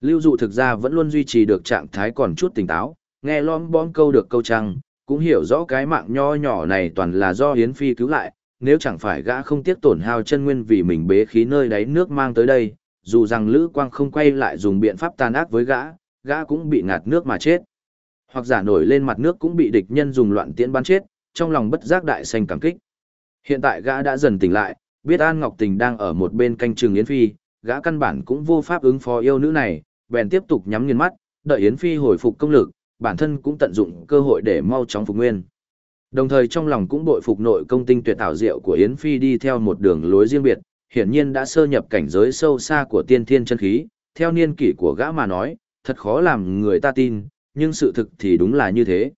Lưu dụ thực ra vẫn luôn duy trì được trạng thái còn chút tỉnh táo, nghe lom bom câu được câu trăng, cũng hiểu rõ cái mạng nho nhỏ này toàn là do Yến Phi cứu lại, nếu chẳng phải gã không tiếc tổn hao chân nguyên vì mình bế khí nơi đáy nước mang tới đây, dù rằng Lữ Quang không quay lại dùng biện pháp tàn ác với gã, gã cũng bị ngạt nước mà chết. Hoặc giả nổi lên mặt nước cũng bị địch nhân dùng loạn tiễn bắn chết, trong lòng bất giác đại xanh cảm kích. Hiện tại gã đã dần tỉnh lại, biết An Ngọc Tình đang ở một bên canh trường Yến Phi, gã căn bản cũng vô pháp ứng phó yêu nữ này, bèn tiếp tục nhắm nghiền mắt, đợi Yến Phi hồi phục công lực, bản thân cũng tận dụng cơ hội để mau chóng phục nguyên. Đồng thời trong lòng cũng bội phục nội công tinh tuyệt ảo diệu của Yến Phi đi theo một đường lối riêng biệt, hiển nhiên đã sơ nhập cảnh giới sâu xa của tiên thiên chân khí, theo niên kỷ của gã mà nói, thật khó làm người ta tin, nhưng sự thực thì đúng là như thế.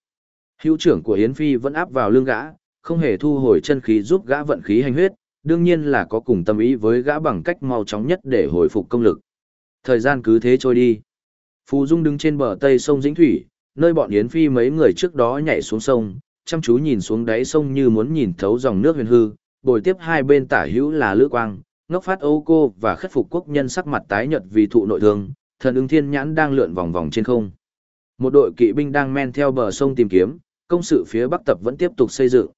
Hữu trưởng của Yến Phi vẫn áp vào lưng gã, không hề thu hồi chân khí giúp gã vận khí hành huyết, đương nhiên là có cùng tâm ý với gã bằng cách mau chóng nhất để hồi phục công lực. Thời gian cứ thế trôi đi. Phù Dung đứng trên bờ tây sông Dĩnh Thủy, nơi bọn Yến Phi mấy người trước đó nhảy xuống sông, chăm chú nhìn xuống đáy sông như muốn nhìn thấu dòng nước huyền hư, bồi tiếp hai bên tả hữu là Lữ Quang, ngốc phát Âu cô và khất phục quốc nhân sắc mặt tái nhợt vì thụ nội thương, thần ứng thiên nhãn đang lượn vòng vòng trên không. Một đội kỵ binh đang men theo bờ sông tìm kiếm, công sự phía bắc tập vẫn tiếp tục xây dựng.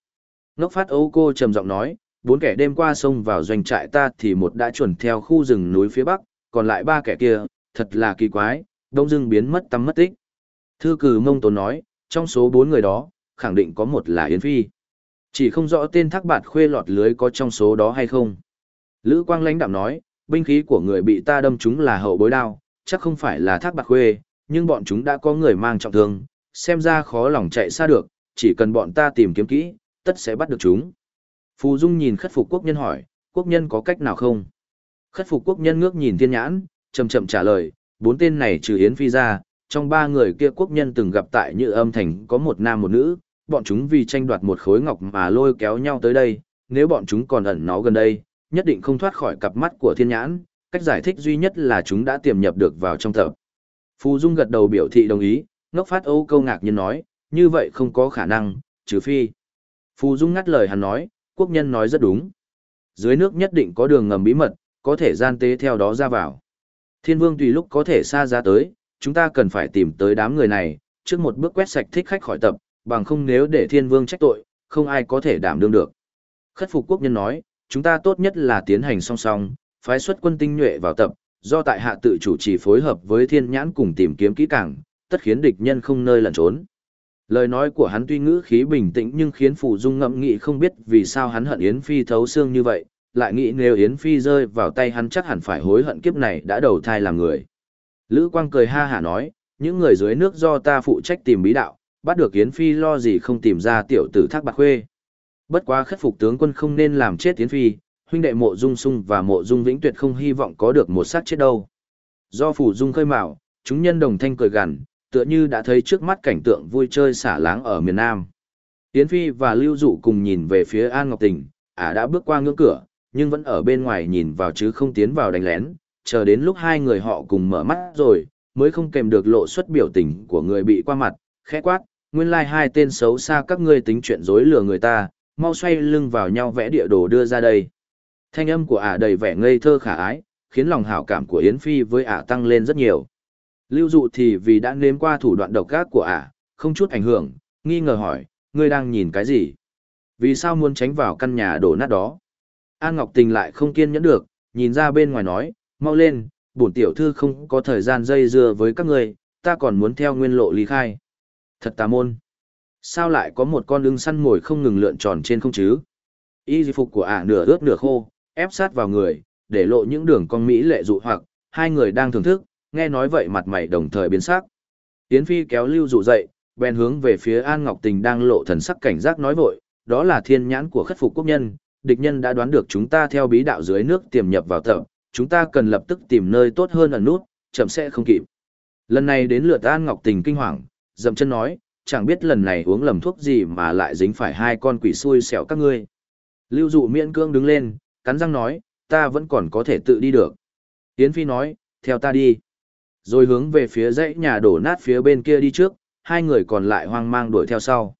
Ngốc phát Âu cô trầm giọng nói, bốn kẻ đêm qua sông vào doanh trại ta thì một đã chuẩn theo khu rừng núi phía bắc, còn lại ba kẻ kia, thật là kỳ quái, đông dưng biến mất tăm mất tích. Thư cử mông tốn nói, trong số bốn người đó, khẳng định có một là Yến Phi. Chỉ không rõ tên thác bạt khuê lọt lưới có trong số đó hay không. Lữ Quang lãnh đạm nói, binh khí của người bị ta đâm chúng là hậu bối đao, chắc không phải là thác bạt khuê, nhưng bọn chúng đã có người mang trọng thương, xem ra khó lòng chạy xa được, chỉ cần bọn ta tìm kiếm kỹ, tất sẽ bắt được chúng. Phù Dung nhìn khất phục quốc nhân hỏi, quốc nhân có cách nào không? Khất phục quốc nhân ngước nhìn thiên nhãn, chậm chậm trả lời, bốn tên này trừ Yến Phi ra, trong ba người kia quốc nhân từng gặp tại Như Âm Thành có một nam một nữ, bọn chúng vì tranh đoạt một khối ngọc mà lôi kéo nhau tới đây, nếu bọn chúng còn ẩn nó gần đây, nhất định không thoát khỏi cặp mắt của thiên nhãn, cách giải thích duy nhất là chúng đã tiềm nhập được vào trong tập. Phù Dung gật đầu biểu thị đồng ý, ngốc phát âu câu ngạc nhiên nói, như vậy không có khả năng, trừ phi. Phù Dung ngắt lời hắn nói, quốc nhân nói rất đúng. Dưới nước nhất định có đường ngầm bí mật, có thể gian tế theo đó ra vào. Thiên vương tùy lúc có thể xa ra tới, chúng ta cần phải tìm tới đám người này, trước một bước quét sạch thích khách khỏi tập, bằng không nếu để thiên vương trách tội, không ai có thể đảm đương được. Khất phục quốc nhân nói, chúng ta tốt nhất là tiến hành song song, phái xuất quân tinh nhuệ vào tập, do tại hạ tự chủ trì phối hợp với thiên nhãn cùng tìm kiếm kỹ càng, tất khiến địch nhân không nơi lẩn trốn. Lời nói của hắn tuy ngữ khí bình tĩnh nhưng khiến Phù Dung ngẫm nghĩ không biết vì sao hắn hận Yến Phi thấu xương như vậy, lại nghĩ nếu Yến Phi rơi vào tay hắn chắc hẳn phải hối hận kiếp này đã đầu thai làm người. Lữ Quang cười ha hả nói, những người dưới nước do ta phụ trách tìm bí đạo, bắt được Yến Phi lo gì không tìm ra tiểu tử thác bạc khuê. Bất quá khất phục tướng quân không nên làm chết Yến Phi, huynh đệ mộ dung sung và mộ dung vĩnh tuyệt không hy vọng có được một sát chết đâu. Do phủ dung khơi mạo, chúng nhân đồng thanh cười gằn, tựa như đã thấy trước mắt cảnh tượng vui chơi xả láng ở miền Nam. Yến Phi và Lưu Dụ cùng nhìn về phía An Ngọc Tình, ả đã bước qua ngưỡng cửa, nhưng vẫn ở bên ngoài nhìn vào chứ không tiến vào đánh lén, chờ đến lúc hai người họ cùng mở mắt rồi, mới không kèm được lộ xuất biểu tình của người bị qua mặt, khẽ quát, nguyên lai like hai tên xấu xa các ngươi tính chuyện dối lừa người ta, mau xoay lưng vào nhau vẽ địa đồ đưa ra đây. Thanh âm của ả đầy vẻ ngây thơ khả ái, khiến lòng hảo cảm của Yến Phi với ả tăng lên rất nhiều. Lưu dụ thì vì đã nếm qua thủ đoạn độc ác của ả, không chút ảnh hưởng, nghi ngờ hỏi, ngươi đang nhìn cái gì? Vì sao muốn tránh vào căn nhà đổ nát đó? An Ngọc Tình lại không kiên nhẫn được, nhìn ra bên ngoài nói, mau lên, bổn tiểu thư không có thời gian dây dưa với các người, ta còn muốn theo nguyên lộ ly khai. Thật tà môn. Sao lại có một con ưng săn ngồi không ngừng lượn tròn trên không chứ? Y di phục của ả nửa ướt nửa khô, ép sát vào người, để lộ những đường con mỹ lệ dụ hoặc, hai người đang thưởng thức, nghe nói vậy mặt mày đồng thời biến sắc. Yến Phi kéo Lưu dụ dậy, bèn hướng về phía An Ngọc Tình đang lộ thần sắc cảnh giác nói vội, đó là thiên nhãn của khất phục quốc nhân, địch nhân đã đoán được chúng ta theo bí đạo dưới nước tiềm nhập vào tập, chúng ta cần lập tức tìm nơi tốt hơn ẩn nút, chậm sẽ không kịp. Lần này đến lượt An Ngọc Tình kinh hoàng, dậm chân nói, chẳng biết lần này uống lầm thuốc gì mà lại dính phải hai con quỷ xui xẻo các ngươi. Lưu dụ miễn cương đứng lên, cắn răng nói, ta vẫn còn có thể tự đi được. Yến Phi nói, theo ta đi. Rồi hướng về phía dãy nhà đổ nát phía bên kia đi trước, hai người còn lại hoang mang đuổi theo sau.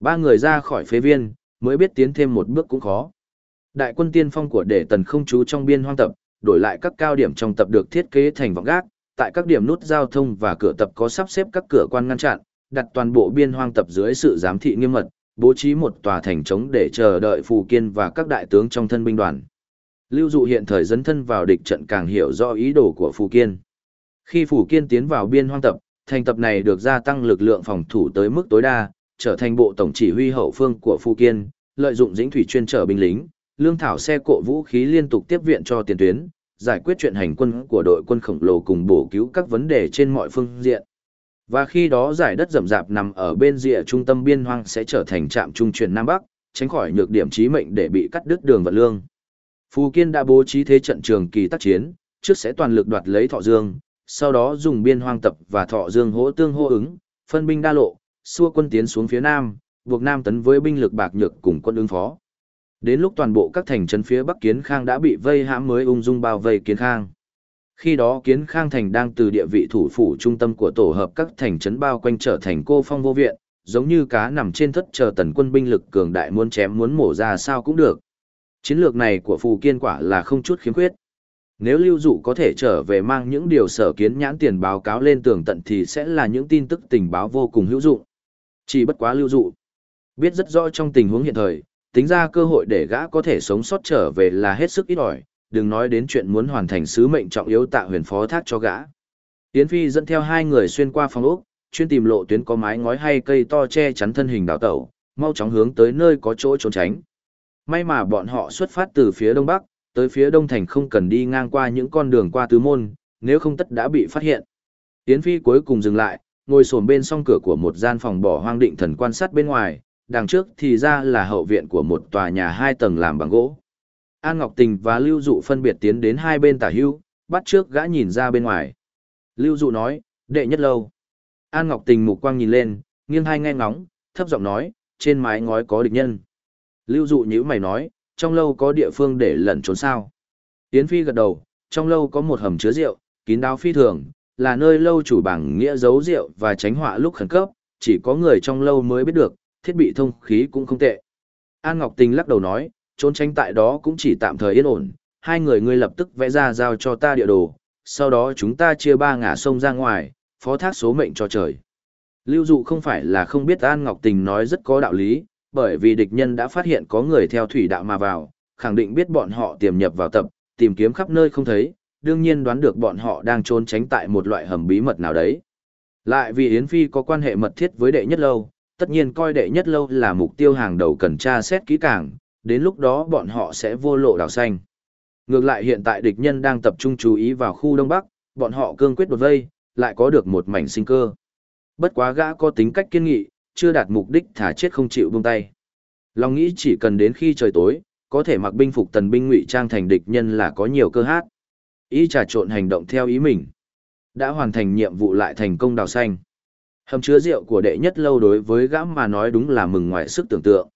Ba người ra khỏi phế viên, mới biết tiến thêm một bước cũng khó. Đại quân tiên phong của đệ tần không chú trong biên hoang tập, đổi lại các cao điểm trong tập được thiết kế thành vọng gác, tại các điểm nút giao thông và cửa tập có sắp xếp các cửa quan ngăn chặn, đặt toàn bộ biên hoang tập dưới sự giám thị nghiêm mật, bố trí một tòa thành trống để chờ đợi Phù Kiên và các đại tướng trong thân binh đoàn. Lưu Dụ hiện thời dấn thân vào địch trận càng hiểu rõ ý đồ của Phù Kiên. Khi Phù Kiên tiến vào biên hoang tập, thành tập này được gia tăng lực lượng phòng thủ tới mức tối đa, trở thành bộ tổng chỉ huy hậu phương của Phù Kiên, lợi dụng dĩnh thủy chuyên trở binh lính, lương thảo xe cộ vũ khí liên tục tiếp viện cho tiền tuyến, giải quyết chuyện hành quân của đội quân khổng lồ cùng bổ cứu các vấn đề trên mọi phương diện. Và khi đó giải đất rậm rạp nằm ở bên rìa trung tâm biên hoang sẽ trở thành trạm trung chuyển Nam Bắc, tránh khỏi nhược điểm chí mệnh để bị cắt đứt đường vận lương. Phù Kiên đã bố trí thế trận trường kỳ tác chiến, trước sẽ toàn lực đoạt lấy Thọ Dương, sau đó dùng biên hoang tập và Thọ Dương hỗ tương hô ứng, phân binh đa lộ, xua quân tiến xuống phía Nam, buộc Nam tấn với binh lực bạc nhược cùng quân ứng phó. Đến lúc toàn bộ các thành trấn phía Bắc Kiến Khang đã bị vây hãm mới ung dung bao vây Kiến Khang. Khi đó Kiến Khang thành đang từ địa vị thủ phủ trung tâm của tổ hợp các thành trấn bao quanh trở thành cô phong vô viện, giống như cá nằm trên thất chờ tần quân binh lực cường đại muốn chém muốn mổ ra sao cũng được. Chiến lược này của Phù Kiên quả là không chút khiếm khuyết. Nếu lưu dụ có thể trở về mang những điều sở kiến nhãn tiền báo cáo lên tường tận thì sẽ là những tin tức tình báo vô cùng hữu dụng. Chỉ bất quá lưu dụ. Biết rất rõ trong tình huống hiện thời, tính ra cơ hội để gã có thể sống sót trở về là hết sức ít ỏi, đừng nói đến chuyện muốn hoàn thành sứ mệnh trọng yếu tạ huyền phó thác cho gã. Yến Phi dẫn theo hai người xuyên qua phòng ốc, chuyên tìm lộ tuyến có mái ngói hay cây to che chắn thân hình đào tẩu, mau chóng hướng tới nơi có chỗ trốn tránh. May mà bọn họ xuất phát từ phía đông bắc, tới phía đông thành không cần đi ngang qua những con đường qua tứ môn, nếu không tất đã bị phát hiện. Yến Phi cuối cùng dừng lại, ngồi xổm bên song cửa của một gian phòng bỏ hoang định thần quan sát bên ngoài, đằng trước thì ra là hậu viện của một tòa nhà hai tầng làm bằng gỗ. An Ngọc Tình và Lưu Dụ phân biệt tiến đến hai bên tả hưu, bắt trước gã nhìn ra bên ngoài. Lưu Dụ nói, đệ nhất lâu. An Ngọc Tình mục quang nhìn lên, nghiêng hai nghe ngóng, thấp giọng nói, trên mái ngói có địch nhân. Lưu Dụ nhíu mày nói, trong lâu có địa phương để lẩn trốn sao. Tiến Phi gật đầu, trong lâu có một hầm chứa rượu, kín đáo phi thường, là nơi lâu chủ bảng nghĩa giấu rượu và tránh họa lúc khẩn cấp, chỉ có người trong lâu mới biết được, thiết bị thông khí cũng không tệ. An Ngọc Tình lắc đầu nói, trốn tránh tại đó cũng chỉ tạm thời yên ổn, hai người ngươi lập tức vẽ ra giao cho ta địa đồ, sau đó chúng ta chia ba ngả sông ra ngoài, phó thác số mệnh cho trời. Lưu dụ không phải là không biết An Ngọc Tình nói rất có đạo lý, bởi vì địch nhân đã phát hiện có người theo thủy đạo mà vào, khẳng định biết bọn họ tiềm nhập vào tập, tìm kiếm khắp nơi không thấy, đương nhiên đoán được bọn họ đang trốn tránh tại một loại hầm bí mật nào đấy. Lại vì Yến Phi có quan hệ mật thiết với đệ nhất lâu, tất nhiên coi đệ nhất lâu là mục tiêu hàng đầu cần tra xét kỹ càng, đến lúc đó bọn họ sẽ vô lộ đào xanh. Ngược lại hiện tại địch nhân đang tập trung chú ý vào khu Đông Bắc, bọn họ cương quyết đột vây, lại có được một mảnh sinh cơ. Bất quá gã có tính cách kiên nghị, chưa đạt mục đích thả chết không chịu buông tay. Lòng nghĩ chỉ cần đến khi trời tối, có thể mặc binh phục tần binh ngụy trang thành địch nhân là có nhiều cơ hát. Ý trà trộn hành động theo ý mình. Đã hoàn thành nhiệm vụ lại thành công đào xanh. Hầm chứa rượu của đệ nhất lâu đối với gã mà nói đúng là mừng ngoài sức tưởng tượng.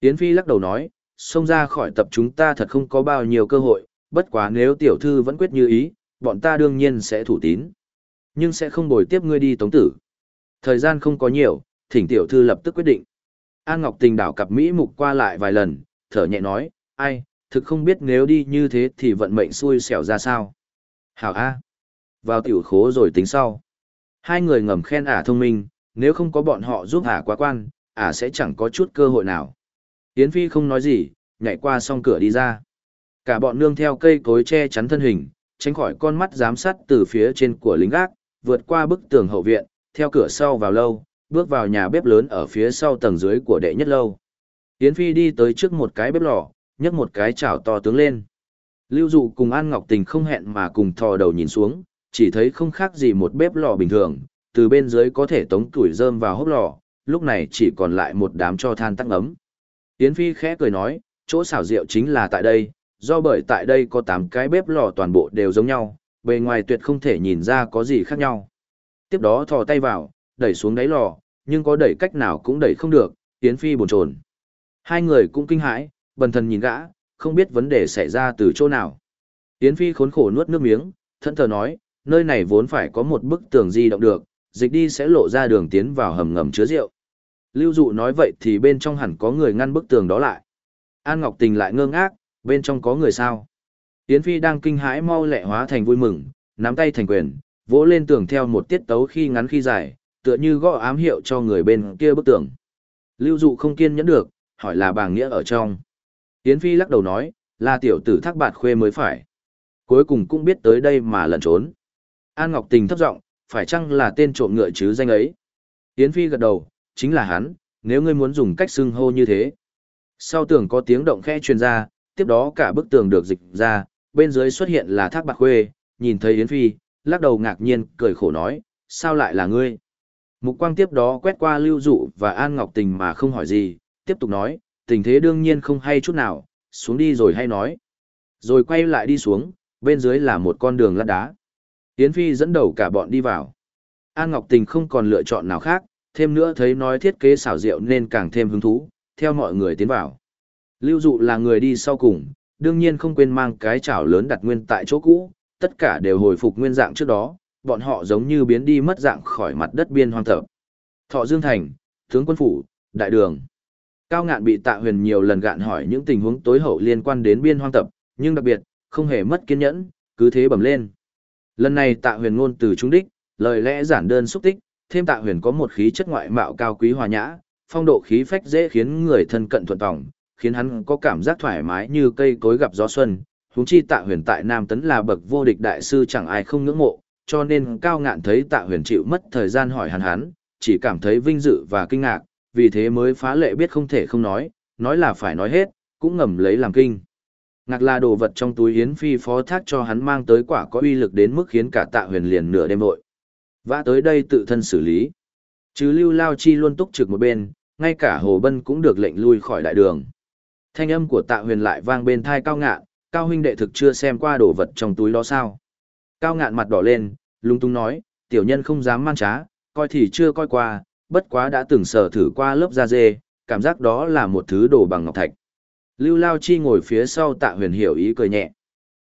Yến Phi lắc đầu nói, xông ra khỏi tập chúng ta thật không có bao nhiêu cơ hội, bất quá nếu tiểu thư vẫn quyết như ý, bọn ta đương nhiên sẽ thủ tín. Nhưng sẽ không bồi tiếp ngươi đi tống tử. Thời gian không có nhiều, thỉnh tiểu thư lập tức quyết định. An Ngọc Tình đảo cặp Mỹ mục qua lại vài lần, thở nhẹ nói, ai, thực không biết nếu đi như thế thì vận mệnh xui xẻo ra sao. Hảo A. Vào tiểu khố rồi tính sau. Hai người ngầm khen ả thông minh, nếu không có bọn họ giúp ả quá quan, ả sẽ chẳng có chút cơ hội nào. Yến Phi không nói gì, nhảy qua song cửa đi ra. Cả bọn nương theo cây cối che chắn thân hình, tránh khỏi con mắt giám sát từ phía trên của lính gác, vượt qua bức tường hậu viện, theo cửa sau vào lâu, bước vào nhà bếp lớn ở phía sau tầng dưới của đệ nhất lâu. Yến Phi đi tới trước một cái bếp lò, nhấc một cái chảo to tướng lên. Lưu Dụ cùng An Ngọc Tình không hẹn mà cùng thò đầu nhìn xuống, chỉ thấy không khác gì một bếp lò bình thường, từ bên dưới có thể tống tuổi rơm vào hốc lò, lúc này chỉ còn lại một đám cho than tắc ấm. Yến Phi khẽ cười nói, chỗ xảo rượu chính là tại đây, do bởi tại đây có 8 cái bếp lò toàn bộ đều giống nhau, bề ngoài tuyệt không thể nhìn ra có gì khác nhau. Tiếp đó thò tay vào, đẩy xuống đáy lò, nhưng có đẩy cách nào cũng đẩy không được, Yến Phi buồn chồn. Hai người cũng kinh hãi, bần thần nhìn gã, không biết vấn đề xảy ra từ chỗ nào. Yến Phi khốn khổ nuốt nước miếng, thẫn thờ nói, nơi này vốn phải có một bức tường di động được, dịch đi sẽ lộ ra đường tiến vào hầm ngầm chứa rượu. Lưu dụ nói vậy thì bên trong hẳn có người ngăn bức tường đó lại. An Ngọc Tình lại ngơ ngác, bên trong có người sao. Yến Phi đang kinh hãi mau lẹ hóa thành vui mừng, nắm tay thành quyền, vỗ lên tường theo một tiết tấu khi ngắn khi dài, tựa như gõ ám hiệu cho người bên kia bức tường. Lưu dụ không kiên nhẫn được, hỏi là bàng nghĩa ở trong. Yến Phi lắc đầu nói, là tiểu tử thác bạt khuê mới phải. Cuối cùng cũng biết tới đây mà lẩn trốn. An Ngọc Tình thấp giọng, phải chăng là tên trộm ngựa chứ danh ấy? Yến Phi gật đầu, chính là hắn, nếu ngươi muốn dùng cách xưng hô như thế. Sau tường có tiếng động khẽ truyền ra, tiếp đó cả bức tường được dịch ra, bên dưới xuất hiện là thác bạc khuê, nhìn thấy Yến Phi, lắc đầu ngạc nhiên, cười khổ nói, sao lại là ngươi? Mục quang tiếp đó quét qua lưu dụ và An Ngọc Tình mà không hỏi gì, tiếp tục nói, tình thế đương nhiên không hay chút nào, xuống đi rồi hay nói. Rồi quay lại đi xuống, bên dưới là một con đường lát đá. Yến Phi dẫn đầu cả bọn đi vào. An Ngọc Tình không còn lựa chọn nào khác, thêm nữa thấy nói thiết kế xảo diệu nên càng thêm hứng thú, theo mọi người tiến vào. Lưu dụ là người đi sau cùng, đương nhiên không quên mang cái chảo lớn đặt nguyên tại chỗ cũ, tất cả đều hồi phục nguyên dạng trước đó, bọn họ giống như biến đi mất dạng khỏi mặt đất biên hoang thập. Thọ Dương Thành, Tướng quân phủ, Đại đường. Cao ngạn bị tạ huyền nhiều lần gạn hỏi những tình huống tối hậu liên quan đến biên hoang tập, nhưng đặc biệt, không hề mất kiên nhẫn, cứ thế bẩm lên. Lần này tạ huyền ngôn từ trung đích, lời lẽ giản đơn xúc tích, thêm tạ huyền có một khí chất ngoại mạo cao quý hòa nhã, phong độ khí phách dễ khiến người thân cận thuận tòng, khiến hắn có cảm giác thoải mái như cây cối gặp gió xuân. Huống chi tạ huyền tại Nam Tấn là bậc vô địch đại sư chẳng ai không ngưỡng mộ, cho nên cao ngạn thấy tạ huyền chịu mất thời gian hỏi hắn hắn, chỉ cảm thấy vinh dự và kinh ngạc, vì thế mới phá lệ biết không thể không nói, nói là phải nói hết, cũng ngầm lấy làm kinh. Ngạc là đồ vật trong túi Yến Phi phó thác cho hắn mang tới quả có uy lực đến mức khiến cả tạ huyền liền nửa đêm vội. Vã tới đây tự thân xử lý. Chứ lưu lao chi luôn túc trực một bên, ngay cả hồ bân cũng được lệnh lui khỏi đại đường. Thanh âm của tạ huyền lại vang bên thai cao ngạn, cao huynh đệ thực chưa xem qua đồ vật trong túi đó sao. Cao ngạn mặt đỏ lên, lung tung nói, tiểu nhân không dám man trá, coi thì chưa coi qua, bất quá đã từng sờ thử qua lớp da dê, cảm giác đó là một thứ đồ bằng ngọc thạch. Lưu Lao Chi ngồi phía sau tạ huyền hiểu ý cười nhẹ.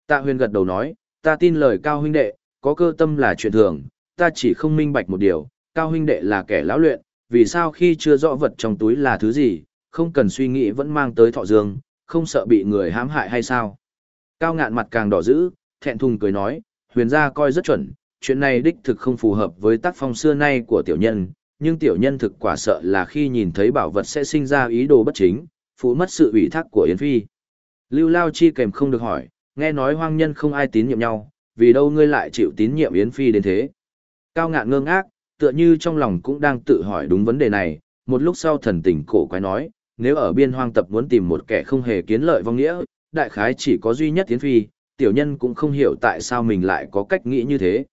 Tạ huyền gật đầu nói, ta tin lời cao huynh đệ, có cơ tâm là chuyện thường, ta chỉ không minh bạch một điều, cao huynh đệ là kẻ lão luyện, vì sao khi chưa rõ vật trong túi là thứ gì, không cần suy nghĩ vẫn mang tới thọ dương, không sợ bị người hãm hại hay sao. Cao ngạn mặt càng đỏ dữ, thẹn thùng cười nói, huyền gia coi rất chuẩn, chuyện này đích thực không phù hợp với tác phong xưa nay của tiểu nhân, nhưng tiểu nhân thực quả sợ là khi nhìn thấy bảo vật sẽ sinh ra ý đồ bất chính, phú mất sự ủy thác của Yến Phi. Lưu Lao Chi kèm không được hỏi, nghe nói hoang nhân không ai tín nhiệm nhau, vì đâu ngươi lại chịu tín nhiệm Yến Phi đến thế. Cao ngạn ngơ ngác, tựa như trong lòng cũng đang tự hỏi đúng vấn đề này, một lúc sau thần tình cổ quái nói, nếu ở biên hoang tập muốn tìm một kẻ không hề kiến lợi vong nghĩa, đại khái chỉ có duy nhất Yến Phi, tiểu nhân cũng không hiểu tại sao mình lại có cách nghĩ như thế.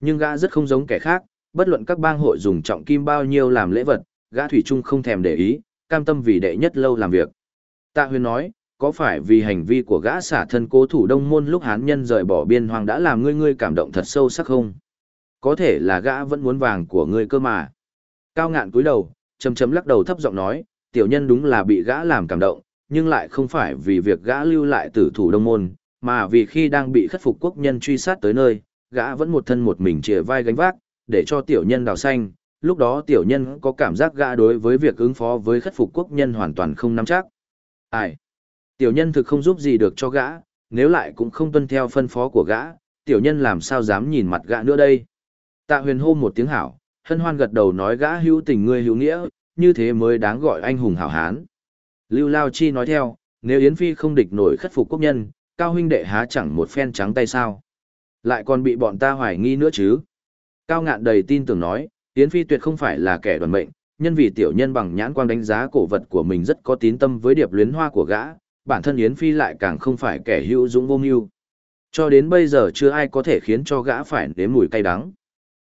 Nhưng gã rất không giống kẻ khác, bất luận các bang hội dùng trọng kim bao nhiêu làm lễ vật, gã thủy chung không thèm để ý, cam tâm vì đệ nhất lâu làm việc. Tạ huyền nói, có phải vì hành vi của gã xả thân cố thủ đông môn lúc hán nhân rời bỏ biên hoàng đã làm ngươi ngươi cảm động thật sâu sắc không? Có thể là gã vẫn muốn vàng của ngươi cơ mà. Cao ngạn cúi đầu, chầm chấm lắc đầu thấp giọng nói, tiểu nhân đúng là bị gã làm cảm động, nhưng lại không phải vì việc gã lưu lại tử thủ đông môn, mà vì khi đang bị khất phục quốc nhân truy sát tới nơi, gã vẫn một thân một mình chìa vai gánh vác, để cho tiểu nhân đào xanh, lúc đó tiểu nhân có cảm giác gã đối với việc ứng phó với khất phục quốc nhân hoàn toàn không nắm chắc. Ai? Tiểu nhân thực không giúp gì được cho gã, nếu lại cũng không tuân theo phân phó của gã, tiểu nhân làm sao dám nhìn mặt gã nữa đây? Tạ huyền hô một tiếng hảo, hân hoan gật đầu nói gã hữu tình ngươi hữu nghĩa, như thế mới đáng gọi anh hùng hảo hán. Lưu Lao Chi nói theo, nếu Yến Phi không địch nổi khất phục quốc nhân, cao huynh đệ há chẳng một phen trắng tay sao? Lại còn bị bọn ta hoài nghi nữa chứ? Cao ngạn đầy tin tưởng nói, Yến Phi tuyệt không phải là kẻ đoàn mệnh, nhân vì tiểu nhân bằng nhãn quang đánh giá cổ vật của mình rất có tín tâm với điệp luyến hoa của gã, bản thân Yến Phi lại càng không phải kẻ hữu dũng vô mưu. Cho đến bây giờ chưa ai có thể khiến cho gã phải nếm mùi cay đắng.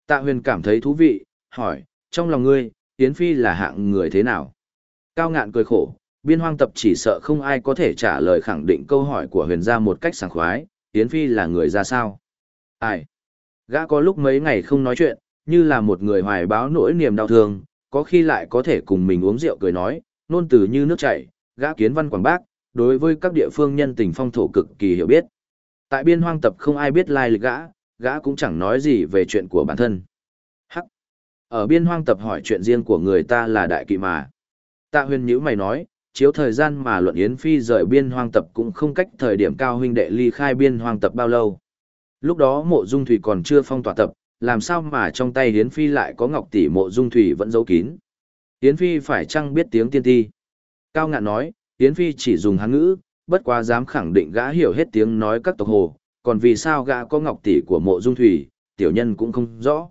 Tạ huyền cảm thấy thú vị, hỏi, trong lòng ngươi, Yến Phi là hạng người thế nào? Cao ngạn cười khổ, biên hoang tập chỉ sợ không ai có thể trả lời khẳng định câu hỏi của huyền gia một cách sảng khoái, Yến Phi là người ra sao? Ai? Gã có lúc mấy ngày không nói chuyện, như là một người hoài báo nỗi niềm đau thương, có khi lại có thể cùng mình uống rượu cười nói, nôn từ như nước chảy, gã kiến văn quảng bác, đối với các địa phương nhân tình phong thổ cực kỳ hiểu biết. Tại biên hoang tập không ai biết lai lịch gã, gã cũng chẳng nói gì về chuyện của bản thân. Hắc! Ở biên hoang tập hỏi chuyện riêng của người ta là đại kỵ mà. Tạ huyền nhữ mày nói, chiếu thời gian mà luận Yến Phi rời biên hoang tập cũng không cách thời điểm cao huynh đệ ly khai biên hoang tập bao lâu. Lúc đó mộ dung thủy còn chưa phong tỏa tập, làm sao mà trong tay Yến Phi lại có ngọc tỷ mộ dung thủy vẫn giấu kín. Yến Phi phải chăng biết tiếng tiên ti? Cao ngạn nói, Yến Phi chỉ dùng hán ngữ, bất quá dám khẳng định gã hiểu hết tiếng nói các tộc hồ, còn vì sao gã có ngọc tỷ của mộ dung thủy, tiểu nhân cũng không rõ.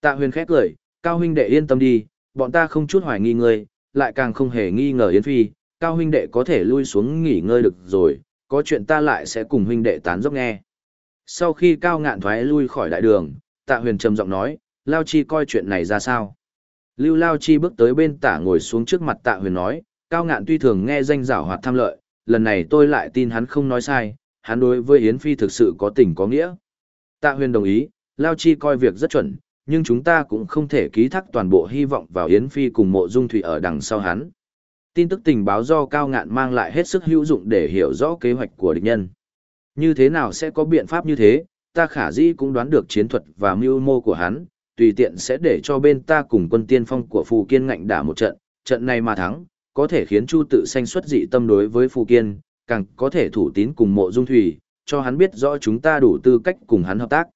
Tạ huyền khét lời, Cao huynh đệ yên tâm đi, bọn ta không chút hoài nghi ngươi, lại càng không hề nghi ngờ Yến Phi, Cao huynh đệ có thể lui xuống nghỉ ngơi được rồi, có chuyện ta lại sẽ cùng huynh đệ tán dốc nghe. Sau khi Cao ngạn thoái lui khỏi đại đường, Tạ huyền trầm giọng nói, Lao Chi coi chuyện này ra sao? Lưu Lao Chi bước tới bên tả ngồi xuống trước mặt Tạ huyền nói, Cao ngạn tuy thường nghe danh giảo hoạt tham lợi, lần này tôi lại tin hắn không nói sai, hắn đối với Yến Phi thực sự có tình có nghĩa. Tạ huyền đồng ý, Lao Chi coi việc rất chuẩn, nhưng chúng ta cũng không thể ký thác toàn bộ hy vọng vào Yến Phi cùng mộ dung thủy ở đằng sau hắn. Tin tức tình báo do Cao Ngạn mang lại hết sức hữu dụng để hiểu rõ kế hoạch của địch nhân. Như thế nào sẽ có biện pháp như thế, ta khả dĩ cũng đoán được chiến thuật và mưu mô của hắn, tùy tiện sẽ để cho bên ta cùng quân tiên phong của Phù Kiên ngạnh đả một trận, trận này mà thắng, có thể khiến Chu tự sanh xuất dị tâm đối với Phù Kiên, càng có thể thủ tín cùng mộ dung thủy, cho hắn biết rõ chúng ta đủ tư cách cùng hắn hợp tác.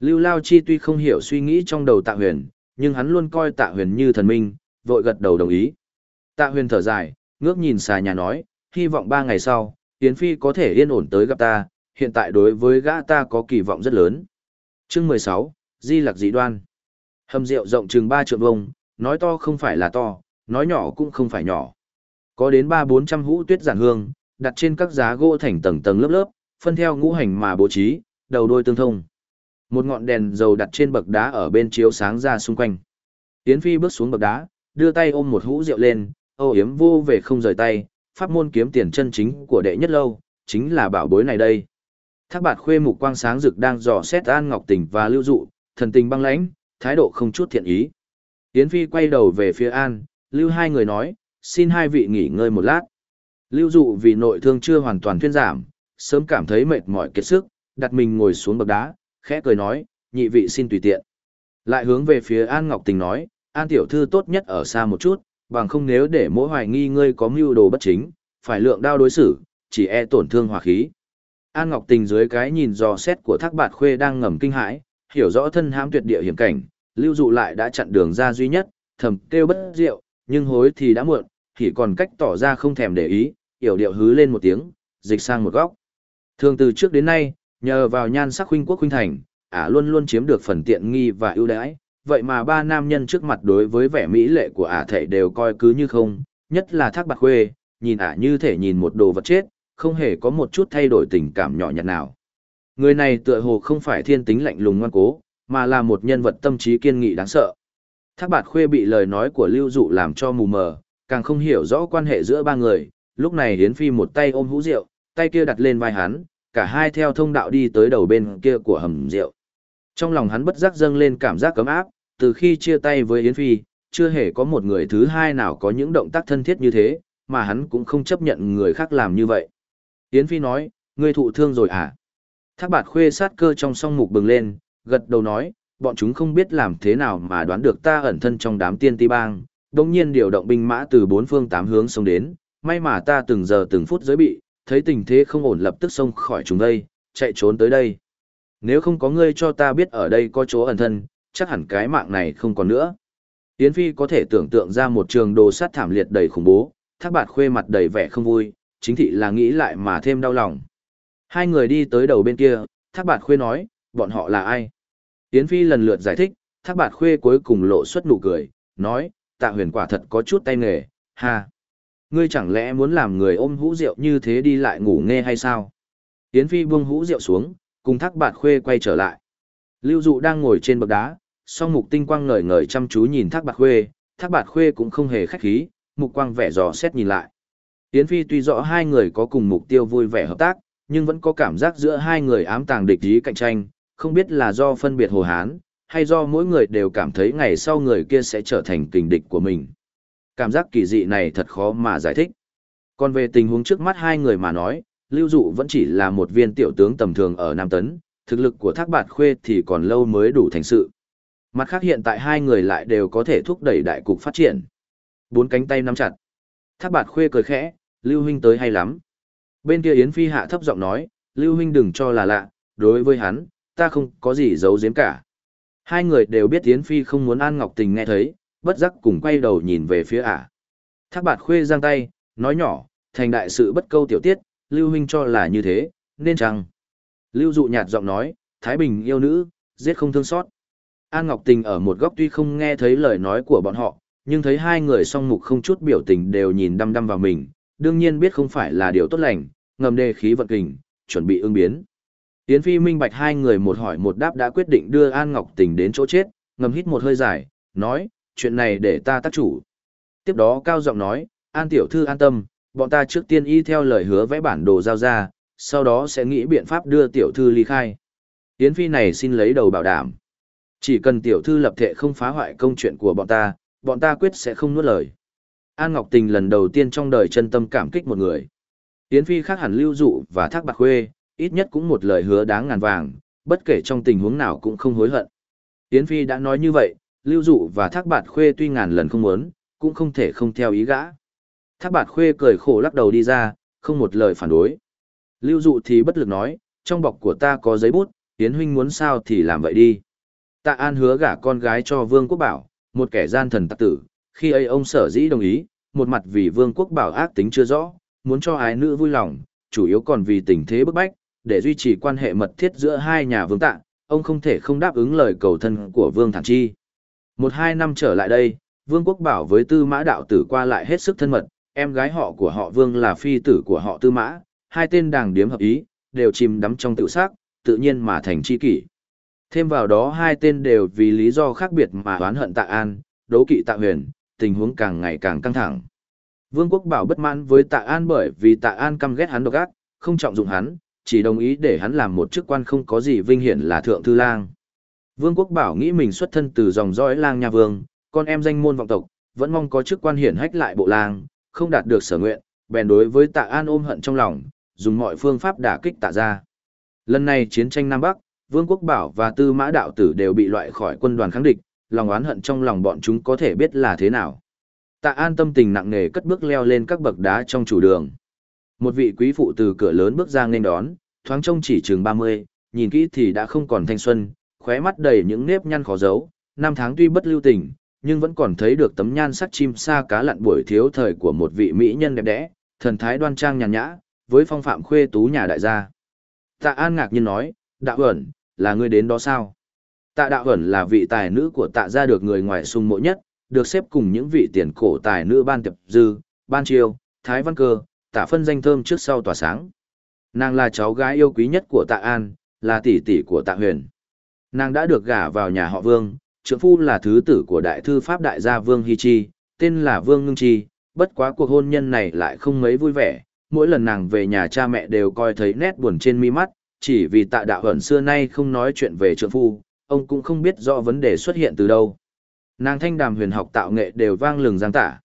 Lưu Lao Chi tuy không hiểu suy nghĩ trong đầu tạ huyền, nhưng hắn luôn coi tạ huyền như thần minh, vội gật đầu đồng ý. Tạ huyền thở dài, ngước nhìn xà nhà nói, hy vọng ba ngày sau, Yến Phi có thể yên ổn tới gặp ta, hiện tại đối với gã ta có kỳ vọng rất lớn. Chương 16, Di Lạc Dị Đoan Hầm rượu rộng chừng 3 trượng vuông, nói to không phải là to, nói nhỏ cũng không phải nhỏ. Có đến 3-400 hũ tuyết giản hương, đặt trên các giá gỗ thành tầng tầng lớp lớp, phân theo ngũ hành mà bố trí, đầu đôi tương thông. Một ngọn đèn dầu đặt trên bậc đá ở bên chiếu sáng ra xung quanh. tiến Phi bước xuống bậc đá, đưa tay ôm một hũ rượu lên, âu yếm vô về không rời tay, pháp môn kiếm tiền chân chính của đệ nhất lâu, chính là bảo bối này đây. Thác bạt khuê mục quang sáng rực đang dò xét An Ngọc Tình và lưu dụ, thần tình băng lãnh, thái độ không chút thiện ý. Yến Phi quay đầu về phía An, lưu hai người nói, xin hai vị nghỉ ngơi một lát. Lưu dụ vì nội thương chưa hoàn toàn thuyên giảm, sớm cảm thấy mệt mỏi kiệt sức, đặt mình ngồi xuống bậc đá, khẽ cười nói, nhị vị xin tùy tiện. Lại hướng về phía An Ngọc Tình nói, An tiểu thư tốt nhất ở xa một chút, bằng không nếu để mỗi hoài nghi ngươi có mưu đồ bất chính, phải lượng đao đối xử, chỉ e tổn thương hòa khí. An Ngọc Tình dưới cái nhìn dò xét của Thác Bạt Khuê đang ngầm kinh hãi, hiểu rõ thân hãm tuyệt địa hiểm cảnh, lưu dụ lại đã chặn đường ra duy nhất, thầm kêu bất diệu, nhưng hối thì đã muộn, chỉ còn cách tỏ ra không thèm để ý, yểu điệu hứ lên một tiếng, dịch sang một góc. Thường từ trước đến nay, nhờ vào nhan sắc huynh quốc huynh thành, ả luôn luôn chiếm được phần tiện nghi và ưu đãi, vậy mà ba nam nhân trước mặt đối với vẻ mỹ lệ của ả thể đều coi cứ như không, nhất là thác Bạt khuê, nhìn ả như thể nhìn một đồ vật chết, không hề có một chút thay đổi tình cảm nhỏ nhặt nào. Người này tựa hồ không phải thiên tính lạnh lùng ngoan cố, mà là một nhân vật tâm trí kiên nghị đáng sợ. Thác bạt khuê bị lời nói của lưu dụ làm cho mù mờ, càng không hiểu rõ quan hệ giữa ba người, lúc này hiến phi một tay ôm hũ rượu, tay kia đặt lên vai hắn, cả hai theo thông đạo đi tới đầu bên kia của hầm rượu. Trong lòng hắn bất giác dâng lên cảm giác cấm áp, từ khi chia tay với Yến Phi, chưa hề có một người thứ hai nào có những động tác thân thiết như thế, mà hắn cũng không chấp nhận người khác làm như vậy. Yến Phi nói, ngươi thụ thương rồi à? Thác bạt khuê sát cơ trong song mục bừng lên, gật đầu nói, bọn chúng không biết làm thế nào mà đoán được ta ẩn thân trong đám tiên ti bang, đồng nhiên điều động binh mã từ bốn phương tám hướng xông đến, may mà ta từng giờ từng phút giới bị, thấy tình thế không ổn lập tức xông khỏi chúng đây, chạy trốn tới đây. Nếu không có ngươi cho ta biết ở đây có chỗ ẩn thân, chắc hẳn cái mạng này không còn nữa. Yến Phi có thể tưởng tượng ra một trường đồ sát thảm liệt đầy khủng bố, thác bạt khuê mặt đầy vẻ không vui, chính thị là nghĩ lại mà thêm đau lòng. Hai người đi tới đầu bên kia, thác bạt khuê nói, bọn họ là ai? Yến Phi lần lượt giải thích, thác bạt khuê cuối cùng lộ xuất nụ cười, nói, tạ huyền quả thật có chút tay nghề, ha. Ngươi chẳng lẽ muốn làm người ôm hũ rượu như thế đi lại ngủ nghe hay sao? Yến Phi buông hũ rượu xuống, cùng thác bạt khuê quay trở lại. Lưu Dụ đang ngồi trên bậc đá, song mục tinh quang ngời ngời chăm chú nhìn thác bạt khuê, thác bạt khuê cũng không hề khách khí, mục quang vẻ dò xét nhìn lại. Yến Phi tuy rõ hai người có cùng mục tiêu vui vẻ hợp tác, nhưng vẫn có cảm giác giữa hai người ám tàng địch ý cạnh tranh, không biết là do phân biệt hồ hán, hay do mỗi người đều cảm thấy ngày sau người kia sẽ trở thành kình địch của mình. Cảm giác kỳ dị này thật khó mà giải thích. Còn về tình huống trước mắt hai người mà nói, Lưu Dụ vẫn chỉ là một viên tiểu tướng tầm thường ở Nam Tấn, thực lực của Thác Bạt Khuê thì còn lâu mới đủ thành sự. Mặt khác hiện tại hai người lại đều có thể thúc đẩy đại cục phát triển. Bốn cánh tay nắm chặt. Thác Bạt Khuê cười khẽ, Lưu Huynh tới hay lắm. Bên kia Yến Phi hạ thấp giọng nói, Lưu Huynh đừng cho là lạ, đối với hắn, ta không có gì giấu giếm cả. Hai người đều biết Yến Phi không muốn An Ngọc Tình nghe thấy, bất giác cùng quay đầu nhìn về phía ả. Thác bạt khuê giang tay, nói nhỏ, thành đại sự bất câu tiểu tiết, Lưu Huynh cho là như thế, nên chăng? Lưu dụ nhạt giọng nói, Thái Bình yêu nữ, giết không thương xót. An Ngọc Tình ở một góc tuy không nghe thấy lời nói của bọn họ, nhưng thấy hai người song mục không chút biểu tình đều nhìn đăm đăm vào mình, đương nhiên biết không phải là điều tốt lành, ngầm đề khí vận kình, chuẩn bị ứng biến. Yến Phi minh bạch hai người một hỏi một đáp đã quyết định đưa An Ngọc Tình đến chỗ chết, ngầm hít một hơi dài, nói, chuyện này để ta tác chủ. Tiếp đó cao giọng nói, An tiểu thư an tâm, bọn ta trước tiên y theo lời hứa vẽ bản đồ giao ra, sau đó sẽ nghĩ biện pháp đưa tiểu thư ly khai. Yến Phi này xin lấy đầu bảo đảm. Chỉ cần tiểu thư lập thể không phá hoại công chuyện của bọn ta, bọn ta quyết sẽ không nuốt lời. An Ngọc Tình lần đầu tiên trong đời chân tâm cảm kích một người. Yến Phi khác hẳn lưu dụ và thác bạc khuê, ít nhất cũng một lời hứa đáng ngàn vàng, bất kể trong tình huống nào cũng không hối hận. Yến Phi đã nói như vậy, lưu dụ và thác bạt khuê tuy ngàn lần không muốn, cũng không thể không theo ý gã. Thác bạt khuê cười khổ lắc đầu đi ra, không một lời phản đối. Lưu dụ thì bất lực nói, trong bọc của ta có giấy bút, Yến huynh muốn sao thì làm vậy đi. Tạ An hứa gả con gái cho Vương Quốc Bảo, một kẻ gian thần tặc tử, khi ấy ông sở dĩ đồng ý, một mặt vì Vương Quốc Bảo ác tính chưa rõ, muốn cho ái nữ vui lòng, chủ yếu còn vì tình thế bức bách, để duy trì quan hệ mật thiết giữa hai nhà vương tạ, ông không thể không đáp ứng lời cầu thân của Vương Thản Chi. Một hai năm trở lại đây, Vương Quốc Bảo với Tư Mã Đạo Tử qua lại hết sức thân mật, em gái họ của họ Vương là phi tử của họ Tư Mã, hai tên đàng điếm hợp ý, đều chìm đắm trong tự xác, tự nhiên mà thành chi kỷ. Thêm vào đó hai tên đều vì lý do khác biệt mà oán hận Tạ An, đấu kỵ Tạ Huyền, tình huống càng ngày càng căng thẳng. Vương Quốc Bảo bất mãn với Tạ An bởi vì Tạ An căm ghét hắn độc ác, không trọng dụng hắn, chỉ đồng ý để hắn làm một chức quan không có gì vinh hiển là thượng thư lang. Vương Quốc Bảo nghĩ mình xuất thân từ dòng dõi lang nhà vương, con em danh môn vọng tộc, vẫn mong có chức quan hiển hách lại bộ lang, không đạt được sở nguyện, bèn đối với Tạ An ôm hận trong lòng, dùng mọi phương pháp đả kích Tạ gia. Lần này chiến tranh Nam Bắc, Vương Quốc Bảo và Tư Mã Đạo Tử đều bị loại khỏi quân đoàn kháng địch, lòng oán hận trong lòng bọn chúng có thể biết là thế nào. Tạ An tâm tình nặng nề cất bước leo lên các bậc đá trong chủ đường. Một vị quý phụ từ cửa lớn bước ra nên đón, thoáng trông chỉ chừng 30, nhìn kỹ thì đã không còn thanh xuân, khóe mắt đầy những nếp nhăn khó giấu, năm tháng tuy bất lưu tình, nhưng vẫn còn thấy được tấm nhan sắc chim sa cá lặn buổi thiếu thời của một vị mỹ nhân đẹp đẽ, thần thái đoan trang nhàn nhã, với phong phạm khuê tú nhà đại gia. Tạ An ngạc nhiên nói, đạo ẩn, là ngươi đến đó sao? Tạ đạo ẩn là vị tài nữ của tạ gia được người ngoài sung mộ nhất, được xếp cùng những vị tiền cổ tài nữ ban tiệp dư, ban triều, thái văn cơ, tạ phân danh thơm trước sau tỏa sáng. Nàng là cháu gái yêu quý nhất của tạ An, là tỷ tỷ của tạ huyền. Nàng đã được gả vào nhà họ Vương, trượng phu là thứ tử của đại thư pháp đại gia Vương Hy Chi, tên là Vương Ngưng Chi, bất quá cuộc hôn nhân này lại không mấy vui vẻ, mỗi lần nàng về nhà cha mẹ đều coi thấy nét buồn trên mi mắt, chỉ vì tạ đạo ẩn xưa nay không nói chuyện về trượng phu, ông cũng không biết rõ vấn đề xuất hiện từ đâu. Nàng thanh đàm huyền học tạo nghệ đều vang lừng giang tả.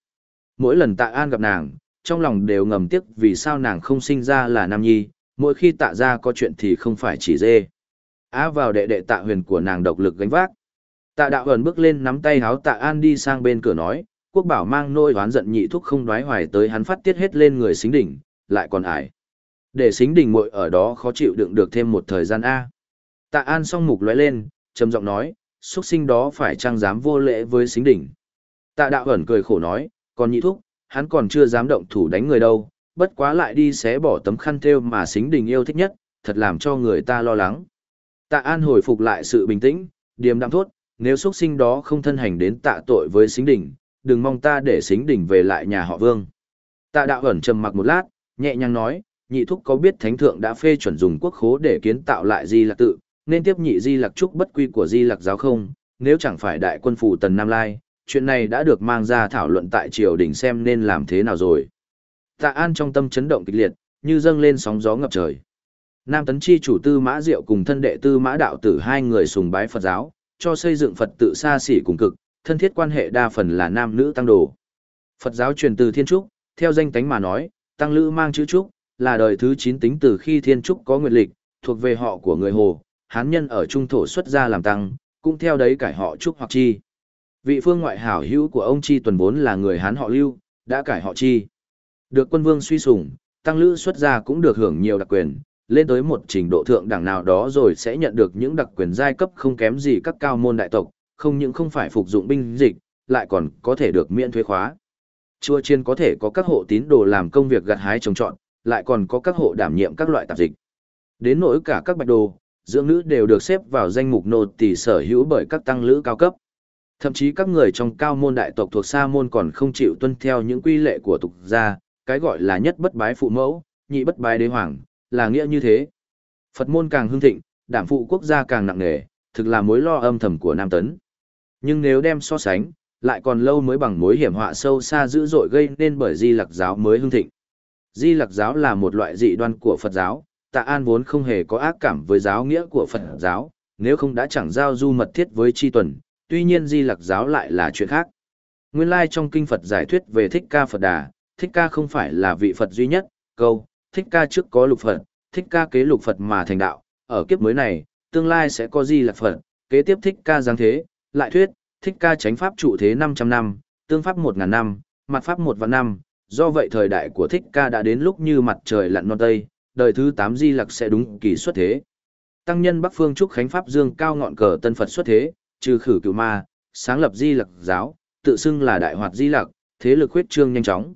Mỗi lần tạ an gặp nàng, trong lòng đều ngầm tiếc vì sao nàng không sinh ra là nam nhi, mỗi khi tạ ra có chuyện thì không phải chỉ dê. Á vào đệ đệ tạ huyền của nàng độc lực gánh vác. Tạ đạo huyền bước lên nắm tay háo tạ an đi sang bên cửa nói, quốc bảo mang nôi oán giận nhị thúc không đoái hoài tới hắn phát tiết hết lên người xính đỉnh, lại còn ải. Để xính đỉnh muội ở đó khó chịu đựng được thêm một thời gian A. Tạ an song mục lóe lên, trầm giọng nói, xuất sinh đó phải trang dám vô lễ với xính đỉnh. Tạ đạo ẩn cười khổ nói, còn nhị thúc, hắn còn chưa dám động thủ đánh người đâu, bất quá lại đi xé bỏ tấm khăn thêu mà xính đình yêu thích nhất, thật làm cho người ta lo lắng. Tạ An hồi phục lại sự bình tĩnh, điềm đạm thốt, nếu xuất sinh đó không thân hành đến tạ tội với xính đình, đừng mong ta để xính đình về lại nhà họ vương. Tạ đạo ẩn trầm mặc một lát, nhẹ nhàng nói, nhị thúc có biết thánh thượng đã phê chuẩn dùng quốc khố để kiến tạo lại di lạc tự, nên tiếp nhị di lạc trúc bất quy của di lạc giáo không, nếu chẳng phải đại quân phủ tần Nam Lai, chuyện này đã được mang ra thảo luận tại triều đình xem nên làm thế nào rồi. Tạ An trong tâm chấn động kịch liệt, như dâng lên sóng gió ngập trời. Nam Tấn Chi chủ tư mã diệu cùng thân đệ tư mã đạo tử hai người sùng bái Phật giáo, cho xây dựng Phật tự xa xỉ cùng cực, thân thiết quan hệ đa phần là nam nữ tăng đồ. Phật giáo truyền từ Thiên Trúc, theo danh tánh mà nói, tăng lữ mang chữ Trúc, là đời thứ 9 tính từ khi Thiên Trúc có nguyện lịch, thuộc về họ của người Hồ, Hán nhân ở Trung Thổ xuất gia làm tăng, cũng theo đấy cải họ Trúc hoặc Chi. Vị phương ngoại hảo hữu của ông Chi tuần vốn là người Hán họ Lưu, đã cải họ Chi. Được quân vương suy sủng, tăng lữ xuất gia cũng được hưởng nhiều đặc quyền, lên tới một trình độ thượng đẳng nào đó rồi sẽ nhận được những đặc quyền giai cấp không kém gì các cao môn đại tộc, không những không phải phục dụng binh dịch, lại còn có thể được miễn thuế khóa. Chua chiên có thể có các hộ tín đồ làm công việc gặt hái trồng trọt, lại còn có các hộ đảm nhiệm các loại tạp dịch. Đến nỗi cả các bạch đồ, dưỡng nữ đều được xếp vào danh mục nô tỳ sở hữu bởi các tăng lữ cao cấp. Thậm chí các người trong cao môn đại tộc thuộc sa môn còn không chịu tuân theo những quy lệ của tục gia, cái gọi là nhất bất bái phụ mẫu, nhị bất bái đế hoàng, là nghĩa như thế. Phật môn càng hưng thịnh, đảm phụ quốc gia càng nặng nề, thực là mối lo âm thầm của Nam Tấn. Nhưng nếu đem so sánh, lại còn lâu mới bằng mối hiểm họa sâu xa dữ dội gây nên bởi di lạc giáo mới hưng thịnh. Di lạc giáo là một loại dị đoan của Phật giáo, tạ an vốn không hề có ác cảm với giáo nghĩa của Phật giáo, nếu không đã chẳng giao du mật thiết với Tri tuần, tuy nhiên di lặc giáo lại là chuyện khác. Nguyên lai trong kinh Phật giải thuyết về thích ca Phật đà, thích ca không phải là vị Phật duy nhất, câu, thích ca trước có lục Phật, thích ca kế lục Phật mà thành đạo, ở kiếp mới này, tương lai sẽ có di Lặc Phật, kế tiếp thích ca giáng thế, lại thuyết, thích ca tránh pháp trụ thế 500 năm, tương pháp một ngàn năm, mặt pháp 1 vạn năm, do vậy thời đại của thích ca đã đến lúc như mặt trời lặn non tây, đời thứ 8 di lặc sẽ đúng kỳ xuất thế. Tăng nhân Bắc Phương Trúc Khánh Pháp Dương cao ngọn cờ tân Phật xuất thế, trừ khử cửu ma, sáng lập di lặc giáo, tự xưng là đại hoạt di lặc, thế lực huyết trương nhanh chóng.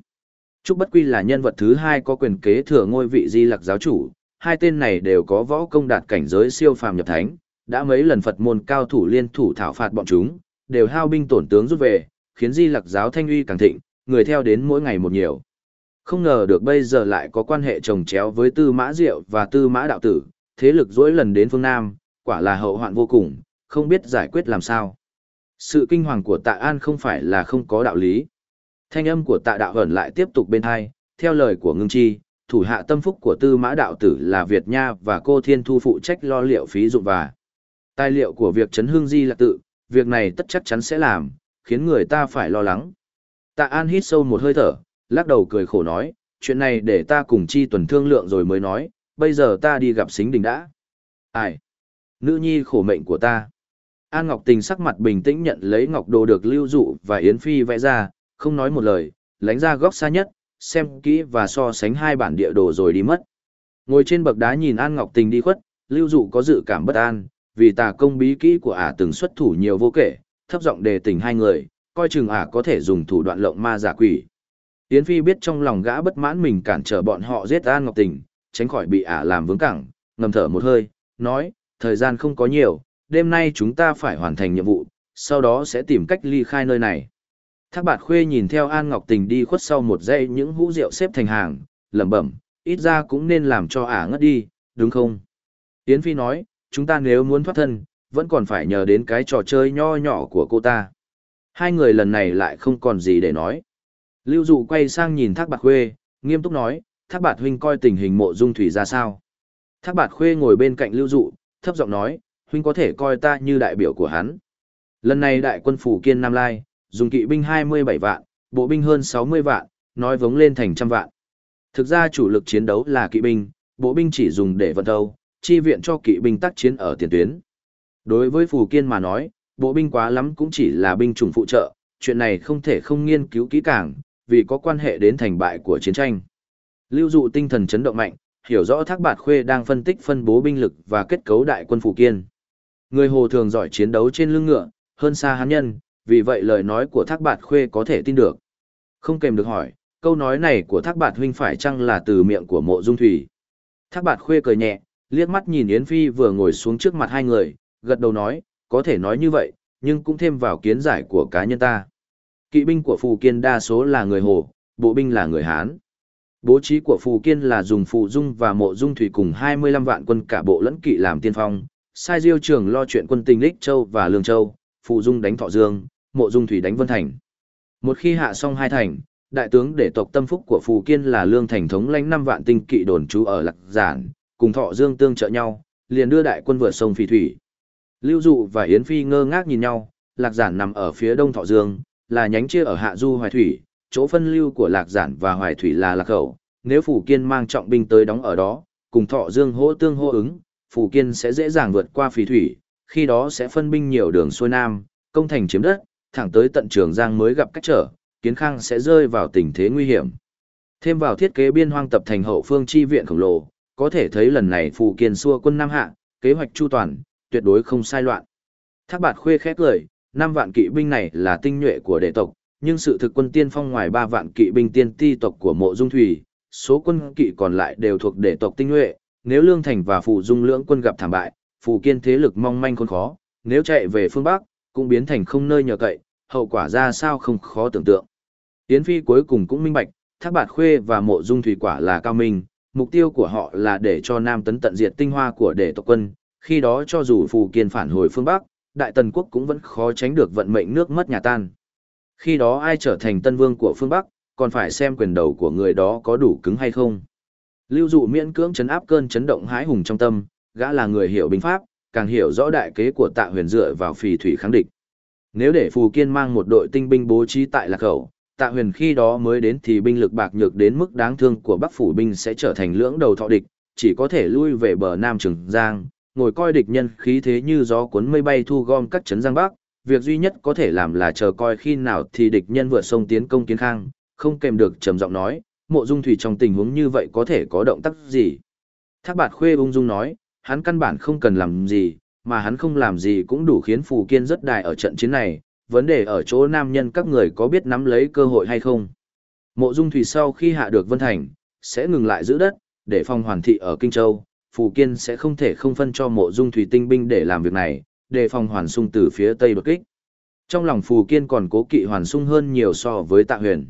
Trúc Bất Quy là nhân vật thứ hai có quyền kế thừa ngôi vị di lặc giáo chủ, hai tên này đều có võ công đạt cảnh giới siêu phàm nhập thánh, đã mấy lần Phật môn cao thủ liên thủ thảo phạt bọn chúng, đều hao binh tổn tướng rút về, khiến di lặc giáo thanh uy càng thịnh, người theo đến mỗi ngày một nhiều. Không ngờ được bây giờ lại có quan hệ trồng chéo với Tư Mã Diệu và Tư Mã Đạo Tử, thế lực dỗi lần đến phương Nam, quả là hậu hoạn vô cùng, không biết giải quyết làm sao. Sự kinh hoàng của tạ An không phải là không có đạo lý. Thanh âm của tạ đạo Hẩn lại tiếp tục bên hai, theo lời của ngưng chi, thủ hạ tâm phúc của tư mã đạo tử là Việt Nha và cô Thiên Thu phụ trách lo liệu phí dụng và tài liệu của việc chấn hương di là tự, việc này tất chắc chắn sẽ làm, khiến người ta phải lo lắng. Tạ An hít sâu một hơi thở, lắc đầu cười khổ nói, chuyện này để ta cùng chi tuần thương lượng rồi mới nói, bây giờ ta đi gặp xính đình đã. Ai? Nữ nhi khổ mệnh của ta. An Ngọc Tình sắc mặt bình tĩnh nhận lấy ngọc đồ được lưu dụ và Yến Phi vẽ ra, không nói một lời, lánh ra góc xa nhất, xem kỹ và so sánh hai bản địa đồ rồi đi mất. Ngồi trên bậc đá nhìn An Ngọc Tình đi khuất, lưu dụ có dự cảm bất an, vì tà công bí kỹ của ả từng xuất thủ nhiều vô kể, thấp giọng đề tình hai người, coi chừng ả có thể dùng thủ đoạn lộng ma giả quỷ. Yến Phi biết trong lòng gã bất mãn mình cản trở bọn họ giết An Ngọc Tình, tránh khỏi bị ả làm vướng cẳng, ngầm thở một hơi, nói, thời gian không có nhiều, đêm nay chúng ta phải hoàn thành nhiệm vụ, sau đó sẽ tìm cách ly khai nơi này. Thác bạt khuê nhìn theo An Ngọc Tình đi khuất sau một dãy những hũ rượu xếp thành hàng, lẩm bẩm, ít ra cũng nên làm cho ả ngất đi, đúng không? Yến Phi nói, chúng ta nếu muốn thoát thân, vẫn còn phải nhờ đến cái trò chơi nho nhỏ của cô ta. Hai người lần này lại không còn gì để nói. Lưu Dụ quay sang nhìn Thác Bạt Khuê, nghiêm túc nói, Thác Bạt huynh coi tình hình mộ dung thủy ra sao. Thác Bạt Khuê ngồi bên cạnh Lưu Dụ, thấp giọng nói, huynh có thể coi ta như đại biểu của hắn. Lần này đại quân phủ kiên Nam Lai, dùng kỵ binh 27 vạn, bộ binh hơn 60 vạn, nói vống lên thành trăm vạn. Thực ra chủ lực chiến đấu là kỵ binh, bộ binh chỉ dùng để vận thâu, chi viện cho kỵ binh tác chiến ở tiền tuyến. Đối với Phủ Kiên mà nói, bộ binh quá lắm cũng chỉ là binh chủng phụ trợ, chuyện này không thể không nghiên cứu kỹ càng, vì có quan hệ đến thành bại của chiến tranh. Lưu dụ tinh thần chấn động mạnh, hiểu rõ Thác Bạt Khuê đang phân tích phân bố binh lực và kết cấu đại quân phủ Kiên. Người Hồ thường giỏi chiến đấu trên lưng ngựa, hơn xa hán nhân, vì vậy lời nói của thác bạt khuê có thể tin được. Không kèm được hỏi, câu nói này của thác bạt huynh phải chăng là từ miệng của mộ dung thủy. Thác bạt khuê cười nhẹ, liếc mắt nhìn Yến Phi vừa ngồi xuống trước mặt hai người, gật đầu nói, có thể nói như vậy, nhưng cũng thêm vào kiến giải của cá nhân ta. Kỵ binh của Phù Kiên đa số là người Hồ, bộ binh là người Hán. Bố trí của Phù Kiên là dùng Phù Dung và Mộ Dung Thủy cùng 25 vạn quân cả bộ lẫn kỵ làm tiên phong, sai diêu trường lo chuyện quân tình Lích Châu và Lương Châu, Phù Dung đánh Thọ Dương, mộ dung thủy đánh vân thành. Một khi hạ xong hai thành, đại tướng để tộc tâm phúc của Phù Kiên là lương thành thống lãnh năm vạn tinh kỵ đồn trú ở Lạc Giản, cùng Thọ Dương tương trợ nhau, liền đưa đại quân vượt sông Phi Thủy. Lưu Dụ và Yến Phi ngơ ngác nhìn nhau, Lạc Giản nằm ở phía đông Thọ Dương, là nhánh chia ở hạ du Hoài Thủy, chỗ phân lưu của Lạc Giản và Hoài Thủy là Lạc Khẩu, nếu phủ Kiên mang trọng binh tới đóng ở đó, cùng Thọ Dương hỗ tương hô ứng, phủ Kiên sẽ dễ dàng vượt qua phì Thủy, khi đó sẽ phân binh nhiều đường xuôi nam, công thành chiếm đất, thẳng tới tận trường giang mới gặp cách trở, kiến khang sẽ rơi vào tình thế nguy hiểm. Thêm vào thiết kế biên hoang tập thành hậu phương chi viện khổng lồ, có thể thấy lần này phủ Kiên xua quân Nam Hạ, kế hoạch chu toàn, tuyệt đối không sai loạn. Thác bạt khuê khét lời năm vạn kỵ binh này là tinh nhuệ của đệ tộc, nhưng sự thực quân tiên phong ngoài ba vạn kỵ binh tiên ti tộc của mộ dung thủy, số quân kỵ còn lại đều thuộc đệ tộc tinh nhuệ, nếu Lương Thành và Phù Dung lưỡng quân gặp thảm bại, Phù Kiên thế lực mong manh khốn khó, nếu chạy về phương Bắc, cũng biến thành không nơi nhờ cậy, hậu quả ra sao không khó tưởng tượng. Yến Phi cuối cùng cũng minh bạch, Thác Bạt Khuê và Mộ Dung Thủy quả là cao minh, mục tiêu của họ là để cho Nam Tấn tận diệt tinh hoa của đệ tộc quân, khi đó cho dù Phù Kiên phản hồi phương Bắc, Đại Tần quốc cũng vẫn khó tránh được vận mệnh nước mất nhà tan. Khi đó ai trở thành tân vương của phương Bắc, còn phải xem quyền đầu của người đó có đủ cứng hay không. Lưu dụ miễn cưỡng chấn áp cơn chấn động hái hùng trong tâm, gã là người hiểu binh pháp, càng hiểu rõ đại kế của tạ huyền dựa vào phì thủy kháng địch. Nếu để Phù Kiên mang một đội tinh binh bố trí tại Lạc Khẩu, tạ huyền khi đó mới đến thì binh lực bạc nhược đến mức đáng thương của Bắc Phủ binh sẽ trở thành lưỡng đầu thọ địch, chỉ có thể lui về bờ Nam Trường Giang, ngồi coi địch nhân khí thế như gió cuốn mây bay thu gom các trấn Giang Bắc. Việc duy nhất có thể làm là chờ coi khi nào thì địch nhân vượt sông tiến công kiến khang, không kèm được trầm giọng nói, mộ dung thủy trong tình huống như vậy có thể có động tác gì. Thác bạt khuê ung dung nói, hắn căn bản không cần làm gì, mà hắn không làm gì cũng đủ khiến Phù Kiên rất đại ở trận chiến này, vấn đề ở chỗ nam nhân các người có biết nắm lấy cơ hội hay không. Mộ dung thủy sau khi hạ được Vân Thành, sẽ ngừng lại giữ đất, để phòng hoàn thị ở Kinh Châu, Phù Kiên sẽ không thể không phân cho mộ dung thủy tinh binh để làm việc này, để phòng hoàn sung từ phía Tây đột kích. Trong lòng Phù Kiên còn cố kỵ hoàn sung hơn nhiều so với tạ huyền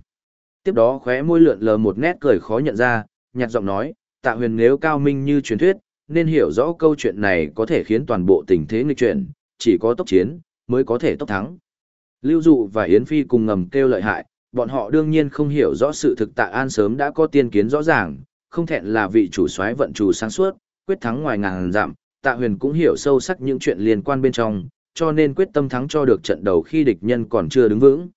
tiếp đó khóe môi lượn lờ một nét cười khó nhận ra, nhạt giọng nói, tạ huyền nếu cao minh như truyền thuyết, nên hiểu rõ câu chuyện này có thể khiến toàn bộ tình thế nghịch chuyển, chỉ có tốc chiến, mới có thể tốc thắng. Lưu Dụ và Yến Phi cùng ngầm kêu lợi hại, bọn họ đương nhiên không hiểu rõ sự thực tạ an sớm đã có tiên kiến rõ ràng, không thẹn là vị chủ soái vận chủ sáng suốt, quyết thắng ngoài ngàn giảm, tạ huyền cũng hiểu sâu sắc những chuyện liên quan bên trong, cho nên quyết tâm thắng cho được trận đầu khi địch nhân còn chưa đứng vững.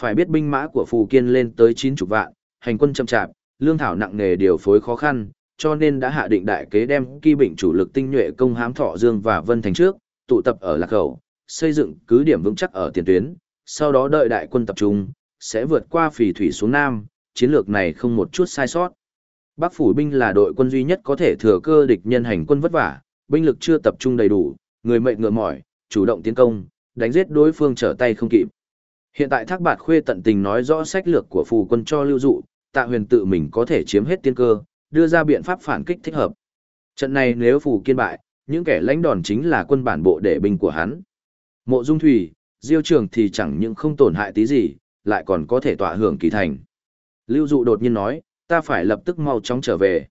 Phải biết binh mã của Phù Kiên lên tới 90 vạn, hành quân chậm chạp, lương thảo nặng nghề điều phối khó khăn, cho nên đã hạ định đại kế đem kỳ bệnh chủ lực tinh nhuệ công hám thọ dương và vân thành trước, tụ tập ở lạc khẩu, xây dựng cứ điểm vững chắc ở tiền tuyến, sau đó đợi đại quân tập trung, sẽ vượt qua phì thủy xuống nam, chiến lược này không một chút sai sót. Bắc phủ binh là đội quân duy nhất có thể thừa cơ địch nhân hành quân vất vả, binh lực chưa tập trung đầy đủ, người mệt ngựa mỏi, chủ động tiến công, đánh giết đối phương trở tay không kịp. Hiện tại Thác Bạt Khuê tận tình nói rõ sách lược của phù quân cho lưu dụ, tạ huyền tự mình có thể chiếm hết tiên cơ, đưa ra biện pháp phản kích thích hợp. Trận này nếu phù kiên bại, những kẻ lãnh đòn chính là quân bản bộ đệ binh của hắn. Mộ Dung Thủy, Diêu Trường thì chẳng những không tổn hại tí gì, lại còn có thể tỏa hưởng kỳ thành. Lưu Dụ đột nhiên nói, ta phải lập tức mau chóng trở về.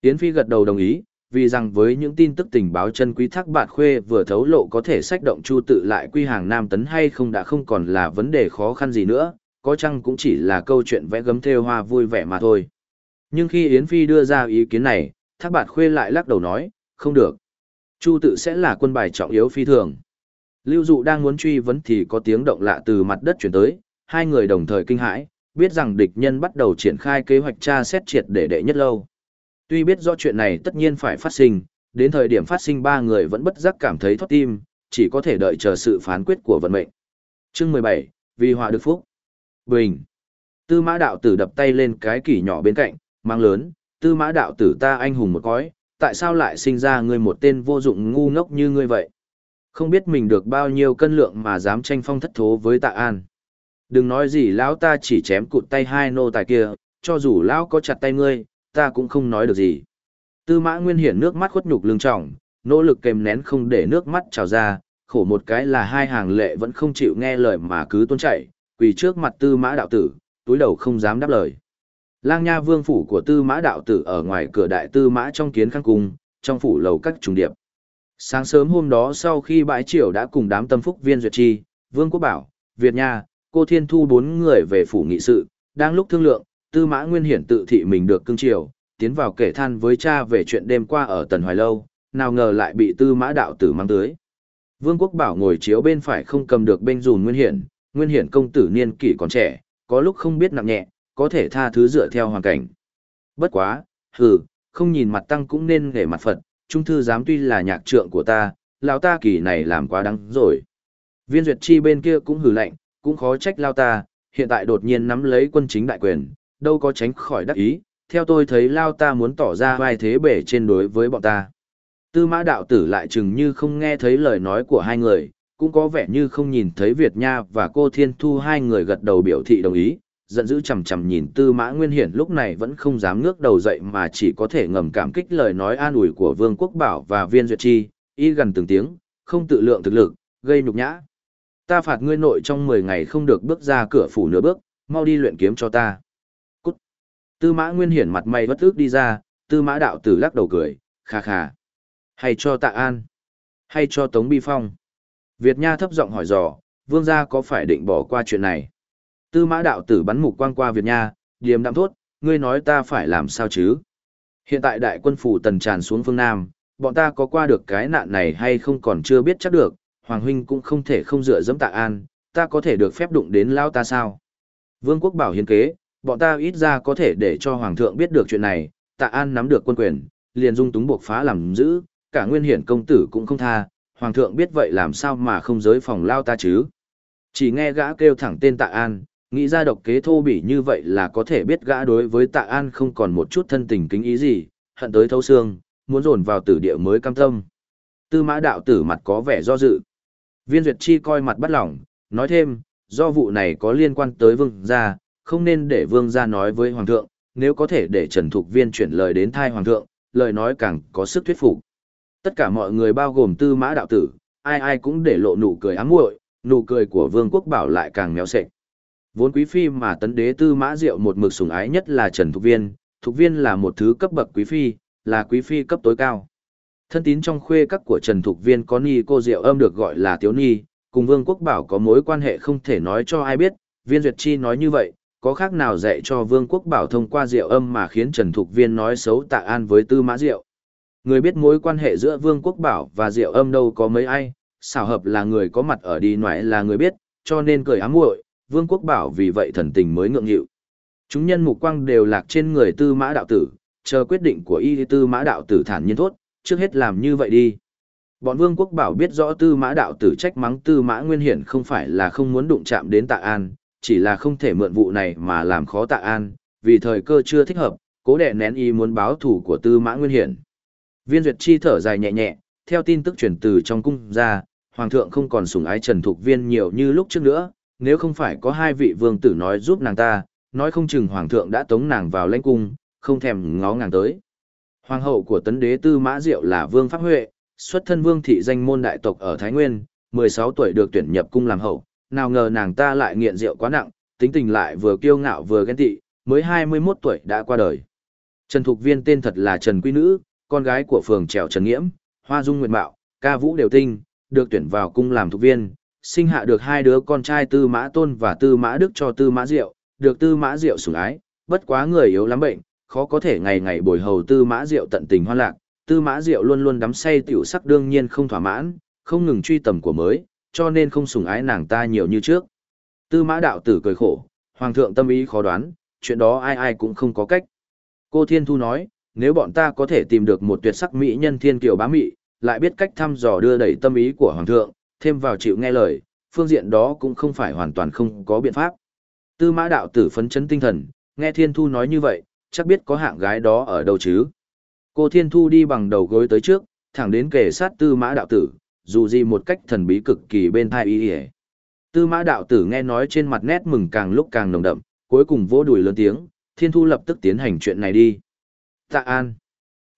Yến Phi gật đầu đồng ý, vì rằng với những tin tức tình báo chân quý thác bạt khuê vừa thấu lộ có thể sách động chu tự lại quy hàng nam tấn hay không đã không còn là vấn đề khó khăn gì nữa, có chăng cũng chỉ là câu chuyện vẽ gấm thêu hoa vui vẻ mà thôi. Nhưng khi Yến Phi đưa ra ý kiến này, thác bạt khuê lại lắc đầu nói, không được. Chu tự sẽ là quân bài trọng yếu phi thường. Lưu dụ đang muốn truy vấn thì có tiếng động lạ từ mặt đất chuyển tới, hai người đồng thời kinh hãi, biết rằng địch nhân bắt đầu triển khai kế hoạch tra xét triệt để đệ nhất lâu. Tuy biết rõ chuyện này tất nhiên phải phát sinh, đến thời điểm phát sinh ba người vẫn bất giác cảm thấy thoát tim, chỉ có thể đợi chờ sự phán quyết của vận mệnh. Chương mười bảy Vì họa được phúc. Bình. Tư mã đạo tử đập tay lên cái kỷ nhỏ bên cạnh, mang lớn, tư mã đạo tử ta anh hùng một cõi, tại sao lại sinh ra ngươi một tên vô dụng ngu ngốc như ngươi vậy? Không biết mình được bao nhiêu cân lượng mà dám tranh phong thất thố với tạ an. Đừng nói gì lão ta chỉ chém cụt tay hai nô tài kia, cho dù lão có chặt tay ngươi, ta cũng không nói được gì. Tư mã nguyên hiển nước mắt khuất nhục lưng trọng, nỗ lực kềm nén không để nước mắt trào ra, khổ một cái là hai hàng lệ vẫn không chịu nghe lời mà cứ tuôn chảy, quỳ trước mặt tư mã đạo tử, túi đầu không dám đáp lời. Lang nha vương phủ của tư mã đạo tử ở ngoài cửa đại tư mã trong kiến khăn cung, trong phủ lầu các trùng điệp. Sáng sớm hôm đó sau khi bãi triều đã cùng đám tâm phúc viên duyệt chi, vương quốc bảo, Việt Nha, cô Thiên Thu bốn người về phủ nghị sự, đang lúc thương lượng, Tư Mã Nguyên Hiển tự thị mình được cưng chiều, tiến vào kể than với cha về chuyện đêm qua ở Tần Hoài Lâu, nào ngờ lại bị Tư Mã đạo tử mang tới. Vương Quốc Bảo ngồi chiếu bên phải không cầm được bên dùn Nguyên Hiển, Nguyên Hiển công tử niên kỷ còn trẻ, có lúc không biết nặng nhẹ, có thể tha thứ dựa theo hoàn cảnh. Bất quá, hừ, không nhìn mặt tăng cũng nên để mặt Phật, trung thư giám tuy là nhạc trượng của ta, lão ta kỳ này làm quá đáng rồi. Viên duyệt chi bên kia cũng hừ lạnh, cũng khó trách lao ta, hiện tại đột nhiên nắm lấy quân chính đại quyền, đâu có tránh khỏi đắc ý, theo tôi thấy Lao ta muốn tỏ ra vai thế bể trên đối với bọn ta. Tư mã đạo tử lại chừng như không nghe thấy lời nói của hai người, cũng có vẻ như không nhìn thấy Việt Nha và cô Thiên Thu hai người gật đầu biểu thị đồng ý, giận dữ chằm chằm nhìn Tư Mã Nguyên Hiển lúc này vẫn không dám ngước đầu dậy mà chỉ có thể ngầm cảm kích lời nói an ủi của Vương Quốc Bảo và Viên Duyệt Chi, y gần từng tiếng, không tự lượng thực lực, gây nhục nhã. Ta phạt ngươi nội trong 10 ngày không được bước ra cửa phủ nửa bước, mau đi luyện kiếm cho ta. Cút. Tư Mã Nguyên Hiển mặt mày bất ước đi ra, Tư Mã đạo tử lắc đầu cười, khà khà. Hay cho Tạ An, hay cho Tống Bi Phong. Việt Nha thấp giọng hỏi dò, vương gia có phải định bỏ qua chuyện này? Tư mã đạo tử bắn mục quang qua Việt Nha, điềm đạm thốt, ngươi nói ta phải làm sao chứ? Hiện tại đại quân phủ tần tràn xuống phương Nam, bọn ta có qua được cái nạn này hay không còn chưa biết chắc được, Hoàng Huynh cũng không thể không dựa dẫm tạ an, ta có thể được phép đụng đến lao ta sao? Vương quốc bảo hiến kế, bọn ta ít ra có thể để cho Hoàng thượng biết được chuyện này, tạ an nắm được quân quyền, liền dung túng buộc phá làm giữ, cả nguyên hiển công tử cũng không tha, Hoàng thượng biết vậy làm sao mà không giới phòng lao ta chứ? Chỉ nghe gã kêu thẳng tên tạ an, nghĩ ra độc kế thô bỉ như vậy là có thể biết gã đối với tạ an không còn một chút thân tình kính ý gì, hận tới thấu xương, muốn dồn vào tử địa mới cam tâm. Tư mã đạo tử mặt có vẻ do dự. Viên Duyệt Chi coi mặt bắt lòng, nói thêm, do vụ này có liên quan tới vương gia, không nên để vương gia nói với hoàng thượng, nếu có thể để Trần Thục Viên chuyển lời đến thai hoàng thượng, lời nói càng có sức thuyết phục. Tất cả mọi người bao gồm tư mã đạo tử, ai ai cũng để lộ nụ cười ám muội, nụ cười của vương quốc bảo lại càng méo sệt. Vốn quý phi mà tấn đế tư mã diệu một mực sủng ái nhất là Trần Thục Viên, Thục Viên là một thứ cấp bậc quý phi, là quý phi cấp tối cao. Thân tín trong khuê các của Trần Thục Viên có ni cô diệu âm được gọi là Tiếu Ni, cùng Vương Quốc Bảo có mối quan hệ không thể nói cho ai biết, Viên Duyệt Chi nói như vậy, có khác nào dạy cho Vương Quốc Bảo thông qua diệu âm mà khiến Trần Thục Viên nói xấu tạ an với tư mã diệu. Người biết mối quan hệ giữa Vương Quốc Bảo và diệu âm đâu có mấy ai, xảo hợp là người có mặt ở đi ngoại là người biết, cho nên cười ám muội Vương Quốc Bảo vì vậy thần tình mới ngượng nghịu. Chúng nhân mục quang đều lạc trên người tư mã đạo tử, chờ quyết định của y tư mã đạo tử thản nhiên thốt, trước hết làm như vậy đi. Bọn Vương Quốc Bảo biết rõ tư mã đạo tử trách mắng tư mã nguyên hiển không phải là không muốn đụng chạm đến tạ an, chỉ là không thể mượn vụ này mà làm khó tạ an, vì thời cơ chưa thích hợp, cố đẻ nén ý muốn báo thủ của tư mã nguyên hiển. Viên Duyệt Chi thở dài nhẹ nhẹ, theo tin tức truyền từ trong cung ra, Hoàng thượng không còn sủng ái Trần Thục Viên nhiều như lúc trước nữa, nếu không phải có hai vị vương tử nói giúp nàng ta, nói không chừng hoàng thượng đã tống nàng vào lãnh cung, không thèm ngó ngàng tới. Hoàng hậu của tấn đế tư mã diệu là vương pháp huệ, xuất thân vương thị danh môn đại tộc ở Thái Nguyên, 16 tuổi được tuyển nhập cung làm hậu, nào ngờ nàng ta lại nghiện rượu quá nặng, tính tình lại vừa kiêu ngạo vừa ghen tị, mới 21 tuổi đã qua đời. Trần Thục Viên tên thật là Trần Quý Nữ, con gái của phường trèo Trần Nghiễm, Hoa Dung Nguyệt Mạo, ca vũ đều tinh, được tuyển vào cung làm thục viên, sinh hạ được hai đứa con trai Tư Mã Tôn và Tư Mã Đức cho Tư Mã Diệu, được Tư Mã Diệu sủng ái, bất quá người yếu lắm bệnh, khó có thể ngày ngày bồi hầu Tư Mã Diệu tận tình hoan lạc, Tư Mã Diệu luôn luôn đắm say tiểu sắc đương nhiên không thỏa mãn, không ngừng truy tầm của mới, cho nên không sủng ái nàng ta nhiều như trước. Tư Mã đạo tử cười khổ, hoàng thượng tâm ý khó đoán, chuyện đó ai ai cũng không có cách. Cô Thiên Thu nói, nếu bọn ta có thể tìm được một tuyệt sắc mỹ nhân thiên kiều bá mỹ, lại biết cách thăm dò đưa đẩy tâm ý của hoàng thượng, thêm vào chịu nghe lời, phương diện đó cũng không phải hoàn toàn không có biện pháp. Tư mã đạo tử phấn chấn tinh thần, nghe Thiên Thu nói như vậy, chắc biết có hạng gái đó ở đâu chứ. Cô Thiên Thu đi bằng đầu gối tới trước, thẳng đến kề sát tư mã đạo tử, dù gì một cách thần bí cực kỳ bên thai y hề. Tư mã đạo tử nghe nói trên mặt nét mừng càng lúc càng nồng đậm, cuối cùng vỗ đùi lớn tiếng, Thiên Thu lập tức tiến hành chuyện này đi. Tạ An.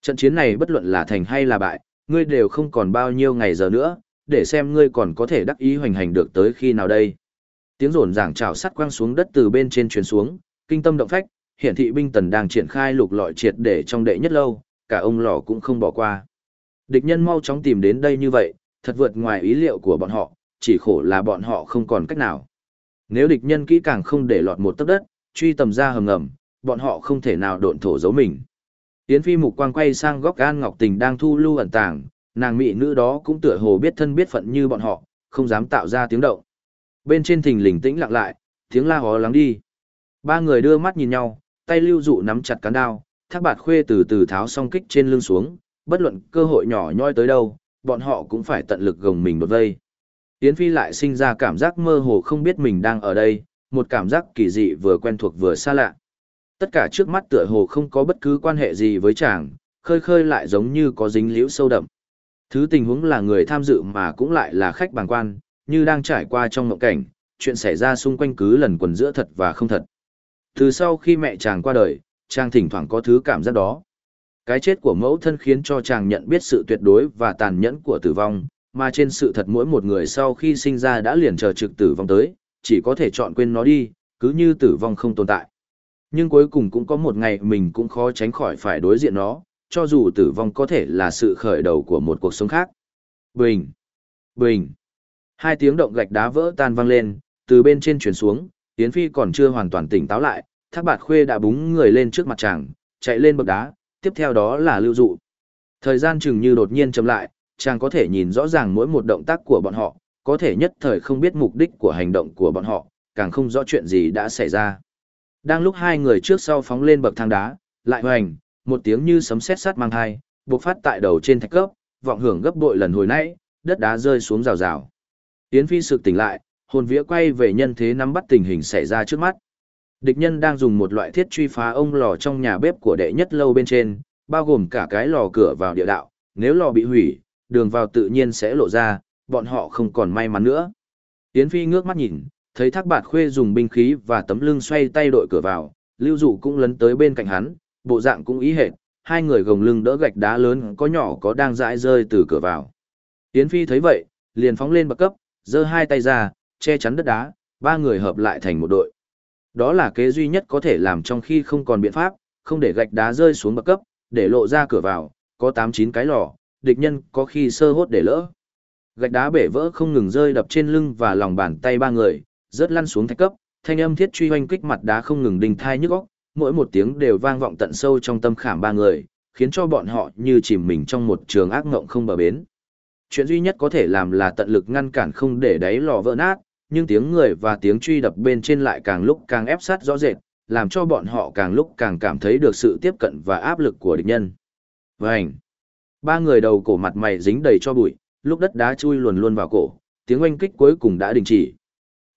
Trận chiến này bất luận là thành hay là bại, ngươi đều không còn bao nhiêu ngày giờ nữa, để xem ngươi còn có thể đắc ý hoành hành được tới khi nào đây. Tiếng rồn ràng trào sắt quăng xuống đất từ bên trên truyền xuống, kinh tâm động phách, hiển thị binh tần đang triển khai lục lọi triệt để trong đệ nhất lâu, cả ông lò cũng không bỏ qua. Địch nhân mau chóng tìm đến đây như vậy, thật vượt ngoài ý liệu của bọn họ, chỉ khổ là bọn họ không còn cách nào. Nếu địch nhân kỹ càng không để lọt một tấc đất, truy tầm ra hầm ngầm, bọn họ không thể nào độn thổ giấu mình. Yến Phi mục quang quay sang góc An Ngọc Tình đang thu lưu ẩn tàng, nàng mỹ nữ đó cũng tựa hồ biết thân biết phận như bọn họ, không dám tạo ra tiếng động. Bên trên thình lình tĩnh lặng lại, tiếng la hó lắng đi. Ba người đưa mắt nhìn nhau, tay lưu dụ nắm chặt cán đao, thác bạt khuê từ từ tháo song kích trên lưng xuống, bất luận cơ hội nhỏ nhoi tới đâu, bọn họ cũng phải tận lực gồng mình đột vây. Yến Phi lại sinh ra cảm giác mơ hồ không biết mình đang ở đây, một cảm giác kỳ dị vừa quen thuộc vừa xa lạ. Tất cả trước mắt tựa hồ không có bất cứ quan hệ gì với chàng, khơi khơi lại giống như có dính liễu sâu đậm. Thứ tình huống là người tham dự mà cũng lại là khách bàng quan, như đang trải qua trong mộng cảnh, chuyện xảy ra xung quanh cứ lần quần giữa thật và không thật. Từ sau khi mẹ chàng qua đời, chàng thỉnh thoảng có thứ cảm giác đó. Cái chết của mẫu thân khiến cho chàng nhận biết sự tuyệt đối và tàn nhẫn của tử vong, mà trên sự thật mỗi một người sau khi sinh ra đã liền chờ trực tử vong tới, chỉ có thể chọn quên nó đi, cứ như tử vong không tồn tại. Nhưng cuối cùng cũng có một ngày mình cũng khó tránh khỏi phải đối diện nó, cho dù tử vong có thể là sự khởi đầu của một cuộc sống khác. Bình! Bình! Hai tiếng động gạch đá vỡ tan vang lên, từ bên trên chuyển xuống, Yến Phi còn chưa hoàn toàn tỉnh táo lại, thác bạt khuê đã búng người lên trước mặt chàng, chạy lên bậc đá, tiếp theo đó là lưu dụ. Thời gian chừng như đột nhiên chậm lại, chàng có thể nhìn rõ ràng mỗi một động tác của bọn họ, có thể nhất thời không biết mục đích của hành động của bọn họ, càng không rõ chuyện gì đã xảy ra. Đang lúc hai người trước sau phóng lên bậc thang đá, lại hoành, một tiếng như sấm sét sắt mang thai, bộc phát tại đầu trên thạch cấp, vọng hưởng gấp bội lần hồi nãy, đất đá rơi xuống rào rào. Yến Phi sực tỉnh lại, hồn vía quay về nhân thế nắm bắt tình hình xảy ra trước mắt. Địch nhân đang dùng một loại thiết truy phá ông lò trong nhà bếp của đệ nhất lâu bên trên, bao gồm cả cái lò cửa vào địa đạo, nếu lò bị hủy, đường vào tự nhiên sẽ lộ ra, bọn họ không còn may mắn nữa. Yến Phi ngước mắt nhìn, thấy Thác Bạt Khuê dùng binh khí và tấm lưng xoay tay đội cửa vào, Lưu Dụ cũng lấn tới bên cạnh hắn, bộ dạng cũng ý hệt, hai người gồng lưng đỡ gạch đá lớn có nhỏ có đang dãi rơi từ cửa vào. Yến Phi thấy vậy, liền phóng lên bậc cấp, giơ hai tay ra, che chắn đất đá, ba người hợp lại thành một đội. Đó là kế duy nhất có thể làm trong khi không còn biện pháp, không để gạch đá rơi xuống bậc cấp, để lộ ra cửa vào, có 8-9 cái lò, địch nhân có khi sơ hốt để lỡ. Gạch đá bể vỡ không ngừng rơi đập trên lưng và lòng bàn tay ba người, rớt lăn xuống thạch cấp, thanh âm thiết truy hoanh kích mặt đá không ngừng đình thai nhức óc, mỗi một tiếng đều vang vọng tận sâu trong tâm khảm ba người, khiến cho bọn họ như chìm mình trong một trường ác ngộng không bờ bến. Chuyện duy nhất có thể làm là tận lực ngăn cản không để đáy lò vỡ nát, nhưng tiếng người và tiếng truy đập bên trên lại càng lúc càng ép sát rõ rệt, làm cho bọn họ càng lúc càng cảm thấy được sự tiếp cận và áp lực của địch nhân. Vành! Ba người đầu cổ mặt mày dính đầy cho bụi, lúc đất đá chui luồn luôn vào cổ, tiếng oanh kích cuối cùng đã đình chỉ.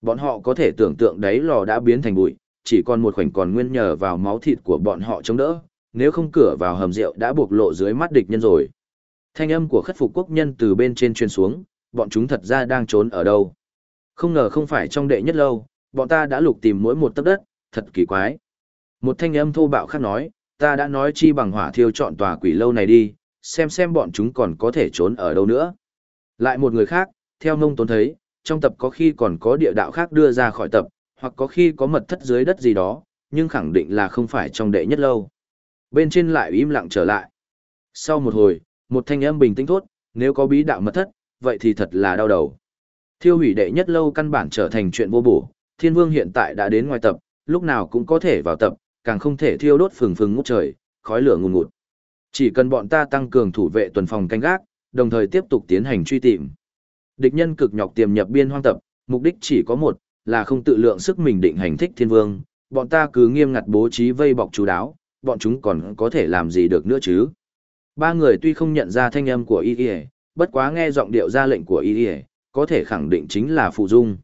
Bọn họ có thể tưởng tượng đấy lò đã biến thành bụi, chỉ còn một khoảnh còn nguyên nhờ vào máu thịt của bọn họ chống đỡ, nếu không cửa vào hầm rượu đã buộc lộ dưới mắt địch nhân rồi. Thanh âm của khất phục quốc nhân từ bên trên truyền xuống, bọn chúng thật ra đang trốn ở đâu. Không ngờ không phải trong đệ nhất lâu, bọn ta đã lục tìm mỗi một tấc đất, thật kỳ quái. Một thanh âm thô bạo khác nói, ta đã nói chi bằng hỏa thiêu chọn tòa quỷ lâu này đi, xem xem bọn chúng còn có thể trốn ở đâu nữa. Lại một người khác, theo nông tốn thấy, trong tập có khi còn có địa đạo khác đưa ra khỏi tập, hoặc có khi có mật thất dưới đất gì đó, nhưng khẳng định là không phải trong đệ nhất lâu. Bên trên lại im lặng trở lại. Sau một hồi, một thanh âm bình tĩnh thốt, nếu có bí đạo mật thất, vậy thì thật là đau đầu. Thiêu hủy đệ nhất lâu căn bản trở thành chuyện vô bổ, thiên vương hiện tại đã đến ngoài tập, lúc nào cũng có thể vào tập, càng không thể thiêu đốt phừng phừng ngút trời, khói lửa ngùn ngụt. Chỉ cần bọn ta tăng cường thủ vệ tuần phòng canh gác, đồng thời tiếp tục tiến hành truy tìm. Địch nhân cực nhọc tiềm nhập biên hoang tập, mục đích chỉ có một, là không tự lượng sức mình định hành thích thiên vương, bọn ta cứ nghiêm ngặt bố trí vây bọc chú đáo, bọn chúng còn có thể làm gì được nữa chứ. Ba người tuy không nhận ra thanh âm của y y, bất quá nghe giọng điệu ra lệnh của y y, có thể khẳng định chính là Phụ Dung.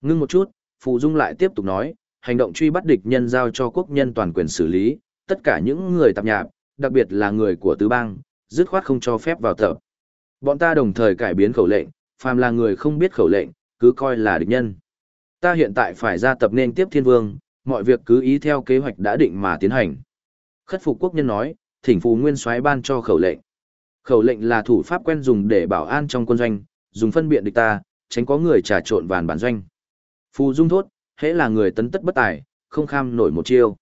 Ngưng một chút, Phụ Dung lại tiếp tục nói, hành động truy bắt địch nhân giao cho quốc nhân toàn quyền xử lý, tất cả những người tạp nhạp, đặc biệt là người của tứ bang, dứt khoát không cho phép vào tập. Bọn ta đồng thời cải biến khẩu lệnh, phàm là người không biết khẩu lệnh, cứ coi là địch nhân. Ta hiện tại phải ra tập nên tiếp thiên vương, mọi việc cứ ý theo kế hoạch đã định mà tiến hành. Khất phục quốc nhân nói, thỉnh phù nguyên soái ban cho khẩu lệnh. Khẩu lệnh là thủ pháp quen dùng để bảo an trong quân doanh, dùng phân biện địch ta, tránh có người trà trộn vàn bản doanh. Phù dung thốt, hễ là người tấn tất bất tài, không kham nổi một chiêu.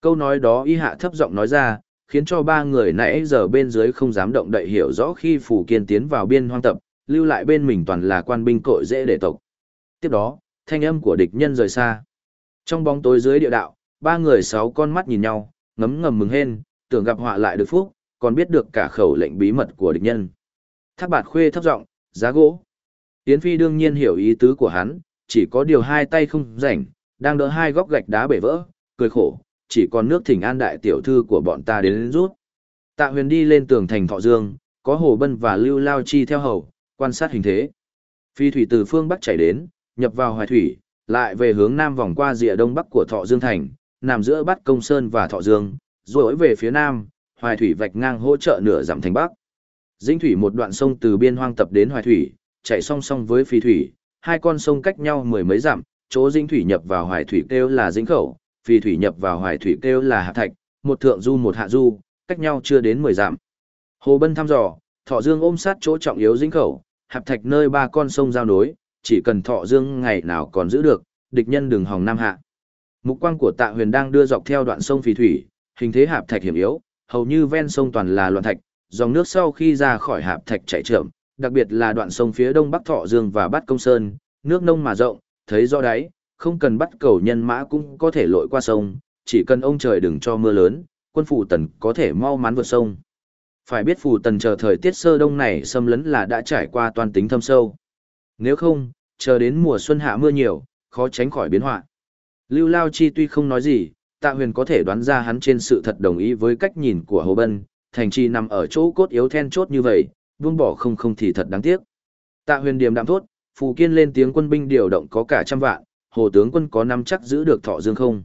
Câu nói đó y hạ thấp giọng nói ra, khiến cho ba người nãy giờ bên dưới không dám động đậy hiểu rõ khi Phù Kiên tiến vào biên hoang tập, lưu lại bên mình toàn là quan binh cội dễ để tộc. Tiếp đó, thanh âm của địch nhân rời xa. Trong bóng tối dưới địa đạo, ba người sáu con mắt nhìn nhau, ngấm ngầm mừng hên, tưởng gặp họa lại được phúc, còn biết được cả khẩu lệnh bí mật của địch nhân. Thác bạt khuê thấp giọng, giá gỗ. Yến Phi đương nhiên hiểu ý tứ của hắn, chỉ có điều hai tay không rảnh, đang đỡ hai góc gạch đá bể vỡ, cười khổ, chỉ còn nước thỉnh an đại tiểu thư của bọn ta đến rút. Tạ huyền đi lên tường thành thọ dương, có hồ bân và lưu lao chi theo hầu, quan sát hình thế. Phi thủy từ phương bắc chảy đến, nhập vào hoài thủy, lại về hướng nam vòng qua rìa đông bắc của thọ dương thành, nằm giữa Bát Công Sơn và Thọ Dương, rồi về phía nam, Hoài Thủy vạch ngang hỗ trợ nửa dặm thành bắc. Dĩnh Thủy một đoạn sông từ biên hoang tập đến Hoài Thủy, chạy song song với Phi Thủy, hai con sông cách nhau mười mấy dặm, chỗ Dĩnh Thủy nhập vào Hoài Thủy kêu là Dĩnh Khẩu, Phi Thủy nhập vào Hoài Thủy kêu là Hạ Thạch, một thượng du một hạ du, cách nhau chưa đến mười dặm. Hồ Bân thăm dò, Thọ Dương ôm sát chỗ trọng yếu Dĩnh Khẩu, Hạp Thạch nơi ba con sông giao nối, chỉ cần Thọ Dương ngày nào còn giữ được, địch nhân đường hòng nam hạ. Mục quang của Tạ Huyền đang đưa dọc theo đoạn sông Phi Thủy, hình thế hạp thạch hiểm yếu, hầu như ven sông toàn là loạn thạch, dòng nước sau khi ra khỏi hạp thạch chảy chậm, đặc biệt là đoạn sông phía đông bắc Thọ Dương và Bát Công Sơn, nước nông mà rộng, thấy rõ đáy, không cần bắt cầu nhân mã cũng có thể lội qua sông, chỉ cần ông trời đừng cho mưa lớn, quân phù tần có thể mau mắn vượt sông. Phải biết phù tần chờ thời tiết sơ đông này xâm lấn là đã trải qua toàn tính thâm sâu. Nếu không, chờ đến mùa xuân hạ mưa nhiều, khó tránh khỏi biến họa. Lưu Lao Chi tuy không nói gì, Tạ Huyền có thể đoán ra hắn trên sự thật đồng ý với cách nhìn của Hồ Bân, thành trì nằm ở chỗ cốt yếu then chốt như vậy, buông bỏ không không thì thật đáng tiếc. Tạ Huyền điềm đạm thốt, Phù Kiên lên tiếng quân binh điều động có cả trăm vạn, Hồ tướng quân có năm chắc giữ được Thọ Dương không?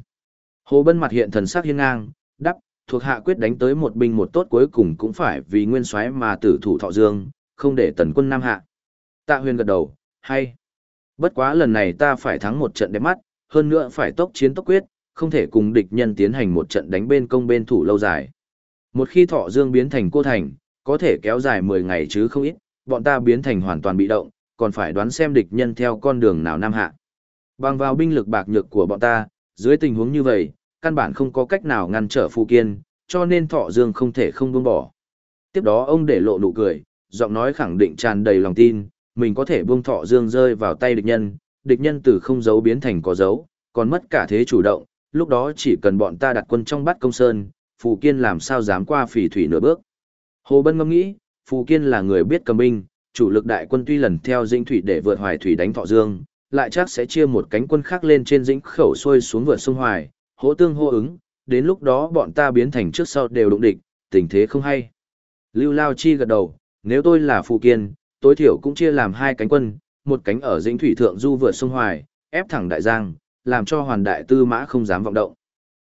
Hồ Bân mặt hiện thần sắc hiên ngang, đắp, thuộc hạ quyết đánh tới một binh một tốt cuối cùng cũng phải vì nguyên soái mà tử thủ Thọ Dương, không để tần quân Nam hạ. Tạ Huyền gật đầu, hay. Bất quá lần này ta phải thắng một trận đẹp mắt, hơn nữa phải tốc chiến tốc quyết, không thể cùng địch nhân tiến hành một trận đánh bên công bên thủ lâu dài. Một khi thọ dương biến thành cô thành, có thể kéo dài 10 ngày chứ không ít, bọn ta biến thành hoàn toàn bị động, còn phải đoán xem địch nhân theo con đường nào nam hạ. Bằng vào binh lực bạc nhược của bọn ta, dưới tình huống như vậy, căn bản không có cách nào ngăn trở phù Kiên, cho nên thọ dương không thể không buông bỏ. Tiếp đó ông để lộ nụ cười, giọng nói khẳng định tràn đầy lòng tin, mình có thể buông thọ dương rơi vào tay địch nhân, địch nhân từ không giấu biến thành có dấu, còn mất cả thế chủ động, lúc đó chỉ cần bọn ta đặt quân trong bát công sơn, Phù Kiên làm sao dám qua phỉ thủy nửa bước. Hồ Bân ngẫm nghĩ, Phù Kiên là người biết cầm binh, chủ lực đại quân tuy lần theo dĩnh thủy để vượt hoài thủy đánh thọ dương, lại chắc sẽ chia một cánh quân khác lên trên dĩnh khẩu xuôi xuống vượt sông hoài, hỗ tương hô ứng, đến lúc đó bọn ta biến thành trước sau đều đụng địch, tình thế không hay. Lưu Lao Chi gật đầu, nếu tôi là Phù Kiên, tối thiểu cũng chia làm hai cánh quân, một cánh ở dĩnh thủy thượng du vượt sông hoài, ép thẳng đại giang, làm cho hoàn đại tư mã không dám vọng động.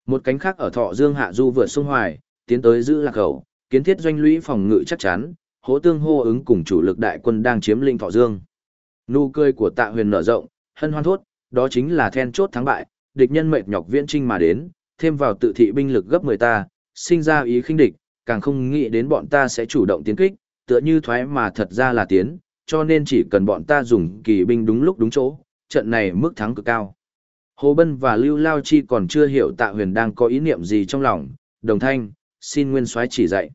Một cánh khác ở thọ dương hạ du vượt sông Hoài, tiến tới giữ lạc khẩu, kiến thiết doanh lũy phòng ngự chắc chắn, hỗ tương hô ứng cùng chủ lực đại quân đang chiếm linh thọ dương. Nụ cười của tạ huyền nở rộng, hân hoan thốt, đó chính là then chốt thắng bại, địch nhân mệt nhọc viễn trinh mà đến, thêm vào tự thị binh lực gấp 10 ta, sinh ra ý khinh địch, càng không nghĩ đến bọn ta sẽ chủ động tiến kích, tựa như thoái mà thật ra là tiến, cho nên chỉ cần bọn ta dùng kỳ binh đúng lúc đúng chỗ, trận này mức thắng cực cao. Hồ Bân và Lưu Lao Chi còn chưa hiểu Tạ Huyền đang có ý niệm gì trong lòng, đồng thanh, xin nguyên soái chỉ dạy.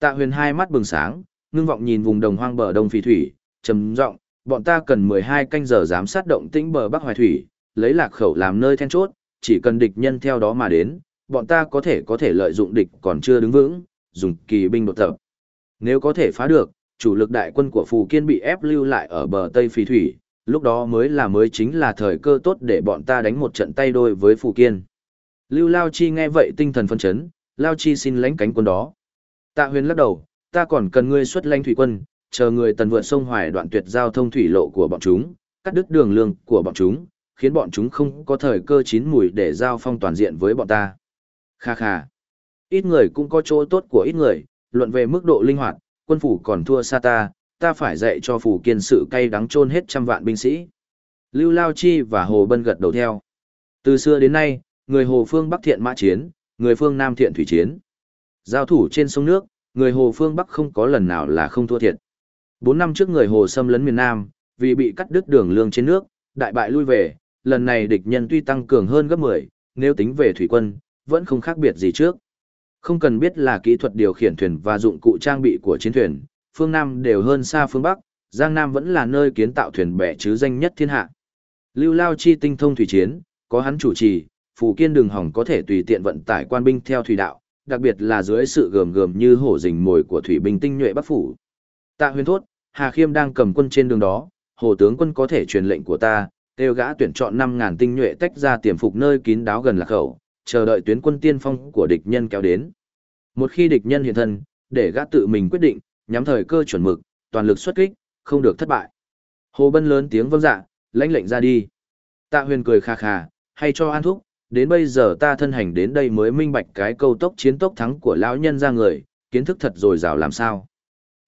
Tạ Huyền hai mắt bừng sáng, ngưng vọng nhìn vùng đồng hoang bờ đông phi thủy, trầm giọng, bọn ta cần 12 canh giờ giám sát động tĩnh bờ Bắc Hoài thủy, lấy lạc khẩu làm nơi then chốt, chỉ cần địch nhân theo đó mà đến, bọn ta có thể có thể lợi dụng địch còn chưa đứng vững, dùng kỳ binh đột tập. Nếu có thể phá được, chủ lực đại quân của Phù Kiên bị ép lưu lại ở bờ Tây Phi Thủy, lúc đó mới là mới chính là thời cơ tốt để bọn ta đánh một trận tay đôi với Phù Kiên. Lưu Lao Chi nghe vậy tinh thần phân chấn, Lao Chi xin lãnh cánh quân đó. Tạ huyền lắc đầu, ta còn cần ngươi xuất lãnh thủy quân, chờ người tần vượt sông Hoài đoạn tuyệt giao thông thủy lộ của bọn chúng, cắt đứt đường lương của bọn chúng, khiến bọn chúng không có thời cơ chín mùi để giao phong toàn diện với bọn ta. Kha kha. Ít người cũng có chỗ tốt của ít người, luận về mức độ linh hoạt, quân phủ còn thua xa ta, ta phải dạy cho phủ kiên sự cay đắng chôn hết trăm vạn binh sĩ. Lưu Lao Chi và Hồ Bân gật đầu theo. Từ xưa đến nay, người Hồ Phương Bắc thiện mã chiến, người phương Nam thiện thủy chiến. Giao thủ trên sông nước, người Hồ Phương Bắc không có lần nào là không thua thiệt. Bốn năm trước người Hồ xâm lấn miền Nam, vì bị cắt đứt đường lương trên nước, đại bại lui về, lần này địch nhân tuy tăng cường hơn gấp 10, nếu tính về thủy quân, vẫn không khác biệt gì trước. Không cần biết là kỹ thuật điều khiển thuyền và dụng cụ trang bị của chiến thuyền, phương Nam đều hơn xa phương Bắc, Giang Nam vẫn là nơi kiến tạo thuyền bè chứ danh nhất thiên hạ. Lưu Lao Chi tinh thông thủy chiến, có hắn chủ trì, Phù Kiên đường hỏng có thể tùy tiện vận tải quan binh theo thủy đạo, đặc biệt là dưới sự gườm gườm như hổ rình mồi của thủy binh tinh nhuệ Bắc phủ. Tạ Huyền thốt, Hà Khiêm đang cầm quân trên đường đó, hồ tướng quân có thể truyền lệnh của ta, kêu gã tuyển chọn 5000 tinh nhuệ tách ra tiềm phục nơi kín đáo gần lạc khẩu, chờ đợi tuyến quân tiên phong của địch nhân kéo đến. Một khi địch nhân hiện thân, để gã tự mình quyết định, nhắm thời cơ chuẩn mực, toàn lực xuất kích, không được thất bại. Hồ Bân lớn tiếng vâng dạ, lãnh lệnh ra đi. Tạ Huyền cười khà khà, hay cho An Thúc, Đến bây giờ ta thân hành đến đây mới minh bạch cái câu tốc chiến tốc thắng của lão nhân ra người, kiến thức thật rồi rào làm sao.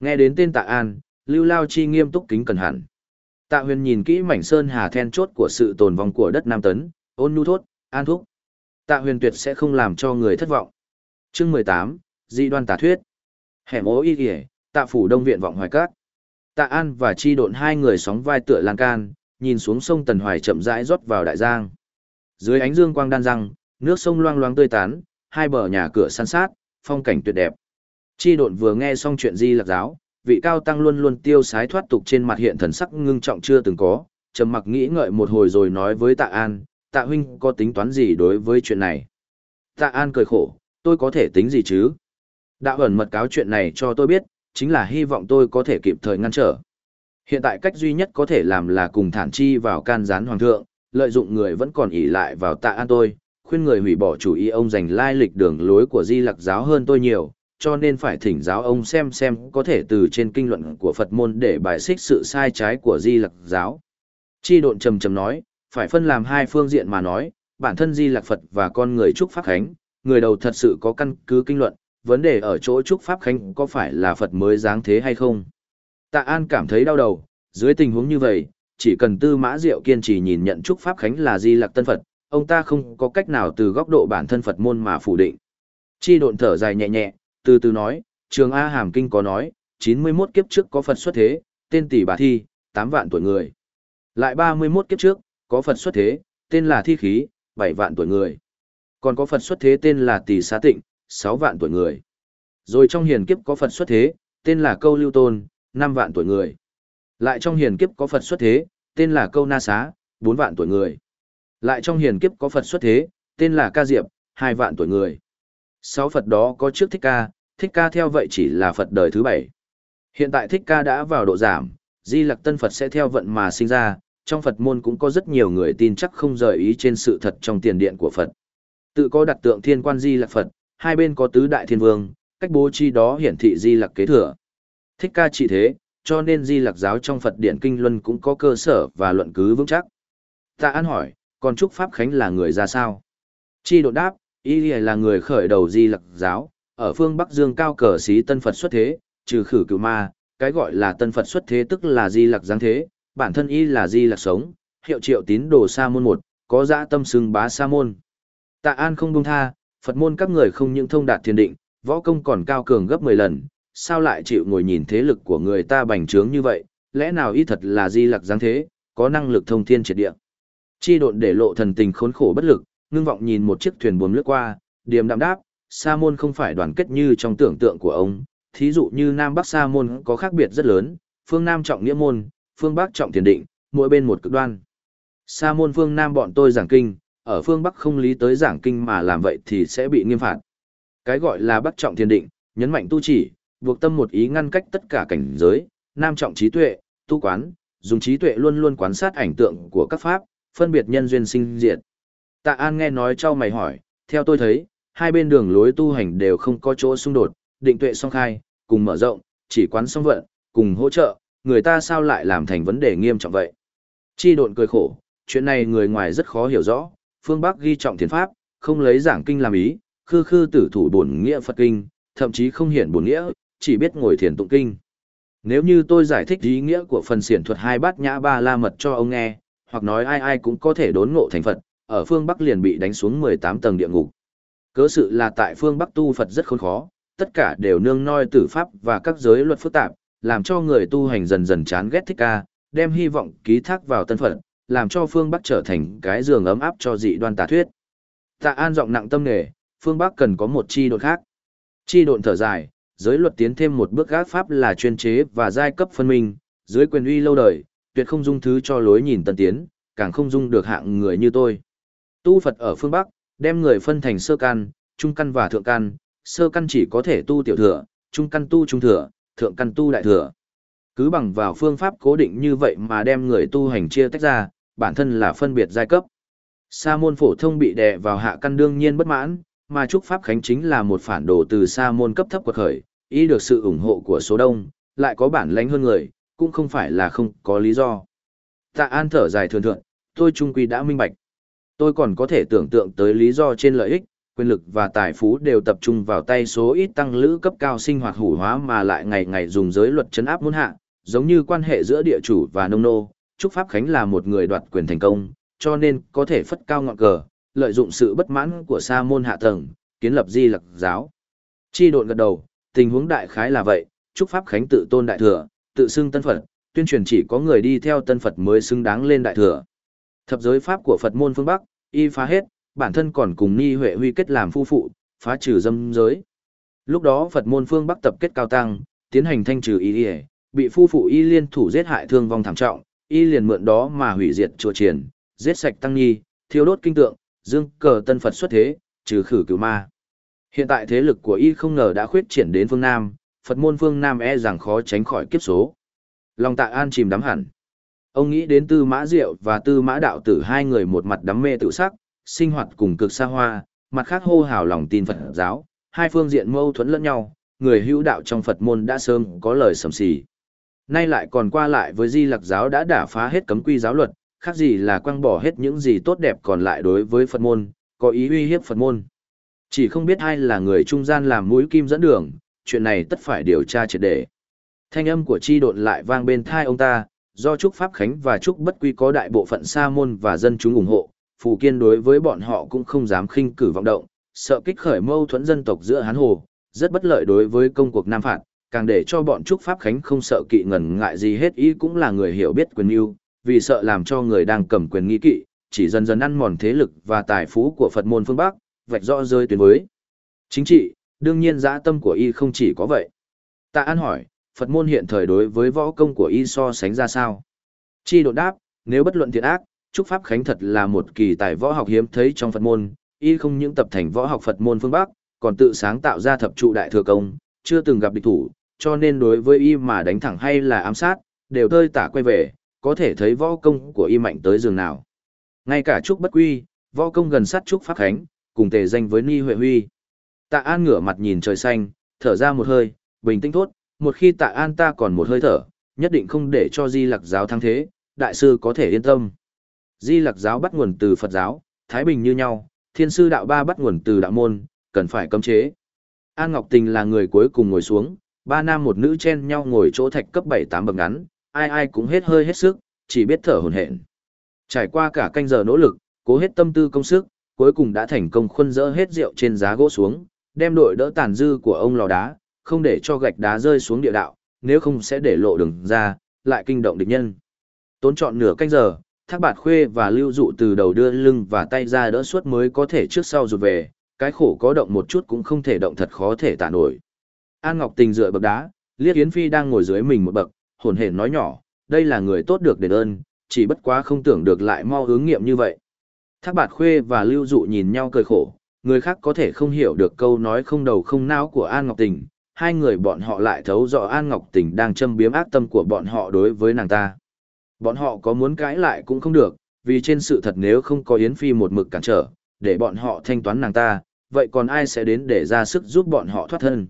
Nghe đến tên tạ an, Lưu Lao Chi nghiêm túc kính cẩn hẳn. Tạ huyền nhìn kỹ mảnh sơn hà then chốt của sự tồn vong của đất Nam Tấn, ôn nhu thốt, an thúc. Tạ huyền tuyệt sẽ không làm cho người thất vọng. Chương mười tám, Dị đoan tà thuyết. Hẻm ố y kìa, tạ phủ đông viện vọng hoài cát. Tạ An và Chi độn hai người sóng vai tựa lan can, nhìn xuống sông Tần Hoài chậm rãi rót vào đại giang. Dưới ánh dương quang đan răng, nước sông loang loáng tươi tán, hai bờ nhà cửa san sát, phong cảnh tuyệt đẹp. Chi độn vừa nghe xong chuyện di lạc giáo, vị cao tăng luôn luôn tiêu sái thoát tục trên mặt hiện thần sắc ngưng trọng chưa từng có, trầm mặc nghĩ ngợi một hồi rồi nói với Tạ An, Tạ huynh có tính toán gì đối với chuyện này? Tạ An cười khổ, tôi có thể tính gì chứ? Đã ẩn mật cáo chuyện này cho tôi biết, chính là hy vọng tôi có thể kịp thời ngăn trở. Hiện tại cách duy nhất có thể làm là cùng thản chi vào can gián hoàng thượng, lợi dụng người vẫn còn ỷ lại vào tạ an tôi, khuyên người hủy bỏ chủ ý ông giành lai lịch đường lối của di lặc giáo hơn tôi nhiều, cho nên phải thỉnh giáo ông xem xem có thể từ trên kinh luận của Phật môn để bài xích sự sai trái của di lặc giáo. Chi độn trầm trầm nói, phải phân làm hai phương diện mà nói, bản thân di lặc Phật và con người trúc Pháp Khánh, người đầu thật sự có căn cứ kinh luận, vấn đề ở chỗ trúc Pháp Khánh có phải là Phật mới dáng thế hay không. Tạ An cảm thấy đau đầu, dưới tình huống như vậy, chỉ cần tư mã diệu kiên trì nhìn nhận trúc Pháp Khánh là di lặc tân Phật, ông ta không có cách nào từ góc độ bản thân Phật môn mà phủ định. Chi độn thở dài nhẹ nhẹ, từ từ nói, trường A Hàm Kinh có nói, 91 kiếp trước có Phật xuất thế, tên tỷ bà thi, 8 vạn tuổi người. Lại 31 kiếp trước, có Phật xuất thế, tên là thi khí, 7 vạn tuổi người. Còn có Phật xuất thế tên là tỷ xá tịnh, 6 vạn tuổi người. Rồi trong hiền kiếp có Phật xuất thế, tên là câu lưu tôn, 5 vạn tuổi người. Lại trong hiền kiếp có Phật xuất thế, tên là câu na xá, 4 vạn tuổi người. Lại trong hiền kiếp có Phật xuất thế, tên là ca diệp, 2 vạn tuổi người. Sáu Phật đó có trước Thích Ca, Thích Ca theo vậy chỉ là Phật đời thứ bảy. Hiện tại Thích Ca đã vào độ giảm, Di Lặc Tân Phật sẽ theo vận mà sinh ra, trong Phật môn cũng có rất nhiều người tin chắc không rời ý trên sự thật trong tiền điện của Phật. Tự có đặt tượng thiên quan Di Lặc Phật, hai bên có tứ đại thiên vương, cách bố trí đó hiển thị Di Lặc kế thừa. Thích Ca chỉ thế, cho nên Di Lặc giáo trong Phật điện Kinh Luân cũng có cơ sở và luận cứ vững chắc. tạ an hỏi, còn Trúc Pháp Khánh là người ra sao? Chi độ đáp, Y là người khởi đầu di lặc giáo, ở phương Bắc Dương cao cờ sĩ tân Phật xuất thế, trừ khử cửu ma, cái gọi là tân Phật xuất thế tức là di lặc giáng thế, bản thân y là di lặc sống, hiệu triệu tín đồ sa môn một, có dã tâm xưng bá sa môn. Tạ An không buông tha, Phật môn các người không những thông đạt thiền định, võ công còn cao cường gấp 10 lần, sao lại chịu ngồi nhìn thế lực của người ta bành trướng như vậy, lẽ nào y thật là di lặc giáng thế, có năng lực thông thiên triệt địa. Chi độn để lộ thần tình khốn khổ bất lực, ngưng vọng nhìn một chiếc thuyền buồm lướt qua, điềm đạm đáp, Sa môn không phải đoàn kết như trong tưởng tượng của ông, thí dụ như Nam Bắc Sa môn có khác biệt rất lớn, phương Nam trọng nghĩa môn, phương Bắc trọng thiền định, mỗi bên một cực đoan. Sa môn phương Nam bọn tôi giảng kinh, ở phương Bắc không lý tới giảng kinh mà làm vậy thì sẽ bị nghiêm phạt. Cái gọi là Bắc trọng thiên định, nhấn mạnh tu chỉ, buộc tâm một ý ngăn cách tất cả cảnh giới, Nam trọng trí tuệ, tu quán, dùng trí tuệ luôn luôn quan sát ảnh tượng của các pháp, phân biệt nhân duyên sinh diệt. Tạ An nghe nói cho mày hỏi, theo tôi thấy, hai bên đường lối tu hành đều không có chỗ xung đột, định tuệ song khai, cùng mở rộng, chỉ quán song vận, cùng hỗ trợ, người ta sao lại làm thành vấn đề nghiêm trọng vậy? Chi độn cười khổ, chuyện này người ngoài rất khó hiểu rõ, phương Bắc ghi trọng thiền pháp, không lấy giảng kinh làm ý, khư khư tử thủ bổn nghĩa Phật kinh, thậm chí không hiển bổn nghĩa, chỉ biết ngồi thiền tụng kinh. Nếu như tôi giải thích ý nghĩa của phần xiển thuật hai bát nhã ba la mật cho ông nghe, hoặc nói ai ai cũng có thể đốn ngộ thành Phật, ở phương Bắc liền bị đánh xuống 18 tầng địa ngục. Cớ sự là tại phương Bắc tu Phật rất khốn khó, tất cả đều nương noi tử pháp và các giới luật phức tạp, làm cho người tu hành dần dần chán ghét thích ca, đem hy vọng ký thác vào tân Phật, làm cho phương Bắc trở thành cái giường ấm áp cho dị đoan tà thuyết. Tạ An giọng nặng tâm nghề, phương Bắc cần có một chi độn khác. Chi độn thở dài, giới luật tiến thêm một bước gác pháp là chuyên chế và giai cấp phân minh, dưới quyền uy lâu đời, tuyệt không dung thứ cho lối nhìn tân tiến, càng không dung được hạng người như tôi. Tu Phật ở phương Bắc, đem người phân thành sơ căn, trung căn và thượng căn, sơ căn chỉ có thể tu tiểu thừa, trung căn tu trung thừa, thượng căn tu đại thừa. Cứ bằng vào phương pháp cố định như vậy mà đem người tu hành chia tách ra, bản thân là phân biệt giai cấp. Sa môn phổ thông bị đè vào hạ căn đương nhiên bất mãn, mà trúc pháp khánh chính là một phản đồ từ sa môn cấp thấp quật khởi, ý được sự ủng hộ của số đông, lại có bản lãnh hơn người, cũng không phải là không có lý do. Tạ An thở dài thường thượng, tôi trung quy đã minh bạch. Tôi còn có thể tưởng tượng tới lý do trên lợi ích, quyền lực và tài phú đều tập trung vào tay số ít tăng lữ cấp cao sinh hoạt hủ hóa mà lại ngày ngày dùng giới luật chấn áp muốn hạ, giống như quan hệ giữa địa chủ và nông nô. Trúc Pháp Khánh là một người đoạt quyền thành công, cho nên có thể phất cao ngọn cờ, lợi dụng sự bất mãn của sa môn hạ tầng, kiến lập di lặc giáo. Chi độn gật đầu, tình huống đại khái là vậy, Trúc Pháp Khánh tự tôn đại thừa, tự xưng tân Phật, tuyên truyền chỉ có người đi theo tân Phật mới xứng đáng lên đại thừa. Thập giới pháp của Phật môn phương Bắc, y phá hết, bản thân còn cùng Ni Huệ Huy kết làm phu phụ, phá trừ dâm giới. Lúc đó Phật môn phương Bắc tập kết cao tăng, tiến hành thanh trừ y y, bị phu phụ y liên thủ giết hại thương vong thảm trọng, y liền mượn đó mà hủy diệt chùa triển, giết sạch tăng nhi, thiêu đốt kinh tượng, dương cờ tân Phật xuất thế, trừ khử cứu ma. Hiện tại thế lực của y không ngờ đã khuyết triển đến phương Nam, Phật môn phương Nam e rằng khó tránh khỏi kiếp số. Lòng tạ an chìm đắm hẳn. Ông nghĩ đến tư mã diệu và tư mã đạo tử hai người một mặt đắm mê tự sắc, sinh hoạt cùng cực xa hoa, mặt khác hô hào lòng tin Phật giáo, hai phương diện mâu thuẫn lẫn nhau, người hữu đạo trong Phật môn đã sớm có lời sầm xì. Nay lại còn qua lại với di lặc giáo đã đả phá hết cấm quy giáo luật, khác gì là quăng bỏ hết những gì tốt đẹp còn lại đối với Phật môn, có ý uy hiếp Phật môn. Chỉ không biết ai là người trung gian làm mũi kim dẫn đường, chuyện này tất phải điều tra triệt để. Thanh âm của chi độn lại vang bên thai ông ta, do Trúc Pháp Khánh và Trúc Bất Quy có đại bộ phận sa môn và dân chúng ủng hộ, Phù Kiên đối với bọn họ cũng không dám khinh cử vọng động, sợ kích khởi mâu thuẫn dân tộc giữa Hán Hồ, rất bất lợi đối với công cuộc Nam Phạt, càng để cho bọn Trúc Pháp Khánh không sợ kỵ ngần ngại gì hết ý cũng là người hiểu biết quyền yêu, vì sợ làm cho người đang cầm quyền nghi kỵ, chỉ dần dần ăn mòn thế lực và tài phú của Phật môn phương Bắc, vạch rõ rơi tuyến với. Chính trị, đương nhiên dã tâm của y không chỉ có vậy. Tạ An hỏi, Phật môn hiện thời đối với võ công của y so sánh ra sao? Chi đột đáp, nếu bất luận thiện ác, Trúc Pháp Khánh thật là một kỳ tài võ học hiếm thấy trong Phật môn, y không những tập thành võ học Phật môn phương Bắc, còn tự sáng tạo ra thập trụ đại thừa công, chưa từng gặp địch thủ, cho nên đối với y mà đánh thẳng hay là ám sát, đều tơi tả quay về, có thể thấy võ công của y mạnh tới giường nào. Ngay cả Trúc Bất Quy, võ công gần sát Trúc Pháp Khánh, cùng tề danh với Ni Huệ Huy. Tạ An ngửa mặt nhìn trời xanh, thở ra một hơi, bình tĩnh thốt, một khi Tạ An ta còn một hơi thở, nhất định không để cho Di Lặc giáo thắng thế, đại sư có thể yên tâm. Di Lặc giáo bắt nguồn từ Phật giáo, Thái Bình như nhau, Thiên sư đạo ba bắt nguồn từ đạo môn, cần phải cấm chế. An Ngọc Tình là người cuối cùng ngồi xuống, ba nam một nữ chen nhau ngồi chỗ thạch cấp 7-8 bậc ngắn, ai ai cũng hết hơi hết sức, chỉ biết thở hổn hển. Trải qua cả canh giờ nỗ lực, cố hết tâm tư công sức, cuối cùng đã thành công khuân dỡ hết rượu trên giá gỗ xuống, đem đội đỡ tàn dư của ông lò đá, không để cho gạch đá rơi xuống địa đạo, nếu không sẽ để lộ đường ra, lại kinh động địch nhân. Tốn chọn nửa canh giờ, Thác Bạt Khuê và Lưu Dụ từ đầu đưa lưng và tay ra đỡ suốt mới có thể trước sau rụt về, cái khổ có động một chút cũng không thể động thật khó thể tả nổi. An Ngọc Tình dựa bậc đá, liếc Yến Phi đang ngồi dưới mình một bậc, hồn hển nói nhỏ, đây là người tốt được đền ơn, chỉ bất quá không tưởng được lại mau hướng nghiệm như vậy. Thác Bạt Khuê và Lưu Dụ nhìn nhau cười khổ, người khác có thể không hiểu được câu nói không đầu không não của An Ngọc Tình, hai người bọn họ lại thấu rõ An Ngọc Tình đang châm biếm ác tâm của bọn họ đối với nàng ta. Bọn họ có muốn cãi lại cũng không được, vì trên sự thật nếu không có Yến Phi một mực cản trở, để bọn họ thanh toán nàng ta, vậy còn ai sẽ đến để ra sức giúp bọn họ thoát thân.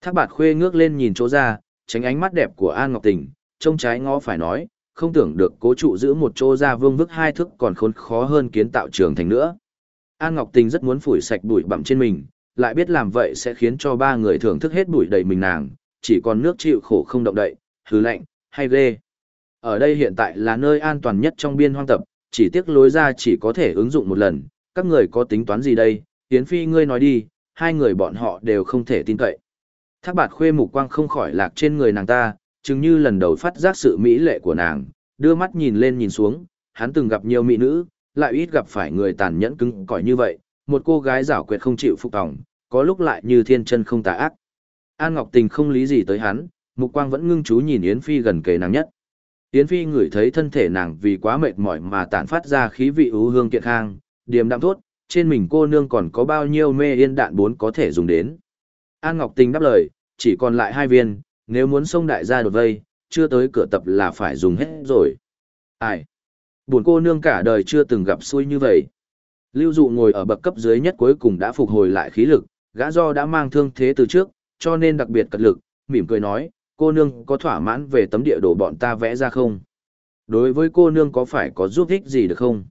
Thác bạt khuê ngước lên nhìn chỗ ra, tránh ánh mắt đẹp của An Ngọc Tình, trông trái ngó phải nói, không tưởng được cố trụ giữ một chỗ ra vương vức hai thức còn khốn khó hơn kiến tạo trường thành nữa. An Ngọc Tình rất muốn phủi sạch bụi bặm trên mình, lại biết làm vậy sẽ khiến cho ba người thưởng thức hết bụi đầy mình nàng, chỉ còn nước chịu khổ không động đậy, hứ lạnh, hay ghê. Ở đây hiện tại là nơi an toàn nhất trong biên hoang tập, chỉ tiếc lối ra chỉ có thể ứng dụng một lần, các người có tính toán gì đây, Yến Phi ngươi nói đi, hai người bọn họ đều không thể tin cậy. Thác bạt khuê mục quang không khỏi lạc trên người nàng ta, chừng như lần đầu phát giác sự mỹ lệ của nàng, đưa mắt nhìn lên nhìn xuống, hắn từng gặp nhiều mỹ nữ, lại ít gặp phải người tàn nhẫn cứng cỏi như vậy, một cô gái giảo quyệt không chịu phục tòng, có lúc lại như thiên chân không tà ác. An Ngọc Tình không lý gì tới hắn, mục quang vẫn ngưng chú nhìn Yến Phi gần kề nàng nhất. Yến Phi ngửi thấy thân thể nàng vì quá mệt mỏi mà tản phát ra khí vị ưu hương kiện khang, điềm đạm thốt, trên mình cô nương còn có bao nhiêu mê yên đạn bốn có thể dùng đến. An Ngọc Tình đáp lời, chỉ còn lại hai viên, nếu muốn xông đại gia đột vây, chưa tới cửa tập là phải dùng hết rồi. Ai? Buồn cô nương cả đời chưa từng gặp xui như vậy. Lưu dụ ngồi ở bậc cấp dưới nhất cuối cùng đã phục hồi lại khí lực, gã do đã mang thương thế từ trước, cho nên đặc biệt cật lực, mỉm cười nói, cô nương có thỏa mãn về tấm địa đồ bọn ta vẽ ra không? Đối với cô nương có phải có giúp ích gì được không?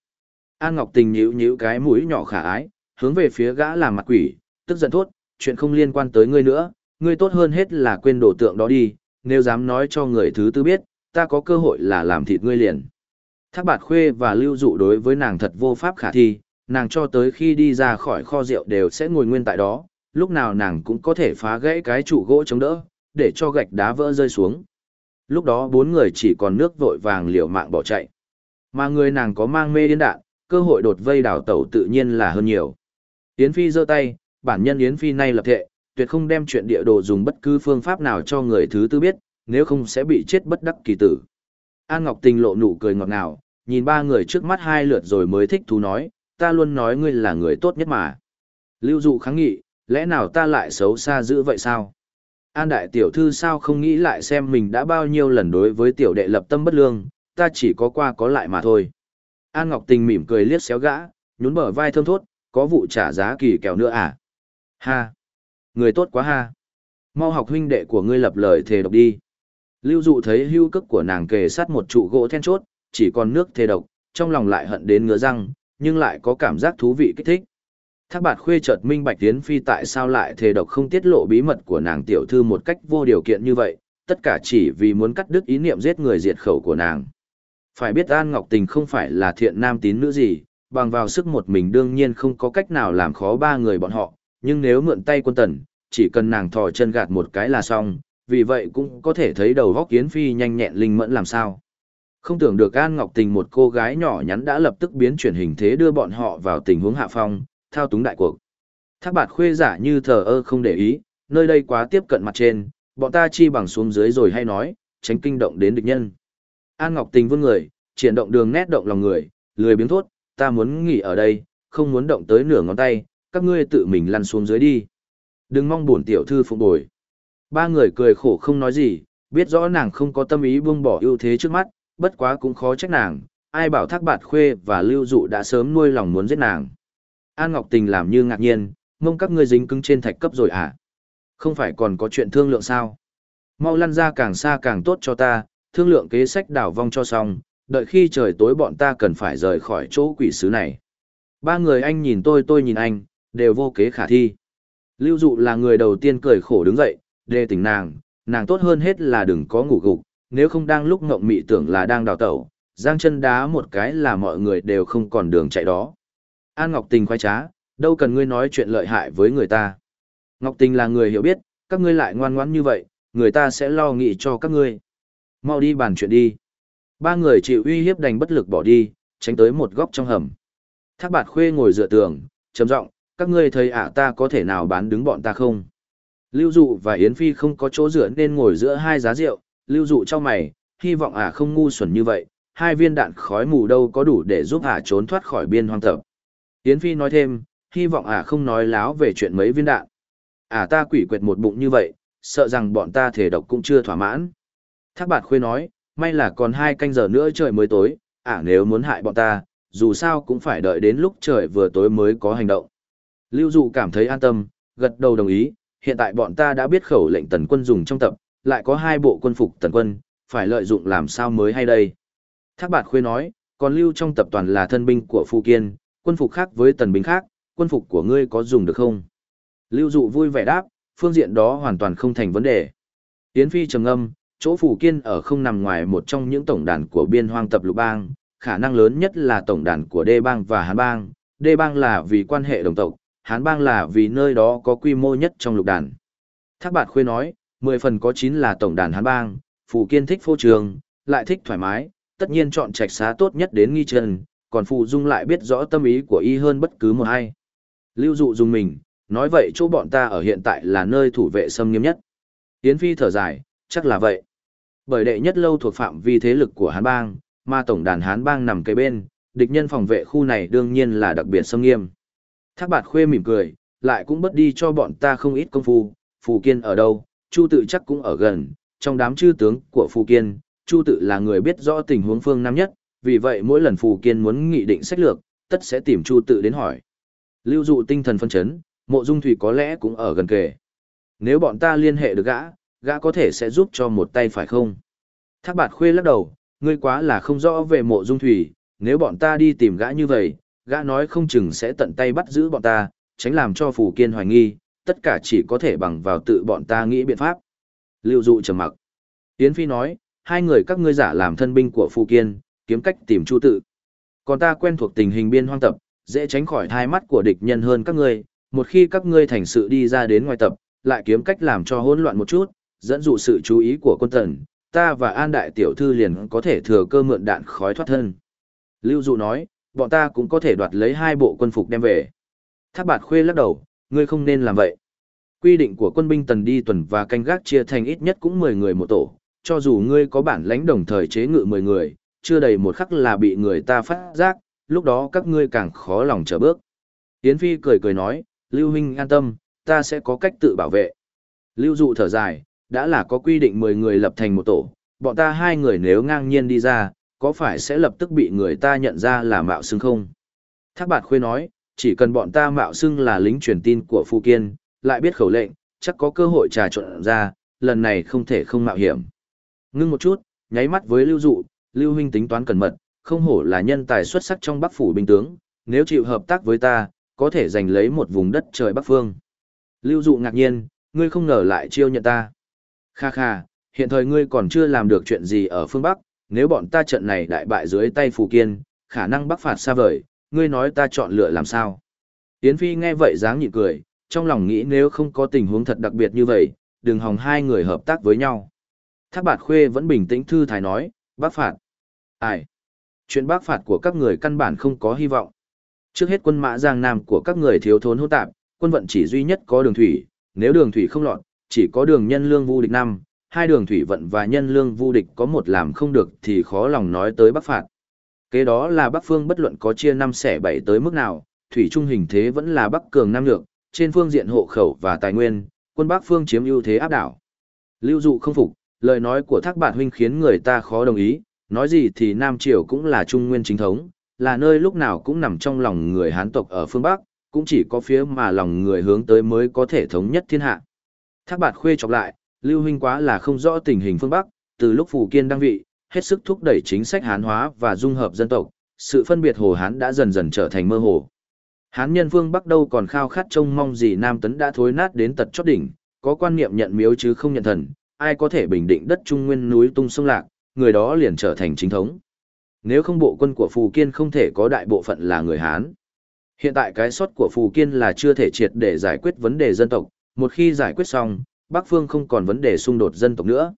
An Ngọc Tình nhíu nhíu cái mũi nhỏ khả ái, hướng về phía gã làm mặt quỷ, tức giận thốt, chuyện không liên quan tới ngươi nữa, ngươi tốt hơn hết là quên đổ tượng đó đi, nếu dám nói cho người thứ tư biết, ta có cơ hội là làm thịt ngươi liền. Thác bạt khuê và lưu dụ đối với nàng thật vô pháp khả thi, nàng cho tới khi đi ra khỏi kho rượu đều sẽ ngồi nguyên tại đó, lúc nào nàng cũng có thể phá gãy cái trụ gỗ chống đỡ, để cho gạch đá vỡ rơi xuống. Lúc đó bốn người chỉ còn nước vội vàng liều mạng bỏ chạy. Mà người nàng có mang mê điên đạn, cơ hội đột vây đảo tẩu tự nhiên là hơn nhiều. Yến Phi giơ tay, bản nhân Yến Phi nay lập thệ, tuyệt không đem chuyện địa đồ dùng bất cứ phương pháp nào cho người thứ tư biết, nếu không sẽ bị chết bất đắc kỳ tử. An Ngọc Tình lộ nụ cười ngọt ngào, nhìn ba người trước mắt hai lượt rồi mới thích thú nói, ta luôn nói ngươi là người tốt nhất mà. Lưu dụ kháng nghị, lẽ nào ta lại xấu xa dữ vậy sao? An đại tiểu thư sao không nghĩ lại xem mình đã bao nhiêu lần đối với tiểu đệ lập tâm bất lương, ta chỉ có qua có lại mà thôi. An Ngọc Tình mỉm cười liếc xéo gã, nhún bờ vai thơm thốt, có vụ trả giá kỳ kèo nữa à? Ha! Người tốt quá ha! Mau học huynh đệ của ngươi lập lời thề độc đi. Lưu dụ thấy hưu cức của nàng kề sát một trụ gỗ then chốt, chỉ còn nước thề độc, trong lòng lại hận đến ngứa răng, nhưng lại có cảm giác thú vị kích thích. Thác bạt khuê chợt minh bạch tiến phi tại sao lại thề độc không tiết lộ bí mật của nàng tiểu thư một cách vô điều kiện như vậy, tất cả chỉ vì muốn cắt đứt ý niệm giết người diệt khẩu của nàng. Phải biết An Ngọc Tình không phải là thiện nam tín nữ gì, bằng vào sức một mình đương nhiên không có cách nào làm khó ba người bọn họ, nhưng nếu mượn tay quân tần, chỉ cần nàng thò chân gạt một cái là xong, vì vậy cũng có thể thấy đầu góc Yến Phi nhanh nhẹn linh mẫn làm sao. Không tưởng được An Ngọc Tình một cô gái nhỏ nhắn đã lập tức biến chuyển hình thế đưa bọn họ vào tình huống hạ phong, thao túng đại cuộc. Thác bạt khuê giả như thờ ơ không để ý, nơi đây quá tiếp cận mặt trên, bọn ta chi bằng xuống dưới rồi hay nói, tránh kinh động đến địch nhân. An Ngọc Tình vươn người, triển động đường nét động lòng người, lười biếng thốt, ta muốn nghỉ ở đây, không muốn động tới nửa ngón tay, các ngươi tự mình lăn xuống dưới đi. Đừng mong buồn tiểu thư phụng bồi. Ba người cười khổ không nói gì, biết rõ nàng không có tâm ý buông bỏ ưu thế trước mắt, bất quá cũng khó trách nàng, ai bảo thác bạt khuê và lưu dụ đã sớm nuôi lòng muốn giết nàng. An Ngọc Tình làm như ngạc nhiên, mong các ngươi dính cứng trên thạch cấp rồi à? Không phải còn có chuyện thương lượng sao? Mau lăn ra càng xa càng tốt cho ta, thương lượng kế sách đảo vong cho xong, đợi khi trời tối bọn ta cần phải rời khỏi chỗ quỷ sứ này. Ba người anh nhìn tôi tôi nhìn anh, đều vô kế khả thi. Lưu dụ là người đầu tiên cười khổ đứng dậy, đề tỉnh nàng, nàng tốt hơn hết là đừng có ngủ gục, nếu không đang lúc ngộng mị tưởng là đang đào tẩu, giang chân đá một cái là mọi người đều không còn đường chạy đó. An Ngọc Tình khoái trá, đâu cần ngươi nói chuyện lợi hại với người ta. Ngọc Tình là người hiểu biết, các ngươi lại ngoan ngoãn như vậy, người ta sẽ lo nghĩ cho các ngươi. Mau đi bàn chuyện đi. Ba người chịu uy hiếp đành bất lực bỏ đi, tránh tới một góc trong hầm. Thác bạt khuê ngồi dựa tường, trầm giọng, các ngươi thấy ạ ta có thể nào bán đứng bọn ta không? Lưu dụ và Yến Phi không có chỗ dựa nên ngồi giữa hai giá rượu, lưu dụ cho mày, hy vọng ả không ngu xuẩn như vậy, hai viên đạn khói mù đâu có đủ để giúp ả trốn thoát khỏi biên hoang tập. Yến Phi nói thêm, hy vọng ả không nói láo về chuyện mấy viên đạn. Ả ta quỷ quyệt một bụng như vậy, sợ rằng bọn ta thể độc cũng chưa thỏa mãn. Thác bạt khuê nói, may là còn hai canh giờ nữa trời mới tối, ả nếu muốn hại bọn ta, dù sao cũng phải đợi đến lúc trời vừa tối mới có hành động. Lưu dụ cảm thấy an tâm, gật đầu đồng ý, hiện tại bọn ta đã biết khẩu lệnh tần quân dùng trong tập, lại có hai bộ quân phục tần quân, phải lợi dụng làm sao mới hay đây. Thác bạt khuê nói, còn lưu trong tập toàn là thân binh của Phu Kiên, quân phục khác với tần binh khác, quân phục của ngươi có dùng được không? Lưu dụ vui vẻ đáp, phương diện đó hoàn toàn không thành vấn đề. Yến Phi trầm ngâm, chỗ Phủ Kiên ở không nằm ngoài một trong những tổng đàn của biên hoang tập lục bang, khả năng lớn nhất là tổng đàn của Đê bang và Hán bang. Đê bang là vì quan hệ đồng tộc, Hán bang là vì nơi đó có quy mô nhất trong lục đàn. Thác Bạt Khuê nói, mười phần có chín là tổng đàn Hán bang, Phụ Kiên thích phô trường, lại thích thoải mái, tất nhiên chọn trạch xá tốt nhất đến nghi chân, còn Phù Dung lại biết rõ tâm ý của y hơn bất cứ một ai. Lưu dụ dùng mình, nói vậy chỗ bọn ta ở hiện tại là nơi thủ vệ xâm nghiêm nhất. Yến Phi thở dài, chắc là vậy. Bởi đệ nhất lâu thuộc phạm vi thế lực của Hán Bang, mà tổng đàn Hán Bang nằm kế bên, địch nhân phòng vệ khu này đương nhiên là đặc biệt xâm nghiêm. Thác bạt khuê mỉm cười, lại cũng bất đi cho bọn ta không ít công phu, Phù Kiên ở đâu, Chu tự chắc cũng ở gần, trong đám chư tướng của Phù Kiên, Chu tự là người biết rõ tình huống phương Nam nhất, vì vậy mỗi lần Phù Kiên muốn nghị định sách lược, tất sẽ tìm Chu tự đến hỏi. Lưu dụ tinh thần phân chấn, mộ dung thủy có lẽ cũng ở gần kề. Nếu bọn ta liên hệ được gã, gã có thể sẽ giúp cho một tay phải không? Thác bạt khuê lắc đầu, ngươi quá là không rõ về mộ dung thủy, nếu bọn ta đi tìm gã như vậy, gã nói không chừng sẽ tận tay bắt giữ bọn ta, tránh làm cho Phù Kiên hoài nghi, tất cả chỉ có thể bằng vào tự bọn ta nghĩ biện pháp. Lưu dụ trầm mặc. Yến Phi nói, hai người các ngươi giả làm thân binh của Phù Kiên, kiếm cách tìm Chu tự. Còn ta quen thuộc tình hình biên hoang tập, dễ tránh khỏi thai mắt của địch nhân hơn các ngươi, một khi các ngươi thành sự đi ra đến ngoài tập, lại kiếm cách làm cho hỗn loạn một chút, dẫn dụ sự chú ý của quân tần, ta và An đại tiểu thư liền có thể thừa cơ mượn đạn khói thoát thân. Lưu Dụ nói, bọn ta cũng có thể đoạt lấy hai bộ quân phục đem về. Thác bạt khuê lắc đầu, ngươi không nên làm vậy. Quy định của quân binh tần đi tuần và canh gác chia thành ít nhất cũng 10 người một tổ, cho dù ngươi có bản lãnh đồng thời chế ngự 10 người, chưa đầy một khắc là bị người ta phát giác, lúc đó các ngươi càng khó lòng trở bước. Yến Phi cười cười nói, Lưu Huynh an tâm, ta sẽ có cách tự bảo vệ. Lưu Dụ thở dài, đã là có quy định 10 người lập thành một tổ, bọn ta hai người nếu ngang nhiên đi ra, có phải sẽ lập tức bị người ta nhận ra là mạo xưng không? Thác bạt khuê nói, chỉ cần bọn ta mạo xưng là lính truyền tin của Phu Kiên, lại biết khẩu lệnh, chắc có cơ hội trà trộn ra, lần này không thể không mạo hiểm. Ngưng một chút, nháy mắt với Lưu Dụ, Lưu Huynh tính toán cẩn mật, không hổ là nhân tài xuất sắc trong Bắc phủ binh tướng, nếu chịu hợp tác với ta, có thể giành lấy một vùng đất trời Bắc phương. Lưu Dụ ngạc nhiên, ngươi không ngờ lại chiêu nhận ta. Kha kha, hiện thời ngươi còn chưa làm được chuyện gì ở phương Bắc, nếu bọn ta trận này đại bại dưới tay Phù Kiên, khả năng bắc phạt xa vời, ngươi nói ta chọn lựa làm sao. Yến Phi nghe vậy dáng nhịn cười, trong lòng nghĩ nếu không có tình huống thật đặc biệt như vậy, đừng hòng hai người hợp tác với nhau. Thác bạt khuê vẫn bình tĩnh thư thái nói, bác phạt. Ai? Chuyện bác phạt của các người căn bản không có hy vọng. Trước hết quân mã giang nam của các người thiếu thốn hỗn tạp, quân vận chỉ duy nhất có đường thủy, nếu đường thủy không lọt, chỉ có đường nhân lương vu địch năm, hai đường thủy vận và nhân lương vu địch có một làm không được thì khó lòng nói tới bắc phạt. Kế đó là bắc phương bất luận có chia năm xẻ bảy tới mức nào, thủy trung hình thế vẫn là bắc cường nam lược, trên phương diện hộ khẩu và tài nguyên, quân bắc phương chiếm ưu thế áp đảo. Lưu dụ không phục, lời nói của thác bạn huynh khiến người ta khó đồng ý, nói gì thì Nam Triều cũng là trung nguyên chính thống, là nơi lúc nào cũng nằm trong lòng người Hán tộc ở phương Bắc, cũng chỉ có phía mà lòng người hướng tới mới có thể thống nhất thiên hạ. Thác bạt khuê chọc lại, Lưu Huynh quá là không rõ tình hình phương Bắc, từ lúc Phù Kiên đăng vị, hết sức thúc đẩy chính sách Hán hóa và dung hợp dân tộc, sự phân biệt Hồ Hán đã dần dần trở thành mơ hồ. Hán nhân phương Bắc đâu còn khao khát trông mong gì Nam Tấn đã thối nát đến tật chót đỉnh, có quan niệm nhận miếu chứ không nhận thần, ai có thể bình định đất trung nguyên núi tung sông lạc, người đó liền trở thành chính thống. Nếu không bộ quân của Phù Kiên không thể có đại bộ phận là người Hán. Hiện tại cái sót của Phù Kiên là chưa thể triệt để giải quyết vấn đề dân tộc, một khi giải quyết xong, Bắc Phương không còn vấn đề xung đột dân tộc nữa.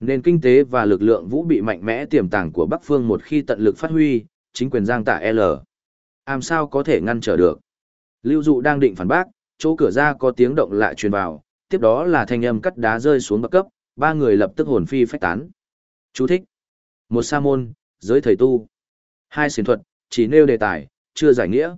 Nền kinh tế và lực lượng vũ bị mạnh mẽ tiềm tàng của Bắc Phương một khi tận lực phát huy, chính quyền Giang Tả L. Làm sao có thể ngăn trở được? Lưu Dụ đang định phản bác, chỗ cửa ra có tiếng động lại truyền vào, tiếp đó là thanh âm cắt đá rơi xuống bậc cấp, ba người lập tức hồn phi phách tán. Chú thích. Một sa môn, giới thầy tu. Hai xiển thuật, chỉ nêu đề tài, chưa giải nghĩa.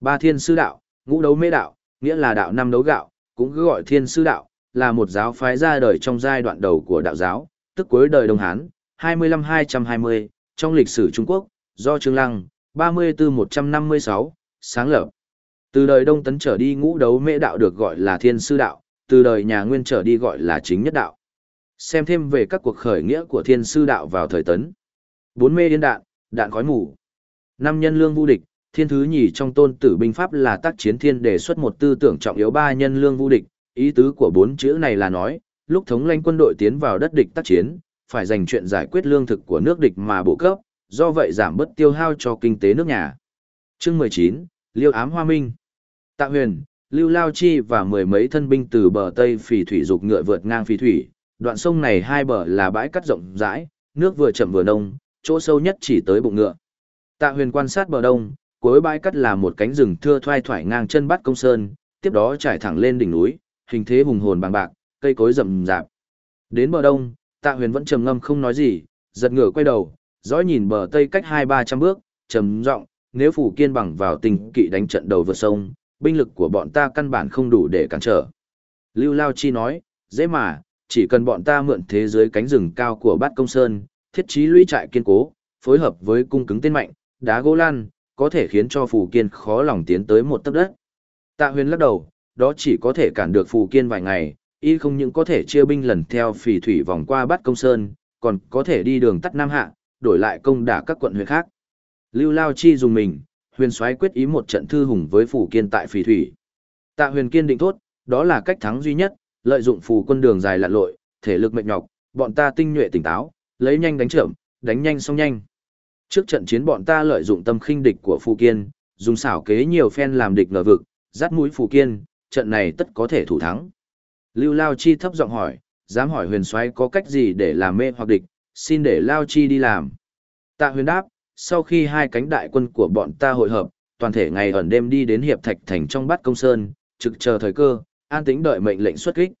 Ba thiên sư đạo, ngũ đấu mê đạo, nghĩa là đạo năm đấu gạo, cũng cứ gọi thiên sư đạo, là một giáo phái ra đời trong giai đoạn đầu của đạo giáo, tức cuối đời Đông Hán, 25-220, trong lịch sử Trung Quốc, do Trương Lăng, 34-156, sáng lập. Từ đời Đông Tấn trở đi ngũ đấu mễ đạo được gọi là thiên sư đạo, từ đời nhà Nguyên trở đi gọi là chính nhất đạo. Xem thêm về các cuộc khởi nghĩa của thiên sư đạo vào thời Tấn. Bốn mê điên đạn, đạn khói mù. Năm nhân lương vô địch, thiên thứ nhì trong tôn tử binh pháp là tác chiến thiên đề xuất một tư tưởng trọng yếu ba nhân lương vô địch, ý tứ của bốn chữ này là nói, lúc thống lãnh quân đội tiến vào đất địch tác chiến, phải dành chuyện giải quyết lương thực của nước địch mà bổ cấp, do vậy giảm bớt tiêu hao cho kinh tế nước nhà. Chương 19, Liêu ám hoa minh. Tạ huyền, Lưu Lao Chi và mười mấy thân binh từ bờ Tây phì thủy dục ngựa vượt ngang phì thủy, đoạn sông này hai bờ là bãi cắt rộng rãi, nước vừa chậm vừa nông, chỗ sâu nhất chỉ tới bụng ngựa. Tạ huyền quan sát bờ đông, cuối bãi cắt là một cánh rừng thưa thoai thoải ngang chân bắt công sơn, tiếp đó trải thẳng lên đỉnh núi, hình thế hùng hồn bằng bạc, cây cối rậm rạp. Đến bờ đông, Tạ Huyền vẫn trầm ngâm không nói gì, giật ngửa quay đầu, dõi nhìn bờ tây cách hai ba trăm bước, trầm giọng, nếu phủ kiên bằng vào tình kỵ đánh trận đầu vượt sông, binh lực của bọn ta căn bản không đủ để cản trở. Lưu Lao Chi nói, dễ mà, chỉ cần bọn ta mượn thế giới cánh rừng cao của bát công sơn, thiết trí lũy trại kiên cố, phối hợp với cung cứng tên mạnh, đá gỗ lan, có thể khiến cho phủ kiên khó lòng tiến tới một tấc đất. Tạ huyền lắc đầu, đó chỉ có thể cản được phù kiên vài ngày, y không những có thể chia binh lần theo phì thủy vòng qua bắt công sơn, còn có thể đi đường tắt Nam Hạ, đổi lại công đả các quận huyện khác. Lưu Lao Chi dùng mình, huyền soái quyết ý một trận thư hùng với phủ kiên tại phì thủy. Tạ huyền kiên định thốt, đó là cách thắng duy nhất, lợi dụng phù quân đường dài lặn lội, thể lực mệt nhọc, bọn ta tinh nhuệ tỉnh táo, lấy nhanh đánh chậm, đánh nhanh xong nhanh. Trước trận chiến bọn ta lợi dụng tâm khinh địch của phù kiên, dùng xảo kế nhiều phen làm địch ngờ vực, dắt mũi phù kiên, trận này tất có thể thủ thắng. Lưu Lao Chi thấp giọng hỏi, dám hỏi huyền soái có cách gì để làm mê hoặc địch, xin để Lao Chi đi làm. Tạ huyền đáp, sau khi hai cánh đại quân của bọn ta hội hợp, toàn thể ngày ẩn đêm đi đến hiệp thạch thành trong bát công sơn, trực chờ thời cơ, an tĩnh đợi mệnh lệnh xuất kích.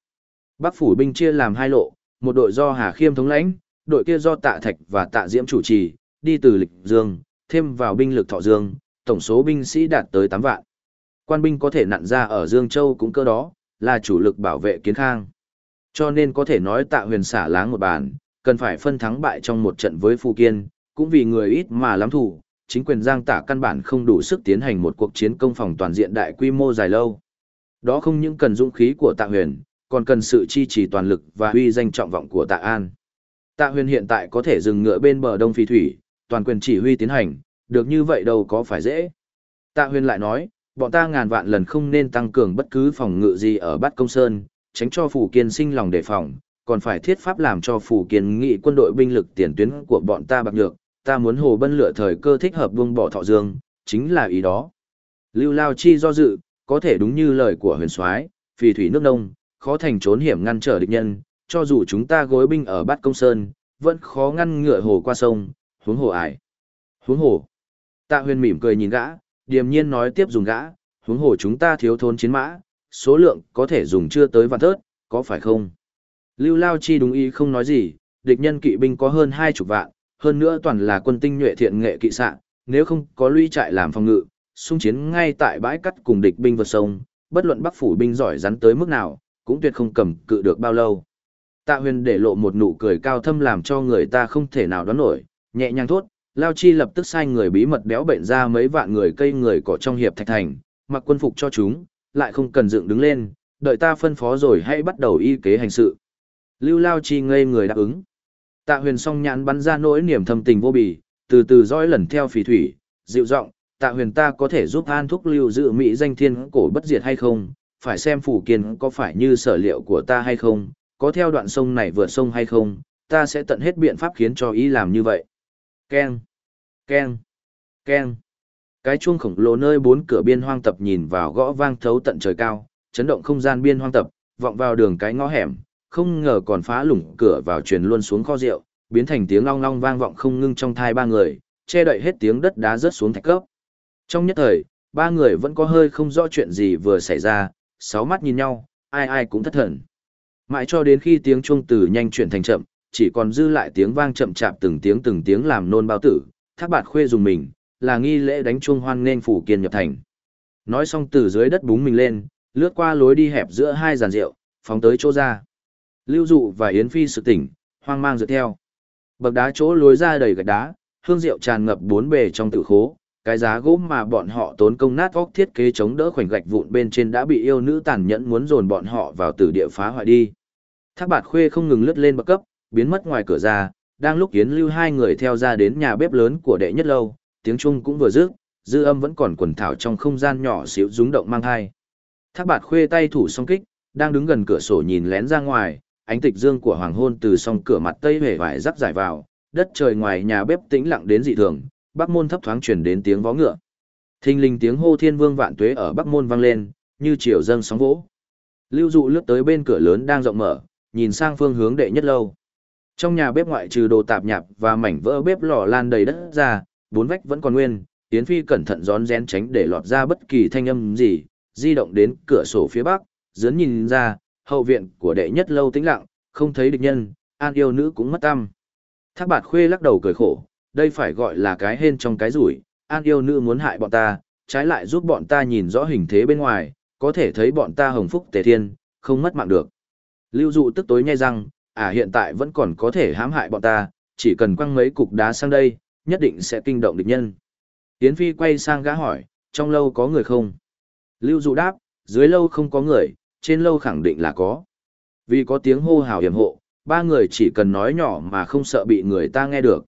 Bắc phủ binh chia làm hai lộ, một đội do Hà Khiêm thống lãnh, đội kia do Tạ Thạch và Tạ Diễm chủ trì, đi từ Lịch Dương, thêm vào binh lực Thọ Dương, tổng số binh sĩ đạt tới 8 vạn. Quan binh có thể nặn ra ở Dương Châu cũng cơ đó, là chủ lực bảo vệ kiến khang. Cho nên có thể nói Tạ Huyền xả láng một bàn, cần phải phân thắng bại trong một trận với Phu Kiên, cũng vì người ít mà lắm thủ, chính quyền Giang Tả căn bản không đủ sức tiến hành một cuộc chiến công phòng toàn diện đại quy mô dài lâu. Đó không những cần dũng khí của Tạ Huyền, còn cần sự chi trì toàn lực và uy danh trọng vọng của Tạ An. Tạ Huyền hiện tại có thể dừng ngựa bên bờ Đông Phi Thủy, toàn quyền chỉ huy tiến hành, được như vậy đâu có phải dễ. Tạ Huyền lại nói, bọn ta ngàn vạn lần không nên tăng cường bất cứ phòng ngự gì ở Bát Công Sơn, tránh cho Phủ Kiên sinh lòng đề phòng, còn phải thiết pháp làm cho Phủ Kiên nghị quân đội binh lực tiền tuyến của bọn ta bạc nhược, ta muốn hồ bân lựa thời cơ thích hợp buông bỏ thọ dương, chính là ý đó. Lưu Lao Chi do dự, có thể đúng như lời của huyền soái phì thủy nước nông, khó thành trốn hiểm ngăn trở địch nhân, cho dù chúng ta gối binh ở bát công sơn, vẫn khó ngăn ngựa hồ qua sông, huống hồ ải. Huống hồ. Tạ huyền mỉm cười nhìn gã, điềm nhiên nói tiếp dùng gã, huống hồ chúng ta thiếu thốn chiến mã, số lượng có thể dùng chưa tới vạn thớt, có phải không? Lưu Lao Chi đúng ý không nói gì, địch nhân kỵ binh có hơn hai chục vạn, hơn nữa toàn là quân tinh nhuệ thiện nghệ kỵ sạn, nếu không có lũy trại làm phòng ngự, xung chiến ngay tại bãi cắt cùng địch binh vượt sông, bất luận Bắc phủ binh giỏi rắn tới mức nào, cũng tuyệt không cầm cự được bao lâu. Tạ Huyền để lộ một nụ cười cao thâm làm cho người ta không thể nào đoán nổi, nhẹ nhàng thốt, Lao Chi lập tức sai người bí mật béo bệnh ra mấy vạn người cây người cỏ trong hiệp thạch thành, mặc quân phục cho chúng, lại không cần dựng đứng lên, đợi ta phân phó rồi hãy bắt đầu y kế hành sự. Lưu Lao Chi ngây người đáp ứng. Tạ huyền song nhãn bắn ra nỗi niềm thâm tình vô bì, từ từ dõi lần theo phỉ thủy, dịu giọng tạ huyền ta có thể giúp an thúc lưu giữ mỹ danh thiên cổ bất diệt hay không, phải xem phủ kiên có phải như sở liệu của ta hay không, có theo đoạn sông này vượt sông hay không, ta sẽ tận hết biện pháp khiến cho ý làm như vậy. Ken, keng keng Cái chuông khổng lồ nơi bốn cửa biên hoang tập nhìn vào gõ vang thấu tận trời cao, chấn động không gian biên hoang tập, vọng vào đường cái ngõ hẻm, không ngờ còn phá lủng cửa vào truyền luôn xuống kho rượu, biến thành tiếng long long vang vọng không ngưng trong thai ba người, che đậy hết tiếng đất đá rớt xuống thạch cấp. Trong nhất thời, ba người vẫn có hơi không rõ chuyện gì vừa xảy ra, sáu mắt nhìn nhau, ai ai cũng thất thần. Mãi cho đến khi tiếng chuông từ nhanh chuyển thành chậm, chỉ còn dư lại tiếng vang chậm chạp từng tiếng từng tiếng làm nôn bao tử, thác bạt khuê dùng mình, là nghi lễ đánh chuông hoan nên phủ kiên nhập thành. Nói xong từ dưới đất búng mình lên, lướt qua lối đi hẹp giữa hai giàn rượu, phóng tới chỗ ra. Lưu Dụ và Yến Phi sự tỉnh, hoang mang dựa theo. Bậc đá chỗ lối ra đầy gạch đá, hương rượu tràn ngập bốn bề trong tử khố, cái giá gỗ mà bọn họ tốn công nát óc thiết kế chống đỡ khoảnh gạch vụn bên trên đã bị yêu nữ tàn nhẫn muốn dồn bọn họ vào tử địa phá hoại đi. Thác bạt khuê không ngừng lướt lên bậc cấp, biến mất ngoài cửa ra, đang lúc Yến Lưu hai người theo ra đến nhà bếp lớn của đệ nhất lâu, tiếng Trung cũng vừa dứt, dư âm vẫn còn quần thảo trong không gian nhỏ xíu rúng động mang hai. Thác bạt khuê tay thủ song kích, đang đứng gần cửa sổ nhìn lén ra ngoài, ánh tịch dương của hoàng hôn từ song cửa mặt tây hề vải rắc giải vào, đất trời ngoài nhà bếp tĩnh lặng đến dị thường, bắc môn thấp thoáng truyền đến tiếng vó ngựa. Thình linh tiếng hô thiên vương vạn tuế ở bắc môn vang lên, như chiều dâng sóng vỗ. Lưu dụ lướt tới bên cửa lớn đang rộng mở, nhìn sang phương hướng đệ nhất lâu. Trong nhà bếp ngoại trừ đồ tạp nhạp và mảnh vỡ bếp lò lan đầy đất ra, bốn vách vẫn còn nguyên, Yến Phi cẩn thận rón rén tránh để lọt ra bất kỳ thanh âm gì, di động đến cửa sổ phía bắc, dấn nhìn ra, hậu viện của đệ nhất lâu tĩnh lặng, không thấy địch nhân, an yêu nữ cũng mất tâm. Thác bạt khuê lắc đầu cười khổ, đây phải gọi là cái hên trong cái rủi, an yêu nữ muốn hại bọn ta, trái lại giúp bọn ta nhìn rõ hình thế bên ngoài, có thể thấy bọn ta hồng phúc tề thiên, không mất mạng được. Lưu dụ tức tối nhai răng, à hiện tại vẫn còn có thể hãm hại bọn ta, chỉ cần quăng mấy cục đá sang đây, nhất định sẽ kinh động địch nhân. Yến Phi quay sang gã hỏi, trong lâu có người không? Lưu dụ đáp, dưới lâu không có người, trên lâu khẳng định là có. Vì có tiếng hô hào hiểm hộ, ba người chỉ cần nói nhỏ mà không sợ bị người ta nghe được.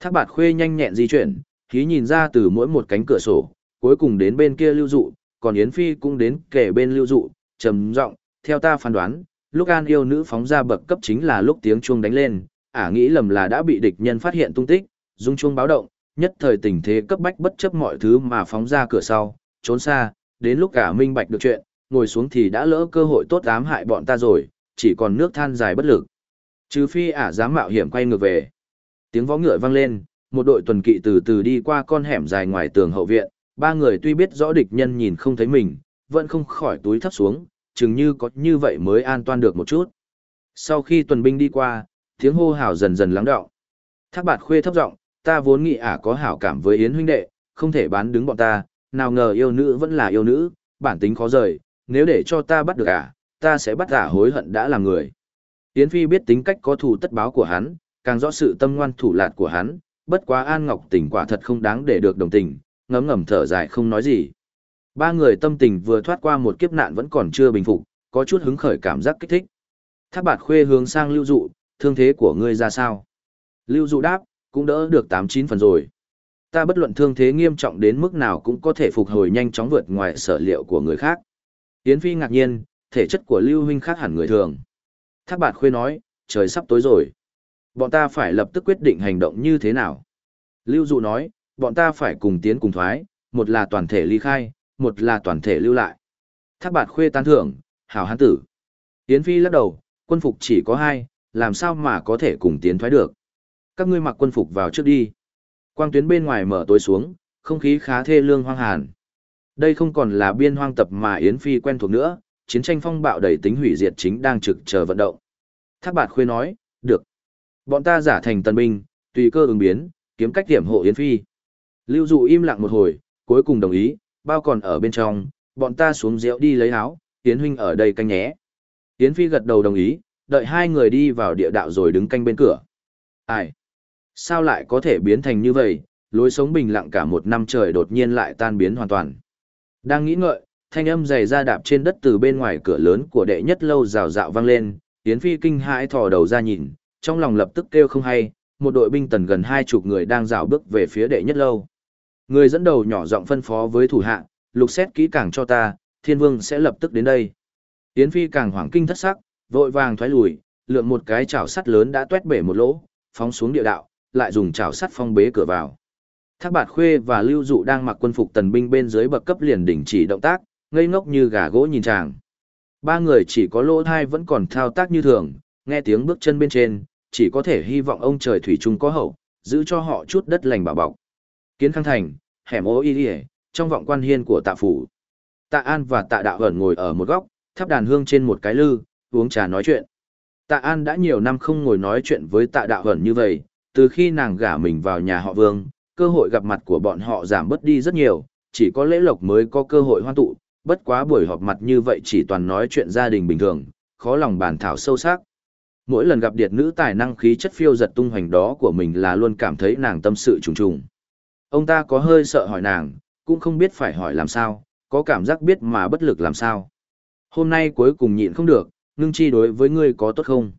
Thác bạt khuê nhanh nhẹn di chuyển, khí nhìn ra từ mỗi một cánh cửa sổ, cuối cùng đến bên kia lưu dụ, còn Yến Phi cũng đến kể bên lưu dụ, trầm giọng, theo ta phán đoán, lúc an yêu nữ phóng ra bậc cấp chính là lúc tiếng chuông đánh lên, ả nghĩ lầm là đã bị địch nhân phát hiện tung tích, dung chuông báo động, nhất thời tình thế cấp bách bất chấp mọi thứ mà phóng ra cửa sau, trốn xa, đến lúc cả minh bạch được chuyện, ngồi xuống thì đã lỡ cơ hội tốt ám hại bọn ta rồi, chỉ còn nước than dài bất lực. Trừ phi ả dám mạo hiểm quay ngược về. Tiếng võ ngựa vang lên, một đội tuần kỵ từ từ đi qua con hẻm dài ngoài tường hậu viện, ba người tuy biết rõ địch nhân nhìn không thấy mình, vẫn không khỏi túi thấp xuống, chừng như có như vậy mới an toàn được một chút. Sau khi tuần binh đi qua, tiếng hô hào dần dần lắng đọng. Thác bạt khuê thấp giọng, ta vốn nghĩ ả có hảo cảm với Yến huynh đệ, không thể bán đứng bọn ta, nào ngờ yêu nữ vẫn là yêu nữ, bản tính khó rời, nếu để cho ta bắt được ả, ta sẽ bắt ả hối hận đã là người. Yến Phi biết tính cách có thù tất báo của hắn, càng rõ sự tâm ngoan thủ lạt của hắn, bất quá An Ngọc tình quả thật không đáng để được đồng tình, ngấm ngầm thở dài không nói gì. Ba người tâm tình vừa thoát qua một kiếp nạn vẫn còn chưa bình phục, có chút hứng khởi cảm giác kích thích. Thác bạt khuê hướng sang lưu dụ, thương thế của ngươi ra sao? Lưu dụ đáp, cũng đỡ được 8-9 phần rồi. Ta bất luận thương thế nghiêm trọng đến mức nào cũng có thể phục hồi nhanh chóng vượt ngoài sở liệu của người khác. Yến Phi ngạc nhiên, thể chất của Lưu Huynh khác hẳn người thường. Thác bạt khuê nói, trời sắp tối rồi. Bọn ta phải lập tức quyết định hành động như thế nào. Lưu Dụ nói, bọn ta phải cùng tiến cùng thoái, một là toàn thể ly khai, một là toàn thể lưu lại. Thác bạt khuê tán thưởng, hảo hán tử. Yến Phi lắc đầu, quân phục chỉ có hai, làm sao mà có thể cùng tiến thoái được. Các ngươi mặc quân phục vào trước đi. Quang tuyến bên ngoài mở tối xuống, không khí khá thê lương hoang hàn. Đây không còn là biên hoang tập mà Yến Phi quen thuộc nữa, chiến tranh phong bạo đầy tính hủy diệt chính đang trực chờ vận động. Thác bạt khuê nói, được. Bọn ta giả thành tân binh, tùy cơ ứng biến, kiếm cách điểm hộ Yến Phi. Lưu dụ im lặng một hồi, cuối cùng đồng ý, bao còn ở bên trong, bọn ta xuống rượu đi lấy áo, Yến huynh ở đây canh nhé. Yến Phi gật đầu đồng ý, đợi hai người đi vào địa đạo rồi đứng canh bên cửa. Ai? Sao lại có thể biến thành như vậy, lối sống bình lặng cả một năm trời đột nhiên lại tan biến hoàn toàn. Đang nghĩ ngợi, thanh âm dày ra đạp trên đất từ bên ngoài cửa lớn của đệ nhất lâu rào rạo vang lên, Yến Phi kinh hãi thò đầu ra nhìn, trong lòng lập tức kêu không hay, một đội binh tần gần hai chục người đang rào bước về phía đệ nhất lâu. Người dẫn đầu nhỏ giọng phân phó với thủ hạ, lục xét kỹ càng cho ta, thiên vương sẽ lập tức đến đây. Yến Phi càng hoảng kinh thất sắc, vội vàng thoái lùi, lượng một cái chảo sắt lớn đã tuét bể một lỗ, phóng xuống địa đạo, lại dùng chảo sắt phong bế cửa vào. Thác Bạt Khuê và Lưu Dụ đang mặc quân phục tần binh bên dưới bậc cấp liền đình chỉ động tác, ngây ngốc như gà gỗ nhìn chàng. Ba người chỉ có lỗ thai vẫn còn thao tác như thường, nghe tiếng bước chân bên trên, chỉ có thể hy vọng ông trời thủy chung có hậu, giữ cho họ chút đất lành bảo bọc. Kiến Khang Thành, hẻm ô y đi trong vọng quan hiên của tạ phủ. Tạ An và tạ đạo ẩn ngồi ở một góc, thắp đàn hương trên một cái lư, uống trà nói chuyện. Tạ An đã nhiều năm không ngồi nói chuyện với tạ đạo ẩn như vậy, từ khi nàng gả mình vào nhà họ vương, cơ hội gặp mặt của bọn họ giảm bớt đi rất nhiều, chỉ có lễ lộc mới có cơ hội hoan tụ, bất quá buổi họp mặt như vậy chỉ toàn nói chuyện gia đình bình thường, khó lòng bàn thảo sâu sắc. Mỗi lần gặp điệt nữ tài năng khí chất phiêu giật tung hoành đó của mình là luôn cảm thấy nàng tâm sự trùng trùng. Ông ta có hơi sợ hỏi nàng, cũng không biết phải hỏi làm sao, có cảm giác biết mà bất lực làm sao. Hôm nay cuối cùng nhịn không được, ngưng chi đối với ngươi có tốt không?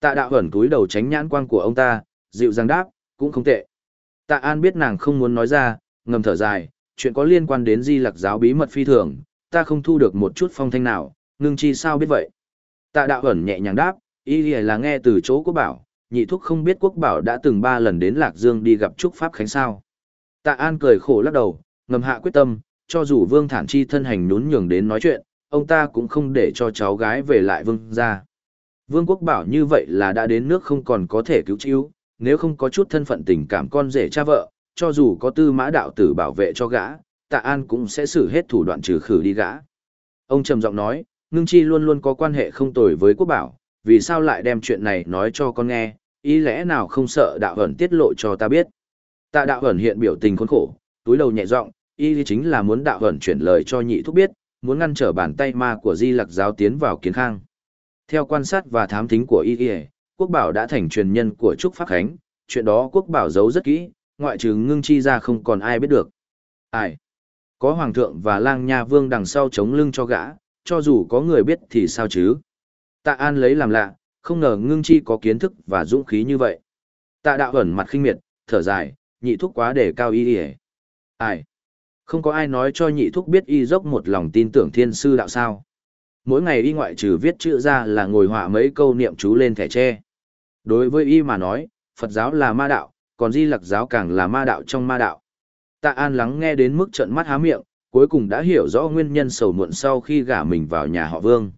Tạ đạo ẩn túi đầu tránh nhãn quang của ông ta, dịu dàng đáp, cũng không tệ. Tạ An biết nàng không muốn nói ra, ngầm thở dài, chuyện có liên quan đến di lạc giáo bí mật phi thường, ta không thu được một chút phong thanh nào, ngưng chi sao biết vậy. Tạ đạo ẩn nhẹ nhàng đáp, ý là nghe từ chỗ quốc bảo, nhị thúc không biết quốc bảo đã từng ba lần đến Lạc Dương đi gặp Trúc Pháp Khánh sao. Tạ An cười khổ lắc đầu, ngầm hạ quyết tâm, cho dù Vương Thản Chi thân hành nhún nhường đến nói chuyện, ông ta cũng không để cho cháu gái về lại Vương ra. Vương quốc bảo như vậy là đã đến nước không còn có thể cứu chiếu, nếu không có chút thân phận tình cảm con rể cha vợ, cho dù có tư mã đạo tử bảo vệ cho gã, tạ an cũng sẽ xử hết thủ đoạn trừ khử đi gã. Ông trầm giọng nói, ngưng chi luôn luôn có quan hệ không tồi với quốc bảo, vì sao lại đem chuyện này nói cho con nghe, ý lẽ nào không sợ đạo ẩn tiết lộ cho ta biết. Tạ đạo ẩn hiện biểu tình khốn khổ, túi đầu nhẹ giọng, y chính là muốn đạo ẩn chuyển lời cho nhị thúc biết, muốn ngăn trở bàn tay ma của di lặc giáo tiến vào kiến khang. Theo quan sát và thám thính của y quốc bảo đã thành truyền nhân của Trúc Pháp Khánh, chuyện đó quốc bảo giấu rất kỹ, ngoại trừ ngưng chi ra không còn ai biết được. Ai? Có hoàng thượng và lang nha vương đằng sau chống lưng cho gã, cho dù có người biết thì sao chứ? Tạ An lấy làm lạ, không ngờ ngưng chi có kiến thức và dũng khí như vậy. Tạ đạo ẩn mặt khinh miệt, thở dài, nhị thúc quá để cao y ỉa Ai? Không có ai nói cho nhị thúc biết y dốc một lòng tin tưởng thiên sư đạo sao. Mỗi ngày y ngoại trừ viết chữ ra là ngồi họa mấy câu niệm chú lên thẻ tre. Đối với y mà nói, Phật giáo là ma đạo, còn di lặc giáo càng là ma đạo trong ma đạo. Tạ An lắng nghe đến mức trận mắt há miệng, cuối cùng đã hiểu rõ nguyên nhân sầu muộn sau khi gả mình vào nhà họ Vương.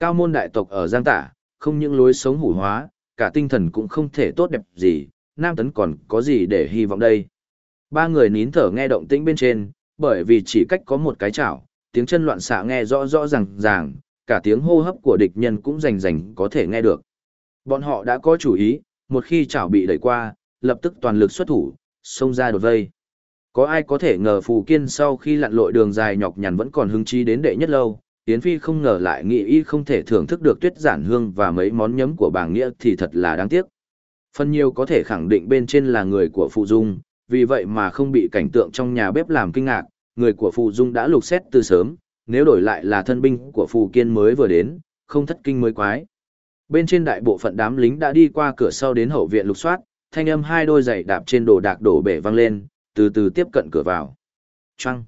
Cao môn đại tộc ở Giang Tả, không những lối sống hủ hóa, cả tinh thần cũng không thể tốt đẹp gì, Nam Tấn còn có gì để hy vọng đây. Ba người nín thở nghe động tĩnh bên trên, bởi vì chỉ cách có một cái chảo, tiếng chân loạn xạ nghe rõ rõ ràng ràng, cả tiếng hô hấp của địch nhân cũng rành rành có thể nghe được. Bọn họ đã có chủ ý, một khi chảo bị đẩy qua, lập tức toàn lực xuất thủ, xông ra đột vây. Có ai có thể ngờ Phù Kiên sau khi lặn lội đường dài nhọc nhằn vẫn còn hứng chí đến đệ nhất lâu, Yến Phi không ngờ lại nghĩ y không thể thưởng thức được tuyết giản hương và mấy món nhấm của bảng nghĩa thì thật là đáng tiếc. Phần nhiều có thể khẳng định bên trên là người của Phụ Dung, vì vậy mà không bị cảnh tượng trong nhà bếp làm kinh ngạc, người của Phụ Dung đã lục xét từ sớm, nếu đổi lại là thân binh của Phù Kiên mới vừa đến, không thất kinh mới quái. Bên trên đại bộ phận đám lính đã đi qua cửa sau đến hậu viện lục soát, thanh âm hai đôi giày đạp trên đồ đạc đổ bể vang lên, từ từ tiếp cận cửa vào. Trăng.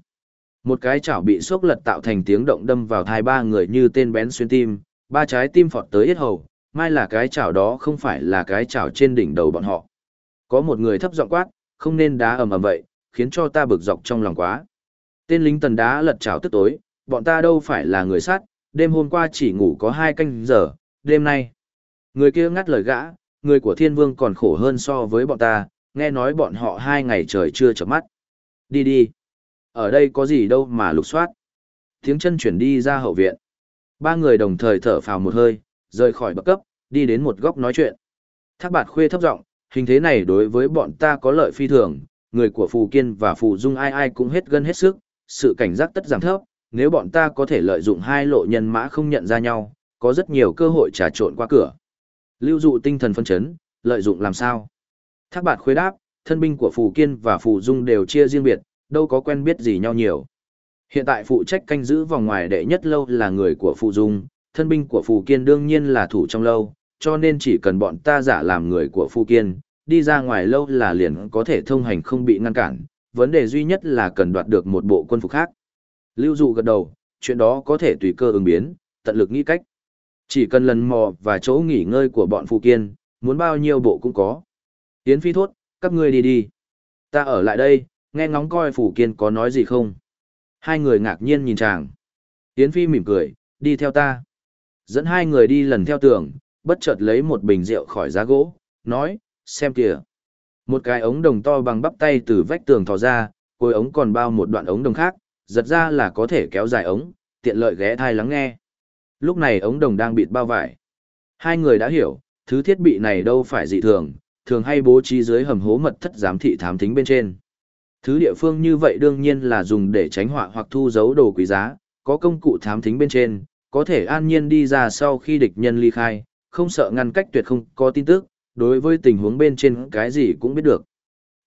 Một cái chảo bị xốc lật tạo thành tiếng động đâm vào thai ba người như tên bén xuyên tim, ba trái tim phọt tới yết hầu, mai là cái chảo đó không phải là cái chảo trên đỉnh đầu bọn họ. Có một người thấp giọng quát, không nên đá ầm ầm vậy, khiến cho ta bực dọc trong lòng quá. Tên lính tần đá lật chảo tức tối, bọn ta đâu phải là người sát, đêm hôm qua chỉ ngủ có hai canh giờ, đêm nay. Người kia ngắt lời gã, người của thiên vương còn khổ hơn so với bọn ta, nghe nói bọn họ hai ngày trời chưa chợp mắt. Đi đi. Ở đây có gì đâu mà lục soát. Tiếng chân chuyển đi ra hậu viện. Ba người đồng thời thở phào một hơi, rời khỏi bậc cấp, đi đến một góc nói chuyện. Thác bạt khuê thấp giọng, hình thế này đối với bọn ta có lợi phi thường, người của Phù Kiên và Phù Dung ai ai cũng hết gân hết sức, sự cảnh giác tất giảm thấp, nếu bọn ta có thể lợi dụng hai lộ nhân mã không nhận ra nhau, có rất nhiều cơ hội trà trộn qua cửa. Lưu dụ tinh thần phân chấn, lợi dụng làm sao? Thác bạt khuê đáp, thân binh của Phù Kiên và Phù Dung đều chia riêng biệt, đâu có quen biết gì nhau nhiều. Hiện tại phụ trách canh giữ vòng ngoài đệ nhất lâu là người của Phù Dung, thân binh của Phù Kiên đương nhiên là thủ trong lâu, cho nên chỉ cần bọn ta giả làm người của Phù Kiên, đi ra ngoài lâu là liền có thể thông hành không bị ngăn cản, vấn đề duy nhất là cần đoạt được một bộ quân phục khác. Lưu dụ gật đầu, chuyện đó có thể tùy cơ ứng biến, tận lực nghĩ cách. Chỉ cần lần mò và chỗ nghỉ ngơi của bọn Phù Kiên, muốn bao nhiêu bộ cũng có. Yến Phi thốt, các ngươi đi đi. Ta ở lại đây, nghe ngóng coi Phù Kiên có nói gì không. Hai người ngạc nhiên nhìn chàng. Yến Phi mỉm cười, đi theo ta. Dẫn hai người đi lần theo tường, bất chợt lấy một bình rượu khỏi giá gỗ, nói, xem kìa. Một cái ống đồng to bằng bắp tay từ vách tường thò ra, cuối ống còn bao một đoạn ống đồng khác, giật ra là có thể kéo dài ống, tiện lợi ghé thai lắng nghe. Lúc này ống đồng đang bịt bao vải. Hai người đã hiểu, thứ thiết bị này đâu phải dị thường, thường hay bố trí dưới hầm hố mật thất giám thị thám thính bên trên. Thứ địa phương như vậy đương nhiên là dùng để tránh họa hoặc thu giấu đồ quý giá, có công cụ thám thính bên trên, có thể an nhiên đi ra sau khi địch nhân ly khai, không sợ ngăn cách tuyệt không có tin tức, đối với tình huống bên trên cái gì cũng biết được.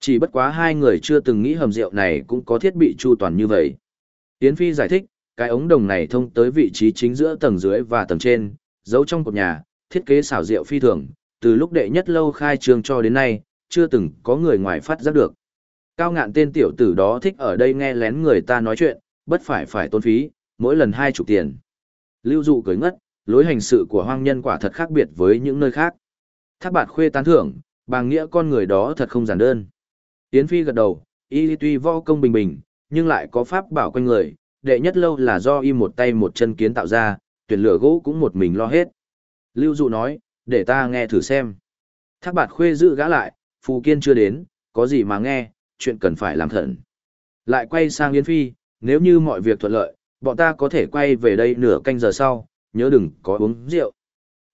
Chỉ bất quá hai người chưa từng nghĩ hầm rượu này cũng có thiết bị chu toàn như vậy. Yến Phi giải thích, cái ống đồng này thông tới vị trí chính giữa tầng dưới và tầng trên, giấu trong cột nhà, thiết kế xảo rượu phi thường, từ lúc đệ nhất lâu khai trương cho đến nay, chưa từng có người ngoài phát giác được. Cao ngạn tên tiểu tử đó thích ở đây nghe lén người ta nói chuyện, bất phải phải tốn phí, mỗi lần hai chục tiền. Lưu dụ cười ngất, lối hành sự của hoang nhân quả thật khác biệt với những nơi khác. Thác bạt khuê tán thưởng, bàng nghĩa con người đó thật không giản đơn. Yến Phi gật đầu, y tuy võ công bình bình, nhưng lại có pháp bảo quanh người, đệ nhất lâu là do y một tay một chân kiến tạo ra, tuyển lửa gỗ cũng một mình lo hết. Lưu dụ nói, để ta nghe thử xem. Thác bạt khuê giữ gã lại, phù kiên chưa đến, có gì mà nghe, chuyện cần phải làm thận. Lại quay sang Yến Phi, nếu như mọi việc thuận lợi, bọn ta có thể quay về đây nửa canh giờ sau, nhớ đừng có uống rượu.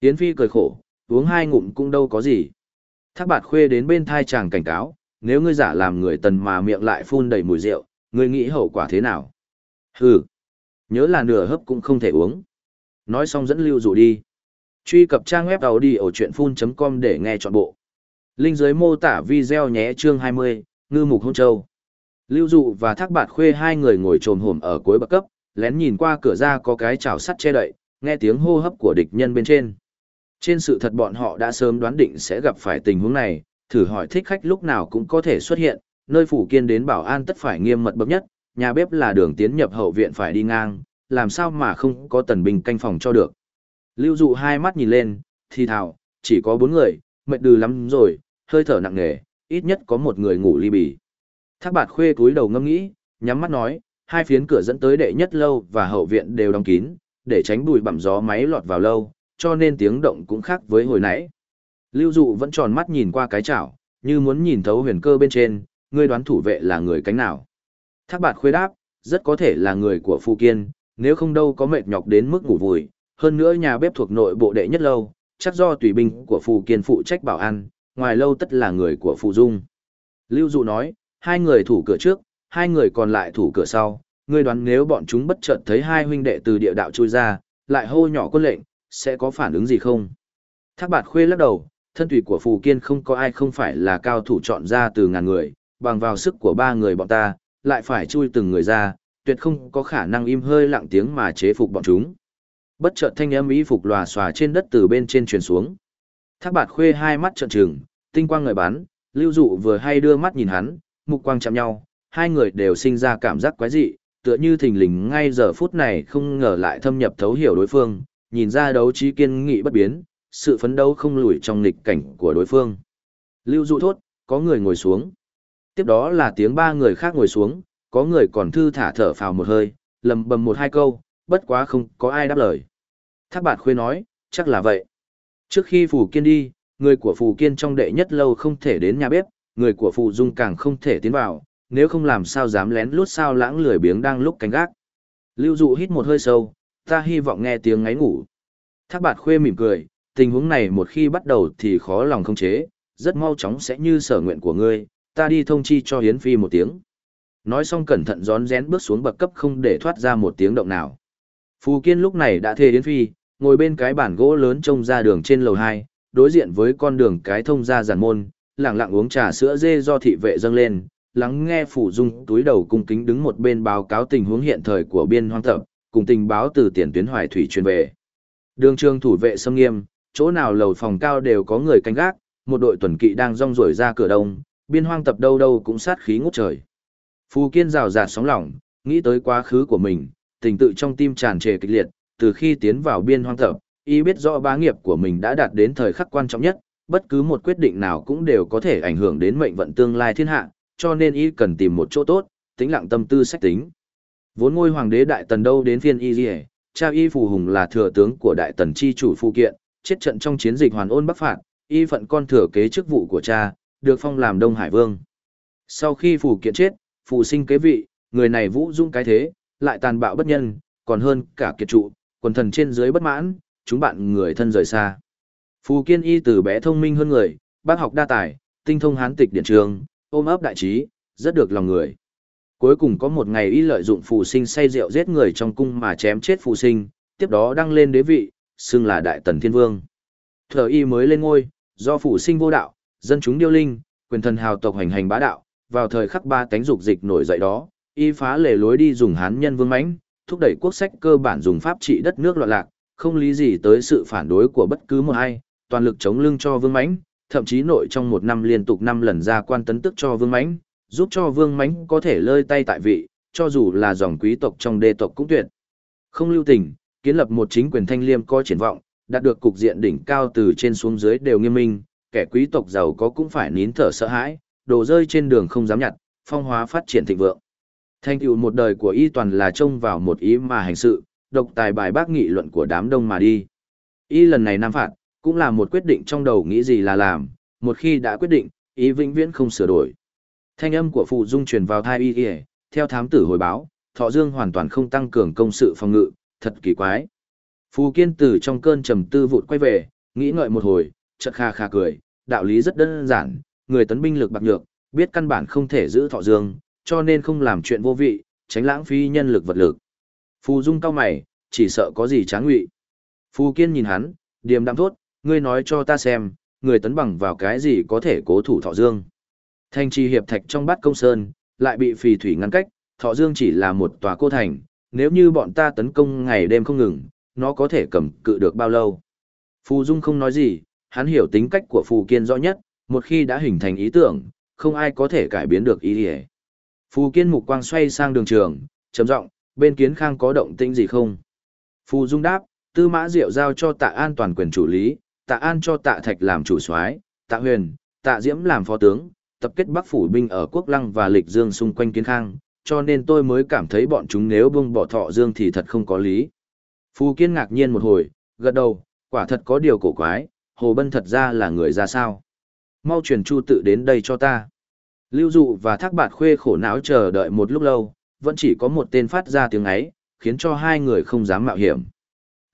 Yến Phi cười khổ, uống hai ngụm cũng đâu có gì. Thác bạt khuê đến bên thai chàng cảnh cáo, nếu ngươi giả làm người tần mà miệng lại phun đầy mùi rượu, ngươi nghĩ hậu quả thế nào? Hừ, nhớ là nửa hấp cũng không thể uống. Nói xong dẫn lưu dụ đi. Truy cập trang web đầu đi ở chuyện full.com để nghe trọn bộ. Linh dưới mô tả video nhé chương 20, ngư mục hôn châu. Lưu dụ và thác bạt khuê hai người ngồi trồm hổm ở cuối bậc cấp, lén nhìn qua cửa ra có cái chảo sắt che đậy, nghe tiếng hô hấp của địch nhân bên trên. Trên sự thật bọn họ đã sớm đoán định sẽ gặp phải tình huống này, thử hỏi thích khách lúc nào cũng có thể xuất hiện, nơi phủ kiên đến bảo an tất phải nghiêm mật bậc nhất, nhà bếp là đường tiến nhập hậu viện phải đi ngang, làm sao mà không có tần binh canh phòng cho được. Lưu dụ hai mắt nhìn lên, thì thào, chỉ có bốn người, mệt đừ lắm rồi, hơi thở nặng nề, ít nhất có một người ngủ ly bì. Thác bạt khuê túi đầu ngâm nghĩ, nhắm mắt nói, hai phiến cửa dẫn tới đệ nhất lâu và hậu viện đều đóng kín, để tránh bụi bặm gió máy lọt vào lâu, cho nên tiếng động cũng khác với hồi nãy. Lưu dụ vẫn tròn mắt nhìn qua cái chảo, như muốn nhìn thấu huyền cơ bên trên, ngươi đoán thủ vệ là người cánh nào. Thác bạt khuê đáp, rất có thể là người của Phu Kiên, nếu không đâu có mệt nhọc đến mức ngủ vùi, hơn nữa nhà bếp thuộc nội bộ đệ nhất lâu, chắc do tùy binh của Phu Kiên phụ trách bảo an, ngoài lâu tất là người của phụ Dung. Lưu Dụ nói, hai người thủ cửa trước, hai người còn lại thủ cửa sau, ngươi đoán nếu bọn chúng bất chợt thấy hai huynh đệ từ địa đạo trôi ra, lại hô nhỏ quân lệnh, sẽ có phản ứng gì không? Thác bạt khuê lắc đầu, thân thủy của Phù Kiên không có ai không phải là cao thủ chọn ra từ ngàn người, bằng vào sức của ba người bọn ta, lại phải chui từng người ra, tuyệt không có khả năng im hơi lặng tiếng mà chế phục bọn chúng. Bất chợt thanh âm ý phục lòa xòa trên đất từ bên trên truyền xuống. Thác bạt khuê hai mắt trợn trừng, tinh quang ngời bắn, lưu dụ vừa hay đưa mắt nhìn hắn, mục quang chạm nhau, hai người đều sinh ra cảm giác quái dị, tựa như thình lình ngay giờ phút này không ngờ lại thâm nhập thấu hiểu đối phương, nhìn ra đấu trí kiên nghị bất biến, sự phấn đấu không lùi trong nghịch cảnh của đối phương. Lưu dụ thốt, có người ngồi xuống. Tiếp đó là tiếng ba người khác ngồi xuống, có người còn thư thả thở phào một hơi, lầm bầm một hai câu, bất quá không có ai đáp lời. Thác bạt khuê nói, chắc là vậy. Trước khi Phù Kiên đi, người của Phù Kiên trong đệ nhất lâu không thể đến nhà bếp, người của Phù Dung càng không thể tiến vào, nếu không làm sao dám lén lút sao lãng lười biếng đang lúc canh gác. Lưu dụ hít một hơi sâu, ta hy vọng nghe tiếng ngáy ngủ. Thác bạt khuê mỉm cười, tình huống này một khi bắt đầu thì khó lòng không chế, rất mau chóng sẽ như sở nguyện của ngươi, ta đi thông chi cho Hiến Phi một tiếng. Nói xong cẩn thận rón rén bước xuống bậc cấp không để thoát ra một tiếng động nào. Phù Kiên lúc này đã thê Hiến Phi, ngồi bên cái bàn gỗ lớn trông ra đường trên lầu 2, đối diện với con đường cái thông ra giản môn, lặng lặng uống trà sữa dê do thị vệ dâng lên, lắng nghe phủ dung túi đầu cung kính đứng một bên báo cáo tình huống hiện thời của biên hoang tập, cùng tình báo từ tiền tuyến hoài thủy truyền về. Đường trường thủ vệ xâm nghiêm, chỗ nào lầu phòng cao đều có người canh gác, một đội tuần kỵ đang rong ruổi ra cửa đông, biên hoang tập đâu đâu cũng sát khí ngút trời. Phù Kiên rào rạt sóng lỏng, nghĩ tới quá khứ của mình, tình tự trong tim tràn trề kịch liệt, từ khi tiến vào biên hoang tập, y biết rõ bá nghiệp của mình đã đạt đến thời khắc quan trọng nhất, bất cứ một quyết định nào cũng đều có thể ảnh hưởng đến mệnh vận tương lai thiên hạ, cho nên y cần tìm một chỗ tốt, tính lặng tâm tư sách tính. Vốn ngôi hoàng đế đại tần đâu đến phiên y gì, cha y phù hùng là thừa tướng của đại tần chi chủ phụ kiện, chết trận trong chiến dịch hoàn ôn bắc phạt, y phận con thừa kế chức vụ của cha, được phong làm Đông Hải Vương. Sau khi phù kiện chết, phù sinh kế vị, người này vũ dung cái thế, lại tàn bạo bất nhân, còn hơn cả kiệt trụ, quần thần trên dưới bất mãn, chúng bạn người thân rời xa. Phù Kiên Y từ bé thông minh hơn người, bác học đa tài, tinh thông hán tịch điển trường, ôm ấp đại trí, rất được lòng người. Cuối cùng có một ngày y lợi dụng phù sinh say rượu giết người trong cung mà chém chết phù sinh, tiếp đó đăng lên đế vị, xưng là Đại Tần Thiên Vương. Thờ y mới lên ngôi, do phù sinh vô đạo, dân chúng điêu linh, quyền thần hào tộc hành hành bá đạo, vào thời khắc ba cánh dục dịch nổi dậy đó, y phá lề lối đi dùng hán nhân vương mãnh, thúc đẩy quốc sách cơ bản dùng pháp trị đất nước loạn lạc, không lý gì tới sự phản đối của bất cứ một ai, toàn lực chống lưng cho vương mãnh, thậm chí nội trong một năm liên tục năm lần ra quan tấn tức cho vương mãnh, giúp cho vương mãnh có thể lơi tay tại vị, cho dù là dòng quý tộc trong đê tộc cũng tuyệt. Không lưu tình, kiến lập một chính quyền thanh liêm có triển vọng, đạt được cục diện đỉnh cao từ trên xuống dưới đều nghiêm minh, kẻ quý tộc giàu có cũng phải nín thở sợ hãi, đồ rơi trên đường không dám nhặt, phong hóa phát triển thịnh vượng. thanh tựu một đời của y toàn là trông vào một ý mà hành sự, độc tài bài bác nghị luận của đám đông mà đi. Y lần này nam phạt, cũng là một quyết định trong đầu nghĩ gì là làm, một khi đã quyết định, ý vĩnh viễn không sửa đổi. Thanh âm của phụ dung truyền vào thai y y, theo thám tử hồi báo, thọ dương hoàn toàn không tăng cường công sự phòng ngự, thật kỳ quái. Phù kiên tử trong cơn trầm tư vụt quay về, nghĩ ngợi một hồi, chợt kha kha cười, đạo lý rất đơn giản, người tấn binh lực bạc nhược, biết căn bản không thể giữ thọ dương, cho nên không làm chuyện vô vị, tránh lãng phí nhân lực vật lực. Phù Dung cao mày, chỉ sợ có gì tráng ngụy. Phù Kiên nhìn hắn, điềm đạm thốt, ngươi nói cho ta xem, người tấn bằng vào cái gì có thể cố thủ thọ dương. Thanh trì hiệp thạch trong bát công sơn, lại bị phì thủy ngăn cách, thọ dương chỉ là một tòa cô thành, nếu như bọn ta tấn công ngày đêm không ngừng, nó có thể cầm cự được bao lâu. Phù Dung không nói gì, hắn hiểu tính cách của Phù Kiên rõ nhất, một khi đã hình thành ý tưởng, không ai có thể cải biến được ý nghĩa. Phù Kiên mục quang xoay sang đường trường, trầm giọng, bên kiến khang có động tĩnh gì không? Phù Dung đáp, tư mã diệu giao cho tạ an toàn quyền chủ lý, tạ an cho tạ thạch làm chủ soái, tạ huyền, tạ diễm làm phó tướng, tập kết bắc phủ binh ở quốc lăng và lịch dương xung quanh kiến khang, cho nên tôi mới cảm thấy bọn chúng nếu bung bỏ thọ dương thì thật không có lý. Phù Kiên ngạc nhiên một hồi, gật đầu, quả thật có điều cổ quái, Hồ Bân thật ra là người ra sao. Mau truyền Chu tự đến đây cho ta. Lưu Dụ và Thác Bạt Khuê khổ não chờ đợi một lúc lâu, vẫn chỉ có một tên phát ra tiếng ấy, khiến cho hai người không dám mạo hiểm.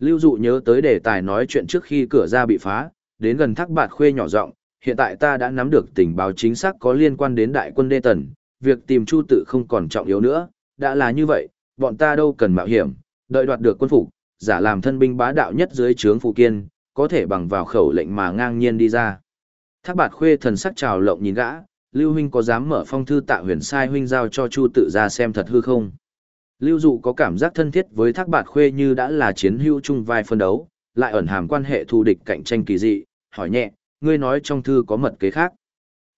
Lưu Dụ nhớ tới đề tài nói chuyện trước khi cửa ra bị phá, đến gần Thác Bạt Khuê nhỏ giọng, hiện tại ta đã nắm được tình báo chính xác có liên quan đến đại quân Đê Tần, việc tìm Chu tự không còn trọng yếu nữa, đã là như vậy, bọn ta đâu cần mạo hiểm, đợi đoạt được quân phục, giả làm thân binh bá đạo nhất dưới trướng phụ kiên, có thể bằng vào khẩu lệnh mà ngang nhiên đi ra. Thác bạt khuê thần sắc trào lộng nhìn gã, Lưu huynh có dám mở phong thư tạ huyền sai huynh giao cho Chu tự ra xem thật hư không? Lưu dụ có cảm giác thân thiết với thác bạt khuê như đã là chiến hữu chung vai phân đấu, lại ẩn hàm quan hệ thù địch cạnh tranh kỳ dị, hỏi nhẹ, ngươi nói trong thư có mật kế khác.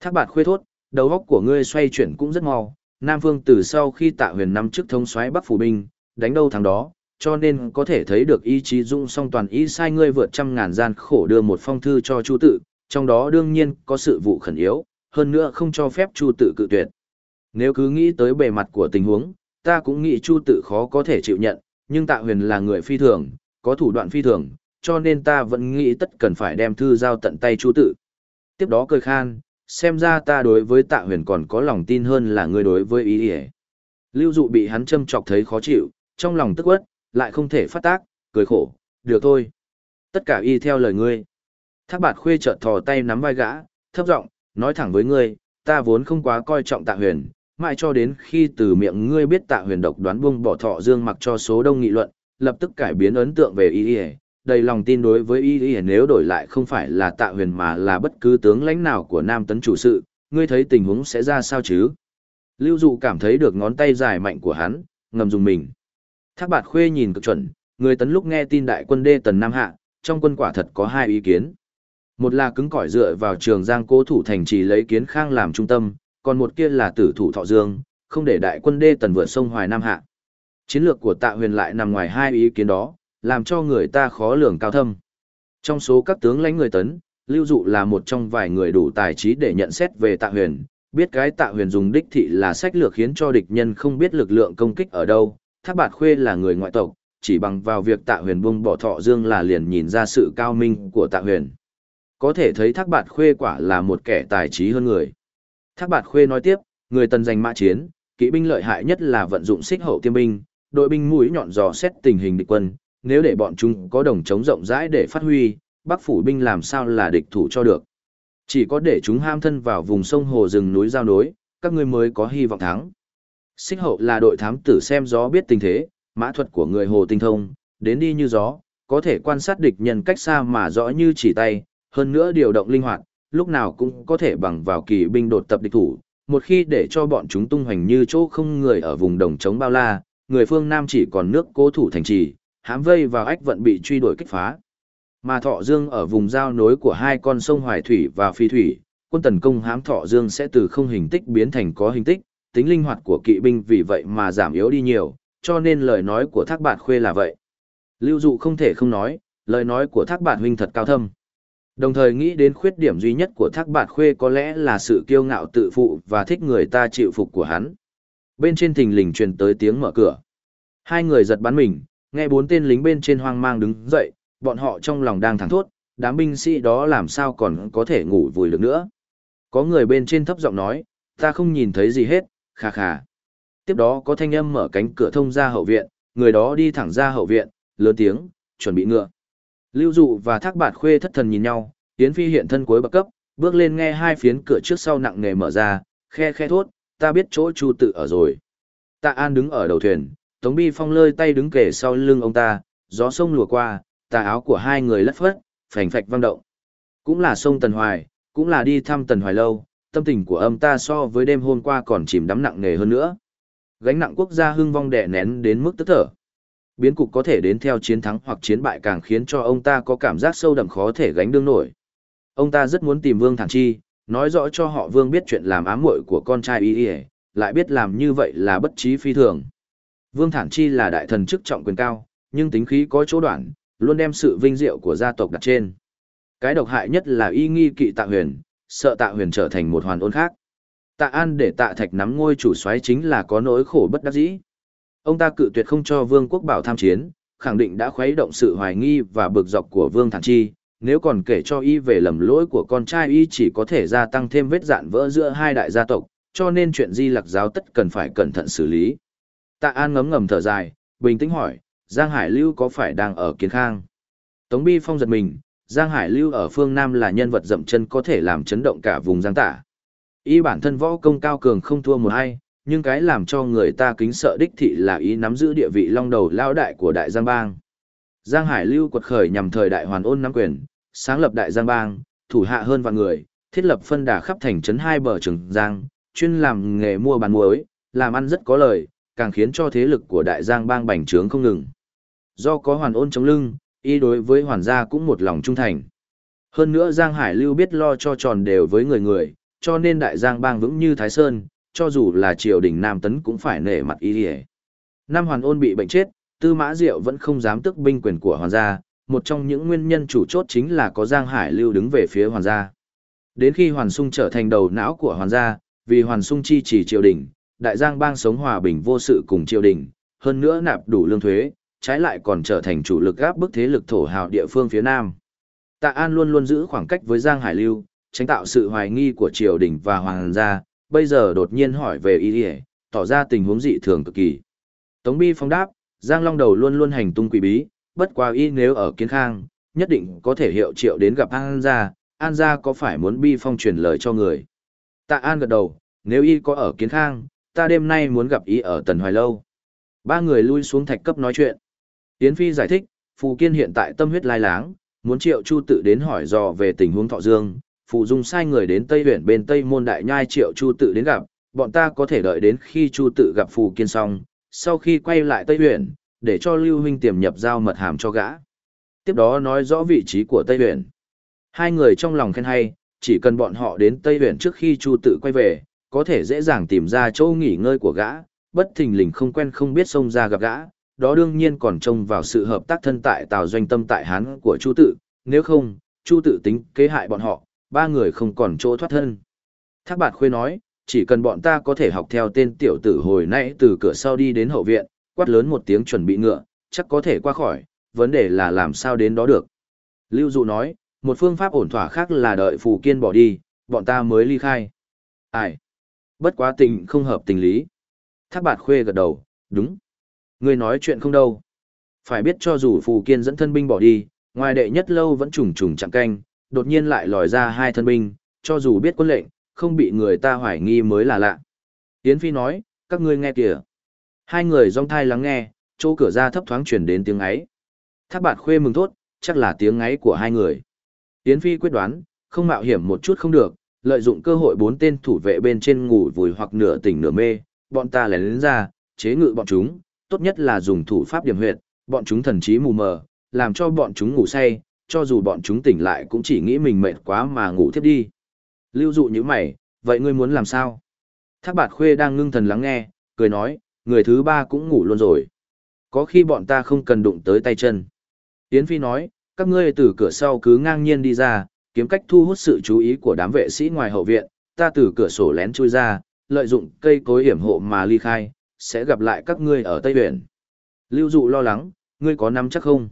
Thác bạt khuê thốt, đầu óc của ngươi xoay chuyển cũng rất mau, Nam Phương từ sau khi tạ huyền năm chức thống soái Bắc Phủ Binh, đánh đâu thắng đó, cho nên có thể thấy được ý chí dung song toàn ý sai ngươi vượt trăm ngàn gian khổ đưa một phong thư cho Chu tự, trong đó đương nhiên có sự vụ khẩn yếu, hơn nữa không cho phép Chu tự cự tuyệt. Nếu cứ nghĩ tới bề mặt của tình huống, ta cũng nghĩ Chu tự khó có thể chịu nhận, nhưng Tạ Huyền là người phi thường, có thủ đoạn phi thường, cho nên ta vẫn nghĩ tất cần phải đem thư giao tận tay Chu tự. Tiếp đó cười khan, xem ra ta đối với Tạ Huyền còn có lòng tin hơn là ngươi đối với ý ý. Lưu dụ bị hắn châm chọc thấy khó chịu, trong lòng tức quất, lại không thể phát tác, cười khổ, được thôi. Tất cả y theo lời ngươi. Thác bạt khuê chợt thò tay nắm vai gã, thấp giọng nói thẳng với ngươi, ta vốn không quá coi trọng tạ huyền, mãi cho đến khi từ miệng ngươi biết tạ huyền độc đoán buông bỏ thọ dương mặc cho số đông nghị luận, lập tức cải biến ấn tượng về y y đầy lòng tin đối với y y nếu đổi lại không phải là tạ huyền mà là bất cứ tướng lãnh nào của nam tấn chủ sự, ngươi thấy tình huống sẽ ra sao chứ? Lưu dụ cảm thấy được ngón tay dài mạnh của hắn, ngầm dùng mình. Thác bạt khuê nhìn cực chuẩn, người tấn lúc nghe tin đại quân đê tần Nam Hạ, trong quân quả thật có hai ý kiến. Một là cứng cỏi dựa vào trường giang cố thủ thành trì lấy kiến khang làm trung tâm, còn một kia là tử thủ thọ dương, không để đại quân đê tần vượt sông Hoài Nam Hạ. Chiến lược của tạ huyền lại nằm ngoài hai ý kiến đó, làm cho người ta khó lường cao thâm. Trong số các tướng lãnh người tấn, Lưu Dụ là một trong vài người đủ tài trí để nhận xét về tạ huyền, biết cái tạ huyền dùng đích thị là sách lược khiến cho địch nhân không biết lực lượng công kích ở đâu, Thác Bạt Khuê là người ngoại tộc, chỉ bằng vào việc Tạ Huyền buông bỏ Thọ Dương là liền nhìn ra sự cao minh của Tạ Huyền. Có thể thấy Thác Bạt Khuê quả là một kẻ tài trí hơn người. Thác Bạt Khuê nói tiếp, người tần giành mã chiến, kỵ binh lợi hại nhất là vận dụng xích hậu tiêm binh, đội binh mũi nhọn dò xét tình hình địch quân, nếu để bọn chúng có đồng chống rộng rãi để phát huy, Bắc phủ binh làm sao là địch thủ cho được. Chỉ có để chúng ham thân vào vùng sông hồ rừng núi giao nối, các ngươi mới có hy vọng thắng. Xích hậu là đội thám tử xem gió biết tình thế, mã thuật của người hồ tinh thông, đến đi như gió, có thể quan sát địch nhân cách xa mà rõ như chỉ tay, hơn nữa điều động linh hoạt, lúc nào cũng có thể bằng vào kỳ binh đột tập địch thủ, một khi để cho bọn chúng tung hoành như chỗ không người ở vùng đồng chống bao la, người phương Nam chỉ còn nước cố thủ thành trì, hãm vây vào ách vận bị truy đuổi kích phá. Mà Thọ Dương ở vùng giao nối của hai con sông Hoài Thủy và Phi Thủy, quân tấn công hãm Thọ Dương sẽ từ không hình tích biến thành có hình tích, tính linh hoạt của kỵ binh vì vậy mà giảm yếu đi nhiều, cho nên lời nói của thác bạt khuê là vậy. Lưu dụ không thể không nói, lời nói của thác bạt huynh thật cao thâm. Đồng thời nghĩ đến khuyết điểm duy nhất của thác bạt khuê có lẽ là sự kiêu ngạo tự phụ và thích người ta chịu phục của hắn. Bên trên thình lình truyền tới tiếng mở cửa. Hai người giật bắn mình, nghe bốn tên lính bên trên hoang mang đứng dậy, bọn họ trong lòng đang thẳng thốt, đám binh sĩ đó làm sao còn có thể ngủ vùi được nữa. Có người bên trên thấp giọng nói, ta không nhìn thấy gì hết, khà khà. Tiếp đó có thanh âm mở cánh cửa thông ra hậu viện, người đó đi thẳng ra hậu viện, lớn tiếng, chuẩn bị ngựa. Lưu dụ và thác bạt khuê thất thần nhìn nhau, Yến phi hiện thân cuối bậc cấp, bước lên nghe hai phiến cửa trước sau nặng nề mở ra, khe khe thốt, ta biết chỗ chu tự ở rồi. Tạ An đứng ở đầu thuyền, Tống Bi Phong lơi tay đứng kề sau lưng ông ta, gió sông lùa qua, tà áo của hai người lất phất, phành phạch vang động. Cũng là sông Tần Hoài, cũng là đi thăm Tần Hoài lâu, tâm tình của âm ta so với đêm hôm qua còn chìm đắm nặng nề hơn nữa. Gánh nặng quốc gia hưng vong đè nén đến mức tức thở. Biến cục có thể đến theo chiến thắng hoặc chiến bại càng khiến cho ông ta có cảm giác sâu đậm khó thể gánh đương nổi. Ông ta rất muốn tìm Vương Thản Chi, nói rõ cho họ Vương biết chuyện làm ám muội của con trai y y, lại biết làm như vậy là bất trí phi thường. Vương Thản Chi là đại thần chức trọng quyền cao, nhưng tính khí có chỗ đoạn, luôn đem sự vinh diệu của gia tộc đặt trên. Cái độc hại nhất là y nghi kỵ tạ huyền, sợ tạ huyền trở thành một hoàn ôn khác. Tạ An để tạ thạch nắm ngôi chủ soái chính là có nỗi khổ bất đắc dĩ. Ông ta cự tuyệt không cho Vương quốc bảo tham chiến, khẳng định đã khuấy động sự hoài nghi và bực dọc của Vương Thản Chi, nếu còn kể cho y về lầm lỗi của con trai y chỉ có thể gia tăng thêm vết dạn vỡ giữa hai đại gia tộc, cho nên chuyện di lặc giáo tất cần phải cẩn thận xử lý. Tạ An ngấm ngầm thở dài, bình tĩnh hỏi, Giang Hải Lưu có phải đang ở kiến khang? Tống Bi Phong giật mình, Giang Hải Lưu ở phương Nam là nhân vật dậm chân có thể làm chấn động cả vùng Giang Tả. Y bản thân võ công cao cường không thua một ai nhưng cái làm cho người ta kính sợ đích thị là ý nắm giữ địa vị long đầu lao đại của Đại Giang Bang. Giang Hải Lưu quật khởi nhằm thời đại hoàn ôn nắm quyền, sáng lập Đại Giang Bang, thủ hạ hơn vạn người, thiết lập phân đà khắp thành trấn hai bờ trường Giang, chuyên làm nghề mua bán muối, làm ăn rất có lời, càng khiến cho thế lực của Đại Giang Bang bành trướng không ngừng. Do có hoàn ôn chống lưng, y đối với hoàn gia cũng một lòng trung thành. Hơn nữa Giang Hải Lưu biết lo cho tròn đều với người người, cho nên Đại Giang Bang vững như Thái Sơn, cho dù là triều đình Nam Tấn cũng phải nể mặt y hề. Nam hoàn ôn bị bệnh chết, Tư Mã Diệu vẫn không dám tức binh quyền của hoàn gia, một trong những nguyên nhân chủ chốt chính là có Giang Hải Lưu đứng về phía hoàn gia. Đến khi Hoàn Sung trở thành đầu não của hoàn gia, vì Hoàn Sung chi chỉ triều đình, Đại Giang bang sống hòa bình vô sự cùng triều đình, hơn nữa nạp đủ lương thuế, trái lại còn trở thành chủ lực gáp bức thế lực thổ hào địa phương phía Nam. Tạ An luôn luôn giữ khoảng cách với Giang Hải Lưu, tránh tạo sự hoài nghi của triều đình và hoàng gia, bây giờ đột nhiên hỏi về ý ỉa tỏ ra tình huống dị thường cực kỳ. Tống Bi phong đáp, Giang Long Đầu luôn luôn hành tung quỷ bí, bất quá y nếu ở kiến khang, nhất định có thể hiệu triệu đến gặp An gia, An gia có phải muốn Bi phong truyền lời cho người. Tạ An gật đầu, nếu y có ở kiến khang, ta đêm nay muốn gặp y ở Tần Hoài Lâu. Ba người lui xuống thạch cấp nói chuyện. tiến Phi giải thích, Phù Kiên hiện tại tâm huyết lai láng, muốn triệu Chu tự đến hỏi dò về tình huống Thọ Dương, Phù Dung sai người đến Tây huyện bên Tây Môn Đại Nhai triệu Chu tự đến gặp, bọn ta có thể đợi đến khi Chu tự gặp Phù Kiên xong, sau khi quay lại Tây huyện, để cho Lưu Huynh tiềm nhập giao mật hàm cho gã. Tiếp đó nói rõ vị trí của Tây huyện. Hai người trong lòng khen hay, chỉ cần bọn họ đến Tây huyện trước khi Chu tự quay về, có thể dễ dàng tìm ra chỗ nghỉ ngơi của gã, bất thình lình không quen không biết xông ra gặp gã, đó đương nhiên còn trông vào sự hợp tác thân tại Tào Doanh Tâm tại Hán của Chu Tự, nếu không, Chu Tự tính kế hại bọn họ, ba người không còn chỗ thoát thân. Thác Bạt Khuê nói, chỉ cần bọn ta có thể học theo tên tiểu tử hồi nãy từ cửa sau đi đến hậu viện, quát lớn một tiếng chuẩn bị ngựa, chắc có thể qua khỏi, vấn đề là làm sao đến đó được. Lưu Dụ nói, một phương pháp ổn thỏa khác là đợi Phù Kiên bỏ đi, bọn ta mới ly khai. Ai? Bất quá tình không hợp tình lý. Thác Bạt Khuê gật đầu, đúng. Ngươi nói chuyện không đâu. Phải biết cho dù Phù Kiên dẫn thân binh bỏ đi, ngoài đệ nhất lâu vẫn trùng trùng chẳng canh, đột nhiên lại lòi ra hai thân binh, cho dù biết quân lệnh, không bị người ta hoài nghi mới là lạ. Yến Phi nói, các ngươi nghe kìa. Hai người rong thai lắng nghe, chỗ cửa ra thấp thoáng chuyển đến tiếng ấy. Thác bạt khuê mừng thốt, chắc là tiếng ấy của hai người. Yến Phi quyết đoán, không mạo hiểm một chút không được, lợi dụng cơ hội bốn tên thủ vệ bên trên ngủ vùi hoặc nửa tỉnh nửa mê, bọn ta lén lén ra, chế ngự bọn chúng, tốt nhất là dùng thủ pháp điểm huyệt, bọn chúng thần trí mù mờ, làm cho bọn chúng ngủ say, cho dù bọn chúng tỉnh lại cũng chỉ nghĩ mình mệt quá mà ngủ thiếp đi. Lưu dụ như mày, vậy ngươi muốn làm sao? Thác bạt khuê đang ngưng thần lắng nghe, cười nói, người thứ ba cũng ngủ luôn rồi. Có khi bọn ta không cần đụng tới tay chân. Yến Phi nói, các ngươi từ cửa sau cứ ngang nhiên đi ra, kiếm cách thu hút sự chú ý của đám vệ sĩ ngoài hậu viện, ta từ cửa sổ lén chui ra, lợi dụng cây cối hiểm hộ mà ly khai, sẽ gặp lại các ngươi ở Tây biển. Lưu Dụ lo lắng, ngươi có nắm chắc không?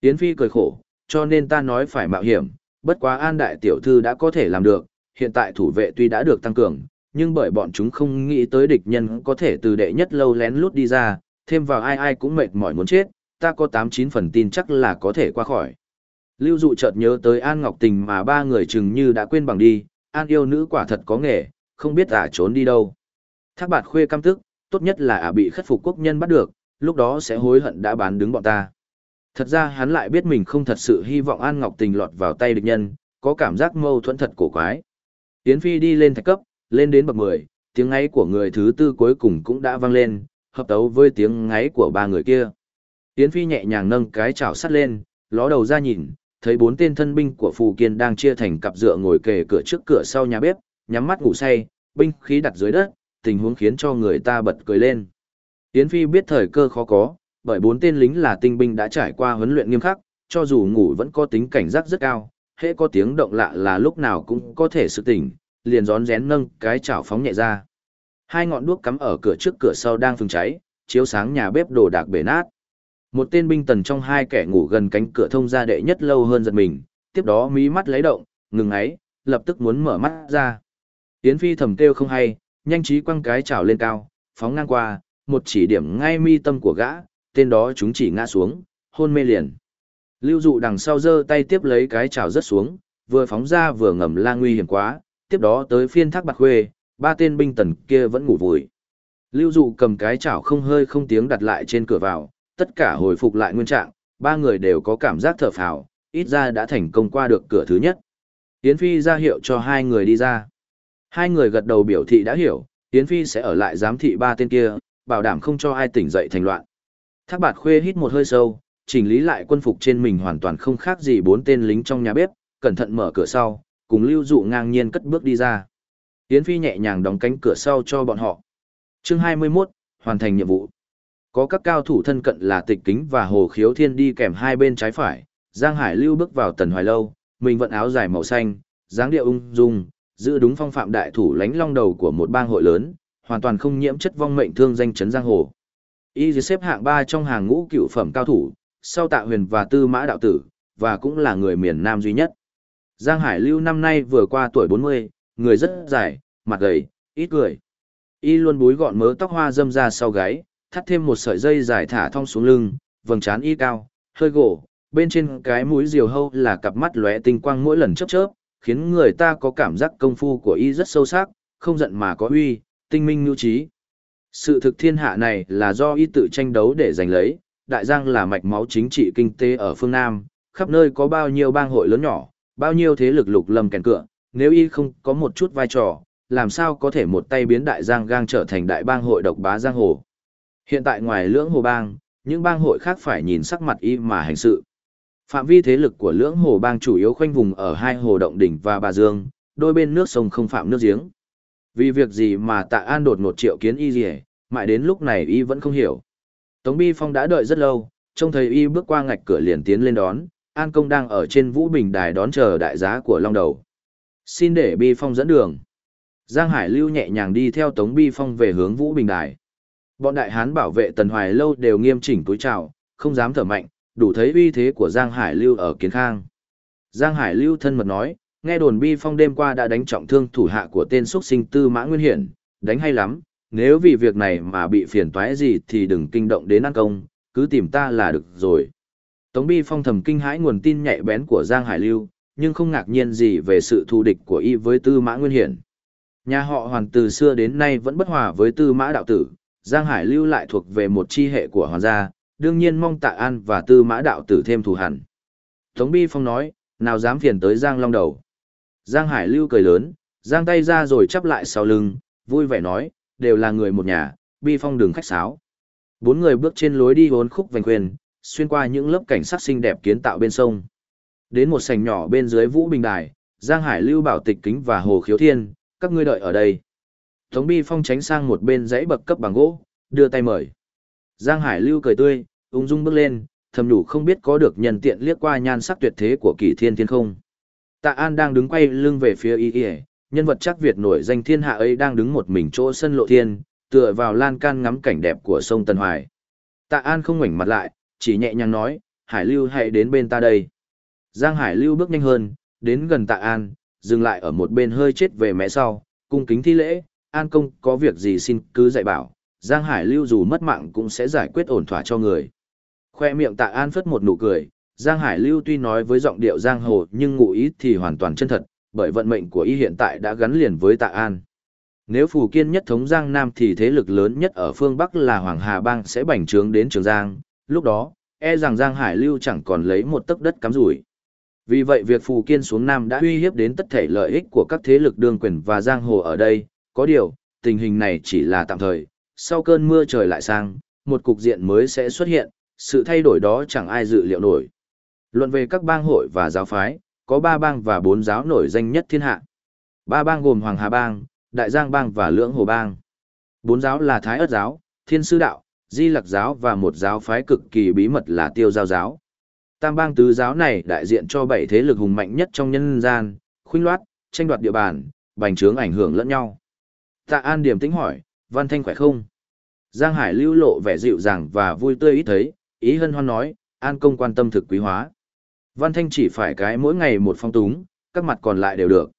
Yến Phi cười khổ, cho nên ta nói phải mạo hiểm, bất quá an đại tiểu thư đã có thể làm được, hiện tại thủ vệ tuy đã được tăng cường, nhưng bởi bọn chúng không nghĩ tới địch nhân có thể từ đệ nhất lâu lén lút đi ra, thêm vào ai ai cũng mệt mỏi muốn chết, ta có 8-9 phần tin chắc là có thể qua khỏi. Lưu dụ chợt nhớ tới An Ngọc Tình mà ba người chừng như đã quên bằng đi, An yêu nữ quả thật có nghề, không biết ả trốn đi đâu. Thác bạt khuê căm tức, tốt nhất là ả bị khất phục quốc nhân bắt được, lúc đó sẽ hối hận đã bán đứng bọn ta. Thật ra hắn lại biết mình không thật sự hy vọng An Ngọc Tình lọt vào tay địch nhân, có cảm giác mâu thuẫn thật cổ quái. Yến Phi đi lên thạch cấp, lên đến bậc 10, tiếng ngáy của người thứ tư cuối cùng cũng đã vang lên, hợp tấu với tiếng ngáy của ba người kia. Yến Phi nhẹ nhàng nâng cái chảo sắt lên, ló đầu ra nhìn, thấy bốn tên thân binh của Phù Kiên đang chia thành cặp dựa ngồi kề cửa trước cửa sau nhà bếp, nhắm mắt ngủ say, binh khí đặt dưới đất, tình huống khiến cho người ta bật cười lên. Yến Phi biết thời cơ khó có, bởi bốn tên lính là tinh binh đã trải qua huấn luyện nghiêm khắc, cho dù ngủ vẫn có tính cảnh giác rất cao, hễ có tiếng động lạ là lúc nào cũng có thể sự tỉnh, liền rón rén nâng cái chảo phóng nhẹ ra. Hai ngọn đuốc cắm ở cửa trước cửa sau đang phừng cháy, chiếu sáng nhà bếp đồ đạc bể nát. Một tên binh tần trong hai kẻ ngủ gần cánh cửa thông ra đệ nhất lâu hơn giật mình, tiếp đó mí mắt lấy động, ngừng ấy, lập tức muốn mở mắt ra. Yến Phi thầm kêu không hay, nhanh trí quăng cái chảo lên cao, phóng ngang qua, một chỉ điểm ngay mi tâm của gã, tên đó chúng chỉ ngã xuống, hôn mê liền. Lưu dụ đằng sau giơ tay tiếp lấy cái chảo rất xuống, vừa phóng ra vừa ngầm la nguy hiểm quá, tiếp đó tới phiên thác bạc khuê, ba tên binh tần kia vẫn ngủ vùi. Lưu dụ cầm cái chảo không hơi không tiếng đặt lại trên cửa vào, tất cả hồi phục lại nguyên trạng, ba người đều có cảm giác thở phào, ít ra đã thành công qua được cửa thứ nhất. Yến Phi ra hiệu cho hai người đi ra. Hai người gật đầu biểu thị đã hiểu, Yến Phi sẽ ở lại giám thị ba tên kia, bảo đảm không cho ai tỉnh dậy thành loạn. Thác bạt khuê hít một hơi sâu, chỉnh lý lại quân phục trên mình hoàn toàn không khác gì bốn tên lính trong nhà bếp, cẩn thận mở cửa sau, cùng lưu dụ ngang nhiên cất bước đi ra. Yến Phi nhẹ nhàng đóng cánh cửa sau cho bọn họ. Chương 21, hoàn thành nhiệm vụ. Có các cao thủ thân cận là Tịch Kính và Hồ Khiếu Thiên đi kèm hai bên trái phải, Giang Hải Lưu bước vào tần hoài lâu, mình vận áo dài màu xanh, dáng điệu ung dung, giữ đúng phong phạm đại thủ lánh long đầu của một bang hội lớn, hoàn toàn không nhiễm chất vong mệnh thương danh chấn giang hồ. Y xếp hạng ba trong hàng ngũ cựu phẩm cao thủ, sau Tạ Huyền và Tư Mã đạo tử, và cũng là người miền Nam duy nhất. Giang Hải Lưu năm nay vừa qua tuổi 40, người rất dài, mặt gầy, ít cười. Y luôn búi gọn mớ tóc hoa dâm ra sau gáy, thắt thêm một sợi dây dài thả thong xuống lưng, vầng trán y cao, hơi gỗ, bên trên cái mũi diều hâu là cặp mắt lóe tinh quang mỗi lần chớp chớp, khiến người ta có cảm giác công phu của y rất sâu sắc, không giận mà có uy, tinh minh nhu trí. Sự thực thiên hạ này là do y tự tranh đấu để giành lấy, đại giang là mạch máu chính trị kinh tế ở phương Nam, khắp nơi có bao nhiêu bang hội lớn nhỏ, bao nhiêu thế lực lục lầm kèn cựa, nếu y không có một chút vai trò, làm sao có thể một tay biến đại giang gang trở thành đại bang hội độc bá giang hồ. Hiện tại ngoài lưỡng hồ bang, những bang hội khác phải nhìn sắc mặt y mà hành sự. Phạm vi thế lực của lưỡng hồ bang chủ yếu khoanh vùng ở hai hồ động đỉnh và bà dương, đôi bên nước sông không phạm nước giếng. Vì việc gì mà tạ an đột ngột triệu kiến y gì mãi đến lúc này y vẫn không hiểu. Tống Bi Phong đã đợi rất lâu, trông thấy y bước qua ngạch cửa liền tiến lên đón, An Công đang ở trên Vũ Bình Đài đón chờ đại giá của Long Đầu. Xin để Bi Phong dẫn đường. Giang Hải Lưu nhẹ nhàng đi theo Tống Bi Phong về hướng Vũ Bình Đài. Bọn đại hán bảo vệ Tần Hoài Lâu đều nghiêm chỉnh túi chào, không dám thở mạnh, đủ thấy uy thế của Giang Hải Lưu ở Kiến Khang. Giang Hải Lưu thân mật nói, nghe đồn Bi Phong đêm qua đã đánh trọng thương thủ hạ của tên xuất sinh tư mã nguyên hiển, đánh hay lắm, nếu vì việc này mà bị phiền toái gì thì đừng kinh động đến ăn Công, cứ tìm ta là được rồi. Tống Bi Phong thầm kinh hãi nguồn tin nhạy bén của Giang Hải Lưu, nhưng không ngạc nhiên gì về sự thù địch của y với Tư Mã Nguyên Hiển. Nhà họ Hoàn từ xưa đến nay vẫn bất hòa với Tư Mã Đạo Tử, Giang Hải Lưu lại thuộc về một chi hệ của hoàng gia, đương nhiên mong Tạ An và Tư Mã Đạo Tử thêm thù hẳn. Tống Bi Phong nói, nào dám phiền tới Giang Long Đầu. Giang Hải Lưu cười lớn, giang tay ra rồi chắp lại sau lưng, vui vẻ nói, đều là người một nhà, Bi Phong đường khách sáo. Bốn người bước trên lối đi hốn khúc vành quyền, xuyên qua những lớp cảnh sắc xinh đẹp kiến tạo bên sông. Đến một sảnh nhỏ bên dưới Vũ Bình Đài, Giang Hải Lưu bảo tịch kính và Hồ Khiếu Thiên, các ngươi đợi ở đây. Tống Bi Phong tránh sang một bên dãy bậc cấp bằng gỗ, đưa tay mời. Giang Hải Lưu cười tươi, ung dung bước lên, thầm đủ không biết có được nhân tiện liếc qua nhan sắc tuyệt thế của Kỳ Thiên Thiên không. Tạ An đang đứng quay lưng về phía y y, nhân vật chắc Việt nổi danh thiên hạ ấy đang đứng một mình chỗ sân lộ thiên, tựa vào lan can ngắm cảnh đẹp của sông Tân Hoài. Tạ An không ngoảnh mặt lại, chỉ nhẹ nhàng nói, Hải Lưu hãy đến bên ta đây. Giang Hải Lưu bước nhanh hơn, đến gần Tạ An, dừng lại ở một bên hơi chết về mẹ sau, cung kính thi lễ, An công có việc gì xin cứ dạy bảo, Giang Hải Lưu dù mất mạng cũng sẽ giải quyết ổn thỏa cho người. Khoe miệng Tạ An phất một nụ cười, Giang Hải Lưu tuy nói với giọng điệu giang hồ nhưng ngụ ý thì hoàn toàn chân thật, bởi vận mệnh của y hiện tại đã gắn liền với Tạ An. Nếu Phù Kiên nhất thống Giang Nam thì thế lực lớn nhất ở phương Bắc là Hoàng Hà Bang sẽ bành trướng đến Trường Giang, lúc đó, e rằng Giang Hải Lưu chẳng còn lấy một tấc đất cắm rủi. Vì vậy việc Phù Kiên xuống Nam đã uy hiếp đến tất thể lợi ích của các thế lực đương quyền và giang hồ ở đây, có điều, tình hình này chỉ là tạm thời, sau cơn mưa trời lại sang, một cục diện mới sẽ xuất hiện, sự thay đổi đó chẳng ai dự liệu nổi. Luận về các bang hội và giáo phái, có ba bang và bốn giáo nổi danh nhất thiên hạ. Ba bang gồm Hoàng Hà Bang, Đại Giang Bang và Lưỡng Hồ Bang. Bốn giáo là Thái ất giáo, Thiên sư đạo, Di lặc giáo và một giáo phái cực kỳ bí mật là Tiêu giao giáo. Tam bang tứ giáo này đại diện cho bảy thế lực hùng mạnh nhất trong nhân gian, khuynh loát, tranh đoạt địa bàn, bành trướng ảnh hưởng lẫn nhau. Tạ An điểm tính hỏi, Văn Thanh khỏe không? Giang Hải lưu lộ vẻ dịu dàng và vui tươi ít thấy, ý hân hoan nói, An công quan tâm thực quý hóa. Văn Thanh chỉ phải cái mỗi ngày một phong túng, các mặt còn lại đều được.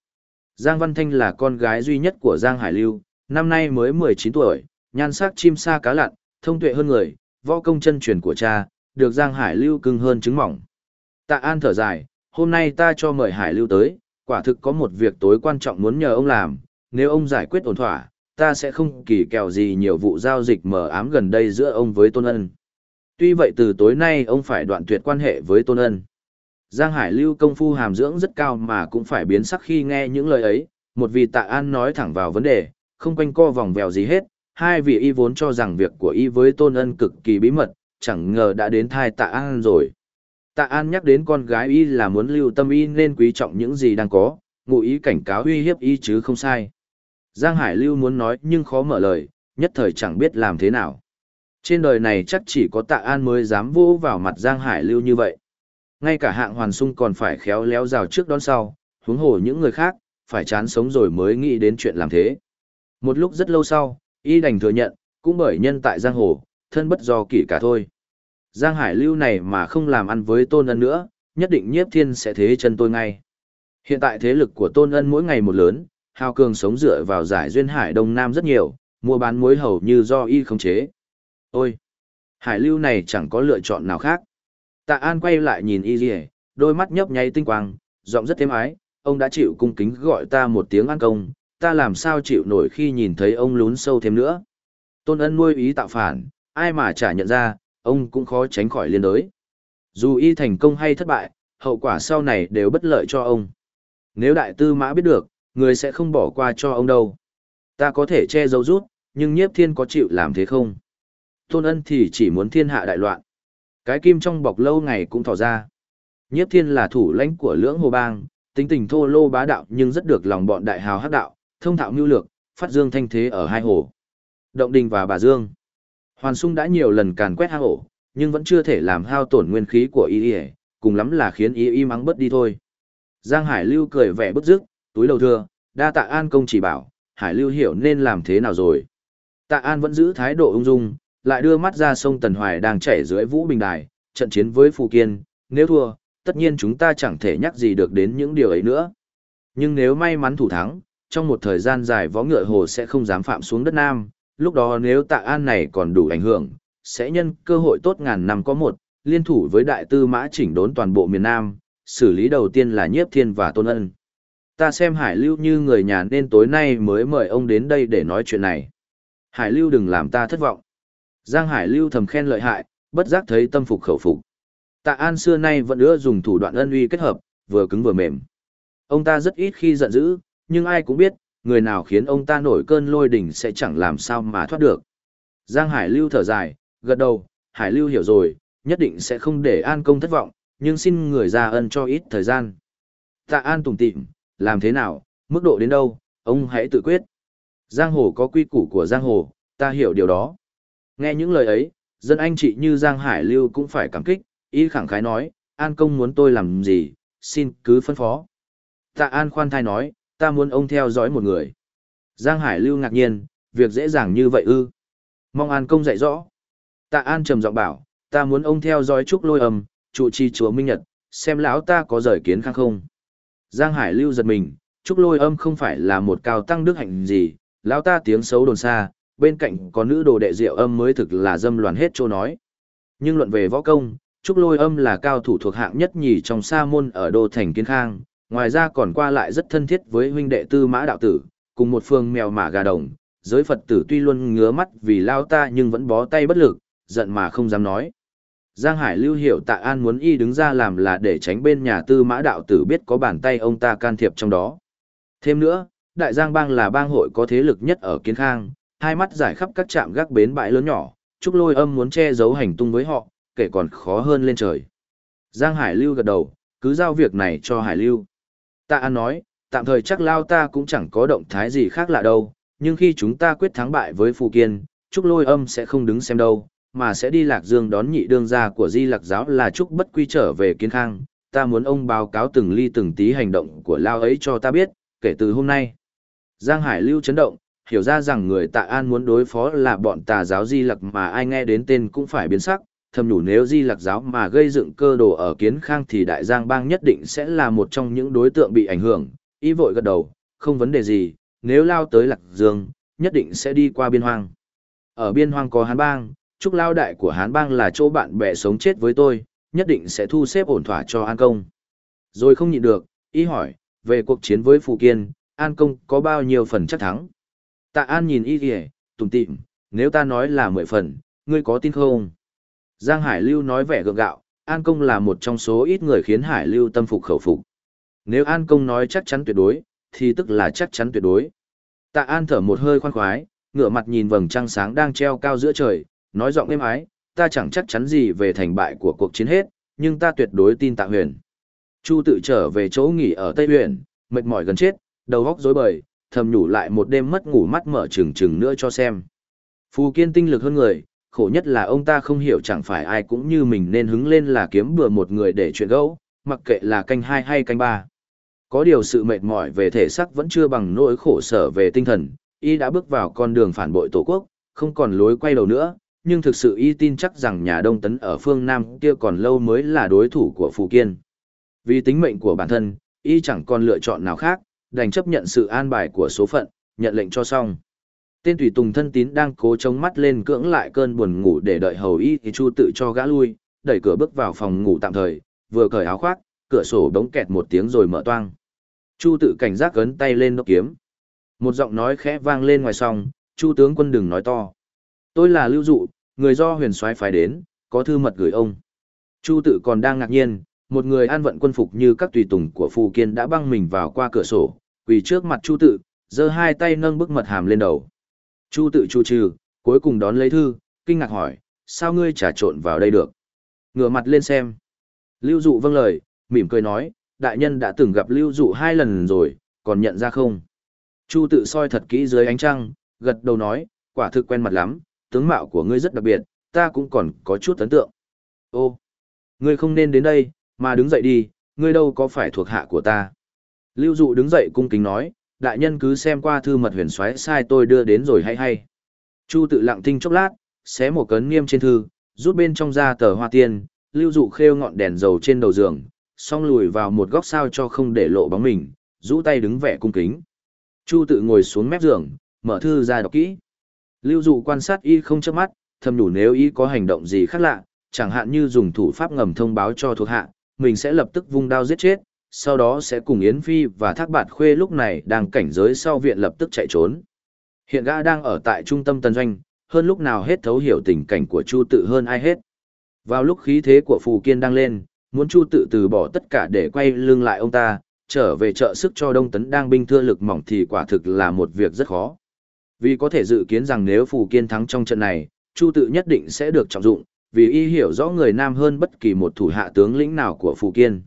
Giang Văn Thanh là con gái duy nhất của Giang Hải Lưu, năm nay mới 19 tuổi, nhan sắc chim sa cá lặn, thông tuệ hơn người, võ công chân truyền của cha, được Giang Hải Lưu cưng hơn trứng mỏng. Tạ An thở dài, hôm nay ta cho mời Hải Lưu tới, quả thực có một việc tối quan trọng muốn nhờ ông làm, nếu ông giải quyết ổn thỏa, ta sẽ không kỳ kèo gì nhiều vụ giao dịch mờ ám gần đây giữa ông với Tôn Ân. Tuy vậy từ tối nay ông phải đoạn tuyệt quan hệ với Tôn Ân. Giang Hải lưu công phu hàm dưỡng rất cao mà cũng phải biến sắc khi nghe những lời ấy, một vì tạ an nói thẳng vào vấn đề, không quanh co vòng vèo gì hết, hai vì y vốn cho rằng việc của y với tôn ân cực kỳ bí mật, chẳng ngờ đã đến thai tạ an rồi. Tạ an nhắc đến con gái y là muốn lưu tâm y nên quý trọng những gì đang có, ngụ ý cảnh cáo uy hiếp y chứ không sai. Giang Hải lưu muốn nói nhưng khó mở lời, nhất thời chẳng biết làm thế nào. Trên đời này chắc chỉ có tạ an mới dám vô vào mặt Giang Hải lưu như vậy. Ngay cả hạng hoàn sung còn phải khéo léo rào trước đón sau, huống hồ những người khác, phải chán sống rồi mới nghĩ đến chuyện làm thế. Một lúc rất lâu sau, y đành thừa nhận, cũng bởi nhân tại giang hồ, thân bất do kỷ cả thôi. Giang Hải lưu này mà không làm ăn với Tôn Ân nữa, nhất định nhiếp thiên sẽ thế chân tôi ngay. Hiện tại thế lực của Tôn Ân mỗi ngày một lớn, Hào Cường sống dựa vào giải duyên Hải Đông Nam rất nhiều, mua bán muối hầu như do y khống chế. Ôi! Hải lưu này chẳng có lựa chọn nào khác. Tạ An quay lại nhìn y rìa, đôi mắt nhấp nháy tinh quang, giọng rất thêm ái, ông đã chịu cung kính gọi ta một tiếng an công, ta làm sao chịu nổi khi nhìn thấy ông lún sâu thêm nữa. Tôn ân nuôi ý tạo phản, ai mà chả nhận ra, ông cũng khó tránh khỏi liên đối. Dù y thành công hay thất bại, hậu quả sau này đều bất lợi cho ông. Nếu đại tư mã biết được, người sẽ không bỏ qua cho ông đâu. Ta có thể che giấu rút, nhưng nhiếp thiên có chịu làm thế không? Tôn ân thì chỉ muốn thiên hạ đại loạn. Cái kim trong bọc lâu ngày cũng thỏ ra. Nhiếp thiên là thủ lãnh của lưỡng hồ bang, tính tình thô lô bá đạo nhưng rất được lòng bọn đại hào hắc đạo, thông thạo mưu lược, phát dương thanh thế ở hai hồ. Động đình và bà Dương. Hoàn sung đã nhiều lần càn quét hang ổ, nhưng vẫn chưa thể làm hao tổn nguyên khí của y y, cùng lắm là khiến y y mắng bớt đi thôi. Giang Hải Lưu cười vẻ bức dứt, túi đầu thưa, đa tạ an công chỉ bảo, Hải Lưu hiểu nên làm thế nào rồi. Tạ An vẫn giữ thái độ ung dung, lại đưa mắt ra sông Tần Hoài đang chảy dưới Vũ Bình Đài, trận chiến với Phù Kiên, nếu thua, tất nhiên chúng ta chẳng thể nhắc gì được đến những điều ấy nữa. Nhưng nếu may mắn thủ thắng, trong một thời gian dài võ ngựa hồ sẽ không dám phạm xuống đất Nam, lúc đó nếu tạ an này còn đủ ảnh hưởng, sẽ nhân cơ hội tốt ngàn năm có một, liên thủ với đại tư mã chỉnh đốn toàn bộ miền Nam, xử lý đầu tiên là nhiếp thiên và tôn ân. Ta xem Hải Lưu như người nhà nên tối nay mới mời ông đến đây để nói chuyện này. Hải Lưu đừng làm ta thất vọng. Giang Hải lưu thầm khen lợi hại, bất giác thấy tâm phục khẩu phục. Tạ An xưa nay vẫn ưa dùng thủ đoạn ân uy kết hợp, vừa cứng vừa mềm. Ông ta rất ít khi giận dữ, nhưng ai cũng biết, người nào khiến ông ta nổi cơn lôi đỉnh sẽ chẳng làm sao mà thoát được. Giang Hải lưu thở dài, gật đầu, Hải lưu hiểu rồi, nhất định sẽ không để An công thất vọng, nhưng xin người ra ân cho ít thời gian. Tạ An tùng tịm, làm thế nào, mức độ đến đâu, ông hãy tự quyết. Giang hồ có quy củ của giang hồ, ta hiểu điều đó. Nghe những lời ấy, dân anh chị như Giang Hải Lưu cũng phải cảm kích, ý khẳng khái nói, An công muốn tôi làm gì, xin cứ phân phó. Tạ An khoan thai nói, ta muốn ông theo dõi một người. Giang Hải Lưu ngạc nhiên, việc dễ dàng như vậy ư. Mong An công dạy rõ. Tạ An trầm giọng bảo, ta muốn ông theo dõi trúc lôi Âm, trụ trì chúa Minh Nhật, xem lão ta có rời kiến khang không. Giang Hải Lưu giật mình, trúc lôi âm không phải là một cao tăng đức hạnh gì, lão ta tiếng xấu đồn xa, bên cạnh có nữ đồ đệ diệu âm mới thực là dâm loạn hết chỗ nói. Nhưng luận về võ công, Trúc Lôi Âm là cao thủ thuộc hạng nhất nhì trong sa môn ở đô thành Kiến Khang, ngoài ra còn qua lại rất thân thiết với huynh đệ tư mã đạo tử, cùng một phương mèo mả gà đồng, giới Phật tử tuy luôn ngứa mắt vì lao ta nhưng vẫn bó tay bất lực, giận mà không dám nói. Giang Hải lưu hiểu tạ an muốn y đứng ra làm là để tránh bên nhà tư mã đạo tử biết có bàn tay ông ta can thiệp trong đó. Thêm nữa, Đại Giang Bang là bang hội có thế lực nhất ở Kiến Khang, hai mắt giải khắp các trạm gác bến bãi lớn nhỏ, Trúc Lôi Âm muốn che giấu hành tung với họ, kể còn khó hơn lên trời. Giang Hải Lưu gật đầu, cứ giao việc này cho Hải Lưu. Tạ An nói, tạm thời chắc Lao ta cũng chẳng có động thái gì khác lạ đâu, nhưng khi chúng ta quyết thắng bại với Phù Kiên, Trúc Lôi Âm sẽ không đứng xem đâu, mà sẽ đi Lạc Dương đón nhị đương gia của Di Lạc giáo là Trúc Bất Quy trở về Kiến Khang. Ta muốn ông báo cáo từng ly từng tí hành động của Lao ấy cho ta biết, kể từ hôm nay. Giang Hải Lưu chấn động, hiểu ra rằng người tạ an muốn đối phó là bọn tà giáo Di Lặc mà ai nghe đến tên cũng phải biến sắc, thầm nhủ nếu Di Lặc giáo mà gây dựng cơ đồ ở Kiến Khang thì Đại Giang Bang nhất định sẽ là một trong những đối tượng bị ảnh hưởng, Y vội gật đầu, không vấn đề gì, nếu lao tới Lạc Dương, nhất định sẽ đi qua biên hoang. Ở biên hoang có Hán Bang, chúc lao đại của Hán Bang là chỗ bạn bè sống chết với tôi, nhất định sẽ thu xếp ổn thỏa cho An Công. Rồi không nhịn được, y hỏi, về cuộc chiến với Phù Kiên, An Công có bao nhiêu phần chắc thắng? Tạ An nhìn y kìa, tùm tịm, nếu ta nói là mười phần, ngươi có tin không? Giang Hải Lưu nói vẻ gượng gạo, An Công là một trong số ít người khiến Hải Lưu tâm phục khẩu phục. Nếu An Công nói chắc chắn tuyệt đối, thì tức là chắc chắn tuyệt đối. Tạ An thở một hơi khoan khoái, ngửa mặt nhìn vầng trăng sáng đang treo cao giữa trời, nói giọng êm ái, ta chẳng chắc chắn gì về thành bại của cuộc chiến hết, nhưng ta tuyệt đối tin Tạ Huyền. Chu tự trở về chỗ nghỉ ở Tây Huyền, mệt mỏi gần chết, đầu óc rối bời, thầm nhủ lại một đêm mất ngủ mắt mở trừng trừng nữa cho xem. Phù Kiên tinh lực hơn người, khổ nhất là ông ta không hiểu chẳng phải ai cũng như mình nên hứng lên là kiếm bừa một người để chuyện gẫu, mặc kệ là canh hai hay canh ba. Có điều sự mệt mỏi về thể xác vẫn chưa bằng nỗi khổ sở về tinh thần, y đã bước vào con đường phản bội tổ quốc, không còn lối quay đầu nữa, nhưng thực sự y tin chắc rằng nhà Đông Tấn ở phương Nam kia còn lâu mới là đối thủ của Phù Kiên. Vì tính mệnh của bản thân, y chẳng còn lựa chọn nào khác, đành chấp nhận sự an bài của số phận, nhận lệnh cho xong. Tên tùy tùng thân tín đang cố chống mắt lên cưỡng lại cơn buồn ngủ để đợi hầu y thì Chu tự cho gã lui, đẩy cửa bước vào phòng ngủ tạm thời, vừa cởi áo khoác, cửa sổ đóng kẹt một tiếng rồi mở toang. Chu tự cảnh giác gấn tay lên nốc kiếm. Một giọng nói khẽ vang lên ngoài song, Chu tướng quân đừng nói to. Tôi là lưu dụ, người do huyền soái phái đến, có thư mật gửi ông. Chu tự còn đang ngạc nhiên, một người an vận quân phục như các tùy tùng của Phù Kiên đã băng mình vào qua cửa sổ, quỳ trước mặt Chu tự, giơ hai tay nâng bức mật hàm lên đầu. Chu tự chu trừ, cuối cùng đón lấy thư, kinh ngạc hỏi, sao ngươi trà trộn vào đây được? Ngửa mặt lên xem. Lưu dụ vâng lời, mỉm cười nói, đại nhân đã từng gặp lưu dụ hai lần rồi, còn nhận ra không? Chu tự soi thật kỹ dưới ánh trăng, gật đầu nói, quả thực quen mặt lắm, tướng mạo của ngươi rất đặc biệt, ta cũng còn có chút ấn tượng. Ô, ngươi không nên đến đây, mà đứng dậy đi, ngươi đâu có phải thuộc hạ của ta. Lưu dụ đứng dậy cung kính nói, đại nhân cứ xem qua thư mật huyền xoáy sai tôi đưa đến rồi hay hay. Chu tự lặng thinh chốc lát, xé một cấn nghiêm trên thư, rút bên trong ra tờ hoa tiên, lưu dụ khêu ngọn đèn dầu trên đầu giường, xong lùi vào một góc sao cho không để lộ bóng mình, rũ tay đứng vẻ cung kính. Chu tự ngồi xuống mép giường, mở thư ra đọc kỹ. Lưu dụ quan sát y không chớp mắt, thầm đủ nếu y có hành động gì khác lạ, chẳng hạn như dùng thủ pháp ngầm thông báo cho thuộc hạ, mình sẽ lập tức vung đao giết chết, sau đó sẽ cùng Yến Phi và Thác Bạt Khuê lúc này đang cảnh giới sau viện lập tức chạy trốn. Hiện gã đang ở tại trung tâm tân doanh, hơn lúc nào hết thấu hiểu tình cảnh của Chu tự hơn ai hết. Vào lúc khí thế của Phù Kiên đang lên, muốn Chu tự từ bỏ tất cả để quay lưng lại ông ta, trở về trợ sức cho Đông Tấn đang binh thưa lực mỏng thì quả thực là một việc rất khó. Vì có thể dự kiến rằng nếu Phù Kiên thắng trong trận này, Chu tự nhất định sẽ được trọng dụng, vì y hiểu rõ người Nam hơn bất kỳ một thủ hạ tướng lĩnh nào của Phù Kiên.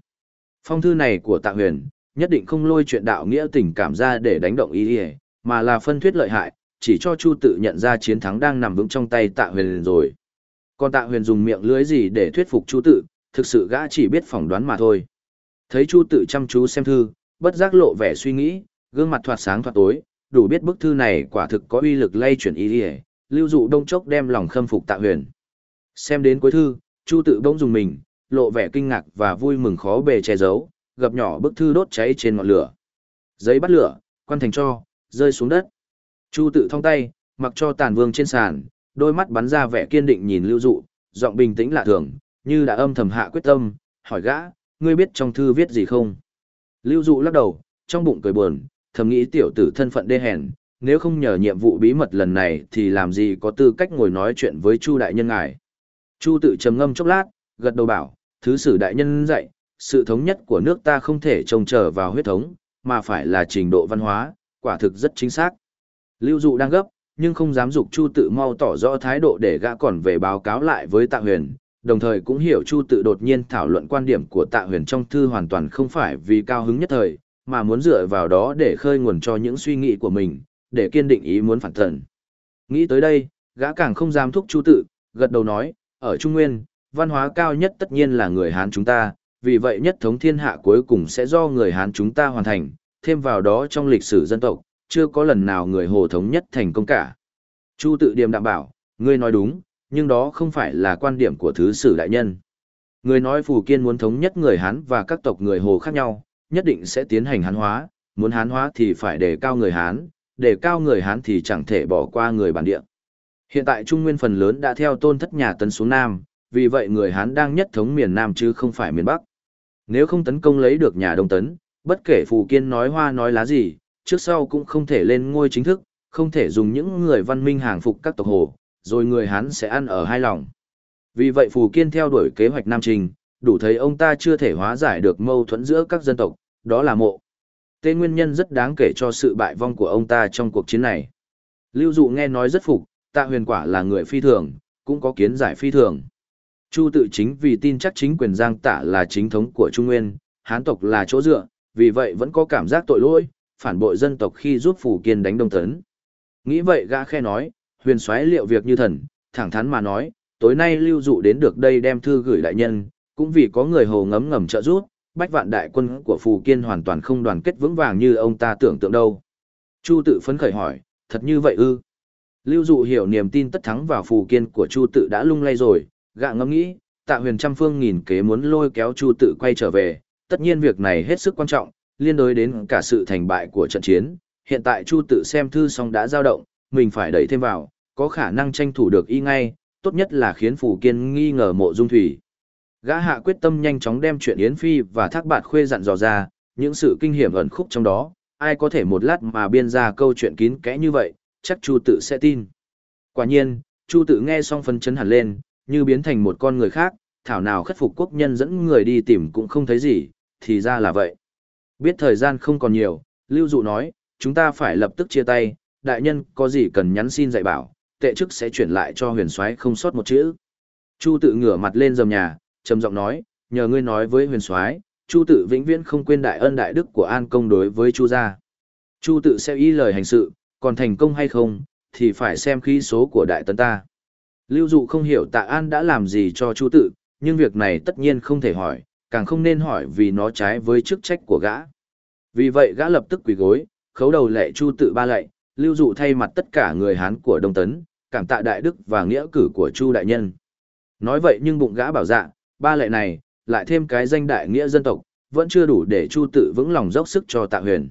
Phong thư này của Tạ Huyền, nhất định không lôi chuyện đạo nghĩa tình cảm ra để đánh động y mà là phân thuyết lợi hại, chỉ cho Chu tự nhận ra chiến thắng đang nằm vững trong tay Tạ Huyền rồi. Còn Tạ Huyền dùng miệng lưới gì để thuyết phục Chu tự, thực sự gã chỉ biết phỏng đoán mà thôi. Thấy Chu tự chăm chú xem thư, bất giác lộ vẻ suy nghĩ, gương mặt thoạt sáng thoạt tối, đủ biết bức thư này quả thực có uy lực lay chuyển ý ý, lưu dụ đông chốc đem lòng khâm phục tạ huyền. Xem đến cuối thư, Chu tự bỗng dùng mình, lộ vẻ kinh ngạc và vui mừng khó bề che giấu, gập nhỏ bức thư đốt cháy trên ngọn lửa. Giấy bắt lửa, quan thành cho, rơi xuống đất. Chu tự thong tay, mặc cho tàn vương trên sàn, đôi mắt bắn ra vẻ kiên định nhìn lưu dụ, giọng bình tĩnh lạ thường, như đã âm thầm hạ quyết tâm, hỏi gã, ngươi biết trong thư viết gì không? Lưu dụ lắc đầu, trong bụng cười buồn, thầm nghĩ tiểu tử thân phận đê hèn, nếu không nhờ nhiệm vụ bí mật lần này thì làm gì có tư cách ngồi nói chuyện với Chu đại nhân ngài. Chu tự trầm ngâm chốc lát, gật đầu bảo, thứ sử đại nhân dạy, sự thống nhất của nước ta không thể trông chờ vào huyết thống, mà phải là trình độ văn hóa, quả thực rất chính xác. Lưu dụ đang gấp, nhưng không dám dục Chu tự mau tỏ rõ thái độ để gã còn về báo cáo lại với Tạ Huyền, đồng thời cũng hiểu Chu tự đột nhiên thảo luận quan điểm của Tạ Huyền trong thư hoàn toàn không phải vì cao hứng nhất thời, mà muốn dựa vào đó để khơi nguồn cho những suy nghĩ của mình, để kiên định ý muốn phản thần. Nghĩ tới đây, gã càng không dám thúc Chu tự, gật đầu nói, ở Trung Nguyên, văn hóa cao nhất tất nhiên là người Hán chúng ta, vì vậy nhất thống thiên hạ cuối cùng sẽ do người Hán chúng ta hoàn thành, thêm vào đó trong lịch sử dân tộc, chưa có lần nào người Hồ thống nhất thành công cả. Chu tự điềm đảm bảo, ngươi nói đúng, nhưng đó không phải là quan điểm của thứ sử đại nhân. Người nói Phù Kiên muốn thống nhất người Hán và các tộc người Hồ khác nhau, nhất định sẽ tiến hành Hán hóa, muốn Hán hóa thì phải đề cao người Hán, đề cao người Hán thì chẳng thể bỏ qua người bản địa. Hiện tại Trung Nguyên phần lớn đã theo tôn thất nhà tấn xuống Nam, vì vậy người Hán đang nhất thống miền Nam chứ không phải miền Bắc. Nếu không tấn công lấy được nhà Đông Tấn, bất kể Phù Kiên nói hoa nói lá gì, trước sau cũng không thể lên ngôi chính thức, không thể dùng những người văn minh hàng phục các tộc Hồ, rồi người Hán sẽ ăn ở hai lòng. Vì vậy Phù Kiên theo đuổi kế hoạch Nam Trình, đủ thấy ông ta chưa thể hóa giải được mâu thuẫn giữa các dân tộc, đó là mộ. Tên nguyên nhân rất đáng kể cho sự bại vong của ông ta trong cuộc chiến này. Lưu Dụ nghe nói rất phục, tạ huyền quả là người phi thường, cũng có kiến giải phi thường. Chu tự chính vì tin chắc chính quyền Giang Tả là chính thống của Trung Nguyên, Hán tộc là chỗ dựa, vì vậy vẫn có cảm giác tội lỗi, phản bội dân tộc khi giúp Phù Kiên đánh Đông Tấn. Nghĩ vậy gã khe nói, huyền soái liệu việc như thần, thẳng thắn mà nói, tối nay lưu dụ đến được đây đem thư gửi đại nhân, cũng vì có người hồ ngấm ngầm trợ giúp, bách vạn đại quân của Phù Kiên hoàn toàn không đoàn kết vững vàng như ông ta tưởng tượng đâu. Chu tự phấn khởi hỏi, thật như vậy ư? Lưu dụ hiểu niềm tin tất thắng vào Phù Kiên của Chu tự đã lung lay rồi, gạ ngẫm nghĩ, tạ huyền trăm phương nghìn kế muốn lôi kéo Chu tự quay trở về, tất nhiên việc này hết sức quan trọng, liên đối đến cả sự thành bại của trận chiến. Hiện tại Chu tự xem thư xong đã dao động, mình phải đẩy thêm vào, có khả năng tranh thủ được y ngay, tốt nhất là khiến Phù Kiên nghi ngờ mộ dung thủy. Gã hạ quyết tâm nhanh chóng đem chuyện Yến Phi và Thác Bạt Khuê dặn dò ra, những sự kinh hiểm ẩn khúc trong đó, ai có thể một lát mà biên ra câu chuyện kín kẽ như vậy, chắc Chu tự sẽ tin. Quả nhiên, Chu tự nghe xong phân chấn hẳn lên, như biến thành một con người khác, thảo nào khất phục quốc nhân dẫn người đi tìm cũng không thấy gì, thì ra là vậy. Biết thời gian không còn nhiều, Lưu Dụ nói, chúng ta phải lập tức chia tay, đại nhân có gì cần nhắn xin dạy bảo, tệ chức sẽ chuyển lại cho huyền soái không sót một chữ. Chu tự ngửa mặt lên dầm nhà, trầm giọng nói, nhờ ngươi nói với huyền soái, Chu tự vĩnh viễn không quên đại ân đại đức của An công đối với Chu gia. Chu tự sẽ y lời hành sự, còn thành công hay không, thì phải xem khí số của đại tấn ta. Lưu dụ không hiểu tạ An đã làm gì cho Chu tự, nhưng việc này tất nhiên không thể hỏi, càng không nên hỏi vì nó trái với chức trách của gã. Vì vậy gã lập tức quỳ gối, khấu đầu lệ Chu tự ba lạy, lưu dụ thay mặt tất cả người Hán của Đông Tấn, cảm tạ đại đức và nghĩa cử của Chu đại nhân. Nói vậy nhưng bụng gã bảo dạ, ba lệ này, lại thêm cái danh đại nghĩa dân tộc, vẫn chưa đủ để Chu tự vững lòng dốc sức cho tạ huyền.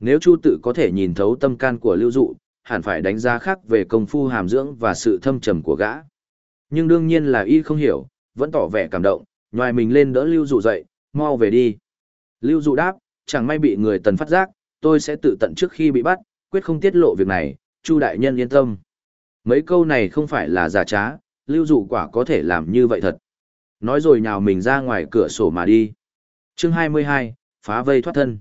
Nếu Chu tự có thể nhìn thấu tâm can của lưu dụ, hẳn phải đánh giá khác về công phu hàm dưỡng và sự thâm trầm của gã. Nhưng đương nhiên là y không hiểu, vẫn tỏ vẻ cảm động, ngoài mình lên đỡ lưu dụ dậy, mau về đi. Lưu dụ đáp, chẳng may bị người tần phát giác, tôi sẽ tự tận trước khi bị bắt, quyết không tiết lộ việc này, Chu đại nhân yên tâm. Mấy câu này không phải là giả trá, lưu dụ quả có thể làm như vậy thật. Nói rồi nhào mình ra ngoài cửa sổ mà đi. Chương 22, phá vây thoát thân.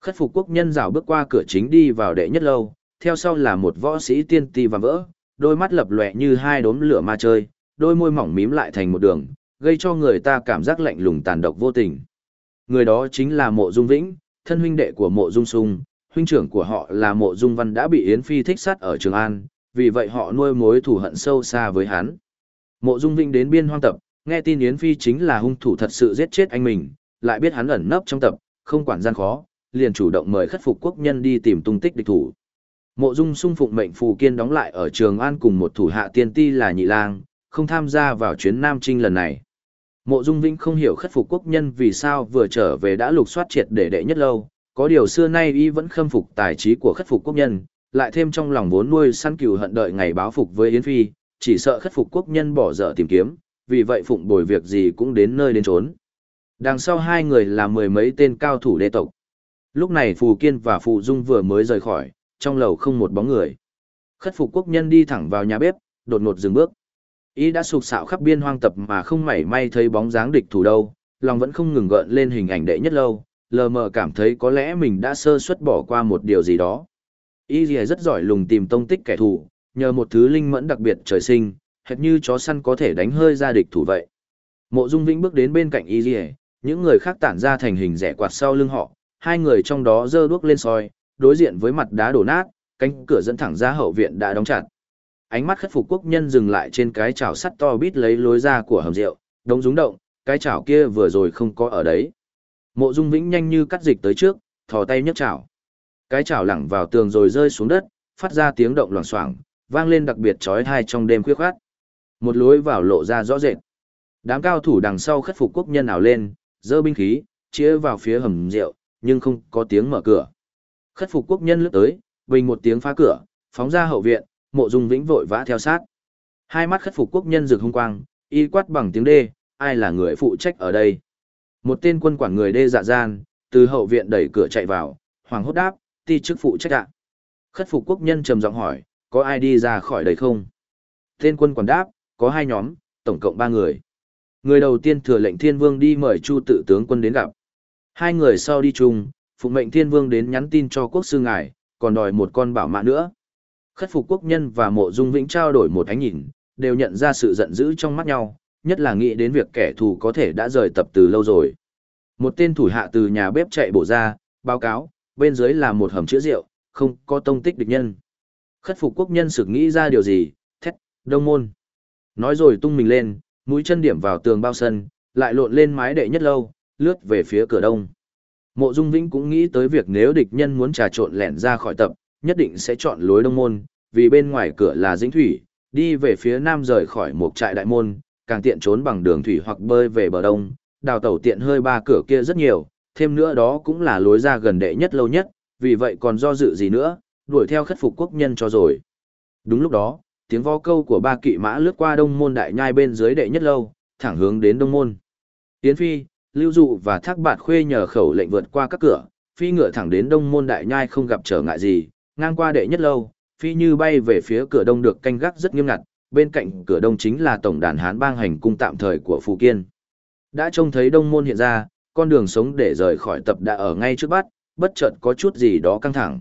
Khất phục quốc nhân rào bước qua cửa chính đi vào đệ nhất lâu, theo sau là một võ sĩ tiên ti và vỡ, đôi mắt lập lòe như hai đốm lửa ma chơi, đôi môi mỏng mím lại thành một đường, gây cho người ta cảm giác lạnh lùng tàn độc vô tình. Người đó chính là Mộ Dung Vĩnh, thân huynh đệ của Mộ Dung Sung, huynh trưởng của họ là Mộ Dung Văn đã bị Yến Phi thích sát ở Trường An, vì vậy họ nuôi mối thù hận sâu xa với hắn. Mộ Dung Vĩnh đến biên hoang tập, nghe tin Yến Phi chính là hung thủ thật sự giết chết anh mình, lại biết hắn ẩn nấp trong tập, không quản gian khó, liền chủ động mời khất phục quốc nhân đi tìm tung tích địch thủ. Mộ Dung sung phụng mệnh phù kiên đóng lại ở Trường An cùng một thủ hạ tiên ti là Nhị Lang, không tham gia vào chuyến Nam Trinh lần này. Mộ Dung Vĩnh không hiểu khất phục quốc nhân vì sao vừa trở về đã lục soát triệt để đệ nhất lâu, có điều xưa nay y vẫn khâm phục tài trí của khất phục quốc nhân, lại thêm trong lòng vốn nuôi săn cừu hận đợi ngày báo phục với Yến Phi, chỉ sợ khất phục quốc nhân bỏ dở tìm kiếm, vì vậy phụng bồi việc gì cũng đến nơi đến trốn. Đằng sau hai người là mười mấy tên cao thủ đê tộc. Lúc này Phù Kiên và Phù Dung vừa mới rời khỏi, trong lầu không một bóng người. Khất phục quốc nhân đi thẳng vào nhà bếp, đột ngột dừng bước. Ý đã sụp sạo khắp biên hoang tập mà không mảy may thấy bóng dáng địch thủ đâu, lòng vẫn không ngừng gợn lên hình ảnh đệ nhất lâu, lờ mờ cảm thấy có lẽ mình đã sơ suất bỏ qua một điều gì đó. Y Lìa rất giỏi lùng tìm tông tích kẻ thù, nhờ một thứ linh mẫn đặc biệt trời sinh, hệt như chó săn có thể đánh hơi ra địch thủ vậy. Mộ Dung Vĩnh bước đến bên cạnh Y Lìa, những người khác tản ra thành hình rẻ quạt sau lưng họ, hai người trong đó giơ đuốc lên soi, đối diện với mặt đá đổ nát, cánh cửa dẫn thẳng ra hậu viện đã đóng chặt. Ánh mắt khất phục quốc nhân dừng lại trên cái chảo sắt to bít lấy lối ra của hầm rượu, đống rúng động, cái chảo kia vừa rồi không có ở đấy. Mộ Dung Vĩnh nhanh như cắt dịch tới trước, thò tay nhấc chảo. Cái chảo lẳng vào tường rồi rơi xuống đất, phát ra tiếng động loảng xoảng, vang lên đặc biệt chói tai trong đêm khuya khoắt. Một lối vào lộ ra rõ rệt. Đám cao thủ đằng sau khất phục quốc nhân ảo lên, giơ binh khí, chĩa vào phía hầm rượu, nhưng không có tiếng mở cửa. Khất phục quốc nhân lướt tới, bình một tiếng phá cửa, phóng ra hậu viện, mộ dung vĩnh vội vã theo sát. Hai mắt khất phục quốc nhân rực hung quang, y quát bằng tiếng đê, ai là người phụ trách ở đây. Một tên quân quản người đê dạ gian, từ hậu viện đẩy cửa chạy vào, hoàng hốt đáp, ti chức phụ trách ạ. Khất phục quốc nhân trầm giọng hỏi, có ai đi ra khỏi đây không? Tên quân quản đáp, có hai nhóm, tổng cộng ba người. Người đầu tiên thừa lệnh thiên vương đi mời chu tự tướng quân đến gặp. Hai người sau đi chung, phụ mệnh thiên vương đến nhắn tin cho quốc sư ngài, còn đòi một con bảo mã nữa. Khất phục quốc nhân và mộ dung vĩnh trao đổi một ánh nhìn, đều nhận ra sự giận dữ trong mắt nhau, nhất là nghĩ đến việc kẻ thù có thể đã rời tập từ lâu rồi. Một tên thủ hạ từ nhà bếp chạy bổ ra, báo cáo, bên dưới là một hầm chữa rượu, không có tông tích địch nhân. Khất phục quốc nhân sực nghĩ ra điều gì, thét, đông môn. Nói rồi tung mình lên, mũi chân điểm vào tường bao sân, lại lộn lên mái đệ nhất lâu, lướt về phía cửa đông. Mộ Dung Vĩnh cũng nghĩ tới việc nếu địch nhân muốn trà trộn lẻn ra khỏi tập, nhất định sẽ chọn lối đông môn, vì bên ngoài cửa là dĩnh thủy, đi về phía nam rời khỏi một trại đại môn, càng tiện trốn bằng đường thủy hoặc bơi về bờ đông, đào tẩu tiện hơi ba cửa kia rất nhiều, thêm nữa đó cũng là lối ra gần đệ nhất lâu nhất, vì vậy còn do dự gì nữa, đuổi theo khất phục quốc nhân cho rồi. Đúng lúc đó, tiếng vó câu của ba kỵ mã lướt qua đông môn đại nhai bên dưới đệ nhất lâu, thẳng hướng đến đông môn. Tiến phi, lưu dụ và thác bạt khuê nhờ khẩu lệnh vượt qua các cửa, phi ngựa thẳng đến đông môn đại nhai không gặp trở ngại gì, ngang qua đệ nhất lâu, phi như bay về phía cửa đông được canh gác rất nghiêm ngặt, bên cạnh cửa đông chính là tổng đàn Hán bang hành cung tạm thời của Phù Kiên. Đã trông thấy đông môn hiện ra, con đường sống để rời khỏi tập đã ở ngay trước bắt, bất chợt có chút gì đó căng thẳng.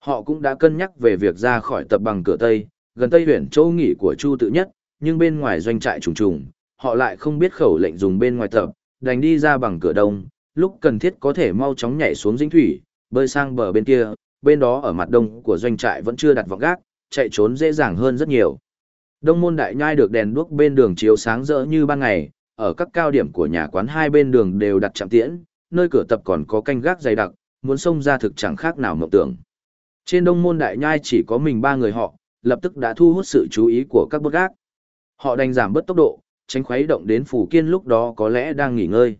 Họ cũng đã cân nhắc về việc ra khỏi tập bằng cửa Tây, gần Tây huyện châu nghỉ của Chu tự nhất, nhưng bên ngoài doanh trại trùng trùng, họ lại không biết khẩu lệnh dùng bên ngoài tập, đành đi ra bằng cửa đông, lúc cần thiết có thể mau chóng nhảy xuống dĩnh thủy, bơi sang bờ bên kia, bên đó ở mặt đông của doanh trại vẫn chưa đặt vọng gác, chạy trốn dễ dàng hơn rất nhiều. Đông môn đại nhai được đèn đuốc bên đường chiếu sáng rỡ như ban ngày, ở các cao điểm của nhà quán hai bên đường đều đặt chạm tiễn, nơi cửa tập còn có canh gác dày đặc, muốn xông ra thực chẳng khác nào mộng tưởng. Trên đông môn đại nhai chỉ có mình ba người họ, lập tức đã thu hút sự chú ý của các bốt gác. Họ đành giảm bớt tốc độ, tránh khuấy động đến phủ kiên lúc đó có lẽ đang nghỉ ngơi.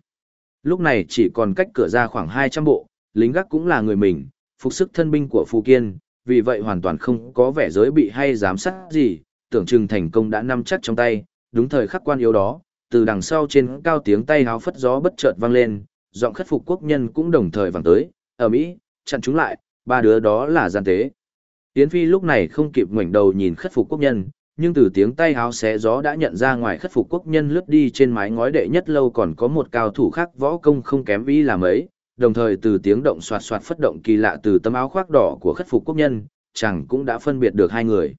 Lúc này chỉ còn cách cửa ra khoảng 200 bộ, lính gác cũng là người mình, phục sức thân binh của phủ kiên, vì vậy hoàn toàn không có vẻ giới bị hay giám sát gì, tưởng chừng thành công đã nắm chắc trong tay, đúng thời khắc quan yếu đó, từ đằng sau trên cao tiếng tay háo phất gió bất chợt vang lên, giọng khất phục quốc nhân cũng đồng thời vang tới, ở Mỹ, chặn chúng lại, ba đứa đó là gian tế. Yến Phi lúc này không kịp ngoảnh đầu nhìn khất phục quốc nhân, nhưng từ tiếng tay háo xé gió đã nhận ra ngoài khất phục quốc nhân lướt đi trên mái ngói đệ nhất lâu còn có một cao thủ khác võ công không kém ý làm ấy, đồng thời từ tiếng động soạt soạt phất động kỳ lạ từ tấm áo khoác đỏ của khất phục quốc nhân, chẳng cũng đã phân biệt được hai người.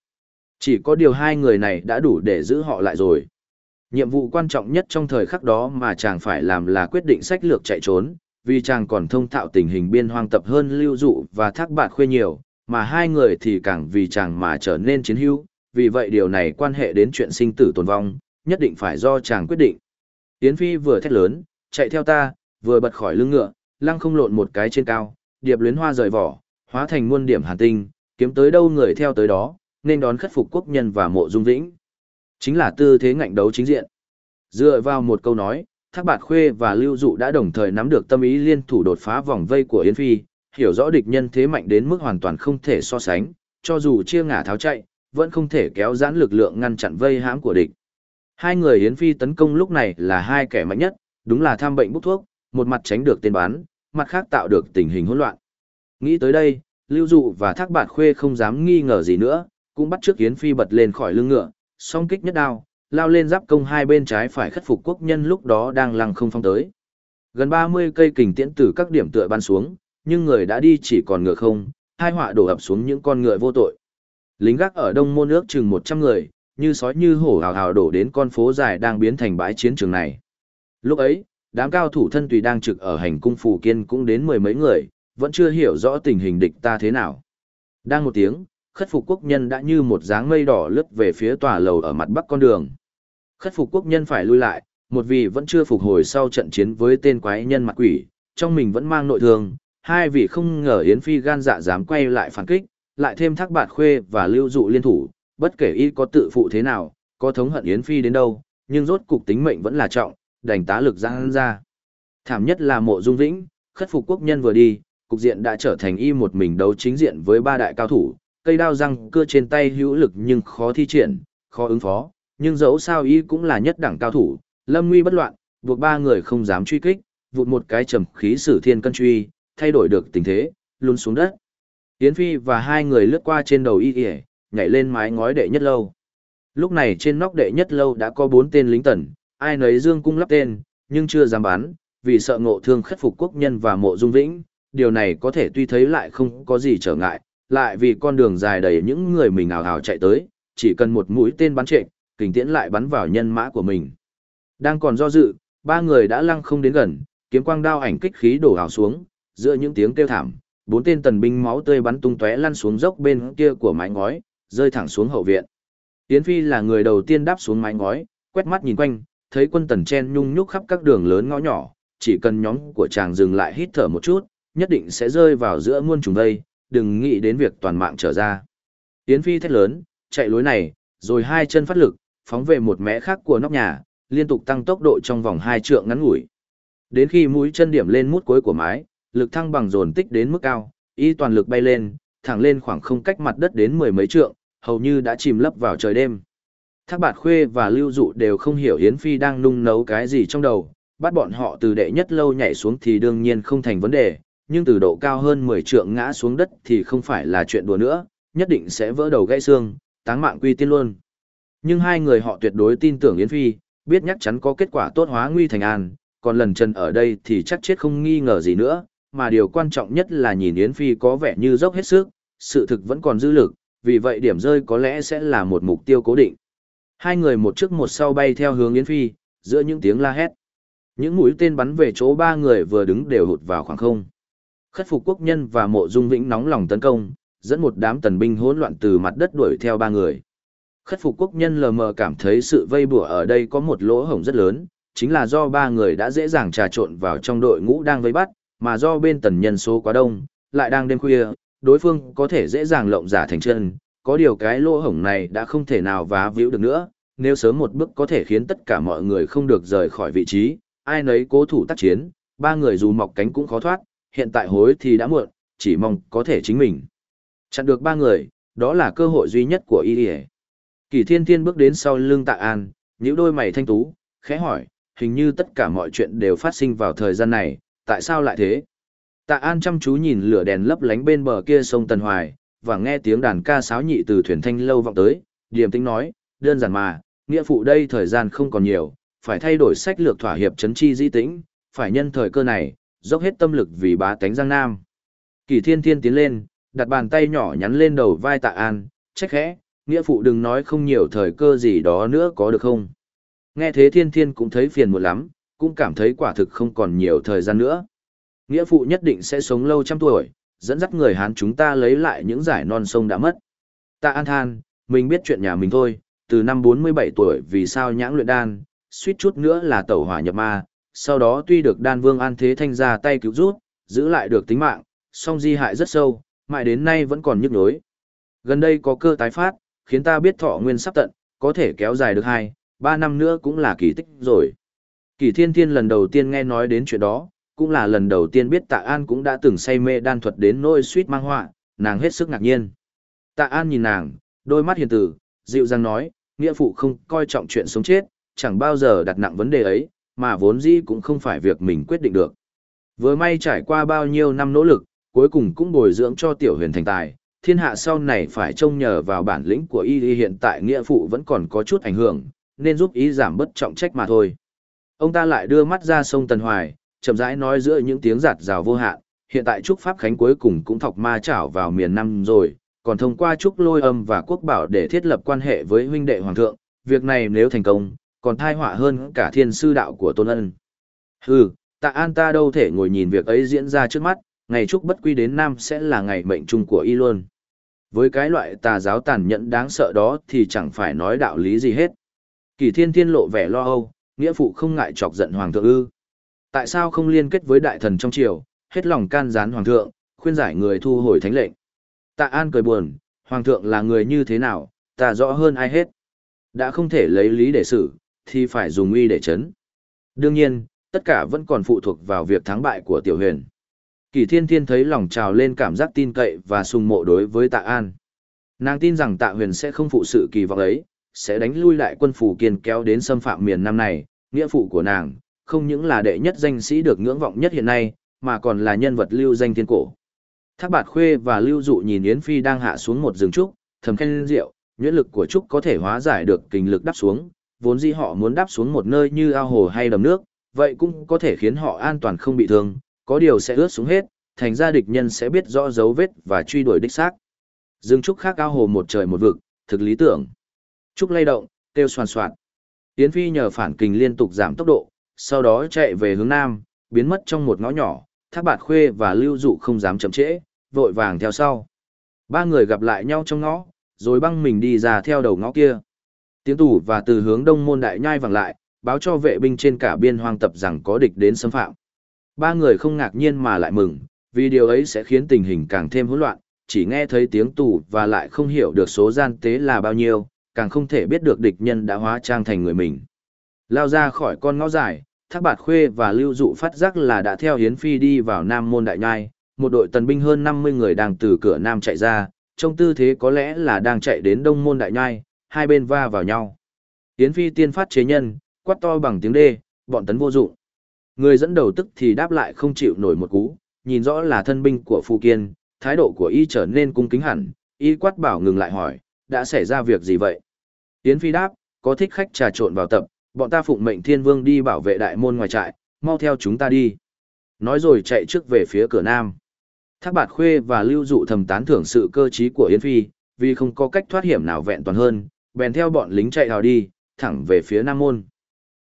Chỉ có điều hai người này đã đủ để giữ họ lại rồi. Nhiệm vụ quan trọng nhất trong thời khắc đó mà chàng phải làm là quyết định sách lược chạy trốn, vì chàng còn thông thạo tình hình biên hoang tập hơn lưu dụ và thác bạt khuê nhiều, mà hai người thì càng vì chàng mà trở nên chiến hữu, vì vậy điều này quan hệ đến chuyện sinh tử tồn vong, nhất định phải do chàng quyết định. Yến Phi vừa thét lớn, chạy theo ta, vừa bật khỏi lưng ngựa, lăng không lộn một cái trên cao, điệp luyến hoa rời vỏ, hóa thành muôn điểm hàn tinh, kiếm tới đâu người theo tới đó, nên đón khất phục quốc nhân và mộ dung vĩnh. Chính là tư thế ngạnh đấu chính diện. Dựa vào một câu nói, Thác Bạt Khuê và Lưu Dụ đã đồng thời nắm được tâm ý liên thủ đột phá vòng vây của Yến Phi, hiểu rõ địch nhân thế mạnh đến mức hoàn toàn không thể so sánh, cho dù chia ngả tháo chạy, vẫn không thể kéo giãn lực lượng ngăn chặn vây hãm của địch. Hai người Yến Phi tấn công lúc này là hai kẻ mạnh nhất, đúng là tham bệnh bút thuốc, một mặt tránh được tên bán, mặt khác tạo được tình hình hỗn loạn. Nghĩ tới đây, Lưu Dụ và Thác Bạt Khuê không dám nghi ngờ gì nữa, cũng bắt trước Yến Phi bật lên khỏi lưng ngựa, song kích nhất đao, lao lên giáp công hai bên trái phải khất phục quốc nhân lúc đó đang lăng không phong tới. Gần 30 cây kình tiễn từ các điểm tựa ban xuống, nhưng người đã đi chỉ còn ngựa không, hai họa đổ ập xuống những con ngựa vô tội. Lính gác ở đông môn ước chừng 100 người, như sói như hổ hào hào đổ đến con phố dài đang biến thành bãi chiến trường này. Lúc ấy, đám cao thủ thân tùy đang trực ở hành cung phủ kiên cũng đến mười mấy người, vẫn chưa hiểu rõ tình hình địch ta thế nào. Đang một tiếng, khất phục quốc nhân đã như một dáng mây đỏ lướt về phía tòa lầu ở mặt bắc con đường. Khất phục quốc nhân phải lui lại, một vị vẫn chưa phục hồi sau trận chiến với tên quái nhân mặt quỷ, trong mình vẫn mang nội thương, hai vị không ngờ Yến Phi gan dạ dám quay lại phản kích, lại thêm thác bạt khuê và lưu dụ liên thủ, bất kể y có tự phụ thế nào, có thống hận Yến Phi đến đâu, nhưng rốt cục tính mệnh vẫn là trọng, đành tá lực giang ra. Thảm nhất là mộ dung vĩnh, khất phục quốc nhân vừa đi, cục diện đã trở thành y một mình đấu chính diện với ba đại cao thủ, cây đao răng cưa trên tay hữu lực nhưng khó thi triển, khó ứng phó, nhưng dẫu sao y cũng là nhất đẳng cao thủ, lâm nguy bất loạn, buộc ba người không dám truy kích, vụt một cái trầm khí sử thiên cân truy, thay đổi được tình thế, luôn xuống đất. Yến Phi và hai người lướt qua trên đầu y kìa, nhảy lên mái ngói đệ nhất lâu. Lúc này trên nóc đệ nhất lâu đã có bốn tên lính tần, ai nấy dương cung lắp tên, nhưng chưa dám bắn, vì sợ ngộ thương khất phục quốc nhân và mộ dung vĩnh, điều này có thể tuy thấy lại không có gì trở ngại, lại vì con đường dài đầy những người mình ảo ảo chạy tới, chỉ cần một mũi tên bắn trệ, kình tiễn lại bắn vào nhân mã của mình. Đang còn do dự, ba người đã lăng không đến gần, kiếm quang đao ảnh kích khí đổ ảo xuống, giữa những tiếng kêu thảm, bốn tên tần binh máu tươi bắn tung tóe lăn xuống dốc bên kia của mái ngói, rơi thẳng xuống hậu viện. Yến Phi là người đầu tiên đáp xuống mái ngói, quét mắt nhìn quanh, thấy quân tần chen nhung nhúc khắp các đường lớn ngõ nhỏ, chỉ cần nhóm của chàng dừng lại hít thở một chút, nhất định sẽ rơi vào giữa muôn trùng đây, đừng nghĩ đến việc toàn mạng trở ra. Yến Phi thét lớn, chạy lối này, rồi hai chân phát lực, phóng về một mé khác của nóc nhà, liên tục tăng tốc độ trong vòng hai trượng ngắn ngủi. Đến khi mũi chân điểm lên mút cuối của mái, lực thăng bằng dồn tích đến mức cao, y toàn lực bay lên, thẳng lên khoảng không cách mặt đất đến mười mấy trượng, hầu như đã chìm lấp vào trời đêm. Thác Bạt Khuê và Lưu Dụ đều không hiểu Yến Phi đang nung nấu cái gì trong đầu, bắt bọn họ từ đệ nhất lâu nhảy xuống thì đương nhiên không thành vấn đề, nhưng từ độ cao hơn 10 trượng ngã xuống đất thì không phải là chuyện đùa nữa, nhất định sẽ vỡ đầu gãy xương, táng mạng quy tiên luôn. Nhưng hai người họ tuyệt đối tin tưởng Yến Phi, biết chắc chắn có kết quả tốt hóa nguy thành an, còn lần chân ở đây thì chắc chết không nghi ngờ gì nữa, mà điều quan trọng nhất là nhìn Yến Phi có vẻ như dốc hết sức, sự thực vẫn còn dư lực, vì vậy điểm rơi có lẽ sẽ là một mục tiêu cố định. Hai người một trước một sau bay theo hướng Yến Phi, giữa những tiếng la hét. Những mũi tên bắn về chỗ ba người vừa đứng đều hụt vào khoảng không. Khất phục quốc nhân và mộ dung vĩnh nóng lòng tấn công, dẫn một đám tần binh hỗn loạn từ mặt đất đuổi theo ba người. Khất phục quốc nhân lờ mờ cảm thấy sự vây bủa ở đây có một lỗ hổng rất lớn, chính là do ba người đã dễ dàng trà trộn vào trong đội ngũ đang vây bắt, mà do bên tần nhân số quá đông, lại đang đêm khuya, đối phương có thể dễ dàng lộng giả thành chân, có điều cái lỗ hổng này đã không thể nào vá víu được nữa, nếu sớm một bước có thể khiến tất cả mọi người không được rời khỏi vị trí, ai nấy cố thủ tác chiến, ba người dù mọc cánh cũng khó thoát, hiện tại hối thì đã muộn, chỉ mong có thể chính mình. Chặn được ba người, đó là cơ hội duy nhất của y Kỳ thiên thiên bước đến sau lưng tạ an, nhíu đôi mày thanh tú, khẽ hỏi, hình như tất cả mọi chuyện đều phát sinh vào thời gian này, tại sao lại thế? Tạ An chăm chú nhìn lửa đèn lấp lánh bên bờ kia sông Tần Hoài, và nghe tiếng đàn ca sáo nhị từ thuyền thanh lâu vọng tới, điềm tĩnh nói, đơn giản mà, nghĩa phụ đây thời gian không còn nhiều, phải thay đổi sách lược thỏa hiệp chấn chi di tĩnh, phải nhân thời cơ này, dốc hết tâm lực vì bá tánh Giang Nam. Kỳ thiên thiên tiến lên, đặt bàn tay nhỏ nhắn lên đầu vai tạ an, trách khẽ, nghĩa phụ đừng nói không nhiều thời cơ gì đó nữa có được không. Nghe thế thiên thiên cũng thấy phiền một lắm, cũng cảm thấy quả thực không còn nhiều thời gian nữa. Nghĩa phụ nhất định sẽ sống lâu trăm tuổi, dẫn dắt người Hán chúng ta lấy lại những giải non sông đã mất. ta an than, mình biết chuyện nhà mình thôi, từ năm 47 tuổi vì sao nhãng luyện đan, suýt chút nữa là tẩu hỏa nhập ma, sau đó tuy được đan vương an thế thanh ra tay cứu rút, giữ lại được tính mạng, song di hại rất sâu, mãi đến nay vẫn còn nhức nhối. Gần đây có cơ tái phát, khiến ta biết thọ nguyên sắp tận, có thể kéo dài được 2, 3 năm nữa cũng là kỳ tích rồi. Kỳ thiên thiên lần đầu tiên nghe nói đến chuyện đó, cũng là lần đầu tiên biết tạ an cũng đã từng say mê đan thuật đến nỗi suýt mang họa, nàng hết sức ngạc nhiên. Tạ an nhìn nàng, đôi mắt hiền tử, dịu dàng nói, nghĩa phụ không coi trọng chuyện sống chết, chẳng bao giờ đặt nặng vấn đề ấy, mà vốn dĩ cũng không phải việc mình quyết định được. Vừa may trải qua bao nhiêu năm nỗ lực, cuối cùng cũng bồi dưỡng cho tiểu huyền thành tài, thiên hạ sau này phải trông nhờ vào bản lĩnh của y hiện tại nghĩa phụ vẫn còn có chút ảnh hưởng, nên giúp ý giảm bất trọng trách mà thôi. Ông ta lại đưa mắt ra sông Tần Hoài, chậm rãi nói giữa những tiếng giạt rào vô hạn, hiện tại Trúc Pháp Khánh cuối cùng cũng thọc ma chảo vào miền Nam rồi, còn thông qua Trúc Lôi Âm và Quốc Bảo để thiết lập quan hệ với huynh đệ Hoàng thượng, việc này nếu thành công, còn thai họa hơn cả thiên sư đạo của Tôn Ân. Hừ, tạ an ta đâu thể ngồi nhìn việc ấy diễn ra trước mắt, ngày Trúc bất quy đến Nam sẽ là ngày mệnh chung của y luôn. Với cái loại tà giáo tàn nhẫn đáng sợ đó thì chẳng phải nói đạo lý gì hết. Kỳ thiên thiên lộ vẻ lo âu, nghĩa phụ không ngại chọc giận hoàng thượng ư. Tại sao không liên kết với đại thần trong triều, hết lòng can gián hoàng thượng, khuyên giải người thu hồi thánh lệnh. Tạ An cười buồn, hoàng thượng là người như thế nào, ta rõ hơn ai hết. Đã không thể lấy lý để xử, thì phải dùng uy để chấn. Đương nhiên, tất cả vẫn còn phụ thuộc vào việc thắng bại của tiểu huyền. Kỳ thiên thiên thấy lòng trào lên cảm giác tin cậy và sùng mộ đối với tạ an. Nàng tin rằng tạ huyền sẽ không phụ sự kỳ vọng ấy, sẽ đánh lui lại quân phủ kiên kéo đến xâm phạm miền Nam này, nghĩa phụ của nàng, không những là đệ nhất danh sĩ được ngưỡng vọng nhất hiện nay, mà còn là nhân vật lưu danh thiên cổ. Thác bạt khuê và lưu dụ nhìn Yến Phi đang hạ xuống một rừng trúc, thầm khen rượu, nhuyễn lực của trúc có thể hóa giải được kinh lực đáp xuống, vốn dĩ họ muốn đáp xuống một nơi như ao hồ hay đầm nước, vậy cũng có thể khiến họ an toàn không bị thương, có điều sẽ ướt xuống hết, thành ra địch nhân sẽ biết rõ dấu vết và truy đuổi đích xác. Dương Trúc khác ao hồ một trời một vực, thực lý tưởng. Trúc lay động, kêu soàn soạt. Yến Phi nhờ phản kình liên tục giảm tốc độ, sau đó chạy về hướng nam, biến mất trong một ngõ nhỏ, Thác Bạt Khuê và Lưu Dụ không dám chậm trễ, vội vàng theo sau. Ba người gặp lại nhau trong ngõ, rồi băng mình đi ra theo đầu ngõ kia. Tiếng tủ và từ hướng đông môn đại nhai vẳng lại, báo cho vệ binh trên cả biên hoang tập rằng có địch đến xâm phạm. Ba người không ngạc nhiên mà lại mừng, vì điều ấy sẽ khiến tình hình càng thêm hỗn loạn, chỉ nghe thấy tiếng tù và lại không hiểu được số gian tế là bao nhiêu, càng không thể biết được địch nhân đã hóa trang thành người mình. Lao ra khỏi con ngõ dài, Thác Bạt Khuê và Lưu Dụ phát giác là đã theo Hiến Phi đi vào Nam Môn Đại Nhai, một đội tần binh hơn 50 người đang từ cửa Nam chạy ra, trong tư thế có lẽ là đang chạy đến Đông Môn Đại Nhai, hai bên va vào nhau. Hiến Phi tiên phát chế nhân, quát to bằng tiếng đê, bọn tấn vô dụng. Người dẫn đầu tức thì đáp lại không chịu nổi một cú, nhìn rõ là thân binh của Phu Kiên, thái độ của y trở nên cung kính hẳn, y quát bảo ngừng lại hỏi, đã xảy ra việc gì vậy? Yến Phi đáp, có thích khách trà trộn vào tập, bọn ta phụng mệnh thiên vương đi bảo vệ đại môn ngoài trại, mau theo chúng ta đi. Nói rồi chạy trước về phía cửa nam. Thác bạt khuê và lưu dụ thầm tán thưởng sự cơ trí của Yến Phi, vì không có cách thoát hiểm nào vẹn toàn hơn, bèn theo bọn lính chạy hào đi, thẳng về phía nam môn.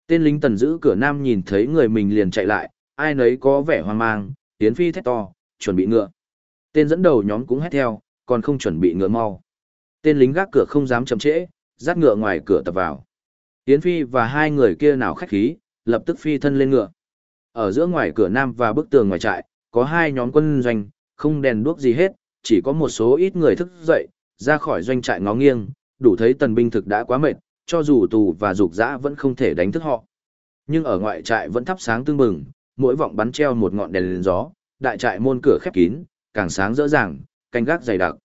Tên lính tần giữ cửa nam nhìn thấy người mình liền chạy lại, ai nấy có vẻ hoang mang, Yến Phi thét to, chuẩn bị ngựa. Tên dẫn đầu nhóm cũng hét theo, còn không chuẩn bị ngựa mau. Tên lính gác cửa không dám chậm trễ, dắt ngựa ngoài cửa tập vào. Yến Phi và hai người kia nào khách khí, lập tức phi thân lên ngựa. Ở giữa ngoài cửa nam và bức tường ngoài trại, có hai nhóm quân doanh, không đèn đuốc gì hết, chỉ có một số ít người thức dậy, ra khỏi doanh trại ngó nghiêng, đủ thấy tần binh thực đã quá mệt, cho dù tù và dục dã vẫn không thể đánh thức họ. Nhưng ở ngoại trại vẫn thắp sáng tương bừng, mỗi vọng bắn treo một ngọn đèn lên gió, đại trại môn cửa khép kín, càng sáng rõ ràng, canh gác dày đặc.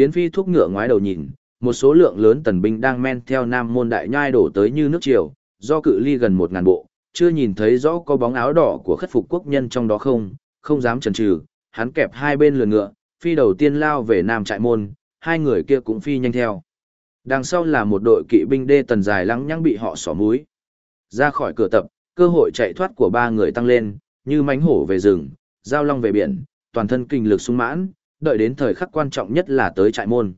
Yến Phi thúc ngựa ngoái đầu nhìn, một số lượng lớn tần binh đang men theo nam môn đại nhai đổ tới như nước triều, do cự ly gần một ngàn bộ, chưa nhìn thấy rõ có bóng áo đỏ của khất phục quốc nhân trong đó không, không dám chần chừ, hắn kẹp hai bên lườn ngựa, phi đầu tiên lao về nam trại môn, hai người kia cũng phi nhanh theo. Đằng sau là một đội kỵ binh đê tần dài lắng nhăng bị họ xỏ múi. Ra khỏi cửa tập, cơ hội chạy thoát của ba người tăng lên, như mánh hổ về rừng, giao long về biển, toàn thân kinh lực sung mãn, đợi đến thời khắc quan trọng nhất là tới trại môn.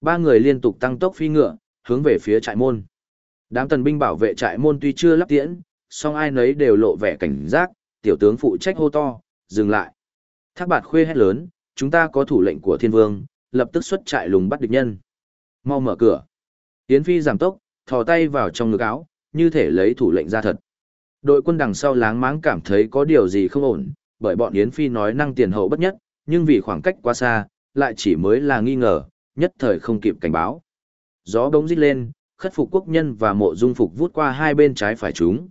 Ba người liên tục tăng tốc phi ngựa, hướng về phía trại môn. Đám tần binh bảo vệ trại môn tuy chưa lắp tiễn, song ai nấy đều lộ vẻ cảnh giác, tiểu tướng phụ trách hô to, dừng lại. Thác bạt khuê hét lớn, chúng ta có thủ lệnh của thiên vương, lập tức xuất trại lùng bắt địch nhân. Mau mở cửa. Yến Phi giảm tốc, thò tay vào trong ngực áo, như thể lấy thủ lệnh ra thật. Đội quân đằng sau láng máng cảm thấy có điều gì không ổn, bởi bọn Yến Phi nói năng tiền hậu bất nhất, nhưng vì khoảng cách quá xa, lại chỉ mới là nghi ngờ, nhất thời không kịp cảnh báo. Gió bỗng rít lên, khất phục quốc nhân và mộ dung phục vút qua hai bên trái phải chúng.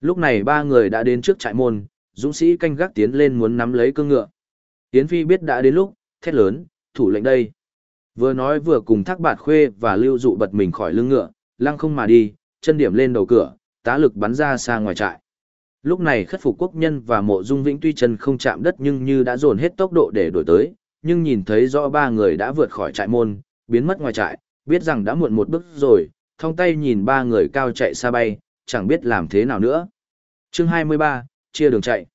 Lúc này ba người đã đến trước trại môn, dũng sĩ canh gác tiến lên muốn nắm lấy cương ngựa. tiến Phi biết đã đến lúc, thét lớn, thủ lệnh đây. Vừa nói vừa cùng thác bạt khuê và lưu dụ bật mình khỏi lưng ngựa, lăng không mà đi, chân điểm lên đầu cửa, tá lực bắn ra xa ngoài trại. Lúc này khất phục quốc nhân và mộ dung vĩnh tuy chân không chạm đất nhưng như đã dồn hết tốc độ để đổi tới, nhưng nhìn thấy rõ ba người đã vượt khỏi trại môn, biến mất ngoài trại, biết rằng đã muộn một bước rồi, thông tay nhìn ba người cao chạy xa bay, chẳng biết làm thế nào nữa. chương 23, chia đường chạy.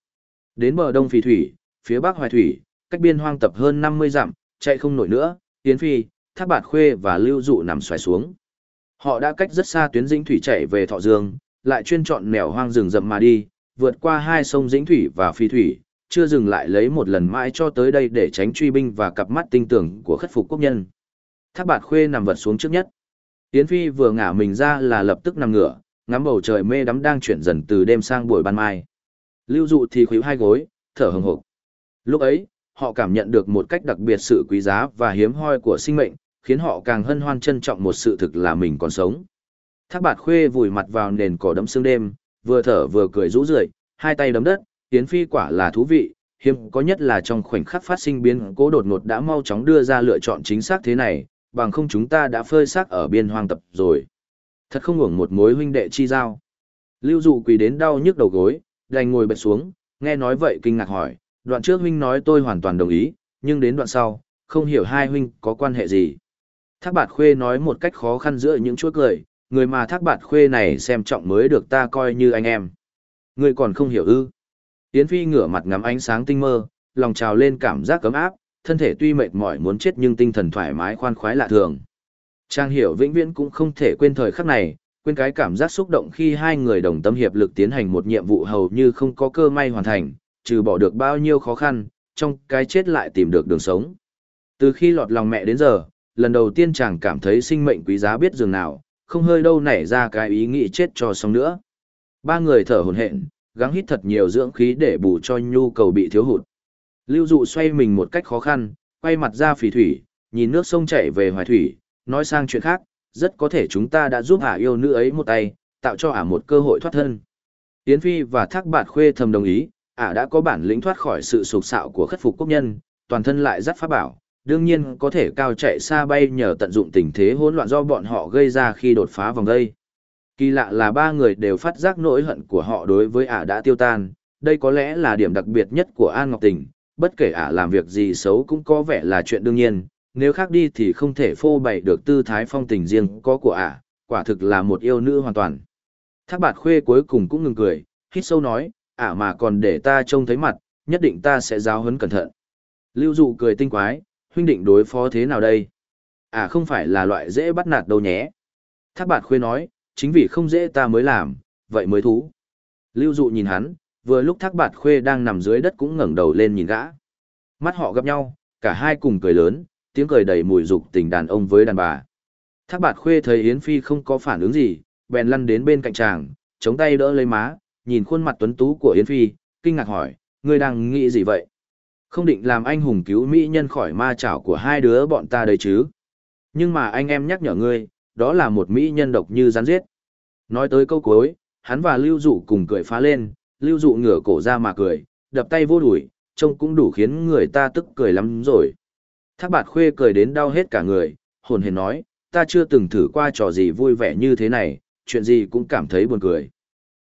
Đến bờ đông phì thủy, phía bắc hoài thủy, cách biên hoang tập hơn 50 dặm, chạy không nổi nữa, tiến phi, thác bạt khuê và lưu dụ nằm xoài xuống. Họ đã cách rất xa tuyến dĩnh thủy chạy về thọ dương, lại chuyên chọn nẻo hoang rừng rậm mà đi, vượt qua hai sông dĩnh thủy và phi thủy, chưa dừng lại lấy một lần mãi cho tới đây để tránh truy binh và cặp mắt tinh tưởng của khất phục quốc nhân. Thác bạt khuê nằm vật xuống trước nhất. Yến Phi vừa ngả mình ra là lập tức nằm ngửa, ngắm bầu trời mê đắm đang chuyển dần từ đêm sang buổi ban mai. Lưu dụ thì khuỷu hai gối, thở hừng hực. Lúc ấy, họ cảm nhận được một cách đặc biệt sự quý giá và hiếm hoi của sinh mệnh, khiến họ càng hân hoan trân trọng một sự thực là mình còn sống. Thác bạt khuê vùi mặt vào nền cỏ đẫm sương đêm, vừa thở vừa cười rũ rượi, hai tay đấm đất, Yến Phi quả là thú vị, hiếm có nhất là trong khoảnh khắc phát sinh biến cố đột ngột đã mau chóng đưa ra lựa chọn chính xác thế này, bằng không chúng ta đã phơi xác ở biên hoang tập rồi. Thật không hưởng một mối huynh đệ chi giao. Lưu dụ quỳ đến đau nhức đầu gối, đành ngồi bệt xuống, nghe nói vậy kinh ngạc hỏi, đoạn trước huynh nói tôi hoàn toàn đồng ý, nhưng đến đoạn sau, không hiểu hai huynh có quan hệ gì. Thác bạt khuê nói một cách khó khăn giữa những chuỗi cười, người mà thác bạt khuê này xem trọng mới được ta coi như anh em. Người còn không hiểu ư. Yến Phi ngửa mặt ngắm ánh sáng tinh mơ, lòng trào lên cảm giác cấm áp, thân thể tuy mệt mỏi muốn chết nhưng tinh thần thoải mái khoan khoái lạ thường. Trang hiểu vĩnh viễn cũng không thể quên thời khắc này, quên cái cảm giác xúc động khi hai người đồng tâm hiệp lực tiến hành một nhiệm vụ hầu như không có cơ may hoàn thành, trừ bỏ được bao nhiêu khó khăn, trong cái chết lại tìm được đường sống. Từ khi lọt lòng mẹ đến giờ, lần đầu tiên chàng cảm thấy sinh mệnh quý giá biết dường nào, không hơi đâu nảy ra cái ý nghĩ chết cho xong nữa. Ba người thở hổn hển, gắng hít thật nhiều dưỡng khí để bù cho nhu cầu bị thiếu hụt. Lưu dụ xoay mình một cách khó khăn, quay mặt ra phỉ thủy, nhìn nước sông chảy về hoài thủy, nói sang chuyện khác, rất có thể chúng ta đã giúp ả yêu nữ ấy một tay, tạo cho ả một cơ hội thoát thân. Yến Phi và Thác Bạt Khuê thầm đồng ý, ả đã có bản lĩnh thoát khỏi sự sụp sạo của khất phục quốc nhân, toàn thân lại rất pháp bảo, đương nhiên có thể cao chạy xa bay nhờ tận dụng tình thế hỗn loạn do bọn họ gây ra khi đột phá vòng đây. Kỳ lạ là ba người đều phát giác nỗi hận của họ đối với ả đã tiêu tan, đây có lẽ là điểm đặc biệt nhất của An Ngọc Tình, bất kể ả làm việc gì xấu cũng có vẻ là chuyện đương nhiên, nếu khác đi thì không thể phô bày được tư thái phong tình riêng có của ả, quả thực là một yêu nữ hoàn toàn. Thác bạt khuê cuối cùng cũng ngừng cười, hít sâu nói, ả mà còn để ta trông thấy mặt, nhất định ta sẽ giáo huấn cẩn thận. Lưu dụ cười tinh quái, huynh định đối phó thế nào đây? À không phải là loại dễ bắt nạt đâu nhé. Thác bạt khuê nói, chính vì không dễ ta mới làm, vậy mới thú. Lưu dụ nhìn hắn, vừa lúc thác bạt khuê đang nằm dưới đất cũng ngẩng đầu lên nhìn gã. Mắt họ gặp nhau, cả hai cùng cười lớn, tiếng cười đầy mùi dục tình đàn ông với đàn bà. Thác bạt khuê thấy Yến Phi không có phản ứng gì, bèn lăn đến bên cạnh chàng, chống tay đỡ lấy má, nhìn khuôn mặt tuấn tú của Yến Phi, kinh ngạc hỏi, ngươi đang nghĩ gì vậy? Không định làm anh hùng cứu mỹ nhân khỏi ma chảo của hai đứa bọn ta đây chứ? Nhưng mà anh em nhắc nhở ngươi, đó là một mỹ nhân độc như rắn giết. Nói tới câu cuối, hắn và Lưu Dụ cùng cười phá lên, Lưu Dụ ngửa cổ ra mà cười, đập tay vô đuổi, trông cũng đủ khiến người ta tức cười lắm rồi. Thác bạt khuê cười đến đau hết cả người, hồn hển nói, ta chưa từng thử qua trò gì vui vẻ như thế này, chuyện gì cũng cảm thấy buồn cười.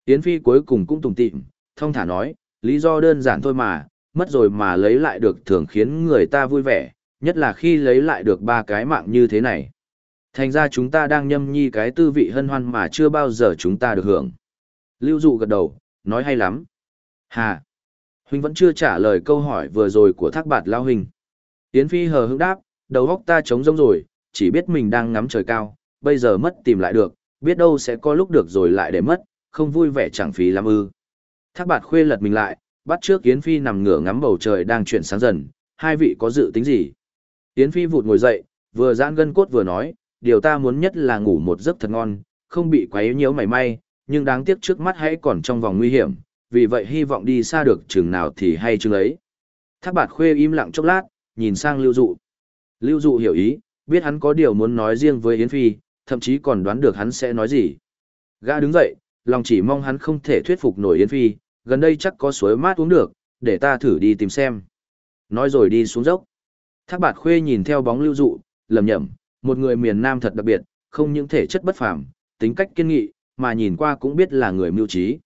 Yến Phi cuối cùng cũng tùng tịm, thông thả nói, lý do đơn giản thôi mà, mất rồi mà lấy lại được thường khiến người ta vui vẻ, nhất là khi lấy lại được ba cái mạng như thế này. Thành ra chúng ta đang nhâm nhi cái tư vị hân hoan mà chưa bao giờ chúng ta được hưởng. Lưu dụ gật đầu, nói hay lắm. Hà! Huynh vẫn chưa trả lời câu hỏi vừa rồi của thác bạt lao huynh. Yến Phi hờ hững đáp, đầu óc ta trống rỗng rồi, chỉ biết mình đang ngắm trời cao, bây giờ mất tìm lại được, biết đâu sẽ có lúc được rồi lại để mất, không vui vẻ chẳng phí lắm ư. Thác bạt khuê lật mình lại, bắt trước Yến Phi nằm ngửa ngắm bầu trời đang chuyển sáng dần, hai vị có dự tính gì? Yến Phi vụt ngồi dậy, vừa giãn gân cốt vừa nói, điều ta muốn nhất là ngủ một giấc thật ngon, không bị quấy nhiễu mảy may, nhưng đáng tiếc trước mắt hãy còn trong vòng nguy hiểm, vì vậy hy vọng đi xa được chừng nào thì hay chừng ấy. Thác bạt khuê im lặng chốc lát, nhìn sang Lưu Dụ. Lưu Dụ hiểu ý, biết hắn có điều muốn nói riêng với Yến Phi, thậm chí còn đoán được hắn sẽ nói gì. Gã đứng dậy, lòng chỉ mong hắn không thể thuyết phục nổi Yến Phi, gần đây chắc có suối mát uống được, để ta thử đi tìm xem. Nói rồi đi xuống dốc. Thác bạt khuê nhìn theo bóng Lưu Dụ, lầm nhầm, một người miền Nam thật đặc biệt, không những thể chất bất phàm, tính cách kiên nghị, mà nhìn qua cũng biết là người mưu trí.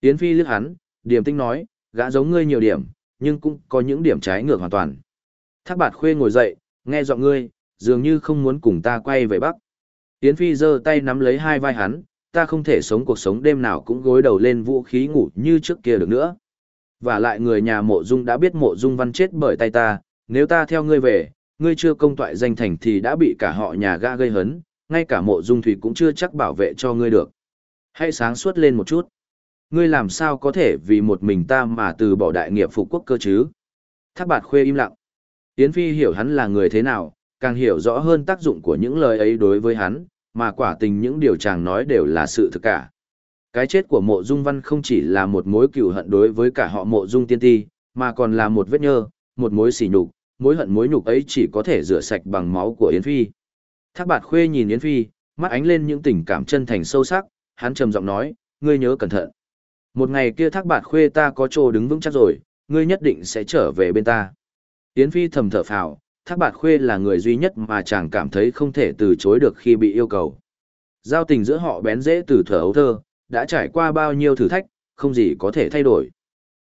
Yến Phi liếc hắn, điềm tinh nói, gã giống ngươi nhiều điểm, nhưng cũng có những điểm trái ngược hoàn toàn. Thác bạt khuê ngồi dậy, nghe giọng ngươi, dường như không muốn cùng ta quay về Bắc. Yến Phi giơ tay nắm lấy hai vai hắn, ta không thể sống cuộc sống đêm nào cũng gối đầu lên vũ khí ngủ như trước kia được nữa. Và lại người nhà mộ dung đã biết mộ dung văn chết bởi tay ta, nếu ta theo ngươi về, ngươi chưa công toại danh thành thì đã bị cả họ nhà ga gây hấn, ngay cả mộ dung thủy cũng chưa chắc bảo vệ cho ngươi được. Hãy sáng suốt lên một chút. Ngươi làm sao có thể vì một mình ta mà từ bỏ đại nghiệp phục quốc cơ chứ? Thác bạt khuê im lặng. Yến Phi hiểu hắn là người thế nào, càng hiểu rõ hơn tác dụng của những lời ấy đối với hắn, mà quả tình những điều chàng nói đều là sự thực cả. Cái chết của mộ dung văn không chỉ là một mối cựu hận đối với cả họ mộ dung tiên ti, mà còn là một vết nhơ, một mối sỉ nhục, mối hận mối nhục ấy chỉ có thể rửa sạch bằng máu của Yến Phi. Thác bạt khuê nhìn Yến Phi, mắt ánh lên những tình cảm chân thành sâu sắc, hắn trầm giọng nói, ngươi nhớ cẩn thận. Một ngày kia thác bạt khuê ta có chỗ đứng vững chắc rồi, ngươi nhất định sẽ trở về bên ta. Yến Phi thầm thở phào, thác bạt khuê là người duy nhất mà chàng cảm thấy không thể từ chối được khi bị yêu cầu. Giao tình giữa họ bén dễ từ thở ấu thơ, đã trải qua bao nhiêu thử thách, không gì có thể thay đổi.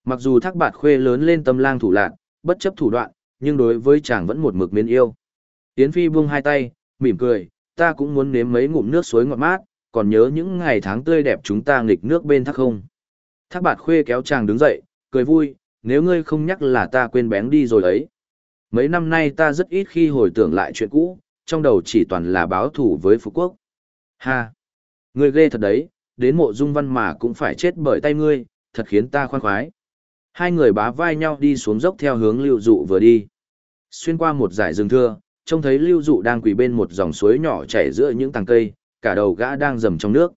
Mặc dù thác bạt khuê lớn lên tâm lang thủ lạc, bất chấp thủ đoạn, nhưng đối với chàng vẫn một mực miên yêu. Yến Phi buông hai tay, mỉm cười, ta cũng muốn nếm mấy ngụm nước suối ngọt mát, còn nhớ những ngày tháng tươi đẹp chúng ta nghịch nước bên thác không. Thác bạt khuê kéo chàng đứng dậy, cười vui, nếu ngươi không nhắc là ta quên bén đi rồi ấy. Mấy năm nay ta rất ít khi hồi tưởng lại chuyện cũ, trong đầu chỉ toàn là báo thủ với Phú Quốc. Ha! Ngươi ghê thật đấy, đến mộ dung văn mà cũng phải chết bởi tay ngươi, thật khiến ta khoan khoái. Hai người bá vai nhau đi xuống dốc theo hướng lưu dụ vừa đi. Xuyên qua một dải rừng thưa, trông thấy lưu dụ đang quỳ bên một dòng suối nhỏ chảy giữa những tàng cây, cả đầu gã đang dầm trong nước.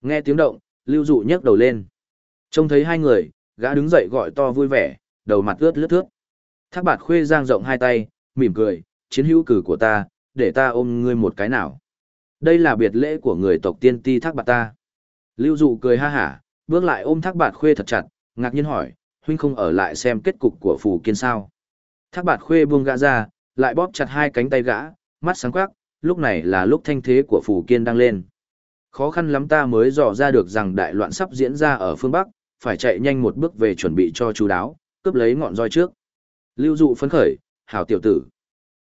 Nghe tiếng động, lưu dụ nhấc đầu lên. Trông thấy hai người, gã đứng dậy gọi to vui vẻ, đầu mặt ướt lướt thước. Thác bạt khuê giang rộng hai tay, mỉm cười, chiến hữu cử của ta, để ta ôm ngươi một cái nào. Đây là biệt lễ của người tộc tiên ti thác bạt ta. Lưu dụ cười ha hả, bước lại ôm thác bạt khuê thật chặt, ngạc nhiên hỏi, huynh không ở lại xem kết cục của phù kiên sao. Thác bạt khuê buông gã ra, lại bóp chặt hai cánh tay gã, mắt sáng quắc, lúc này là lúc thanh thế của phù kiên đang lên. Khó khăn lắm ta mới dò ra được rằng đại loạn sắp diễn ra ở phương Bắc, phải chạy nhanh một bước về chuẩn bị cho chú đáo, cướp lấy ngọn roi trước. Lưu dụ phấn khởi, hảo tiểu tử.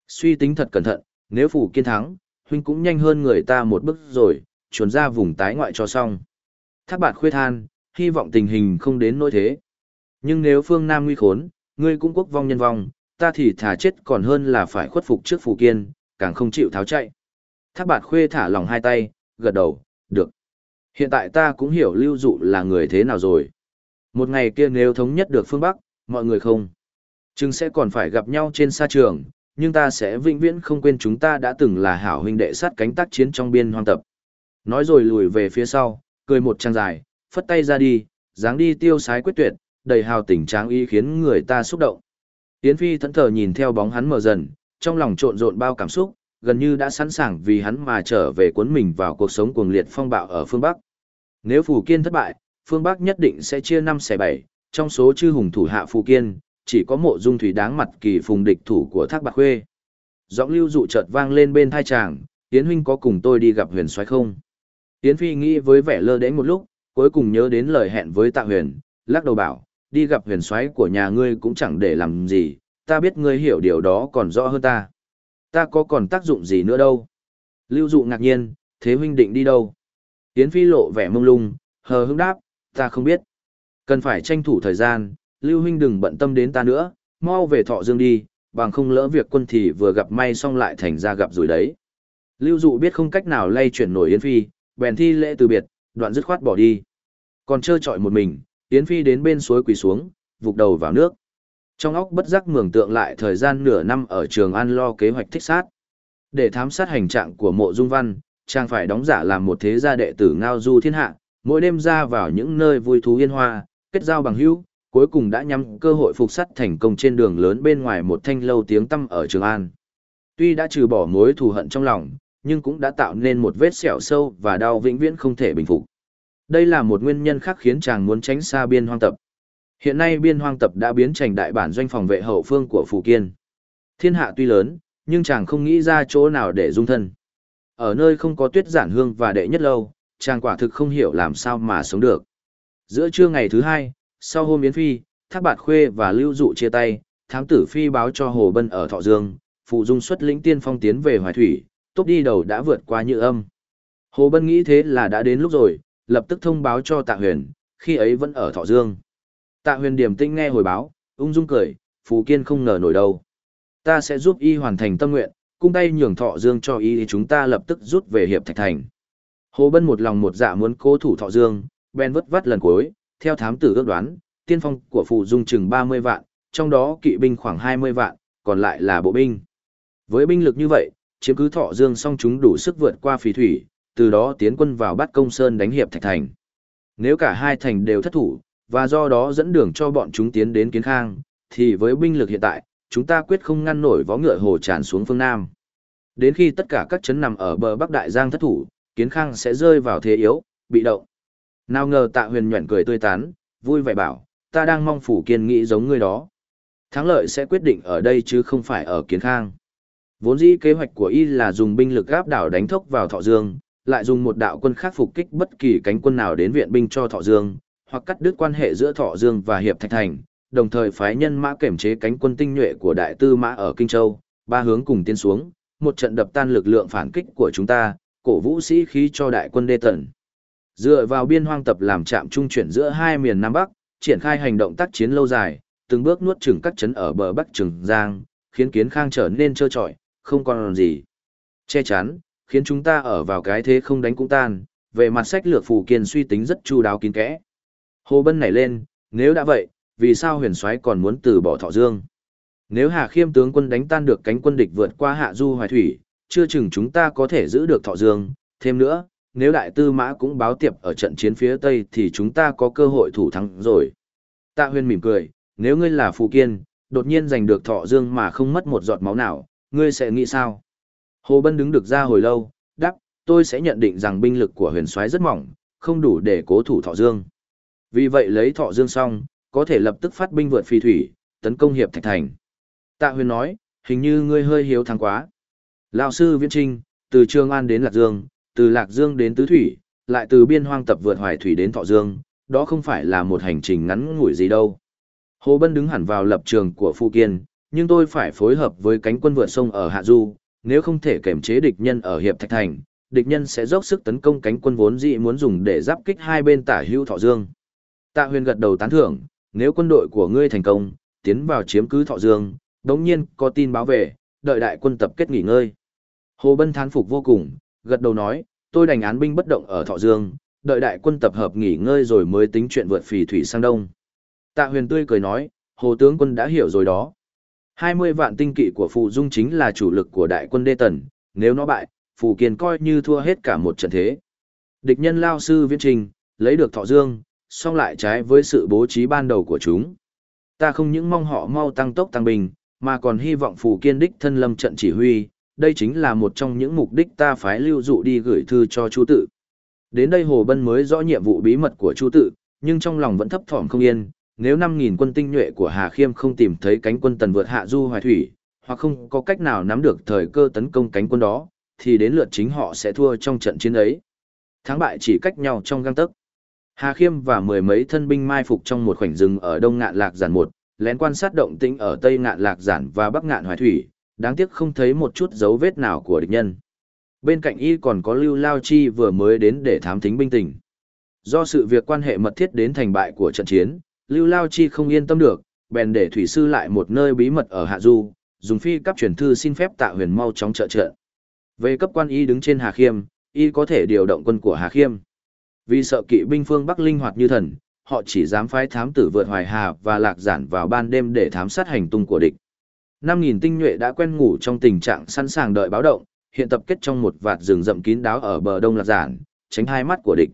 Suy tính thật cẩn thận, nếu phủ kiên thắng, huynh cũng nhanh hơn người ta một bước rồi, chuồn ra vùng tái ngoại cho xong. Thác bạt khuê than, hy vọng tình hình không đến nỗi thế. Nhưng nếu phương Nam nguy khốn, ngươi cũng quốc vong nhân vong, ta thì thả chết còn hơn là phải khuất phục trước phủ kiên, càng không chịu tháo chạy. Thác bạt khuê thả lòng hai tay, gật đầu, được. Hiện tại ta cũng hiểu lưu dụ là người thế nào rồi. Một ngày kia nếu thống nhất được phương Bắc, mọi người không. Chừng sẽ còn phải gặp nhau trên sa trường, nhưng ta sẽ vĩnh viễn không quên chúng ta đã từng là hảo huynh đệ sát cánh tác chiến trong biên hoang tập. Nói rồi lùi về phía sau, cười một trang dài, phất tay ra đi, dáng đi tiêu sái quyết tuyệt, đầy hào tình tráng ý khiến người ta xúc động. Yến Phi thẫn thờ nhìn theo bóng hắn mở dần, trong lòng trộn rộn bao cảm xúc, gần như đã sẵn sàng vì hắn mà trở về cuốn mình vào cuộc sống cuồng liệt phong bạo ở phương Bắc. Nếu Phù Kiên thất bại, phương Bắc nhất định sẽ chia năm xẻ bảy, trong số chư hùng thủ hạ Phù Kiên, chỉ có mộ dung thủy đáng mặt kỳ phùng địch thủ của thác bạc khuê. Giọng lưu dụ chợt vang lên bên thai chàng, tiến huynh có cùng tôi đi gặp huyền xoáy không? tiến phi nghĩ với vẻ lơ đễnh một lúc, cuối cùng nhớ đến lời hẹn với tạ huyền, lắc đầu bảo, đi gặp huyền xoáy của nhà ngươi cũng chẳng để làm gì, ta biết ngươi hiểu điều đó còn rõ hơn ta. Ta có còn tác dụng gì nữa đâu. Lưu dụ ngạc nhiên, thế huynh định đi đâu? tiến phi lộ vẻ mông lung, hờ hững đáp, ta không biết. Cần phải tranh thủ thời gian, Lưu huynh đừng bận tâm đến ta nữa, mau về thọ dương đi, bằng không lỡ việc quân thì vừa gặp may xong lại thành ra gặp rồi đấy. Lưu dụ biết không cách nào lay chuyển nổi Yến Phi, bèn thi lễ từ biệt, đoạn dứt khoát bỏ đi. Còn trơ trọi một mình, Yến Phi đến bên suối quỳ xuống, vụt đầu vào nước. Trong óc bất giác mường tượng lại thời gian nửa năm ở trường An lo kế hoạch thích sát. Để thám sát hành trạng của mộ dung văn, chàng phải đóng giả làm một thế gia đệ tử ngao du thiên hạ, mỗi đêm ra vào những nơi vui thú yên hoa, kết giao bằng hữu, cuối cùng đã nhắm cơ hội phục sắt thành công trên đường lớn bên ngoài một thanh lâu tiếng tăm ở Trường An. Tuy đã trừ bỏ mối thù hận trong lòng, nhưng cũng đã tạo nên một vết sẹo sâu và đau vĩnh viễn không thể bình phục. Đây là một nguyên nhân khác khiến chàng muốn tránh xa biên hoang tập. Hiện nay biên hoang tập đã biến thành đại bản doanh phòng vệ hậu phương của Phù Kiên. Thiên hạ tuy lớn, nhưng chàng không nghĩ ra chỗ nào để dung thân. Ở nơi không có tuyết giản hương và đệ nhất lâu, chàng quả thực không hiểu làm sao mà sống được. Giữa trưa ngày thứ hai, sau hôm Yến Phi, Thác Bạt Khuê và Lưu Dụ chia tay, thám tử Phi báo cho Hồ Bân ở Thọ Dương, phụ dung xuất lĩnh tiên phong tiến về Hoài Thủy, tốc đi đầu đã vượt qua như âm. Hồ Bân nghĩ thế là đã đến lúc rồi, lập tức thông báo cho Tạ Huyền, khi ấy vẫn ở Thọ Dương. Tạ Huyền điềm tinh nghe hồi báo, ung dung cười, Phù Kiên không ngờ nổi đâu. Ta sẽ giúp y hoàn thành tâm nguyện, cung tay nhường Thọ Dương cho y thì chúng ta lập tức rút về Hiệp Thạch Thành. Hồ Bân một lòng một dạ muốn cố thủ Thọ Dương, ben vất vắt lần cuối, theo thám tử ước đoán, tiên phong của phụ dung chừng 30 vạn, trong đó kỵ binh khoảng 20 vạn, còn lại là bộ binh. Với binh lực như vậy, chiếm cứ thọ dương song chúng đủ sức vượt qua phí thủy, từ đó tiến quân vào bắt công sơn đánh hiệp thạch thành. Nếu cả hai thành đều thất thủ, và do đó dẫn đường cho bọn chúng tiến đến kiến khang, thì với binh lực hiện tại, chúng ta quyết không ngăn nổi võ ngựa hồ tràn xuống phương Nam. Đến khi tất cả các chấn nằm ở bờ Bắc Đại Giang thất thủ, kiến khang sẽ rơi vào thế yếu, bị động. Nào ngờ tạ huyền nhuẩn cười tươi tán, vui vẻ bảo, ta đang mong phủ kiên nghĩ giống người đó. Thắng lợi sẽ quyết định ở đây chứ không phải ở kiến khang. Vốn dĩ kế hoạch của y là dùng binh lực gáp đảo đánh thốc vào Thọ Dương, lại dùng một đạo quân khác phục kích bất kỳ cánh quân nào đến viện binh cho Thọ Dương, hoặc cắt đứt quan hệ giữa Thọ Dương và Hiệp Thạch Thành, đồng thời phái nhân mã kiểm chế cánh quân tinh nhuệ của Đại Tư Mã ở Kinh Châu, ba hướng cùng tiến xuống, một trận đập tan lực lượng phản kích của chúng ta, cổ vũ sĩ khí cho đại quân đê tần. Dựa vào biên hoang tập làm trạm trung chuyển giữa hai miền Nam Bắc, triển khai hành động tác chiến lâu dài, từng bước nuốt chửng các trấn ở bờ Bắc Trường Giang, khiến Kiến Khang trở nên trơ trọi, không còn gì. Che chắn, khiến chúng ta ở vào cái thế không đánh cũng tan, về mặt sách lược phù kiên suy tính rất chu đáo kín kẽ. Hồ Bân nảy lên, nếu đã vậy, vì sao huyền soái còn muốn từ bỏ thọ dương? Nếu Hà Khiêm tướng quân đánh tan được cánh quân địch vượt qua hạ du hoài thủy, chưa chừng chúng ta có thể giữ được thọ dương, thêm nữa, nếu đại tư mã cũng báo tiệp ở trận chiến phía tây thì chúng ta có cơ hội thủ thắng rồi. Tạ Huyên mỉm cười, nếu ngươi là phù kiên, đột nhiên giành được thọ dương mà không mất một giọt máu nào, ngươi sẽ nghĩ sao? Hồ Bân đứng được ra hồi lâu, đáp, tôi sẽ nhận định rằng binh lực của huyền soái rất mỏng, không đủ để cố thủ thọ dương. Vì vậy lấy thọ dương xong, có thể lập tức phát binh vượt phi thủy, tấn công hiệp thạch thành. Tạ huyền nói, hình như ngươi hơi hiếu thắng quá. Lão sư Viễn Trinh, từ Trường An đến Lạc Dương, từ Lạc Dương đến Tứ Thủy, lại từ biên hoang tập vượt hoài thủy đến Thọ Dương, đó không phải là một hành trình ngắn ngủi gì đâu. Hồ Bân đứng hẳn vào lập trường của Phu Kiên, nhưng tôi phải phối hợp với cánh quân vượt sông ở Hạ Du, nếu không thể kiểm chế địch nhân ở Hiệp Thạch Thành, địch nhân sẽ dốc sức tấn công cánh quân vốn dị muốn dùng để giáp kích hai bên tả hữu Thọ Dương. Tạ Huyền gật đầu tán thưởng, nếu quân đội của ngươi thành công, tiến vào chiếm cứ Thọ Dương, đống nhiên có tin báo về, đợi đại quân tập kết nghỉ ngơi. Hồ Bân thán phục vô cùng, gật đầu nói, tôi đành án binh bất động ở Thọ Dương, đợi đại quân tập hợp nghỉ ngơi rồi mới tính chuyện vượt phì thủy sang đông. Tạ huyền tươi cười nói, Hồ tướng quân đã hiểu rồi đó. 20 vạn tinh kỵ của Phù Dung chính là chủ lực của đại quân Đê Tần, nếu nó bại, Phù Kiên coi như thua hết cả một trận thế. Địch nhân lao sư viễn trình, lấy được Thọ Dương, song lại trái với sự bố trí ban đầu của chúng. Ta không những mong họ mau tăng tốc tăng bình, mà còn hy vọng Phù Kiên đích thân lâm trận chỉ huy, đây chính là một trong những mục đích ta phái lưu dụ đi gửi thư cho Chu Tự. Đến đây Hồ Bân mới rõ nhiệm vụ bí mật của Chu Tự, nhưng trong lòng vẫn thấp thỏm không yên, nếu 5.000 quân tinh nhuệ của Hà Khiêm không tìm thấy cánh quân tần vượt hạ du hoài thủy, hoặc không có cách nào nắm được thời cơ tấn công cánh quân đó, thì đến lượt chính họ sẽ thua trong trận chiến ấy. Thắng bại chỉ cách nhau trong găng tấc. Hà Khiêm và mười mấy thân binh mai phục trong một khoảnh rừng ở đông ngạn lạc giản một, lén quan sát động tĩnh ở tây ngạn lạc giản và bắc ngạn hoài thủy, đáng tiếc không thấy một chút dấu vết nào của địch nhân. Bên cạnh y còn có Lưu Lao Chi vừa mới đến để thám thính binh tình. Do sự việc quan hệ mật thiết đến thành bại của trận chiến, Lưu Lao Chi không yên tâm được, bèn để thủy sư lại một nơi bí mật ở Hạ Du, dùng phi cấp truyền thư xin phép tạ huyền mau chóng trợ trợ. Về cấp quan y đứng trên Hà Khiêm, y có thể điều động quân của Hà Khiêm. Vì sợ kỵ binh phương Bắc linh hoạt như thần, họ chỉ dám phái thám tử vượt hoài hà và lạc giản vào ban đêm để thám sát hành tung của địch. 5.000 tinh nhuệ đã quen ngủ trong tình trạng sẵn sàng đợi báo động, hiện tập kết trong một vạt rừng rậm kín đáo ở bờ đông lạc giản, tránh hai mắt của địch.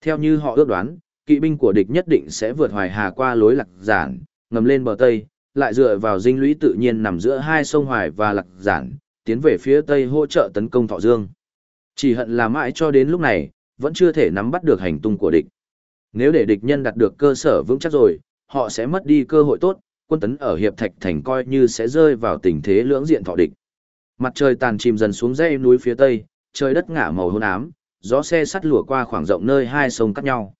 Theo như họ ước đoán, kỵ binh của địch nhất định sẽ vượt hoài hà qua lối lạc giản, ngầm lên bờ tây, lại dựa vào dinh lũy tự nhiên nằm giữa hai sông hoài và lạc giản, tiến về phía tây hỗ trợ tấn công thọ dương. Chỉ hận là mãi cho đến lúc này, vẫn chưa thể nắm bắt được hành tung của địch. Nếu để địch nhân đặt được cơ sở vững chắc rồi, họ sẽ mất đi cơ hội tốt, quân tấn ở hiệp thạch thành coi như sẽ rơi vào tình thế lưỡng diện thọ địch. Mặt trời tàn chìm dần xuống dãy núi phía tây, trời đất ngả màu hôn ám, gió xe sắt lùa qua khoảng rộng nơi hai sông cắt nhau.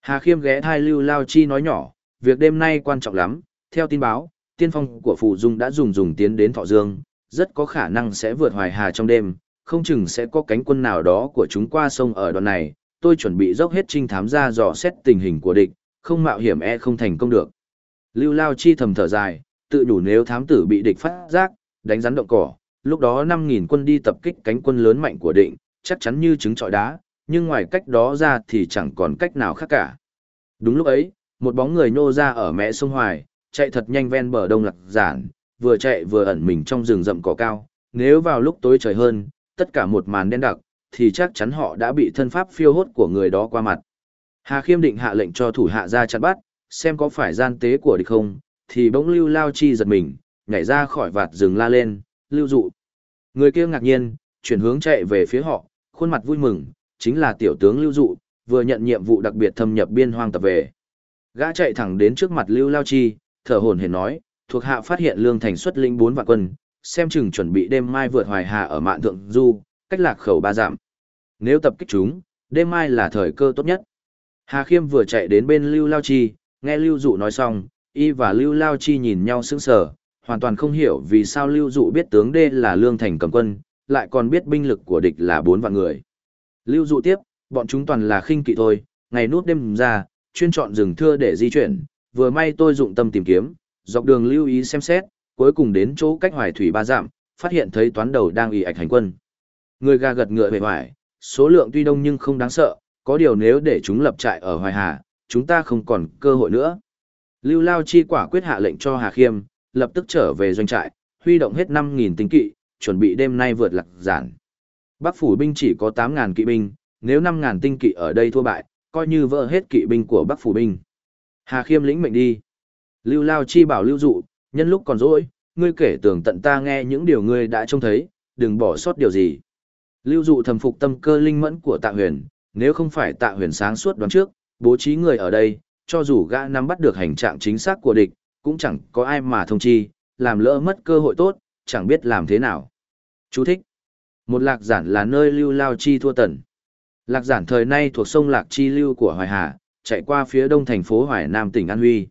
Hà Khiêm ghé thai Lưu Lao Chi nói nhỏ, việc đêm nay quan trọng lắm, theo tin báo, tiên phong của Phủ Dung đã dùng dùng tiến đến Thọ Dương, rất có khả năng sẽ vượt hoài hà trong đêm, không chừng sẽ có cánh quân nào đó của chúng qua sông ở đoạn này, tôi chuẩn bị dốc hết trinh thám ra dò xét tình hình của địch, không mạo hiểm e không thành công được. Lưu Lao Chi thầm thở dài, tự đủ nếu thám tử bị địch phát giác, đánh rắn động cỏ, lúc đó 5.000 quân đi tập kích cánh quân lớn mạnh của định, chắc chắn như trứng trọi đá, nhưng ngoài cách đó ra thì chẳng còn cách nào khác cả. Đúng lúc ấy, một bóng người nô ra ở mẹ sông Hoài, chạy thật nhanh ven bờ đông lạc giản, vừa chạy vừa ẩn mình trong rừng rậm cỏ cao. Nếu vào lúc tối trời hơn, tất cả một màn đen đặc, thì chắc chắn họ đã bị thân pháp phiêu hốt của người đó qua mặt. Hà Khiêm định hạ lệnh cho thủ hạ ra chặn bắt, xem có phải gian tế của địch không, thì bỗng Lưu Lao Chi giật mình, nhảy ra khỏi vạt rừng la lên, Lưu Dụ. Người kia ngạc nhiên, chuyển hướng chạy về phía họ, khuôn mặt vui mừng, chính là tiểu tướng Lưu Dụ, vừa nhận nhiệm vụ đặc biệt thâm nhập biên hoang tập về. Gã chạy thẳng đến trước mặt Lưu Lao Chi, thở hổn hển nói, thuộc hạ phát hiện Lương Thành xuất linh bốn vạn quân, xem chừng chuẩn bị đêm mai vượt hoài hà ở mạn thượng du, cách lạc khẩu ba giảm. Nếu tập kích chúng, đêm mai là thời cơ tốt nhất. Hà Khiêm vừa chạy đến bên Lưu Lao Chi, nghe Lưu Dụ nói xong, y và Lưu Lao Chi nhìn nhau sững sờ, hoàn toàn không hiểu vì sao Lưu Dụ biết tướng đê là Lương Thành cầm quân, lại còn biết binh lực của địch là bốn vạn người. Lưu Dụ tiếp, bọn chúng toàn là khinh kỵ thôi, ngày nút đêm ra, chuyên chọn rừng thưa để di chuyển, vừa may tôi dụng tâm tìm kiếm, dọc đường lưu ý xem xét, cuối cùng đến chỗ cách hoài thủy ba dặm, phát hiện thấy toán đầu đang ỉ ạch hành quân. Người gà gật ngựa về hoài, số lượng tuy đông nhưng không đáng sợ, có điều nếu để chúng lập trại ở hoài hà, chúng ta không còn cơ hội nữa. Lưu Lao Chi quả quyết hạ lệnh cho Hà Khiêm, lập tức trở về doanh trại, huy động hết 5.000 tinh kỵ, chuẩn bị đêm nay vượt lạc giản. Bắc phủ binh chỉ có 8.000 kỵ binh, nếu 5.000 tinh kỵ ở đây thua bại, coi như vỡ hết kỵ binh của Bắc phủ binh. Hà Khiêm lĩnh mệnh đi. Lưu Lao Chi bảo Lưu Dụ, nhân lúc còn rỗi, ngươi kể tường tận ta nghe những điều ngươi đã trông thấy, đừng bỏ sót điều gì. Lưu Dụ thầm phục tâm cơ linh mẫn của Tạ Huyền, nếu không phải Tạ Huyền sáng suốt đoán trước, bố trí người ở đây, cho dù gã nắm bắt được hành trạng chính xác của địch, cũng chẳng có ai mà thông chi, làm lỡ mất cơ hội tốt, chẳng biết làm thế nào. Chú thích. Một lạc giản là nơi lưu lao chi thua tần. Lạc giản thời nay thuộc sông Lạc Chi Lưu của Hoài Hà, chạy qua phía đông thành phố Hoài Nam tỉnh An Huy.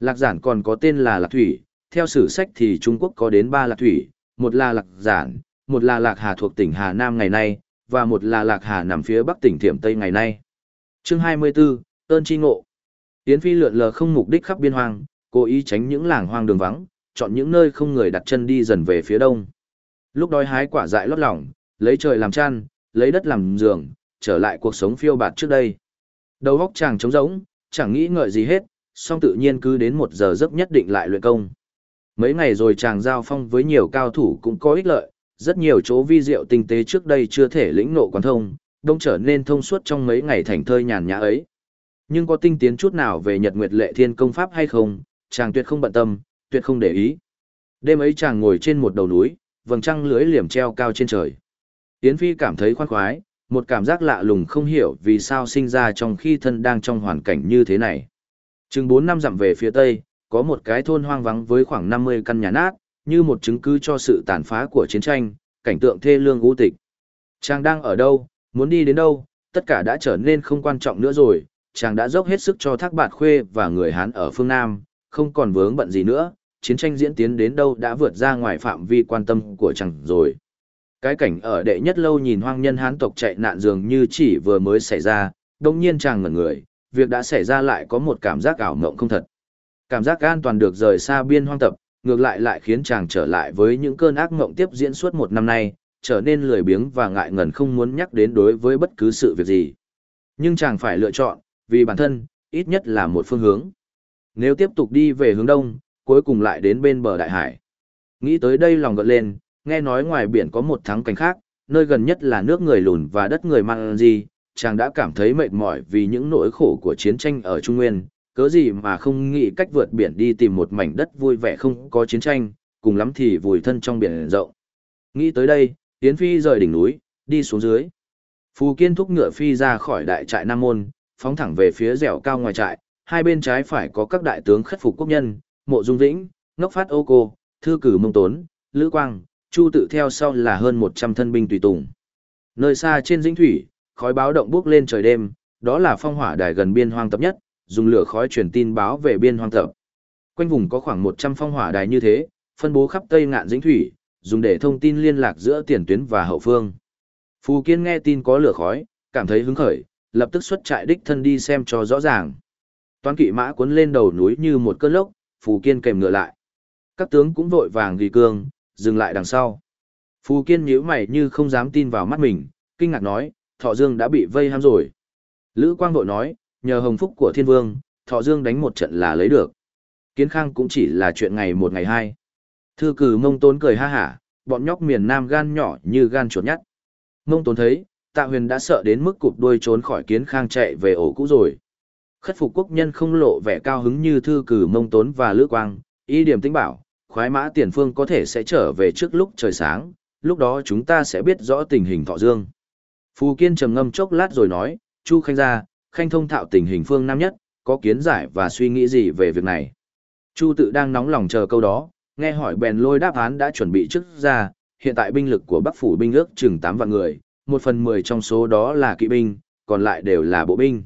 Lạc giản còn có tên là Lạc Thủy, theo sử sách thì Trung Quốc có đến ba Lạc Thủy, một là Lạc giản, một là Lạc Hà thuộc tỉnh Hà Nam ngày nay, và một là Lạc Hà nằm phía bắc tỉnh Thiểm Tây ngày nay. Chương 24, Ơn Chi Ngộ Yến Phi lượn lờ không mục đích khắp biên hoang, cố ý tránh những làng hoang đường vắng, chọn những nơi không người đặt chân đi dần về phía đông. Lúc đói hái quả dại lót lỏng, lấy trời làm chăn, lấy đất làm giường, trở lại cuộc sống phiêu bạt trước đây. Đầu óc chàng trống rỗng, chẳng nghĩ ngợi gì hết, song tự nhiên cứ đến một giờ giấc nhất định lại luyện công. Mấy ngày rồi chàng giao phong với nhiều cao thủ cũng có ích lợi, rất nhiều chỗ vi diệu tinh tế trước đây chưa thể lĩnh nộ quán thông, đông trở nên thông suốt trong mấy ngày thành thơi nhàn nhã ấy. Nhưng có tinh tiến chút nào về Nhật Nguyệt Lệ Thiên công pháp hay không, chàng tuyệt không bận tâm, tuyệt không để ý. Đêm ấy chàng ngồi trên một đầu núi, vầng trăng lưới liềm treo cao trên trời. Yến Phi cảm thấy khoan khoái, một cảm giác lạ lùng không hiểu vì sao sinh ra trong khi thân đang trong hoàn cảnh như thế này. Chừng 4 năm dặm về phía tây, có một cái thôn hoang vắng với khoảng 50 căn nhà nát, như một chứng cứ cho sự tàn phá của chiến tranh, cảnh tượng thê lương u tịch. Chàng đang ở đâu, muốn đi đến đâu, tất cả đã trở nên không quan trọng nữa rồi, chàng đã dốc hết sức cho thác bạt khuê và người Hán ở phương Nam, không còn vướng bận gì nữa, chiến tranh diễn tiến đến đâu đã vượt ra ngoài phạm vi quan tâm của chàng rồi. Cái cảnh ở đệ nhất lâu nhìn hoang nhân Hán tộc chạy nạn dường như chỉ vừa mới xảy ra, đồng nhiên chàng ngẩn người, việc đã xảy ra lại có một cảm giác ảo mộng không thật. Cảm giác an toàn được rời xa biên hoang tập, ngược lại lại khiến chàng trở lại với những cơn ác mộng tiếp diễn suốt một năm nay, trở nên lười biếng và ngại ngần không muốn nhắc đến đối với bất cứ sự việc gì. Nhưng chàng phải lựa chọn, vì bản thân, ít nhất là một phương hướng. Nếu tiếp tục đi về hướng đông, cuối cùng lại đến bên bờ đại hải. Nghĩ tới đây lòng gợn lên, nghe nói ngoài biển có một thắng cảnh khác, nơi gần nhất là nước người lùn và đất người mang gì, chàng đã cảm thấy mệt mỏi vì những nỗi khổ của chiến tranh ở Trung Nguyên, cớ gì mà không nghĩ cách vượt biển đi tìm một mảnh đất vui vẻ không có chiến tranh, cùng lắm thì vùi thân trong biển rộng. Nghĩ tới đây, Yến Phi rời đỉnh núi, đi xuống dưới. Phù Kiên thúc ngựa phi ra khỏi đại trại Nam Môn, phóng thẳng về phía dẻo cao ngoài trại, hai bên trái phải có các đại tướng khất phục quốc nhân, Mộ Dung Vĩnh, Ngốc Phát Ô Cô, Thư Cử Mông Tốn, Lữ Quang, Chu tự theo sau là hơn 100 thân binh tùy tùng. Nơi xa trên dĩnh thủy, khói báo động bước lên trời đêm, đó là phong hỏa đài gần biên hoang tập nhất, dùng lửa khói truyền tin báo về biên hoang tập. Quanh vùng có khoảng 100 phong hỏa đài như thế, phân bố khắp tây ngạn dĩnh thủy, dùng để thông tin liên lạc giữa tiền tuyến và hậu phương. Phù Kiên nghe tin có lửa khói, cảm thấy hứng khởi, lập tức xuất trại đích thân đi xem cho rõ ràng. Toán kỵ mã cuốn lên đầu núi như một cơn lốc, Phù Kiên kèm ngựa lại. Các tướng cũng vội vàng ghi cương, dừng lại đằng sau. Phù Kiên nhíu mày như không dám tin vào mắt mình, kinh ngạc nói, Thọ Dương đã bị vây hãm rồi. Lữ Quang vội nói, nhờ hồng phúc của thiên vương, thọ dương đánh một trận là lấy được. Kiến khang cũng chỉ là chuyện ngày một ngày hai. Thư cử mông tốn cười ha hả, bọn nhóc miền nam gan nhỏ như gan chuột nhắt. Mông tốn thấy, tạ huyền đã sợ đến mức cụp đuôi trốn khỏi kiến khang chạy về ổ cũ rồi. Khất phục quốc nhân không lộ vẻ cao hứng như thư cử mông tốn và lữ quang, ý điểm tính bảo, khoái mã tiền phương có thể sẽ trở về trước lúc trời sáng, lúc đó chúng ta sẽ biết rõ tình hình thọ dương. Phù Kiên trầm ngâm chốc lát rồi nói, Chu Khanh ra, Khanh thông thạo tình hình phương Nam nhất, có kiến giải và suy nghĩ gì về việc này. Chu tự đang nóng lòng chờ câu đó, nghe hỏi bèn lôi đáp án đã chuẩn bị trước ra, hiện tại binh lực của Bắc Phủ binh ước chừng 8 vạn người, một phần 10 trong số đó là kỵ binh, còn lại đều là bộ binh.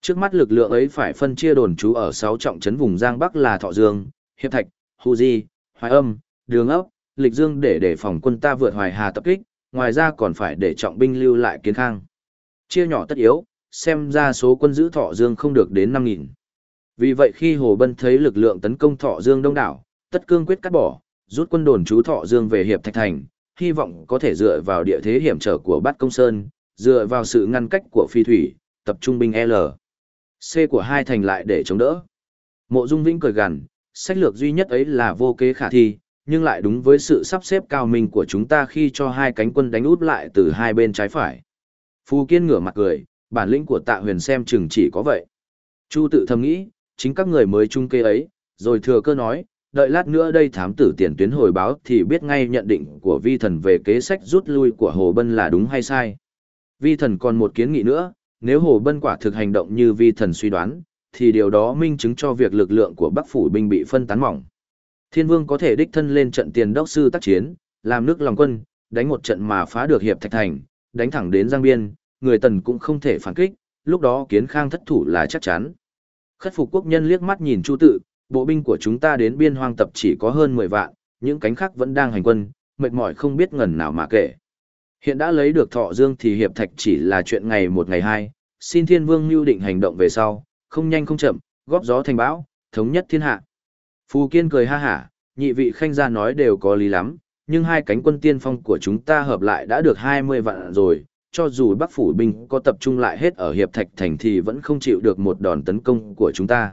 Trước mắt lực lượng ấy phải phân chia đồn trú ở 6 trọng trấn vùng Giang Bắc là Thọ Dương, Hiệp Thạch, Hù Di, Hoài Âm, Đường Ốc, Lịch Dương để để phòng quân ta vượt Hoài Hà tập kích, ngoài ra còn phải để trọng binh lưu lại kiến khang. Chia nhỏ tất yếu, xem ra số quân giữ Thọ Dương không được đến 5.000. Vì vậy khi Hồ Bân thấy lực lượng tấn công Thọ Dương đông đảo, tất cương quyết cắt bỏ, rút quân đồn trú Thọ Dương về Hiệp Thạch Thành, hy vọng có thể dựa vào địa thế hiểm trở của Bát Công Sơn, dựa vào sự ngăn cách của phi thủy, tập trung binh L. C của hai thành lại để chống đỡ. Mộ Dung Vĩnh cười gằn, sách lược duy nhất ấy là vô kế khả thi, nhưng lại đúng với sự sắp xếp cao minh của chúng ta khi cho hai cánh quân đánh út lại từ hai bên trái phải. Phù Kiên ngửa mặt cười, bản lĩnh của tạ huyền xem chừng chỉ có vậy. Chu tự thầm nghĩ, chính các người mới trung kê ấy, rồi thừa cơ nói, đợi lát nữa đây thám tử tiền tuyến hồi báo thì biết ngay nhận định của vi thần về kế sách rút lui của Hồ Bân là đúng hay sai. Vi thần còn một kiến nghị nữa, nếu Hồ Bân quả thực hành động như vi thần suy đoán, thì điều đó minh chứng cho việc lực lượng của Bắc Phủ binh bị phân tán mỏng. Thiên Vương có thể đích thân lên trận tiền đốc sư tác chiến, làm nước lòng quân, đánh một trận mà phá được hiệp Thạch Thành, đánh thẳng đến Giang Biên, người Tần cũng không thể phản kích, lúc đó kiến khang thất thủ là chắc chắn. Khất phục quốc nhân liếc mắt nhìn Chu Tự, bộ binh của chúng ta đến biên hoang tập chỉ có hơn 10 vạn, những cánh khác vẫn đang hành quân, mệt mỏi không biết ngần nào mà kể. Hiện đã lấy được thọ dương thì hiệp thạch chỉ là chuyện ngày một ngày hai, xin thiên vương mưu định hành động về sau, không nhanh không chậm, góp gió thành bão, thống nhất thiên hạ. Phù Kiên cười ha hả, nhị vị khanh gia nói đều có lý lắm, nhưng hai cánh quân tiên phong của chúng ta hợp lại đã được 20 vạn rồi, cho dù Bắc phủ binh có tập trung lại hết ở hiệp thạch thành thì vẫn không chịu được một đòn tấn công của chúng ta.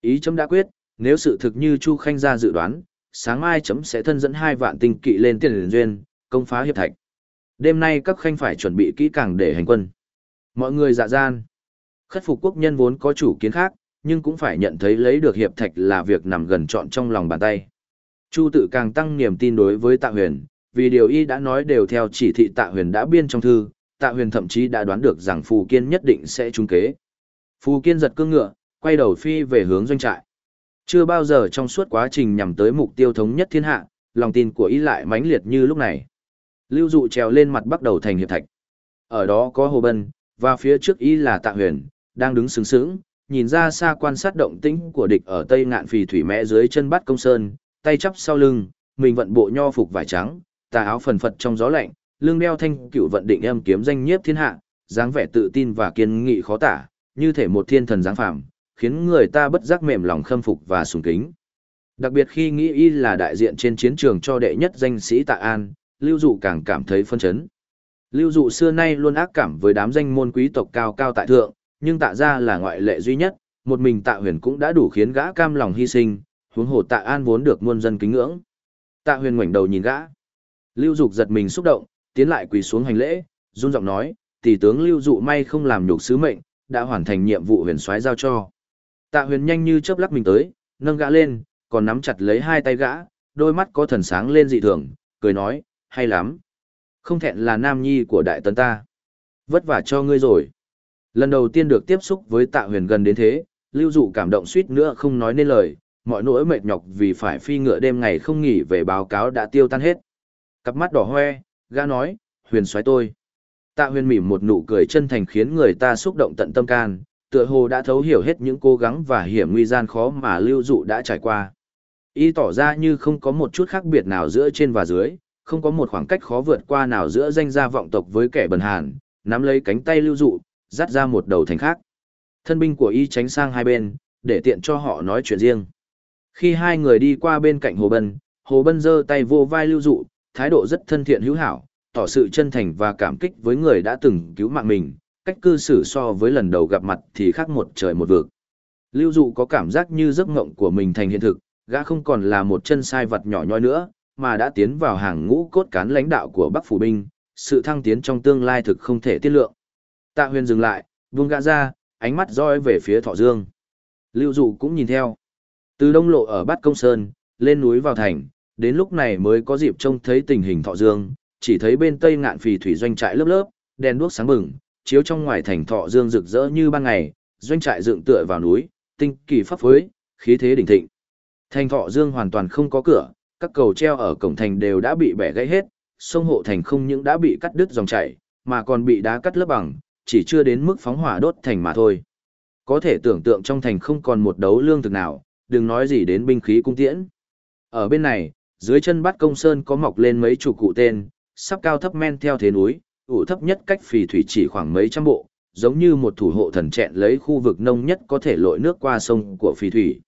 Ý chấm đã quyết, nếu sự thực như Chu Khanh gia dự đoán, sáng mai chấm sẽ thân dẫn hai vạn tinh kỵ lên tiền liền duyên, công phá hiệp thạch. Đêm nay các khanh phải chuẩn bị kỹ càng để hành quân. Mọi người dạ gian. Khất phục quốc nhân vốn có chủ kiến khác, nhưng cũng phải nhận thấy lấy được hiệp thạch là việc nằm gần trọn trong lòng bàn tay. Chu tự càng tăng niềm tin đối với tạ huyền, vì điều y đã nói đều theo chỉ thị tạ huyền đã biên trong thư, tạ huyền thậm chí đã đoán được rằng phù kiên nhất định sẽ trúng kế. Phù kiên giật cương ngựa, quay đầu phi về hướng doanh trại. Chưa bao giờ trong suốt quá trình nhằm tới mục tiêu thống nhất thiên hạ, lòng tin của y lại mãnh liệt như lúc này. Lưu dụ trèo lên mặt bắt đầu thành hiệp thạch. Ở đó có Hồ Bân, và phía trước y là Tạ Huyền, đang đứng sướng sướng, nhìn ra xa quan sát động tĩnh của địch ở tây ngạn phì thủy mẽ dưới chân Bát công sơn, tay chắp sau lưng, mình vận bộ nho phục vải trắng, tà áo phần phật trong gió lạnh, lưng đeo thanh cựu vận định em kiếm danh nhiếp thiên hạ, dáng vẻ tự tin và kiên nghị khó tả, như thể một thiên thần dáng phàm, khiến người ta bất giác mềm lòng khâm phục và sùng kính. Đặc biệt khi nghĩ y là đại diện trên chiến trường cho đệ nhất danh sĩ Tạ An, Lưu Dụ càng cảm thấy phân chấn. Lưu Dụ xưa nay luôn ác cảm với đám danh môn quý tộc cao cao tại thượng, nhưng tạ ra là ngoại lệ duy nhất, một mình tạ huyền cũng đã đủ khiến gã cam lòng hy sinh, huống hồ tạ an vốn được muôn dân kính ngưỡng. Tạ huyền ngoảnh đầu nhìn gã. Lưu Dục giật mình xúc động, tiến lại quỳ xuống hành lễ, run giọng nói, tỷ tướng Lưu Dụ may không làm nhục sứ mệnh, đã hoàn thành nhiệm vụ huyền soái giao cho. Tạ huyền nhanh như chớp lắc mình tới, nâng gã lên, còn nắm chặt lấy hai tay gã, đôi mắt có thần sáng lên dị thường, cười nói, hay lắm. Không thẹn là nam nhi của đại tấn ta. Vất vả cho ngươi rồi. Lần đầu tiên được tiếp xúc với tạ huyền gần đến thế, lưu dụ cảm động suýt nữa không nói nên lời, mọi nỗi mệt nhọc vì phải phi ngựa đêm ngày không nghỉ về báo cáo đã tiêu tan hết. Cặp mắt đỏ hoe, gã nói, huyền xoáy tôi. Tạ huyền mỉm một nụ cười chân thành khiến người ta xúc động tận tâm can, tựa hồ đã thấu hiểu hết những cố gắng và hiểm nguy gian khó mà lưu dụ đã trải qua. Y tỏ ra như không có một chút khác biệt nào giữa trên và dưới, không có một khoảng cách khó vượt qua nào giữa danh gia vọng tộc với kẻ bần hàn, nắm lấy cánh tay lưu dụ, dắt ra một đầu thành khác. Thân binh của y tránh sang hai bên, để tiện cho họ nói chuyện riêng. Khi hai người đi qua bên cạnh Hồ Bân, Hồ Bân giơ tay vô vai lưu dụ, thái độ rất thân thiện hữu hảo, tỏ sự chân thành và cảm kích với người đã từng cứu mạng mình, cách cư xử so với lần đầu gặp mặt thì khác một trời một vực. Lưu dụ có cảm giác như giấc mộng của mình thành hiện thực, gã không còn là một chân sai vật nhỏ nhoi nữa, mà đã tiến vào hàng ngũ cốt cán lãnh đạo của Bắc Phủ Binh, sự thăng tiến trong tương lai thực không thể tiết lượng. Tạ huyền dừng lại, buông gã ra, ánh mắt roi về phía Thọ Dương. Lưu dụ cũng nhìn theo. Từ đông lộ ở Bát Công Sơn, lên núi vào thành, đến lúc này mới có dịp trông thấy tình hình Thọ Dương, chỉ thấy bên tây ngạn phì thủy doanh trại lớp lớp, đèn đuốc sáng bừng, chiếu trong ngoài thành Thọ Dương rực rỡ như ban ngày, doanh trại dựng tựa vào núi, tinh kỳ pháp phối, khí thế đỉnh thịnh. Thành Thọ Dương hoàn toàn không có cửa, các cầu treo ở cổng thành đều đã bị bẻ gãy hết, sông hộ thành không những đã bị cắt đứt dòng chảy, mà còn bị đá cắt lớp bằng, chỉ chưa đến mức phóng hỏa đốt thành mà thôi. Có thể tưởng tượng trong thành không còn một đấu lương thực nào, đừng nói gì đến binh khí cung tiễn. Ở bên này, dưới chân bát công sơn có mọc lên mấy chủ cụ tên, sắp cao thấp men theo thế núi, ủ thấp nhất cách phì thủy chỉ khoảng mấy trăm bộ, giống như một thủ hộ thần chẹn lấy khu vực nông nhất có thể lội nước qua sông của phì thủy.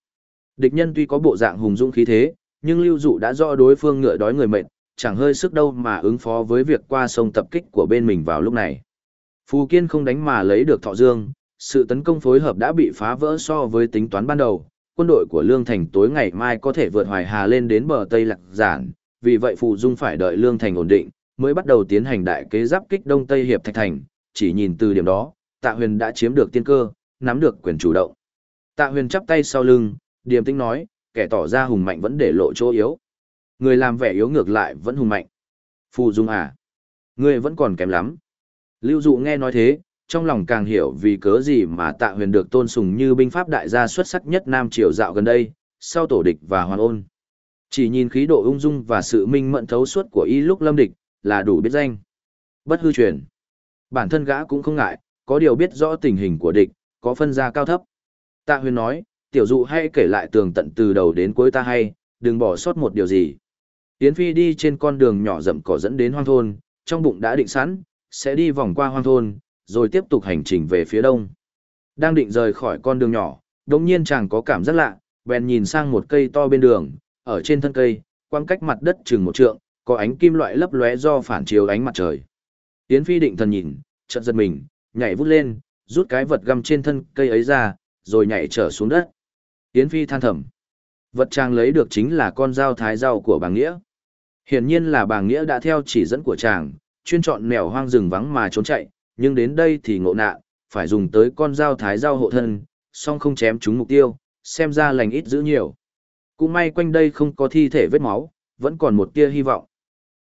Địch nhân tuy có bộ dạng hùng dũng khí thế, nhưng lưu dụ đã do đối phương ngựa đói người mệt, chẳng hơi sức đâu mà ứng phó với việc qua sông tập kích của bên mình vào lúc này. Phù Kiên không đánh mà lấy được Thọ Dương, sự tấn công phối hợp đã bị phá vỡ so với tính toán ban đầu, quân đội của Lương Thành tối ngày mai có thể vượt Hoài Hà lên đến bờ Tây Lạc Giản, vì vậy Phù Dung phải đợi Lương Thành ổn định, mới bắt đầu tiến hành đại kế giáp kích Đông Tây Hiệp Thạch Thành, chỉ nhìn từ điểm đó, Tạ Huyền đã chiếm được tiên cơ, nắm được quyền chủ động. Tạ Huyền chắp tay sau lưng, điềm tĩnh nói, kẻ tỏ ra hùng mạnh vẫn để lộ chỗ yếu. Người làm vẻ yếu ngược lại vẫn hùng mạnh. Phù Dung à, ngươi vẫn còn kém lắm. Lưu Dụ nghe nói thế, trong lòng càng hiểu vì cớ gì mà Tạ Huyền được tôn sùng như binh pháp đại gia xuất sắc nhất Nam Triều dạo gần đây, sau tổ địch và hoàn ôn. Chỉ nhìn khí độ ung dung và sự minh mẫn thấu suốt của y lúc lâm địch, là đủ biết danh. Bất hư truyền. Bản thân gã cũng không ngại, có điều biết rõ tình hình của địch, có phân ra cao thấp. Tạ huyền nói, tiểu dụ hay kể lại tường tận từ đầu đến cuối ta hay, đừng bỏ sót một điều gì. Yến Phi đi trên con đường nhỏ rậm cỏ dẫn đến hoang thôn, trong bụng đã định sẵn, sẽ đi vòng qua hoang thôn, rồi tiếp tục hành trình về phía đông. Đang định rời khỏi con đường nhỏ, đột nhiên chàng có cảm giác lạ, bèn nhìn sang một cây to bên đường, ở trên thân cây, quang cách mặt đất chừng một trượng, có ánh kim loại lấp lóe do phản chiếu ánh mặt trời. Yến Phi định thần nhìn, chợt giật mình, nhảy vút lên, rút cái vật găm trên thân cây ấy ra, rồi nhảy trở xuống đất. Yến Phi than thầm. Vật chàng lấy được chính là con dao thái dao của bà Nghĩa. Hiển nhiên là bà Nghĩa đã theo chỉ dẫn của chàng, chuyên chọn mèo hoang rừng vắng mà trốn chạy, nhưng đến đây thì ngộ nạn, phải dùng tới con dao thái dao hộ thân, song không chém trúng mục tiêu, xem ra lành ít giữ nhiều. Cũng may quanh đây không có thi thể vết máu, vẫn còn một tia hy vọng.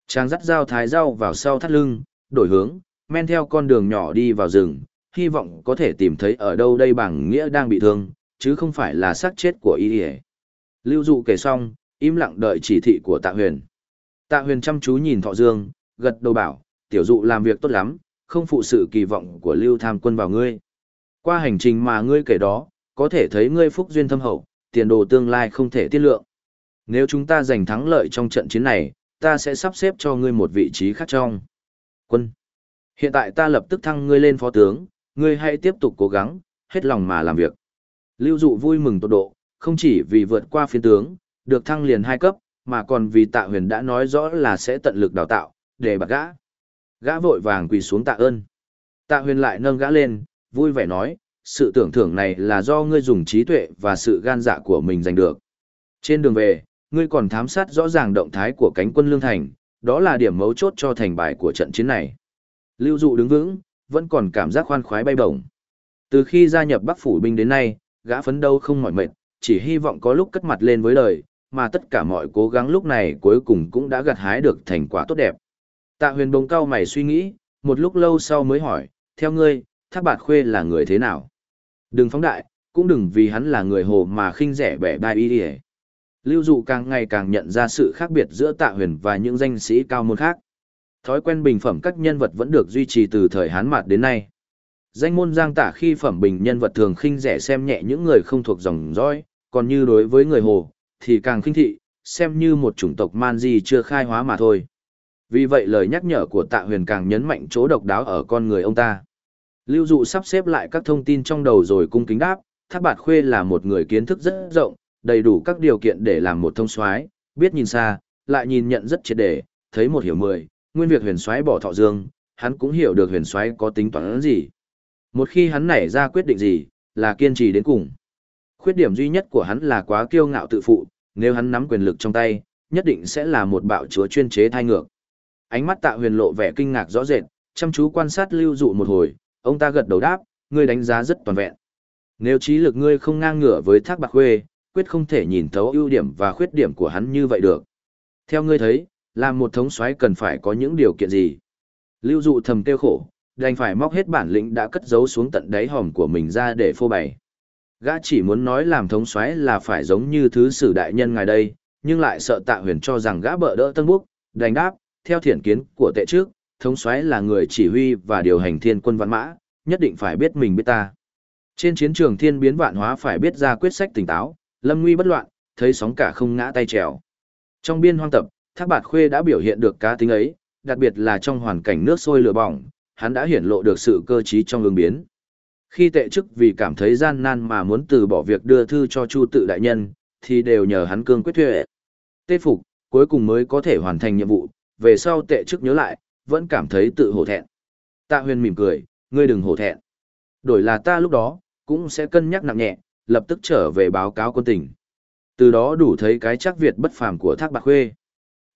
Trang dắt dao thái dao vào sau thắt lưng, đổi hướng, men theo con đường nhỏ đi vào rừng, hy vọng có thể tìm thấy ở đâu đây bằng nghĩa đang bị thương, chứ không phải là xác chết của y Lưu dụ kể xong, im lặng đợi chỉ thị của tạ huyền. Tạ huyền chăm chú nhìn thọ dương, gật đầu bảo, tiểu dụ làm việc tốt lắm, không phụ sự kỳ vọng của lưu tham quân vào ngươi. Qua hành trình mà ngươi kể đó, có thể thấy ngươi phúc duyên thâm hậu, tiền đồ tương lai không thể tiết lượng. Nếu chúng ta giành thắng lợi trong trận chiến này, ta sẽ sắp xếp cho ngươi một vị trí khác trong. Quân. Hiện tại ta lập tức thăng ngươi lên phó tướng, ngươi hãy tiếp tục cố gắng, hết lòng mà làm việc. Lưu dụ vui mừng tột độ, không chỉ vì vượt qua phiên tướng, được thăng liền hai cấp, mà còn vì tạ huyền đã nói rõ là sẽ tận lực đào tạo, để bạc gã. Gã vội vàng quỳ xuống tạ ơn. Tạ huyền lại nâng gã lên, vui vẻ nói, sự tưởng thưởng này là do ngươi dùng trí tuệ và sự gan dạ của mình giành được. Trên đường về, ngươi còn thám sát rõ ràng động thái của cánh quân Lương Thành, đó là điểm mấu chốt cho thành bại của trận chiến này. Lưu Dụ đứng vững, vẫn còn cảm giác khoan khoái bay bổng. Từ khi gia nhập Bắc phủ binh đến nay, gã phấn đấu không mỏi mệt, chỉ hy vọng có lúc cất mặt lên với lời, mà tất cả mọi cố gắng lúc này cuối cùng cũng đã gặt hái được thành quả tốt đẹp. Tạ huyền bồng cao mày suy nghĩ, một lúc lâu sau mới hỏi, theo ngươi, Thác Bạt Khuê là người thế nào? Đừng phóng đại, cũng đừng vì hắn là người hồ mà khinh rẻ bẻ bai y đi Lưu Dụ càng ngày càng nhận ra sự khác biệt giữa Tạ Huyền và những danh sĩ cao môn khác. Thói quen bình phẩm các nhân vật vẫn được duy trì từ thời Hán Mạt đến nay. Danh môn giang tả khi phẩm bình nhân vật thường khinh rẻ xem nhẹ những người không thuộc dòng dõi, còn như đối với người hồ, thì càng khinh thị, xem như một chủng tộc man di chưa khai hóa mà thôi. Vì vậy lời nhắc nhở của tạ huyền càng nhấn mạnh chỗ độc đáo ở con người ông ta. Lưu dụ sắp xếp lại các thông tin trong đầu rồi cung kính đáp, Thác Bạt Khuê là một người kiến thức rất rộng, đầy đủ các điều kiện để làm một thông soái, biết nhìn xa, lại nhìn nhận rất triệt để, thấy một hiểu mười, nguyên việc huyền soái bỏ thọ dương, hắn cũng hiểu được huyền soái có tính toán gì. Một khi hắn nảy ra quyết định gì, là kiên trì đến cùng. Khuyết điểm duy nhất của hắn là quá kiêu ngạo tự phụ, nếu hắn nắm quyền lực trong tay, nhất định sẽ là một bạo chúa chuyên chế thai ngược. Ánh mắt tạ huyền lộ vẻ kinh ngạc rõ rệt, chăm chú quan sát lưu dụ một hồi, ông ta gật đầu đáp, ngươi đánh giá rất toàn vẹn. Nếu trí lực ngươi không ngang ngửa với thác bạc khuê, quyết không thể nhìn thấu ưu điểm và khuyết điểm của hắn như vậy được. Theo ngươi thấy, làm một thống soái cần phải có những điều kiện gì? Lưu dụ thầm kêu khổ, đành phải móc hết bản lĩnh đã cất giấu xuống tận đáy hòm của mình ra để phô bày. Gã chỉ muốn nói làm thống soái là phải giống như thứ sử đại nhân ngài đây, nhưng lại sợ tạ huyền cho rằng gã bợ đỡ tân búc, đành đáp, theo thiện kiến của tệ trước, thống soái là người chỉ huy và điều hành thiên quân văn mã, nhất định phải biết mình biết ta. Trên chiến trường thiên biến vạn hóa phải biết ra quyết sách tỉnh táo, lâm nguy bất loạn, thấy sóng cả không ngã tay trèo. Trong biên hoang tập, Thác Bạt Khuê đã biểu hiện được cá tính ấy, đặc biệt là trong hoàn cảnh nước sôi lửa bỏng, hắn đã hiển lộ được sự cơ trí trong ứng biến. Khi tệ chức vì cảm thấy gian nan mà muốn từ bỏ việc đưa thư cho Chu tự đại nhân, thì đều nhờ hắn cương quyết thuệ. Tê phục, cuối cùng mới có thể hoàn thành nhiệm vụ, về sau tệ chức nhớ lại, vẫn cảm thấy tự hổ thẹn. Tạ huyền mỉm cười, ngươi đừng hổ thẹn. Đổi là ta lúc đó, cũng sẽ cân nhắc nặng nhẹ, lập tức trở về báo cáo quân tình. Từ đó đủ thấy cái chắc Việt bất phàm của Thác Bạc Khuê.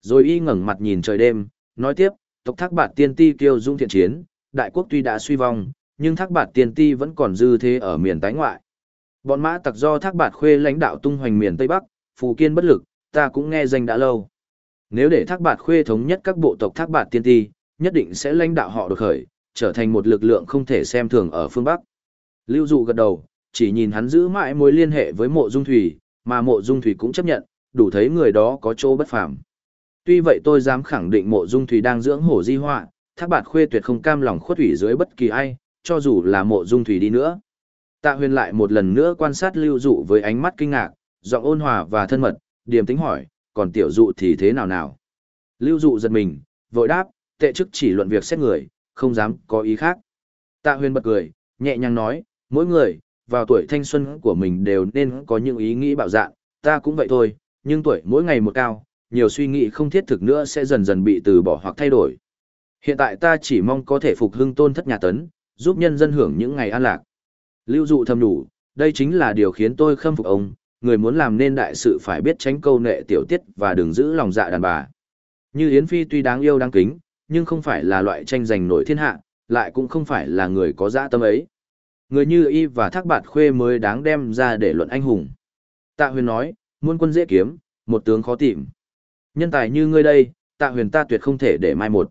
Rồi y ngẩng mặt nhìn trời đêm, nói tiếp, tộc Thác Bạt Tiên Ti kiêu dung thiện chiến, đại quốc tuy đã suy vong, nhưng Thác Bạt Tiên Ti vẫn còn dư thế ở miền tái ngoại. Bọn mã tặc do Thác Bạt Khuê lãnh đạo tung hoành miền Tây Bắc, phù kiên bất lực, ta cũng nghe danh đã lâu. Nếu để Thác Bạt Khuê thống nhất các bộ tộc Thác Bạt Tiên Ti, nhất định sẽ lãnh đạo họ được khởi, trở thành một lực lượng không thể xem thường ở phương Bắc. Lưu Dụ gật đầu, chỉ nhìn hắn giữ mãi mối liên hệ với mộ dung thủy, mà mộ dung thủy cũng chấp nhận, đủ thấy người đó có chỗ bất phàm. Tuy vậy tôi dám khẳng định mộ dung thủy đang dưỡng hổ di họa, thác bạt khuê tuyệt không cam lòng khuất thủy dưới bất kỳ ai, cho dù là mộ dung thủy đi nữa. Tạ huyền lại một lần nữa quan sát lưu dụ với ánh mắt kinh ngạc, giọng ôn hòa và thân mật, điềm tính hỏi, còn tiểu dụ thì thế nào nào? Lưu dụ giật mình, vội đáp, tệ chức chỉ luận việc xét người, không dám có ý khác. Tạ huyền bật cười, nhẹ nhàng nói, mỗi người, vào tuổi thanh xuân của mình đều nên có những ý nghĩ bạo dạn, ta cũng vậy thôi, nhưng tuổi mỗi ngày một cao, nhiều suy nghĩ không thiết thực nữa sẽ dần dần bị từ bỏ hoặc thay đổi. Hiện tại ta chỉ mong có thể phục hưng tôn thất nhà tấn, giúp nhân dân hưởng những ngày an lạc. Lưu dụ thầm đủ, đây chính là điều khiến tôi khâm phục ông, người muốn làm nên đại sự phải biết tránh câu nệ tiểu tiết và đừng giữ lòng dạ đàn bà. Như Yến Phi tuy đáng yêu đáng kính, nhưng không phải là loại tranh giành nổi thiên hạ, lại cũng không phải là người có dã tâm ấy. Người như y và thác bạt khuê mới đáng đem ra để luận anh hùng. Tạ huyền nói, muôn quân dễ kiếm, một tướng khó tìm. Nhân tài như ngươi đây, tạ huyền ta tuyệt không thể để mai một.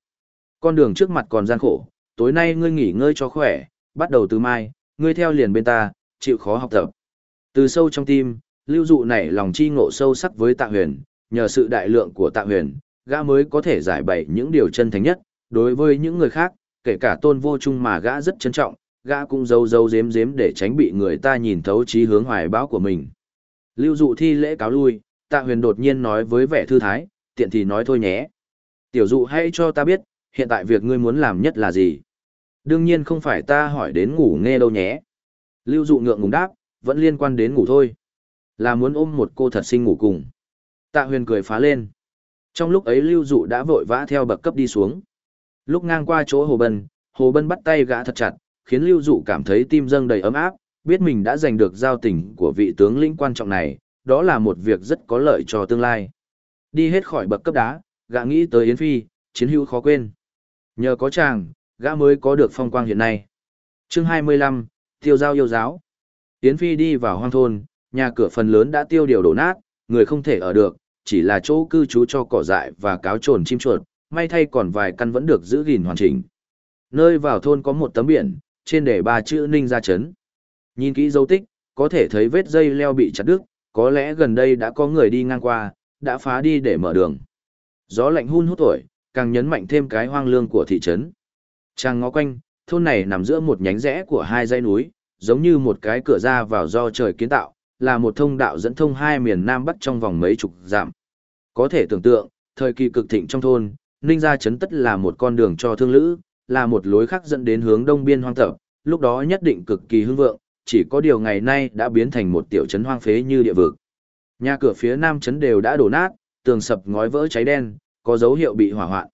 Con đường trước mặt còn gian khổ, tối nay ngươi nghỉ ngơi cho khỏe, bắt đầu từ mai, ngươi theo liền bên ta, chịu khó học tập. Từ sâu trong tim, lưu dụ nảy lòng chi ngộ sâu sắc với tạ huyền, nhờ sự đại lượng của tạ huyền, gã mới có thể giải bày những điều chân thành nhất, đối với những người khác, kể cả tôn vô trung mà gã rất trân trọng, gã cũng giấu giấu dếm dếm để tránh bị người ta nhìn thấu trí hướng hoài bão của mình. Lưu dụ thi lễ cáo lui, tạ huyền đột nhiên nói với vẻ thư thái, tiện thì nói thôi nhé. Tiểu dụ hãy cho ta biết, hiện tại việc ngươi muốn làm nhất là gì? Đương nhiên không phải ta hỏi đến ngủ nghe đâu nhé. Lưu dụ ngượng ngùng đáp, vẫn liên quan đến ngủ thôi. Là muốn ôm một cô thật xinh ngủ cùng. Tạ huyền cười phá lên. Trong lúc ấy lưu dụ đã vội vã theo bậc cấp đi xuống. Lúc ngang qua chỗ hồ bân, hồ bân bắt tay gã thật chặt, khiến lưu dụ cảm thấy tim dâng đầy ấm áp, biết mình đã giành được giao tình của vị tướng lĩnh quan trọng này, đó là một việc rất có lợi cho tương lai. Đi hết khỏi bậc cấp đá, gã nghĩ tới Yến Phi, chiến hữu khó quên. Nhờ có chàng, gã mới có được phong quang hiện nay. chương 25, tiêu giao yêu giáo. Yến Phi đi vào hoang thôn, nhà cửa phần lớn đã tiêu điều đổ nát, người không thể ở được, chỉ là chỗ cư trú cho cỏ dại và cáo trồn chim chuột, may thay còn vài căn vẫn được giữ gìn hoàn chỉnh. Nơi vào thôn có một tấm biển, trên để ba chữ ninh ra chấn. Nhìn kỹ dấu tích, có thể thấy vết dây leo bị chặt đứt, có lẽ gần đây đã có người đi ngang qua, đã phá đi để mở đường. Gió lạnh hun hút thổi, càng nhấn mạnh thêm cái hoang lương của thị trấn. Trang ngó quanh, thôn này nằm giữa một nhánh rẽ của hai dãy núi, giống như một cái cửa ra vào do trời kiến tạo, là một thông đạo dẫn thông hai miền Nam Bắc trong vòng mấy chục dặm. Có thể tưởng tượng, thời kỳ cực thịnh trong thôn, Ninh Gia Trấn tất là một con đường cho thương lữ, là một lối khác dẫn đến hướng đông biên hoang tập, lúc đó nhất định cực kỳ hưng vượng, chỉ có điều ngày nay đã biến thành một tiểu trấn hoang phế như địa vực. Nhà cửa phía nam trấn đều đã đổ nát, tường sập ngói vỡ cháy đen, có dấu hiệu bị hỏa hoạn.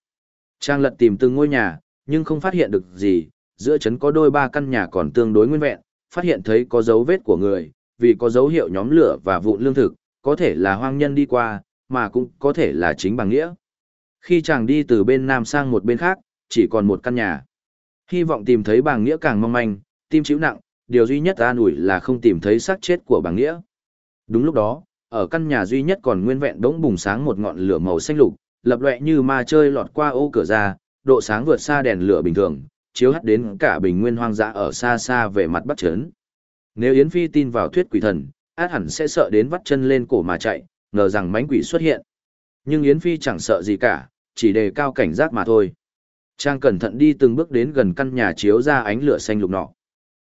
Trang lật tìm từng ngôi nhà, nhưng không phát hiện được gì, giữa trấn có đôi ba căn nhà còn tương đối nguyên vẹn, phát hiện thấy có dấu vết của người, vì có dấu hiệu nhóm lửa và vụn lương thực, có thể là hoang nhân đi qua, mà cũng có thể là chính bằng nghĩa. Khi chàng đi từ bên nam sang một bên khác, chỉ còn một căn nhà. Hy vọng tìm thấy bàng nghĩa càng mong manh, tim chịu nặng, điều duy nhất an ủi là không tìm thấy xác chết của bàng nghĩa. Đúng lúc đó, ở căn nhà duy nhất còn nguyên vẹn đống bùng sáng một ngọn lửa màu xanh lục, lập lệ như ma chơi lọt qua ô cửa ra, độ sáng vượt xa đèn lửa bình thường, chiếu hắt đến cả bình nguyên hoang dã ở xa xa về mặt bắc trấn. Nếu Yến Phi tin vào thuyết quỷ thần, át hẳn sẽ sợ đến vắt chân lên cổ mà chạy, ngờ rằng mánh quỷ xuất hiện. Nhưng Yến Phi chẳng sợ gì cả, chỉ đề cao cảnh giác mà thôi. Trang cẩn thận đi từng bước đến gần căn nhà chiếu ra ánh lửa xanh lục nọ.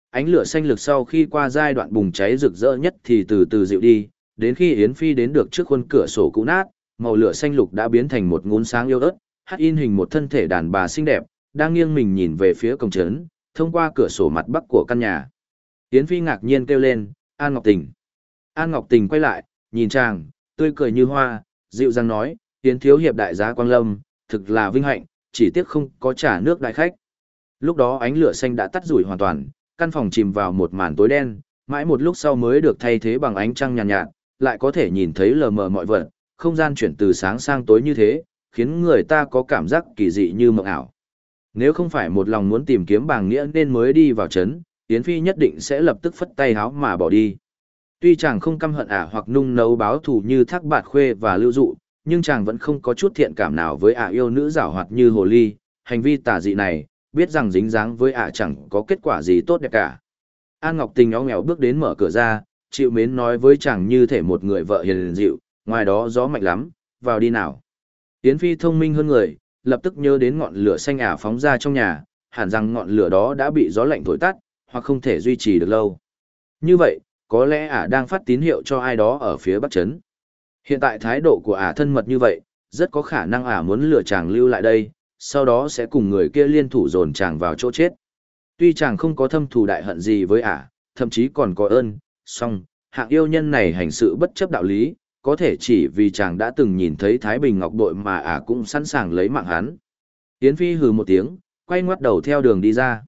Ánh lửa xanh lục sau khi qua giai đoạn bùng cháy rực rỡ nhất thì từ từ dịu đi, đến khi Yến Phi đến được trước khuôn cửa sổ cũ nát, màu lửa xanh lục đã biến thành một ngón sáng yêu ớt, hắt in hình một thân thể đàn bà xinh đẹp, đang nghiêng mình nhìn về phía cổng trấn, thông qua cửa sổ mặt bắc của căn nhà. Yến Phi ngạc nhiên kêu lên, An Ngọc Tình. An Ngọc Tình quay lại, nhìn chàng, tươi cười như hoa, dịu dàng nói, Yến Thiếu Hiệp đại giá Quang Lâm, thực là vinh hạnh, chỉ tiếc không có trả nước đại khách. Lúc đó ánh lửa xanh đã tắt rủi hoàn toàn, căn phòng chìm vào một màn tối đen, mãi một lúc sau mới được thay thế bằng ánh trăng nhàn nhạt, nhạt, lại có thể nhìn thấy lờ mờ mọi vật, không gian chuyển từ sáng sang tối như thế, khiến người ta có cảm giác kỳ dị như mộng ảo. Nếu không phải một lòng muốn tìm kiếm bàng nghĩa nên mới đi vào trấn, Yến Phi nhất định sẽ lập tức phất tay háo mà bỏ đi. Tuy chàng không căm hận ả hoặc nung nấu báo thù như thác bạt khuê và lưu dụ, nhưng chàng vẫn không có chút thiện cảm nào với ả yêu nữ giảo hoạt như hồ ly, hành vi tà dị này, biết rằng dính dáng với ả chẳng có kết quả gì tốt đẹp cả. An Ngọc Tình áo nghèo bước đến mở cửa ra, chịu mến nói với chàng như thể một người vợ hiền dịu, ngoài đó gió mạnh lắm, vào đi nào. Yến Phi thông minh hơn người, lập tức nhớ đến ngọn lửa xanh ả phóng ra trong nhà, hẳn rằng ngọn lửa đó đã bị gió lạnh thổi tắt, hoặc không thể duy trì được lâu. Như vậy, có lẽ ả đang phát tín hiệu cho ai đó ở phía bắc chấn. Hiện tại thái độ của ả thân mật như vậy, rất có khả năng ả muốn lừa chàng lưu lại đây, sau đó sẽ cùng người kia liên thủ dồn chàng vào chỗ chết. Tuy chàng không có thâm thù đại hận gì với ả, thậm chí còn có ơn, song, hạng yêu nhân này hành sự bất chấp đạo lý, có thể chỉ vì chàng đã từng nhìn thấy Thái Bình Ngọc Bội mà ả cũng sẵn sàng lấy mạng hắn. Yến Phi hừ một tiếng, quay ngoắt đầu theo đường đi ra.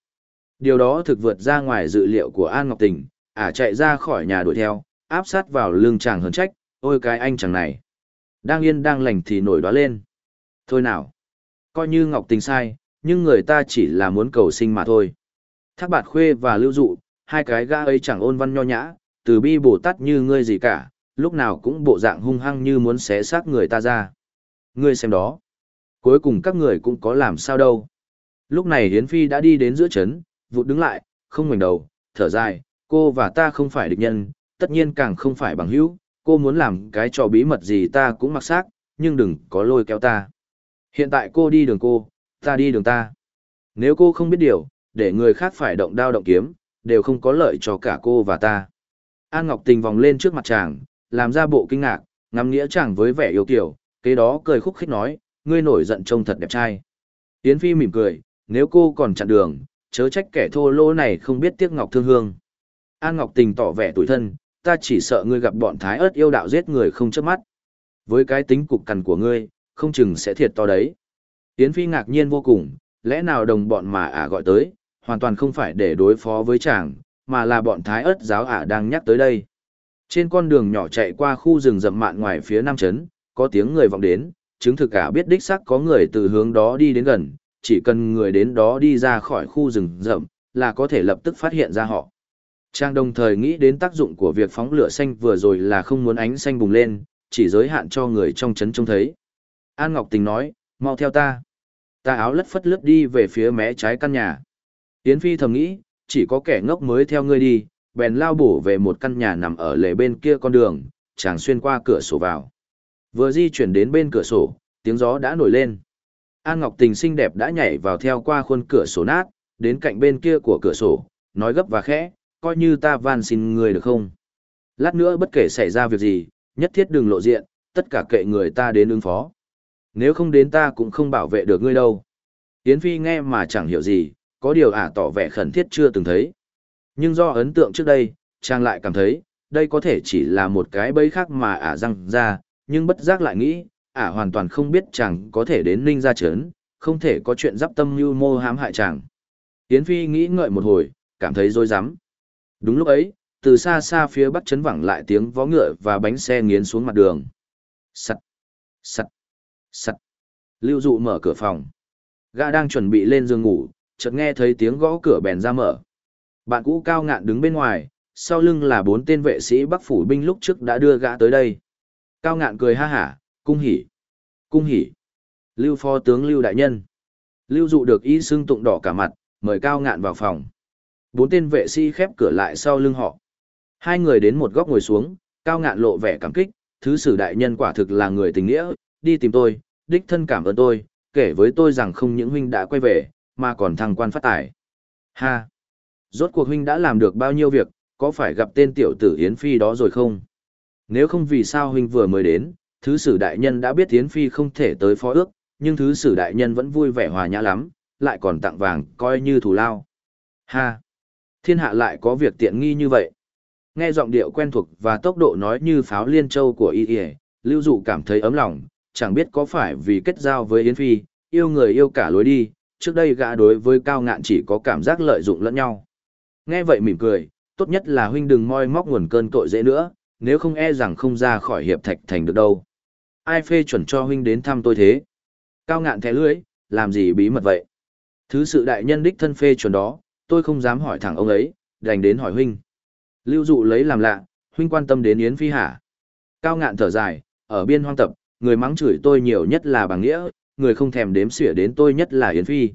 Điều đó thực vượt ra ngoài dự liệu của An Ngọc Tình, ả chạy ra khỏi nhà đuổi theo, áp sát vào lưng chàng hờn trách, ôi cái anh chàng này. Đang yên đang lành thì nổi đoá lên. Thôi nào. Coi như Ngọc Tình sai, nhưng người ta chỉ là muốn cầu sinh mà thôi. Thác bạt khuê và lưu dụ, hai cái gã ấy chẳng ôn văn nho nhã, từ bi bồ tát như ngươi gì cả, lúc nào cũng bộ dạng hung hăng như muốn xé xác người ta ra. Ngươi xem đó. Cuối cùng các người cũng có làm sao đâu. Lúc này Hiến Phi đã đi đến giữa chấn, vụt đứng lại, không ngoảnh đầu, thở dài, cô và ta không phải địch nhân, tất nhiên càng không phải bằng hữu, cô muốn làm cái trò bí mật gì ta cũng mặc xác, nhưng đừng có lôi kéo ta. Hiện tại cô đi đường cô, ta đi đường ta. Nếu cô không biết điều, để người khác phải động đao động kiếm, đều không có lợi cho cả cô và ta. An Ngọc Tình vòng lên trước mặt chàng, làm ra bộ kinh ngạc, ngắm nghĩa chàng với vẻ yêu kiều, kế đó cười khúc khích nói, ngươi nổi giận trông thật đẹp trai. Yến Phi mỉm cười, nếu cô còn chặn đường, chớ trách kẻ thô lỗ này không biết tiếc ngọc thương hương. An Ngọc Tình tỏ vẻ tủi thân, ta chỉ sợ ngươi gặp bọn thái ớt yêu đạo giết người không chớp mắt. Với cái tính cục cằn của ngươi, không chừng sẽ thiệt to đấy. Yến Phi ngạc nhiên vô cùng, lẽ nào đồng bọn mà ả gọi tới, hoàn toàn không phải để đối phó với chàng, mà là bọn thái ớt giáo ả đang nhắc tới đây. Trên con đường nhỏ chạy qua khu rừng rậm mạn ngoài phía nam trấn, có tiếng người vọng đến, chứng thực cả biết đích xác có người từ hướng đó đi đến gần, chỉ cần người đến đó đi ra khỏi khu rừng rậm, là có thể lập tức phát hiện ra họ. Trang đồng thời nghĩ đến tác dụng của việc phóng lửa xanh vừa rồi là không muốn ánh xanh bùng lên, chỉ giới hạn cho người trong trấn trông thấy. An Ngọc Tình nói, mau theo ta. Ta áo lất phất lướt đi về phía mé trái căn nhà. Yến Phi thầm nghĩ, chỉ có kẻ ngốc mới theo ngươi đi, bèn lao bổ về một căn nhà nằm ở lề bên kia con đường, chàng xuyên qua cửa sổ vào. Vừa di chuyển đến bên cửa sổ, tiếng gió đã nổi lên. An Ngọc Tình xinh đẹp đã nhảy vào theo qua khuôn cửa sổ nát, đến cạnh bên kia của cửa sổ, nói gấp và khẽ, coi như ta van xin người được không? Lát nữa bất kể xảy ra việc gì, nhất thiết đừng lộ diện, tất cả kệ người ta đến ứng phó. Nếu không đến ta cũng không bảo vệ được ngươi đâu. Yến Phi nghe mà chẳng hiểu gì, có điều ả tỏ vẻ khẩn thiết chưa từng thấy. Nhưng do ấn tượng trước đây, chàng lại cảm thấy, đây có thể chỉ là một cái bẫy khác mà ả răng ra, nhưng bất giác lại nghĩ, ả hoàn toàn không biết chàng có thể đến ninh ra chấn, không thể có chuyện giáp tâm như mô hãm hại chàng. Yến Phi nghĩ ngợi một hồi, cảm thấy dối rắm. Đúng lúc ấy, từ xa xa phía bắc chấn vẳng lại tiếng vó ngựa và bánh xe nghiến xuống mặt đường. Sắt, sắt, sắt. Lưu dụ mở cửa phòng. Gã đang chuẩn bị lên giường ngủ, chợt nghe thấy tiếng gõ cửa bèn ra mở. Bạn cũ cao ngạn đứng bên ngoài, sau lưng là bốn tên vệ sĩ Bắc phủ binh lúc trước đã đưa gã tới đây. Cao ngạn cười ha hả, cung hỉ, cung hỉ. Lưu phó tướng Lưu đại nhân. Lưu dụ được y xưng tụng đỏ cả mặt, mời cao ngạn vào phòng. Bốn tên vệ sĩ khép cửa lại sau lưng họ. Hai người đến một góc ngồi xuống, cao ngạn lộ vẻ cảm kích, thứ sử đại nhân quả thực là người tình nghĩa, đi tìm tôi, đích thân cảm ơn tôi, kể với tôi rằng không những huynh đã quay về, mà còn thăng quan phát tài. Ha! Rốt cuộc huynh đã làm được bao nhiêu việc, có phải gặp tên tiểu tử Yến Phi đó rồi không? Nếu không vì sao huynh vừa mới đến, thứ sử đại nhân đã biết Yến Phi không thể tới phó ước, nhưng thứ sử đại nhân vẫn vui vẻ hòa nhã lắm, lại còn tặng vàng, coi như thù lao. Ha! Thiên hạ lại có việc tiện nghi như vậy. Nghe giọng điệu quen thuộc và tốc độ nói như pháo liên châu của y y, lưu dụ cảm thấy ấm lòng, chẳng biết có phải vì kết giao với Yến Phi, yêu người yêu cả lối đi, trước đây gã đối với cao ngạn chỉ có cảm giác lợi dụng lẫn nhau. Nghe vậy mỉm cười, tốt nhất là huynh đừng moi móc nguồn cơn tội dễ nữa, nếu không e rằng không ra khỏi hiệp thạch thành được đâu. Ai phê chuẩn cho huynh đến thăm tôi thế? Cao ngạn thẻ lưới, làm gì bí mật vậy? Thứ sự đại nhân đích thân phê chuẩn đó, tôi không dám hỏi thẳng ông ấy, đành đến hỏi huynh. Lưu dụ lấy làm lạ, huynh quan tâm đến Yến Phi hả? Cao ngạn thở dài, ở biên hoang tập, người mắng chửi tôi nhiều nhất là bằng nghĩa, người không thèm đếm xỉa đến tôi nhất là Yến Phi.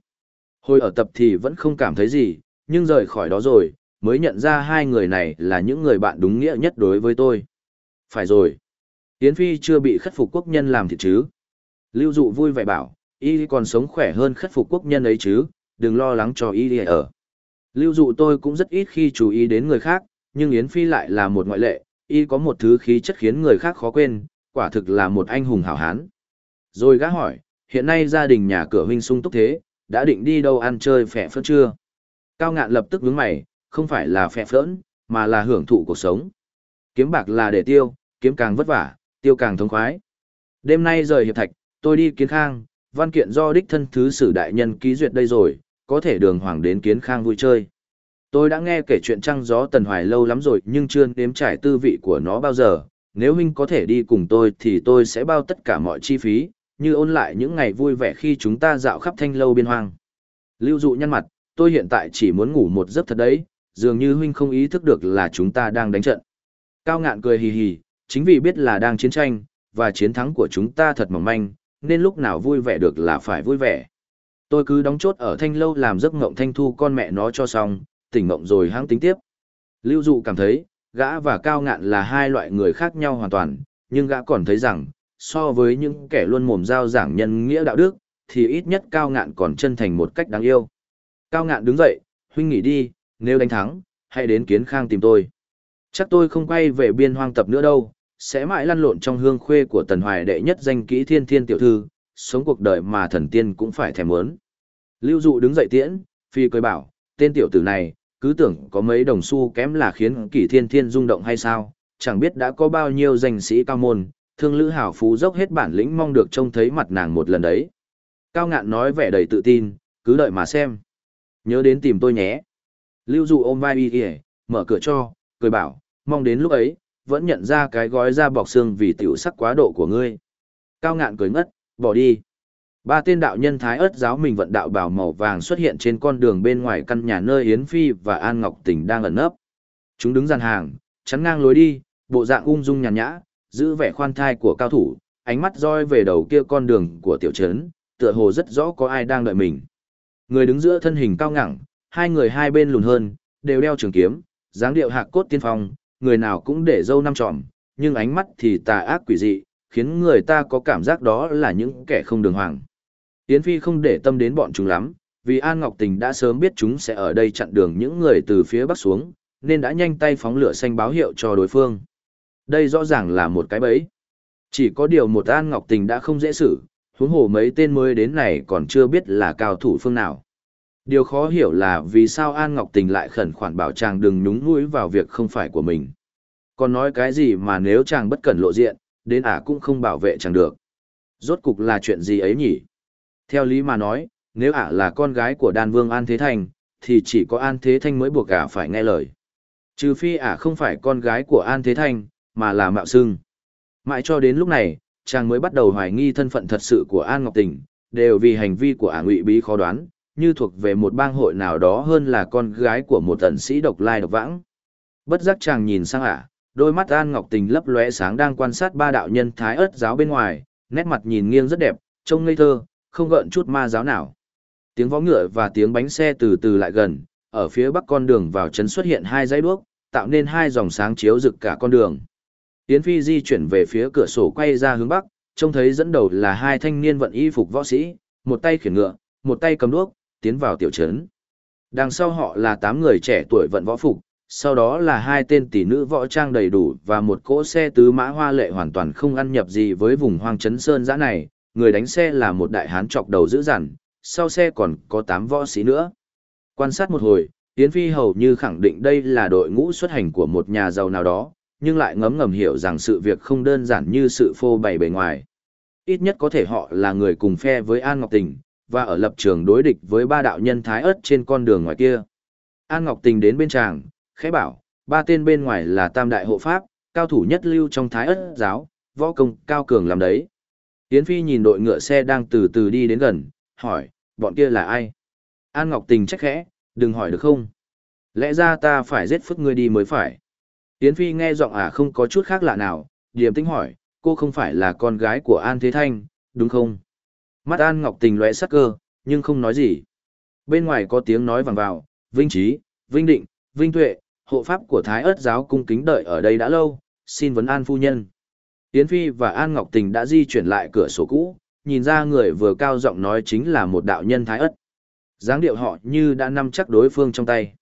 Hồi ở tập thì vẫn không cảm thấy gì, nhưng rời khỏi đó rồi, mới nhận ra hai người này là những người bạn đúng nghĩa nhất đối với tôi. Phải rồi. Yến Phi chưa bị khất phục quốc nhân làm thiệt chứ. Lưu dụ vui vẻ bảo, y còn sống khỏe hơn khất phục quốc nhân ấy chứ, đừng lo lắng cho y ở. Lưu dụ tôi cũng rất ít khi chú ý đến người khác, nhưng Yến Phi lại là một ngoại lệ, y có một thứ khí chất khiến người khác khó quên, quả thực là một anh hùng hảo hán. Rồi gã hỏi, hiện nay gia đình nhà cửa huynh sung túc thế, đã định đi đâu ăn chơi phẻ phớt chưa? Cao ngạn lập tức nhướng mày, không phải là phẻ phỡn, mà là hưởng thụ cuộc sống. Kiếm bạc là để tiêu, kiếm càng vất vả, tiêu càng thống khoái. Đêm nay rời hiệp thạch, tôi đi kiến khang, văn kiện do đích thân thứ sử đại nhân ký duyệt đây rồi, có thể đường hoàng đến kiến khang vui chơi. Tôi đã nghe kể chuyện trăng gió tần hoài lâu lắm rồi nhưng chưa nếm trải tư vị của nó bao giờ. Nếu huynh có thể đi cùng tôi thì tôi sẽ bao tất cả mọi chi phí, như ôn lại những ngày vui vẻ khi chúng ta dạo khắp thanh lâu biên hoang. Lưu dụ nhăn mặt, tôi hiện tại chỉ muốn ngủ một giấc thật đấy, dường như huynh không ý thức được là chúng ta đang đánh trận. Cao ngạn cười hì hì, chính vì biết là đang chiến tranh, và chiến thắng của chúng ta thật mỏng manh, nên lúc nào vui vẻ được là phải vui vẻ. Tôi cứ đóng chốt ở thanh lâu làm giấc ngộng thanh thu con mẹ nó cho xong, tỉnh ngộng rồi hãng tính tiếp. Lưu dụ cảm thấy, gã và cao ngạn là hai loại người khác nhau hoàn toàn, nhưng gã còn thấy rằng, so với những kẻ luôn mồm giao giảng nhân nghĩa đạo đức, thì ít nhất cao ngạn còn chân thành một cách đáng yêu. Cao ngạn đứng dậy, huynh nghỉ đi, nếu đánh thắng, hãy đến kiến khang tìm tôi. Chắc tôi không quay về biên hoang tập nữa đâu, sẽ mãi lăn lộn trong hương khuê của tần hoài đệ nhất danh kỹ thiên thiên tiểu thư, sống cuộc đời mà thần tiên cũng phải thèm muốn. Lưu dụ đứng dậy tiễn, phi cười bảo, tên tiểu tử này, cứ tưởng có mấy đồng xu kém là khiến kỷ thiên thiên rung động hay sao, chẳng biết đã có bao nhiêu danh sĩ cao môn, thương lữ hảo phú dốc hết bản lĩnh mong được trông thấy mặt nàng một lần đấy. Cao ngạn nói vẻ đầy tự tin, cứ đợi mà xem. Nhớ đến tìm tôi nhé. Lưu dụ ôm vai y kìa, mở cửa cho, cười bảo, mong đến lúc ấy, vẫn nhận ra cái gói da bọc xương vì tiểu sắc quá độ của ngươi. Cao ngạn cười ngất, bỏ đi. Ba tên đạo nhân thái ớt giáo mình vận đạo bảo màu vàng xuất hiện trên con đường bên ngoài căn nhà nơi Yến Phi và An Ngọc Tình đang ẩn nấp. Chúng đứng dàn hàng, chắn ngang lối đi, bộ dạng ung dung nhàn nhã, giữ vẻ khoan thai của cao thủ, ánh mắt roi về đầu kia con đường của tiểu trấn, tựa hồ rất rõ có ai đang đợi mình. Người đứng giữa thân hình cao ngẳng, hai người hai bên lùn hơn, đều đeo trường kiếm, dáng điệu hạc cốt tiên phong, người nào cũng để dâu năm trọm, nhưng ánh mắt thì tà ác quỷ dị, khiến người ta có cảm giác đó là những kẻ không đường hoàng. Yến Phi không để tâm đến bọn chúng lắm, vì An Ngọc Tình đã sớm biết chúng sẽ ở đây chặn đường những người từ phía bắc xuống, nên đã nhanh tay phóng lửa xanh báo hiệu cho đối phương. Đây rõ ràng là một cái bẫy. Chỉ có điều một An Ngọc Tình đã không dễ xử, huống hồ mấy tên mới đến này còn chưa biết là cao thủ phương nào. Điều khó hiểu là vì sao An Ngọc Tình lại khẩn khoản bảo chàng đừng nhúng mũi vào việc không phải của mình. Còn nói cái gì mà nếu chàng bất cẩn lộ diện, đến ả cũng không bảo vệ chẳng được. Rốt cục là chuyện gì ấy nhỉ? Theo lý mà nói, nếu ả là con gái của đan vương An Thế Thành, thì chỉ có An Thế Thanh mới buộc ả phải nghe lời. Trừ phi ả không phải con gái của An Thế Thanh, mà là mạo Sưng. Mãi cho đến lúc này, chàng mới bắt đầu hoài nghi thân phận thật sự của An Ngọc Tình, đều vì hành vi của ả ngụy bí khó đoán, như thuộc về một bang hội nào đó hơn là con gái của một tần sĩ độc lai độc vãng. Bất giác chàng nhìn sang ả, đôi mắt An Ngọc Tình lấp lóe sáng đang quan sát ba đạo nhân thái ớt giáo bên ngoài, nét mặt nhìn nghiêng rất đẹp, trông ngây thơ, không gợn chút ma giáo nào. Tiếng vó ngựa và tiếng bánh xe từ từ lại gần, ở phía bắc con đường vào trấn xuất hiện hai dãy đuốc, tạo nên hai dòng sáng chiếu rực cả con đường. Tiến Phi di chuyển về phía cửa sổ quay ra hướng bắc, trông thấy dẫn đầu là hai thanh niên vận y phục võ sĩ, một tay khiển ngựa, một tay cầm đuốc, tiến vào tiểu trấn. Đằng sau họ là tám người trẻ tuổi vận võ phục, sau đó là hai tên tỷ nữ võ trang đầy đủ và một cỗ xe tứ mã hoa lệ hoàn toàn không ăn nhập gì với vùng hoang trấn sơn giã này, người đánh xe là một đại hán trọc đầu dữ dằn, sau xe còn có tám võ sĩ nữa. Quan sát một hồi, Yến Phi hầu như khẳng định đây là đội ngũ xuất hành của một nhà giàu nào đó, nhưng lại ngấm ngầm hiểu rằng sự việc không đơn giản như sự phô bày bề ngoài. Ít nhất có thể họ là người cùng phe với An Ngọc Tình, và ở lập trường đối địch với ba đạo nhân thái ớt trên con đường ngoài kia. An Ngọc Tình đến bên chàng, khẽ bảo, ba tên bên ngoài là tam đại hộ pháp, cao thủ nhất lưu trong thái ất giáo, võ công cao cường làm đấy. Yến Phi nhìn đội ngựa xe đang từ từ đi đến gần, hỏi, bọn kia là ai? An Ngọc Tình trách khẽ, đừng hỏi được không? Lẽ ra ta phải giết phức ngươi đi mới phải. Yến Phi nghe giọng ả à không có chút khác lạ nào, điềm tĩnh hỏi, cô không phải là con gái của An Thế Thanh, đúng không? Mắt An Ngọc Tình lóe sắc cơ, nhưng không nói gì. Bên ngoài có tiếng nói vàng vào, Vinh Trí, Vinh Định, Vinh Tuệ, hộ pháp của Thái ớt giáo cung kính đợi ở đây đã lâu, xin vấn An Phu Nhân. Yến Phi và An Ngọc Tình đã di chuyển lại cửa sổ cũ, nhìn ra người vừa cao giọng nói chính là một đạo nhân Thái ớt. dáng điệu họ như đã nắm chắc đối phương trong tay.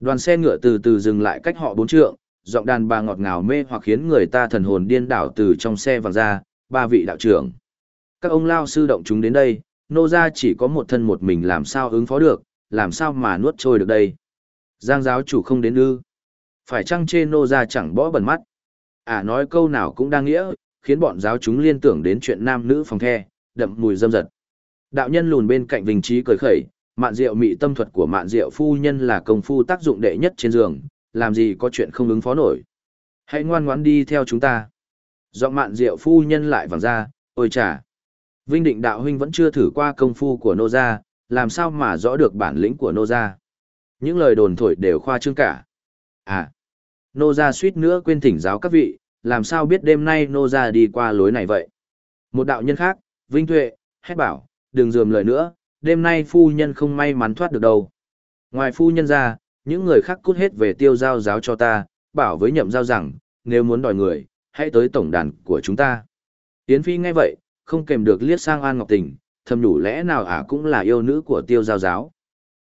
Đoàn xe ngựa từ từ dừng lại cách họ bốn trượng, giọng đàn bà ngọt ngào mê hoặc khiến người ta thần hồn điên đảo từ trong xe vàng ra, ba vị đạo trưởng. Các ông lao sư động chúng đến đây, nô ra chỉ có một thân một mình làm sao ứng phó được, làm sao mà nuốt trôi được đây. Giang giáo chủ không đến ư. Phải chăng chê nô ra chẳng bỏ bẩn mắt. À nói câu nào cũng đang nghĩa, khiến bọn giáo chúng liên tưởng đến chuyện nam nữ phòng the, đậm mùi dâm dật. Đạo nhân lùn bên cạnh Vinh Trí cười khẩy, mạn diệu mị tâm thuật của mạn diệu phu nhân là công phu tác dụng đệ nhất trên giường, làm gì có chuyện không ứng phó nổi. Hãy ngoan ngoãn đi theo chúng ta. Giọng mạn diệu phu nhân lại vàng ra, ôi chà. Vinh định đạo huynh vẫn chưa thử qua công phu của nô gia, làm sao mà rõ được bản lĩnh của nô gia. Những lời đồn thổi đều khoa trương cả. À, nô gia suýt nữa quên thỉnh giáo các vị, làm sao biết đêm nay nô gia đi qua lối này vậy. Một đạo nhân khác, Vinh Tuệ, hét bảo, đừng dườm lời nữa, đêm nay phu nhân không may mắn thoát được đâu. Ngoài phu nhân ra, những người khác cút hết về tiêu giao giáo cho ta, bảo với nhậm giao rằng, nếu muốn đòi người, hãy tới tổng đàn của chúng ta. Yến Phi nghe vậy, không kèm được liếc sang An Ngọc Tình, thầm đủ lẽ nào ả cũng là yêu nữ của tiêu giao giáo.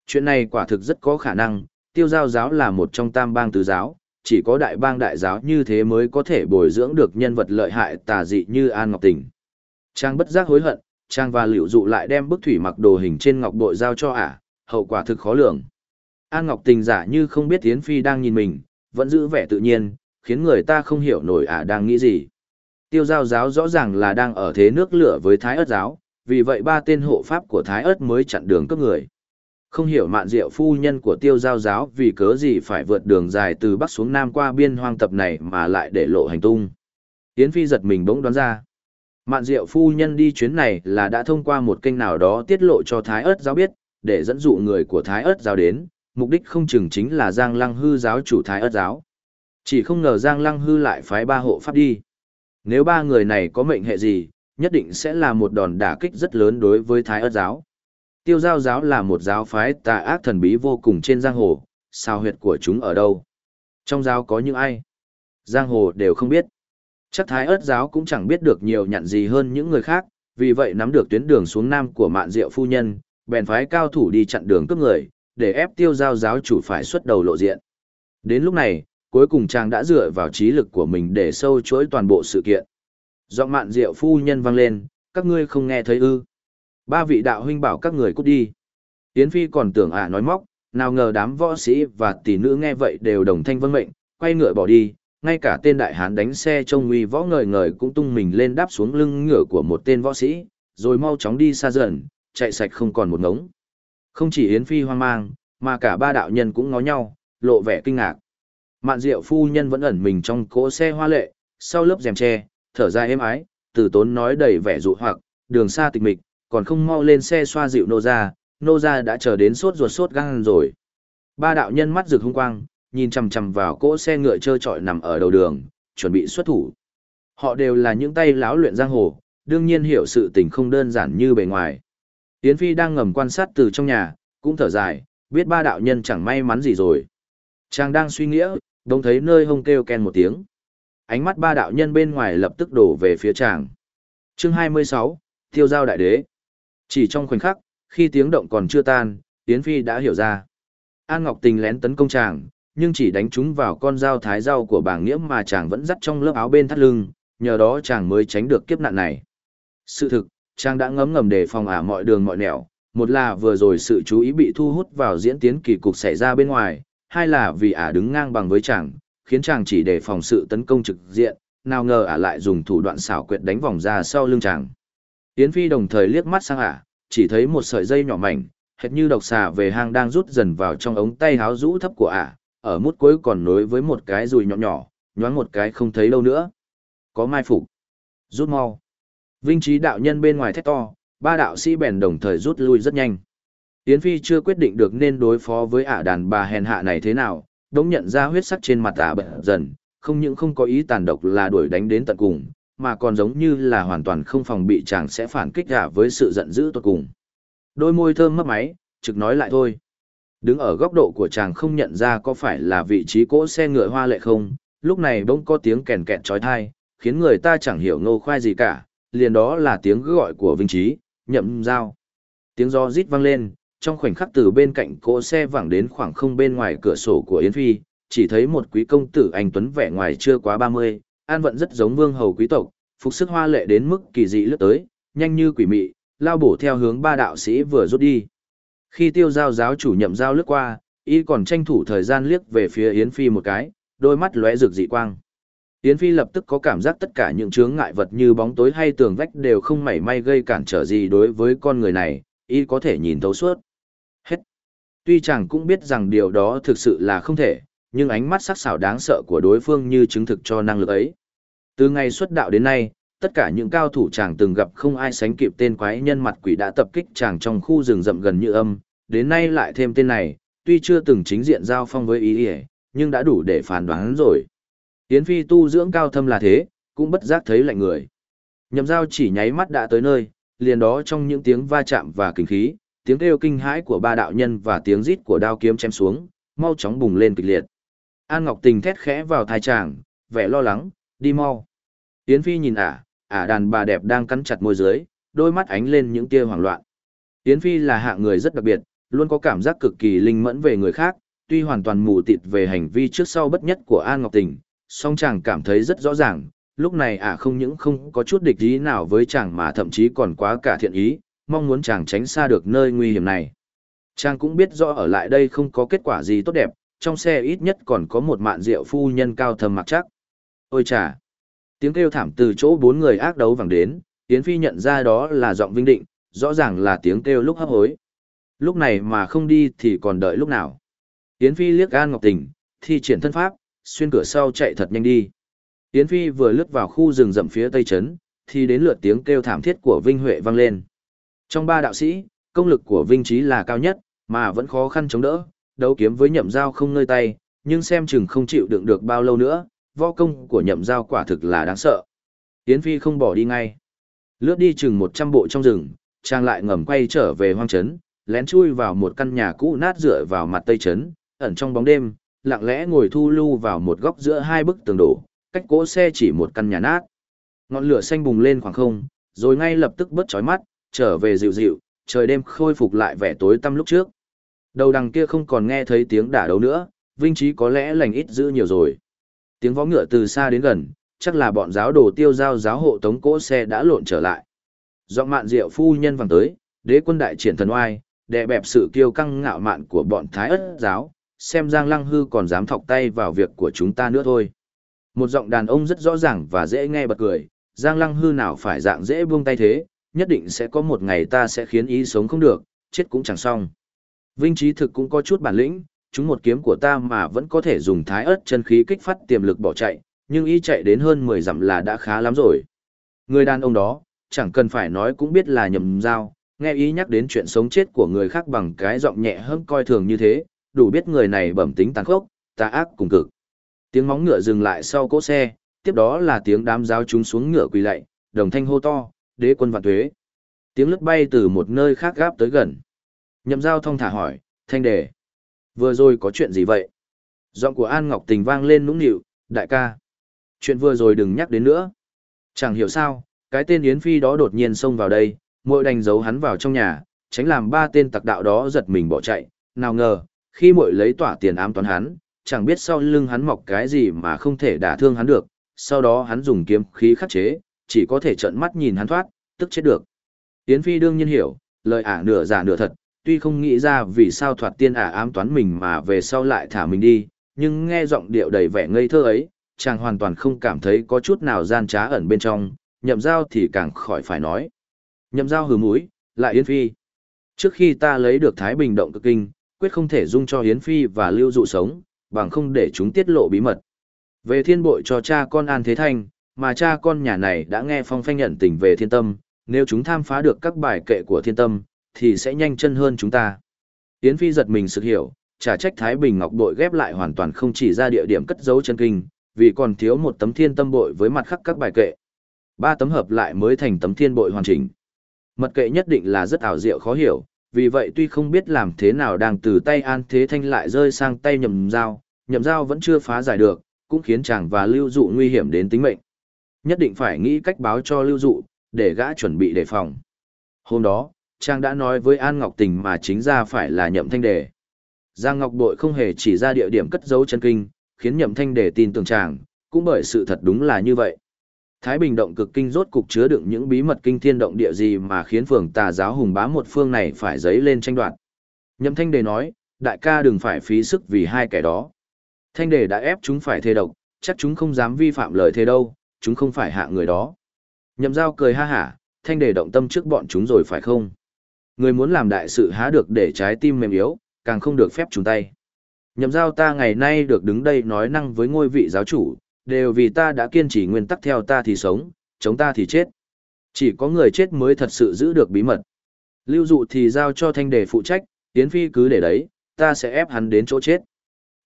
Chuyện này quả thực rất có khả năng, tiêu giao giáo là một trong tam bang tứ giáo, chỉ có đại bang đại giáo như thế mới có thể bồi dưỡng được nhân vật lợi hại tà dị như An Ngọc Tình. Trang bất giác hối hận, Trang và liệu dụ lại đem bức thủy mặc đồ hình trên ngọc bội giao cho ả, hậu quả thực khó lường. An Ngọc Tình giả như không biết Yến Phi đang nhìn mình, vẫn giữ vẻ tự nhiên, khiến người ta không hiểu nổi ả đang nghĩ gì. Tiêu giao giáo rõ ràng là đang ở thế nước lửa với Thái ớt giáo, vì vậy ba tên hộ pháp của Thái ớt mới chặn đường cấp người. Không hiểu mạn diệu phu nhân của tiêu giao giáo vì cớ gì phải vượt đường dài từ Bắc xuống Nam qua biên hoang tập này mà lại để lộ hành tung. Yến Phi giật mình bỗng đoán ra. Mạn diệu phu nhân đi chuyến này là đã thông qua một kênh nào đó tiết lộ cho Thái ớt giáo biết, để dẫn dụ người của Thái ớt giáo đến, mục đích không chừng chính là Giang Lăng Hư giáo chủ Thái ớt giáo. Chỉ không ngờ Giang Lăng Hư lại phái ba hộ pháp đi. Nếu ba người này có mệnh hệ gì, nhất định sẽ là một đòn đả kích rất lớn đối với Thái ớt giáo. Tiêu giao giáo là một giáo phái tà ác thần bí vô cùng trên giang hồ, sao huyệt của chúng ở đâu? Trong giáo có những ai? Giang hồ đều không biết. Chắc Thái ớt giáo cũng chẳng biết được nhiều nhận gì hơn những người khác, vì vậy nắm được tuyến đường xuống nam của mạn diệu phu nhân, bèn phái cao thủ đi chặn đường cướp người, để ép tiêu giao giáo chủ phải xuất đầu lộ diện. Đến lúc này, cuối cùng chàng đã dựa vào trí lực của mình để sâu chuỗi toàn bộ sự kiện. Giọng mạn diệu phu nhân vang lên, các ngươi không nghe thấy ư. Ba vị đạo huynh bảo các người cút đi. Yến Phi còn tưởng ả nói móc, nào ngờ đám võ sĩ và tỷ nữ nghe vậy đều đồng thanh vâng mệnh, quay ngựa bỏ đi, ngay cả tên đại hán đánh xe trông uy võ ngời ngời cũng tung mình lên đáp xuống lưng ngựa của một tên võ sĩ, rồi mau chóng đi xa dần, chạy sạch không còn một ngống. Không chỉ Yến Phi hoang mang, Mà cả ba đạo nhân cũng ngó nhau, lộ vẻ kinh ngạc. Mạn Diệu phu nhân vẫn ẩn mình trong cỗ xe hoa lệ, sau lớp rèm tre, thở dài êm ái, từ tốn nói đầy vẻ dụ hoặc, đường xa tịch mịch, còn không mau lên xe xoa dịu nô ra, nô ra đã chờ đến sốt ruột sốt gan rồi. Ba đạo nhân mắt rực hung quang, nhìn chằm chằm vào cỗ xe ngựa trơ trọi nằm ở đầu đường, chuẩn bị xuất thủ. Họ đều là những tay láo luyện giang hồ, đương nhiên hiểu sự tình không đơn giản như bề ngoài. Yến Phi đang ngầm quan sát từ trong nhà, cũng thở dài, biết ba đạo nhân chẳng may mắn gì rồi. Chàng đang suy nghĩa, đồng thấy nơi hông kêu ken một tiếng. Ánh mắt ba đạo nhân bên ngoài lập tức đổ về phía chàng. Chương 26, Tiêu giao đại đế. Chỉ trong khoảnh khắc, khi tiếng động còn chưa tan, Yến Phi đã hiểu ra. An Ngọc Tình lén tấn công chàng, nhưng chỉ đánh trúng vào con dao thái dao của bảng nghĩa mà chàng vẫn dắt trong lớp áo bên thắt lưng, nhờ đó chàng mới tránh được kiếp nạn này. Sự thực, chàng đã ngấm ngầm đề phòng ả mọi đường mọi nẻo, một là vừa rồi sự chú ý bị thu hút vào diễn tiến kỳ cục xảy ra bên ngoài, hai là vì ả đứng ngang bằng với chàng, khiến chàng chỉ đề phòng sự tấn công trực diện, nào ngờ ả lại dùng thủ đoạn xảo quyệt đánh vòng ra sau lưng chàng. Yến Phi đồng thời liếc mắt sang ả, chỉ thấy một sợi dây nhỏ mảnh, hệt như độc xà về hang đang rút dần vào trong ống tay háo rũ thấp của ả, ở mút cuối còn nối với một cái dùi nhỏ nhỏ, nhoáng một cái không thấy đâu nữa. Có mai phục. Rút mau. Vinh trí đạo nhân bên ngoài thét to, ba đạo sĩ bèn đồng thời rút lui rất nhanh. Yến Phi chưa quyết định được nên đối phó với ả đàn bà hèn hạ này thế nào, đống nhận ra huyết sắc trên mặt ả bật dần, không những không có ý tàn độc là đuổi đánh đến tận cùng, mà còn giống như là hoàn toàn không phòng bị chàng sẽ phản kích cả với sự giận dữ tuột cùng. Đôi môi thơm mấp máy, trực nói lại thôi. Đứng ở góc độ của chàng không nhận ra có phải là vị trí cỗ xe ngựa hoa lệ không, lúc này bỗng có tiếng kèn kẹt trói thai, khiến người ta chẳng hiểu ngô khoai gì cả, liền đó là tiếng gọi của Vinh Trí, nhậm dao. Tiếng gió rít vang lên, trong khoảnh khắc từ bên cạnh cỗ xe vẳng đến khoảng không bên ngoài cửa sổ của Yến Phi, chỉ thấy một quý công tử anh Tuấn vẻ ngoài chưa quá 30, an vận rất giống vương hầu quý tộc, phục sức hoa lệ đến mức kỳ dị lướt tới, nhanh như quỷ mị, lao bổ theo hướng ba đạo sĩ vừa rút đi. Khi tiêu giao giáo chủ nhậm giao lướt qua, y còn tranh thủ thời gian liếc về phía Yến Phi một cái, đôi mắt lóe rực dị quang. Yến Phi lập tức có cảm giác tất cả những chướng ngại vật như bóng tối hay tường vách đều không mảy may gây cản trở gì đối với con người này, y có thể nhìn thấu suốt. Hết. Tuy chàng cũng biết rằng điều đó thực sự là không thể, nhưng ánh mắt sắc sảo đáng sợ của đối phương như chứng thực cho năng lực ấy. Từ ngày xuất đạo đến nay, tất cả những cao thủ chàng từng gặp không ai sánh kịp tên quái nhân mặt quỷ đã tập kích chàng trong khu rừng rậm gần như âm, đến nay lại thêm tên này, tuy chưa từng chính diện giao phong với ý ỉa nhưng đã đủ để phán đoán rồi tiến Phi tu dưỡng cao thâm là thế, cũng bất giác thấy lạnh người. Nhậm giao chỉ nháy mắt đã tới nơi, liền đó trong những tiếng va chạm và kinh khí, tiếng kêu kinh hãi của ba đạo nhân và tiếng rít của đao kiếm chém xuống, mau chóng bùng lên kịch liệt. An Ngọc Tình thét khẽ vào thai chàng, vẻ lo lắng, đi mau. Yến Phi nhìn ả, ả đàn bà đẹp đang cắn chặt môi dưới, đôi mắt ánh lên những tia hoảng loạn. Yến Phi là hạng người rất đặc biệt, luôn có cảm giác cực kỳ linh mẫn về người khác, tuy hoàn toàn mù tịt về hành vi trước sau bất nhất của An Ngọc Tình, song chàng cảm thấy rất rõ ràng, lúc này ả không những không có chút địch ý nào với chàng mà thậm chí còn quá cả thiện ý, mong muốn chàng tránh xa được nơi nguy hiểm này. Chàng cũng biết rõ ở lại đây không có kết quả gì tốt đẹp, trong xe ít nhất còn có một mạn rượu phu nhân cao thầm mặc chắc. Ôi chà! Tiếng kêu thảm từ chỗ bốn người ác đấu vẳng đến, Yến Phi nhận ra đó là giọng vinh định, rõ ràng là tiếng kêu lúc hấp hối. Lúc này mà không đi thì còn đợi lúc nào. Yến Phi liếc An Ngọc Tình, thi triển thân pháp, xuyên cửa sau chạy thật nhanh đi. Yến Phi vừa lướt vào khu rừng rậm phía tây trấn, thì đến lượt tiếng kêu thảm thiết của Vinh Huệ vang lên. Trong ba đạo sĩ, công lực của Vinh Trí là cao nhất, mà vẫn khó khăn chống đỡ, đấu kiếm với nhậm giao không nơi tay, nhưng xem chừng không chịu đựng được bao lâu nữa, võ công của nhậm giao quả thực là đáng sợ. Yến Phi không bỏ đi ngay. Lướt đi chừng 100 bộ trong rừng, trang lại ngầm quay trở về hoang trấn, lén chui vào một căn nhà cũ nát dựa vào mặt tây trấn, ẩn trong bóng đêm, lặng lẽ ngồi thu lưu vào một góc giữa hai bức tường đổ, cách cỗ xe chỉ một căn nhà nát. Ngọn lửa xanh bùng lên khoảng không, rồi ngay lập tức bớt chói mắt, trở về dịu dịu, trời đêm khôi phục lại vẻ tối tăm lúc trước. Đầu đằng kia không còn nghe thấy tiếng đả đấu nữa, Vinh Trí có lẽ lành ít giữ nhiều rồi. Tiếng vó ngựa từ xa đến gần, chắc là bọn giáo đồ tiêu giao giáo hộ tống cỗ xe đã lộn trở lại. Giọng mạn diệu phu nhân vàng tới, đế quân đại triển thần oai, đè bẹp sự kiêu căng ngạo mạn của bọn thái ất giáo, xem Giang Lăng Hư còn dám thọc tay vào việc của chúng ta nữa thôi. Một giọng đàn ông rất rõ ràng và dễ nghe bật cười, Giang Lăng Hư nào phải dạng dễ buông tay thế, nhất định sẽ có một ngày ta sẽ khiến ý sống không được, chết cũng chẳng xong. Vinh Trí thực cũng có chút bản lĩnh, chúng một kiếm của ta mà vẫn có thể dùng thái ớt chân khí kích phát tiềm lực bỏ chạy, nhưng y chạy đến hơn 10 dặm là đã khá lắm rồi. Người đàn ông đó, chẳng cần phải nói cũng biết là nhầm dao, nghe ý nhắc đến chuyện sống chết của người khác bằng cái giọng nhẹ hơn coi thường như thế, đủ biết người này bẩm tính tàn khốc, tà ác cùng cực. Tiếng móng ngựa dừng lại sau cỗ xe, tiếp đó là tiếng đám giáo chúng xuống ngựa quỳ lạy, đồng thanh hô to, đế quân vạn tuế. Tiếng lướt bay từ một nơi khác gáp tới gần. Nhậm giao thông thả hỏi, thanh đề. Vừa rồi có chuyện gì vậy? Giọng của An Ngọc Tình vang lên nũng nịu, đại ca. Chuyện vừa rồi đừng nhắc đến nữa. Chẳng hiểu sao, cái tên Yến Phi đó đột nhiên xông vào đây, muội đành giấu hắn vào trong nhà, tránh làm ba tên tặc đạo đó giật mình bỏ chạy. Nào ngờ, khi muội lấy tỏa tiền ám toán hắn, chẳng biết sau lưng hắn mọc cái gì mà không thể đả thương hắn được, sau đó hắn dùng kiếm khí khắc chế, chỉ có thể trợn mắt nhìn hắn thoát, tức chết được. Yến Phi đương nhiên hiểu, lời ả nửa giả nửa thật, tuy không nghĩ ra vì sao thoạt tiên ả ám toán mình mà về sau lại thả mình đi, nhưng nghe giọng điệu đầy vẻ ngây thơ ấy, chàng hoàn toàn không cảm thấy có chút nào gian trá ẩn bên trong, nhậm giao thì càng khỏi phải nói. Nhậm giao hừ mũi, lại Yến Phi. Trước khi ta lấy được Thái Bình động cực kinh, quyết không thể dung cho Yến Phi và lưu dụ sống, bằng không để chúng tiết lộ bí mật. Về thiên bội cho cha con An Thế Thanh, mà cha con nhà này đã nghe phong phanh nhận tình về thiên tâm, nếu chúng tham phá được các bài kệ của thiên tâm, thì sẽ nhanh chân hơn chúng ta. Yến Phi giật mình sự hiểu, trả trách Thái Bình Ngọc bội ghép lại hoàn toàn không chỉ ra địa điểm cất giấu chân kinh, vì còn thiếu một tấm thiên tâm bội với mặt khắc các bài kệ. Ba tấm hợp lại mới thành tấm thiên bội hoàn chỉnh. Mật kệ nhất định là rất ảo diệu khó hiểu, vì vậy tuy không biết làm thế nào đang từ tay An Thế Thanh lại rơi sang tay nhầm dao, nhầm dao vẫn chưa phá giải được, cũng khiến chàng và lưu dụ nguy hiểm đến tính mệnh. Nhất định phải nghĩ cách báo cho lưu dụ, để gã chuẩn bị đề phòng. Hôm đó, Trang đã nói với An Ngọc Tình mà chính ra phải là nhậm thanh đề. Giang Ngọc Bội không hề chỉ ra địa điểm cất giấu chân kinh, khiến nhậm thanh đề tin tưởng chàng, cũng bởi sự thật đúng là như vậy. Thái Bình động cực kinh rốt cục chứa đựng những bí mật kinh thiên động địa gì mà khiến phường tà giáo hùng bá một phương này phải dấy lên tranh đoạt. Nhậm thanh đề nói, đại ca đừng phải phí sức vì hai kẻ đó. Thanh đề đã ép chúng phải thê độc, chắc chúng không dám vi phạm lời thề đâu, chúng không phải hạ người đó. Nhậm giao cười ha hả, thanh đề động tâm trước bọn chúng rồi phải không? Người muốn làm đại sự há được để trái tim mềm yếu, càng không được phép chúng tay. Nhậm giao ta ngày nay được đứng đây nói năng với ngôi vị giáo chủ, đều vì ta đã kiên trì nguyên tắc theo ta thì sống, chống ta thì chết. Chỉ có người chết mới thật sự giữ được bí mật. Lưu dụ thì giao cho thanh đề phụ trách, tiến phi cứ để đấy, ta sẽ ép hắn đến chỗ chết.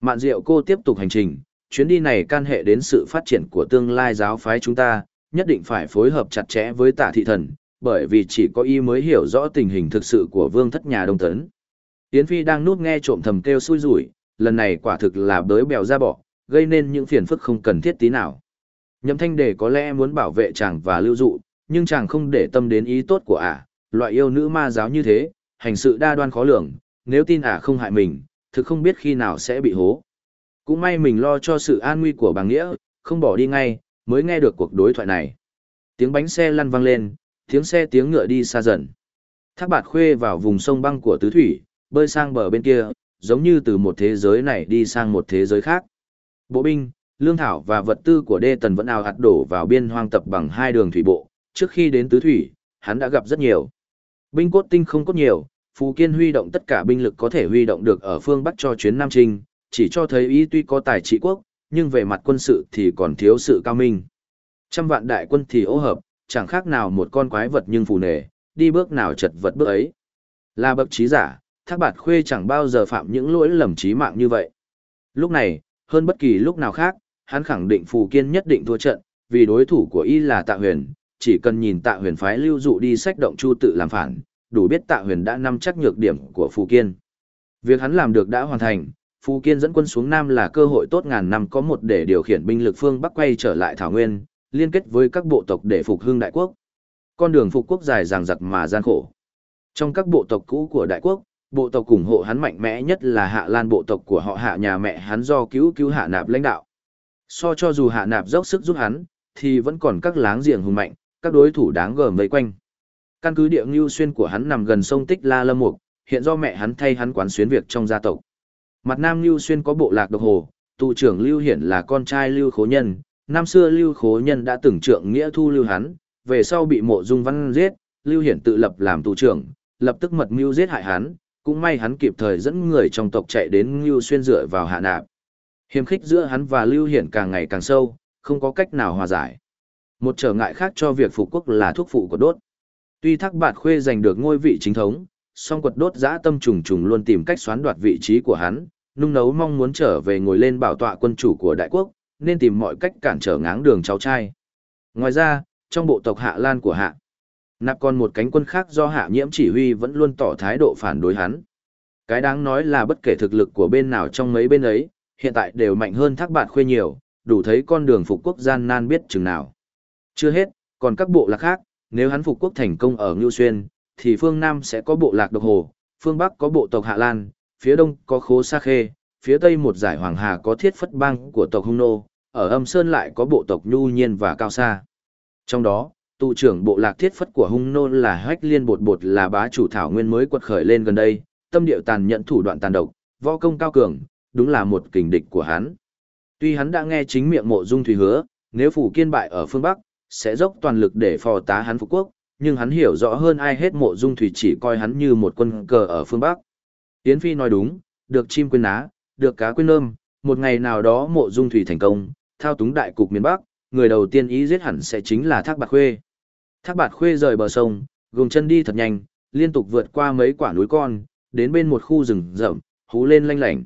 Mạn diệu cô tiếp tục hành trình, chuyến đi này can hệ đến sự phát triển của tương lai giáo phái chúng ta, nhất định phải phối hợp chặt chẽ với tả thị thần, bởi vì chỉ có y mới hiểu rõ tình hình thực sự của vương thất nhà đông tấn. Yến Phi đang nuốt nghe trộm thầm kêu xui rủi, lần này quả thực là bới bèo ra bỏ, gây nên những phiền phức không cần thiết tí nào. Nhậm thanh đề có lẽ muốn bảo vệ chàng và lưu dụ, nhưng chàng không để tâm đến ý tốt của ả, loại yêu nữ ma giáo như thế, hành sự đa đoan khó lường, nếu tin ả không hại mình, thực không biết khi nào sẽ bị hố. Cũng may mình lo cho sự an nguy của bà Nghĩa, không bỏ đi ngay, mới nghe được cuộc đối thoại này. Tiếng bánh xe lăn vang lên, tiếng xe tiếng ngựa đi xa dần. Thác bạt khuê vào vùng sông băng của tứ thủy, bơi sang bờ bên kia, giống như từ một thế giới này đi sang một thế giới khác. Bộ binh, lương thảo và vật tư của đê tần vẫn ào hạt đổ vào biên hoang tập bằng hai đường thủy bộ. Trước khi đến tứ thủy, hắn đã gặp rất nhiều. Binh cốt tinh không có nhiều, Phú Kiên huy động tất cả binh lực có thể huy động được ở phương Bắc cho chuyến Nam Trinh, chỉ cho thấy ý tuy có tài trị quốc, nhưng về mặt quân sự thì còn thiếu sự cao minh. Trăm vạn đại quân thì ô hợp, chẳng khác nào một con quái vật nhưng phù nề, đi bước nào chật vật bước ấy. Là bậc trí giả, thác bạt khuê chẳng bao giờ phạm những lỗi lầm trí mạng như vậy. Lúc này, hơn bất kỳ lúc nào khác, hắn khẳng định phù kiên nhất định thua trận, vì đối thủ của y là tạ huyền, chỉ cần nhìn tạ huyền phái lưu dụ đi sách động chu tự làm phản, đủ biết tạ huyền đã nắm chắc nhược điểm của phù kiên. Việc hắn làm được đã hoàn thành, Phù Kiên dẫn quân xuống Nam là cơ hội tốt ngàn năm có một để điều khiển binh lực phương Bắc quay trở lại Thảo Nguyên, liên kết với các bộ tộc để phục hưng đại quốc. Con đường phục quốc dài dằng dặc mà gian khổ. Trong các bộ tộc cũ của đại quốc, bộ tộc ủng hộ hắn mạnh mẽ nhất là Hạ Lan bộ tộc của họ Hạ nhà mẹ hắn do cứu cứu Hạ Nạp lãnh đạo. So cho dù Hạ Nạp dốc sức giúp hắn, thì vẫn còn các láng giềng hùng mạnh, các đối thủ đáng gờm vây quanh. Căn cứ địa ngưu xuyên của hắn nằm gần sông Tích La Lâm Mục, hiện do mẹ hắn thay hắn quán xuyến việc trong gia tộc. Mặt Nam Lưu Xuyên có bộ lạc độc hồ, tụ trưởng Lưu Hiển là con trai Lưu Khố Nhân, năm xưa Lưu Khố Nhân đã từng trượng nghĩa thu Lưu hắn, về sau bị mộ dung văn giết, Lưu Hiển tự lập làm tù trưởng, lập tức mật mưu giết hại hắn, cũng may hắn kịp thời dẫn người trong tộc chạy đến Ngưu Xuyên dựa vào hạ nạp. Hiềm khích giữa hắn và Lưu Hiển càng ngày càng sâu, không có cách nào hòa giải. Một trở ngại khác cho việc phục quốc là thuốc phụ của đốt. Tuy Thác Bạt Khuê giành được ngôi vị chính thống, song quật đốt dã tâm trùng trùng luôn tìm cách xoán đoạt vị trí của hắn, nung nấu mong muốn trở về ngồi lên bảo tọa quân chủ của đại quốc, nên tìm mọi cách cản trở ngáng đường cháu trai. Ngoài ra, trong bộ tộc Hạ Lan của Hạ, nạp còn một cánh quân khác do Hạ Nhiễm chỉ huy vẫn luôn tỏ thái độ phản đối hắn. Cái đáng nói là bất kể thực lực của bên nào trong mấy bên ấy, hiện tại đều mạnh hơn thác bạn khuê nhiều, đủ thấy con đường phục quốc gian nan biết chừng nào. Chưa hết, còn các bộ lạc khác, nếu hắn phục quốc thành công ở Ngưu Xuyên, thì phương Nam sẽ có bộ lạc độc hồ, phương Bắc có bộ tộc Hạ Lan, phía Đông có khố Sa Khê, phía Tây một giải Hoàng Hà có thiết phất bang của tộc Hung Nô, ở âm Sơn lại có bộ tộc Nhu Nhiên và Cao Sa. Trong đó, tụ trưởng bộ lạc thiết phất của Hung Nô là Hách Liên Bột Bột là bá chủ thảo nguyên mới quật khởi lên gần đây, tâm điệu tàn nhẫn thủ đoạn tàn độc, võ công cao cường, đúng là một kình địch của hắn. Tuy hắn đã nghe chính miệng mộ dung thủy hứa, nếu phủ kiên bại ở phương Bắc, sẽ dốc toàn lực để phò tá hắn phục quốc, nhưng hắn hiểu rõ hơn ai hết mộ dung thủy chỉ coi hắn như một quân cờ ở phương Bắc. Yến Phi nói đúng, được chim quên ná, được cá quên lơm, một ngày nào đó mộ dung thủy thành công, thao túng đại cục miền Bắc, người đầu tiên ý giết hẳn sẽ chính là Thác Bạt Khuê. Thác Bạt Khuê rời bờ sông, gồng chân đi thật nhanh, liên tục vượt qua mấy quả núi con, đến bên một khu rừng rậm, hú lên lanh lảnh.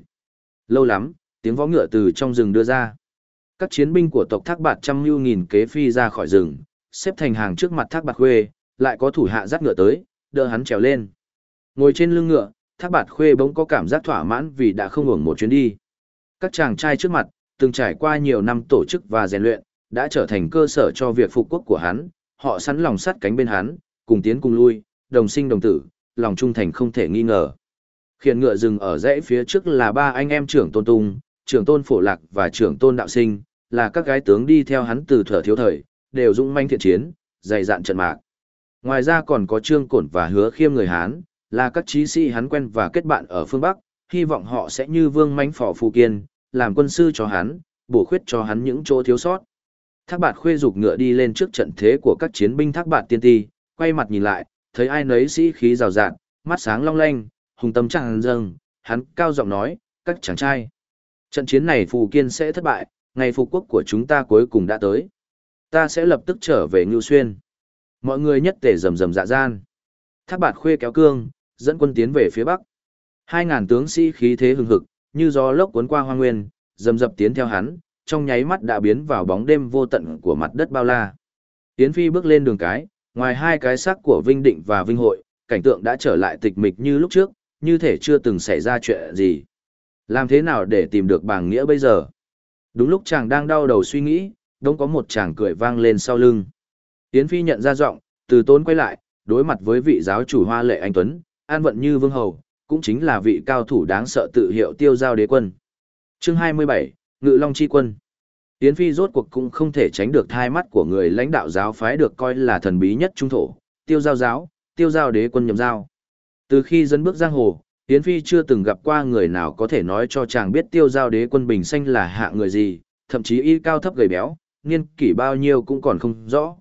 Lâu lắm, tiếng võ ngựa từ trong rừng đưa ra. Các chiến binh của tộc Thác Bạt trăm lưu nghìn kế phi ra khỏi rừng, xếp thành hàng trước mặt Thác Bạt Khuê, lại có thủ hạ dắt ngựa tới, đỡ hắn trèo lên. Ngồi trên lưng ngựa, Thác Bạt Khuê bỗng có cảm giác thỏa mãn vì đã không hưởng một chuyến đi. Các chàng trai trước mặt, từng trải qua nhiều năm tổ chức và rèn luyện, đã trở thành cơ sở cho việc phục quốc của hắn, họ sẵn lòng sắt cánh bên hắn, cùng tiến cùng lui, đồng sinh đồng tử, lòng trung thành không thể nghi ngờ. Khiển ngựa dừng ở dãy phía trước là ba anh em trưởng tôn tung, trưởng tôn phổ lạc và trưởng tôn đạo sinh, là các gái tướng đi theo hắn từ thở thiếu thời, đều dũng manh thiện chiến, dày dạn trận mạc. Ngoài ra còn có trương cổn và hứa khiêm người Hán, là các trí sĩ hắn quen và kết bạn ở phương Bắc, hy vọng họ sẽ như vương mánh phỏ phù kiên, làm quân sư cho hắn, bổ khuyết cho hắn những chỗ thiếu sót. Thác bạt khuê dục ngựa đi lên trước trận thế của các chiến binh thác bạt tiên ti, quay mặt nhìn lại, thấy ai nấy sĩ khí rào rạt, mắt sáng long lanh, hùng tâm chẳng dâng, hắn cao giọng nói, các chàng trai. Trận chiến này phù kiên sẽ thất bại, ngày phục quốc của chúng ta cuối cùng đã tới. Ta sẽ lập tức trở về Ngưu Xuyên. Mọi người nhất tề rầm rầm dạ gian. Thác bạt khuê kéo cương, dẫn quân tiến về phía bắc. Hai ngàn tướng sĩ khí thế hừng hực, như gió lốc cuốn qua hoang nguyên, dầm dập tiến theo hắn, trong nháy mắt đã biến vào bóng đêm vô tận của mặt đất bao la. Tiến phi bước lên đường cái, ngoài hai cái xác của Vinh Định và Vinh Hội, cảnh tượng đã trở lại tịch mịch như lúc trước, như thể chưa từng xảy ra chuyện gì. Làm thế nào để tìm được bàng nghĩa bây giờ? Đúng lúc chàng đang đau đầu suy nghĩ, đông có một chàng cười vang lên sau lưng. Tiến phi nhận ra giọng, từ tốn quay lại, đối mặt với vị giáo chủ hoa lệ anh Tuấn, an vận như vương hầu, cũng chính là vị cao thủ đáng sợ tự hiệu tiêu giao đế quân. Chương 27, Ngự Long Chi Quân Yến Phi rốt cuộc cũng không thể tránh được thai mắt của người lãnh đạo giáo phái được coi là thần bí nhất trung thổ, tiêu giao giáo, tiêu giao đế quân nhầm giao. Từ khi dẫn bước giang hồ, Yến Phi chưa từng gặp qua người nào có thể nói cho chàng biết tiêu giao đế quân bình xanh là hạ người gì, thậm chí y cao thấp gầy béo, niên kỷ bao nhiêu cũng còn không rõ.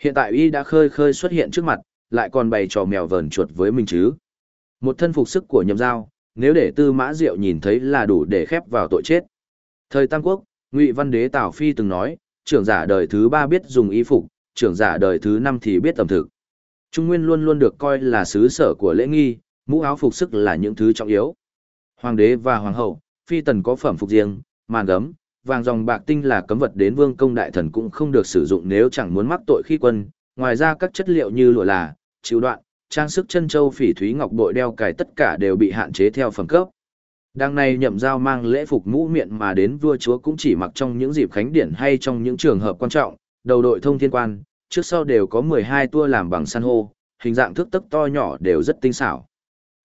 Hiện tại y đã khơi khơi xuất hiện trước mặt, lại còn bày trò mèo vờn chuột với mình chứ. Một thân phục sức của nhầm dao nếu để tư mã diệu nhìn thấy là đủ để khép vào tội chết. Thời Tam Quốc, Ngụy Văn Đế Tào Phi từng nói, trưởng giả đời thứ ba biết dùng y phục, trưởng giả đời thứ năm thì biết tầm thực. Trung Nguyên luôn luôn được coi là xứ sở của lễ nghi, mũ áo phục sức là những thứ trọng yếu. Hoàng đế và hoàng hậu, phi tần có phẩm phục riêng, màn gấm, vàng dòng bạc tinh là cấm vật đến vương công đại thần cũng không được sử dụng nếu chẳng muốn mắc tội khi quân. Ngoài ra các chất liệu như lụa là, chịu đoạn, trang sức chân châu phỉ thúy ngọc bội đeo cài tất cả đều bị hạn chế theo phẩm cấp. Đằng này nhậm giao mang lễ phục mũ miệng mà đến vua chúa cũng chỉ mặc trong những dịp khánh điển hay trong những trường hợp quan trọng, đầu đội thông thiên quan, trước sau đều có 12 tua làm bằng san hô, hình dạng thước tấc to nhỏ đều rất tinh xảo.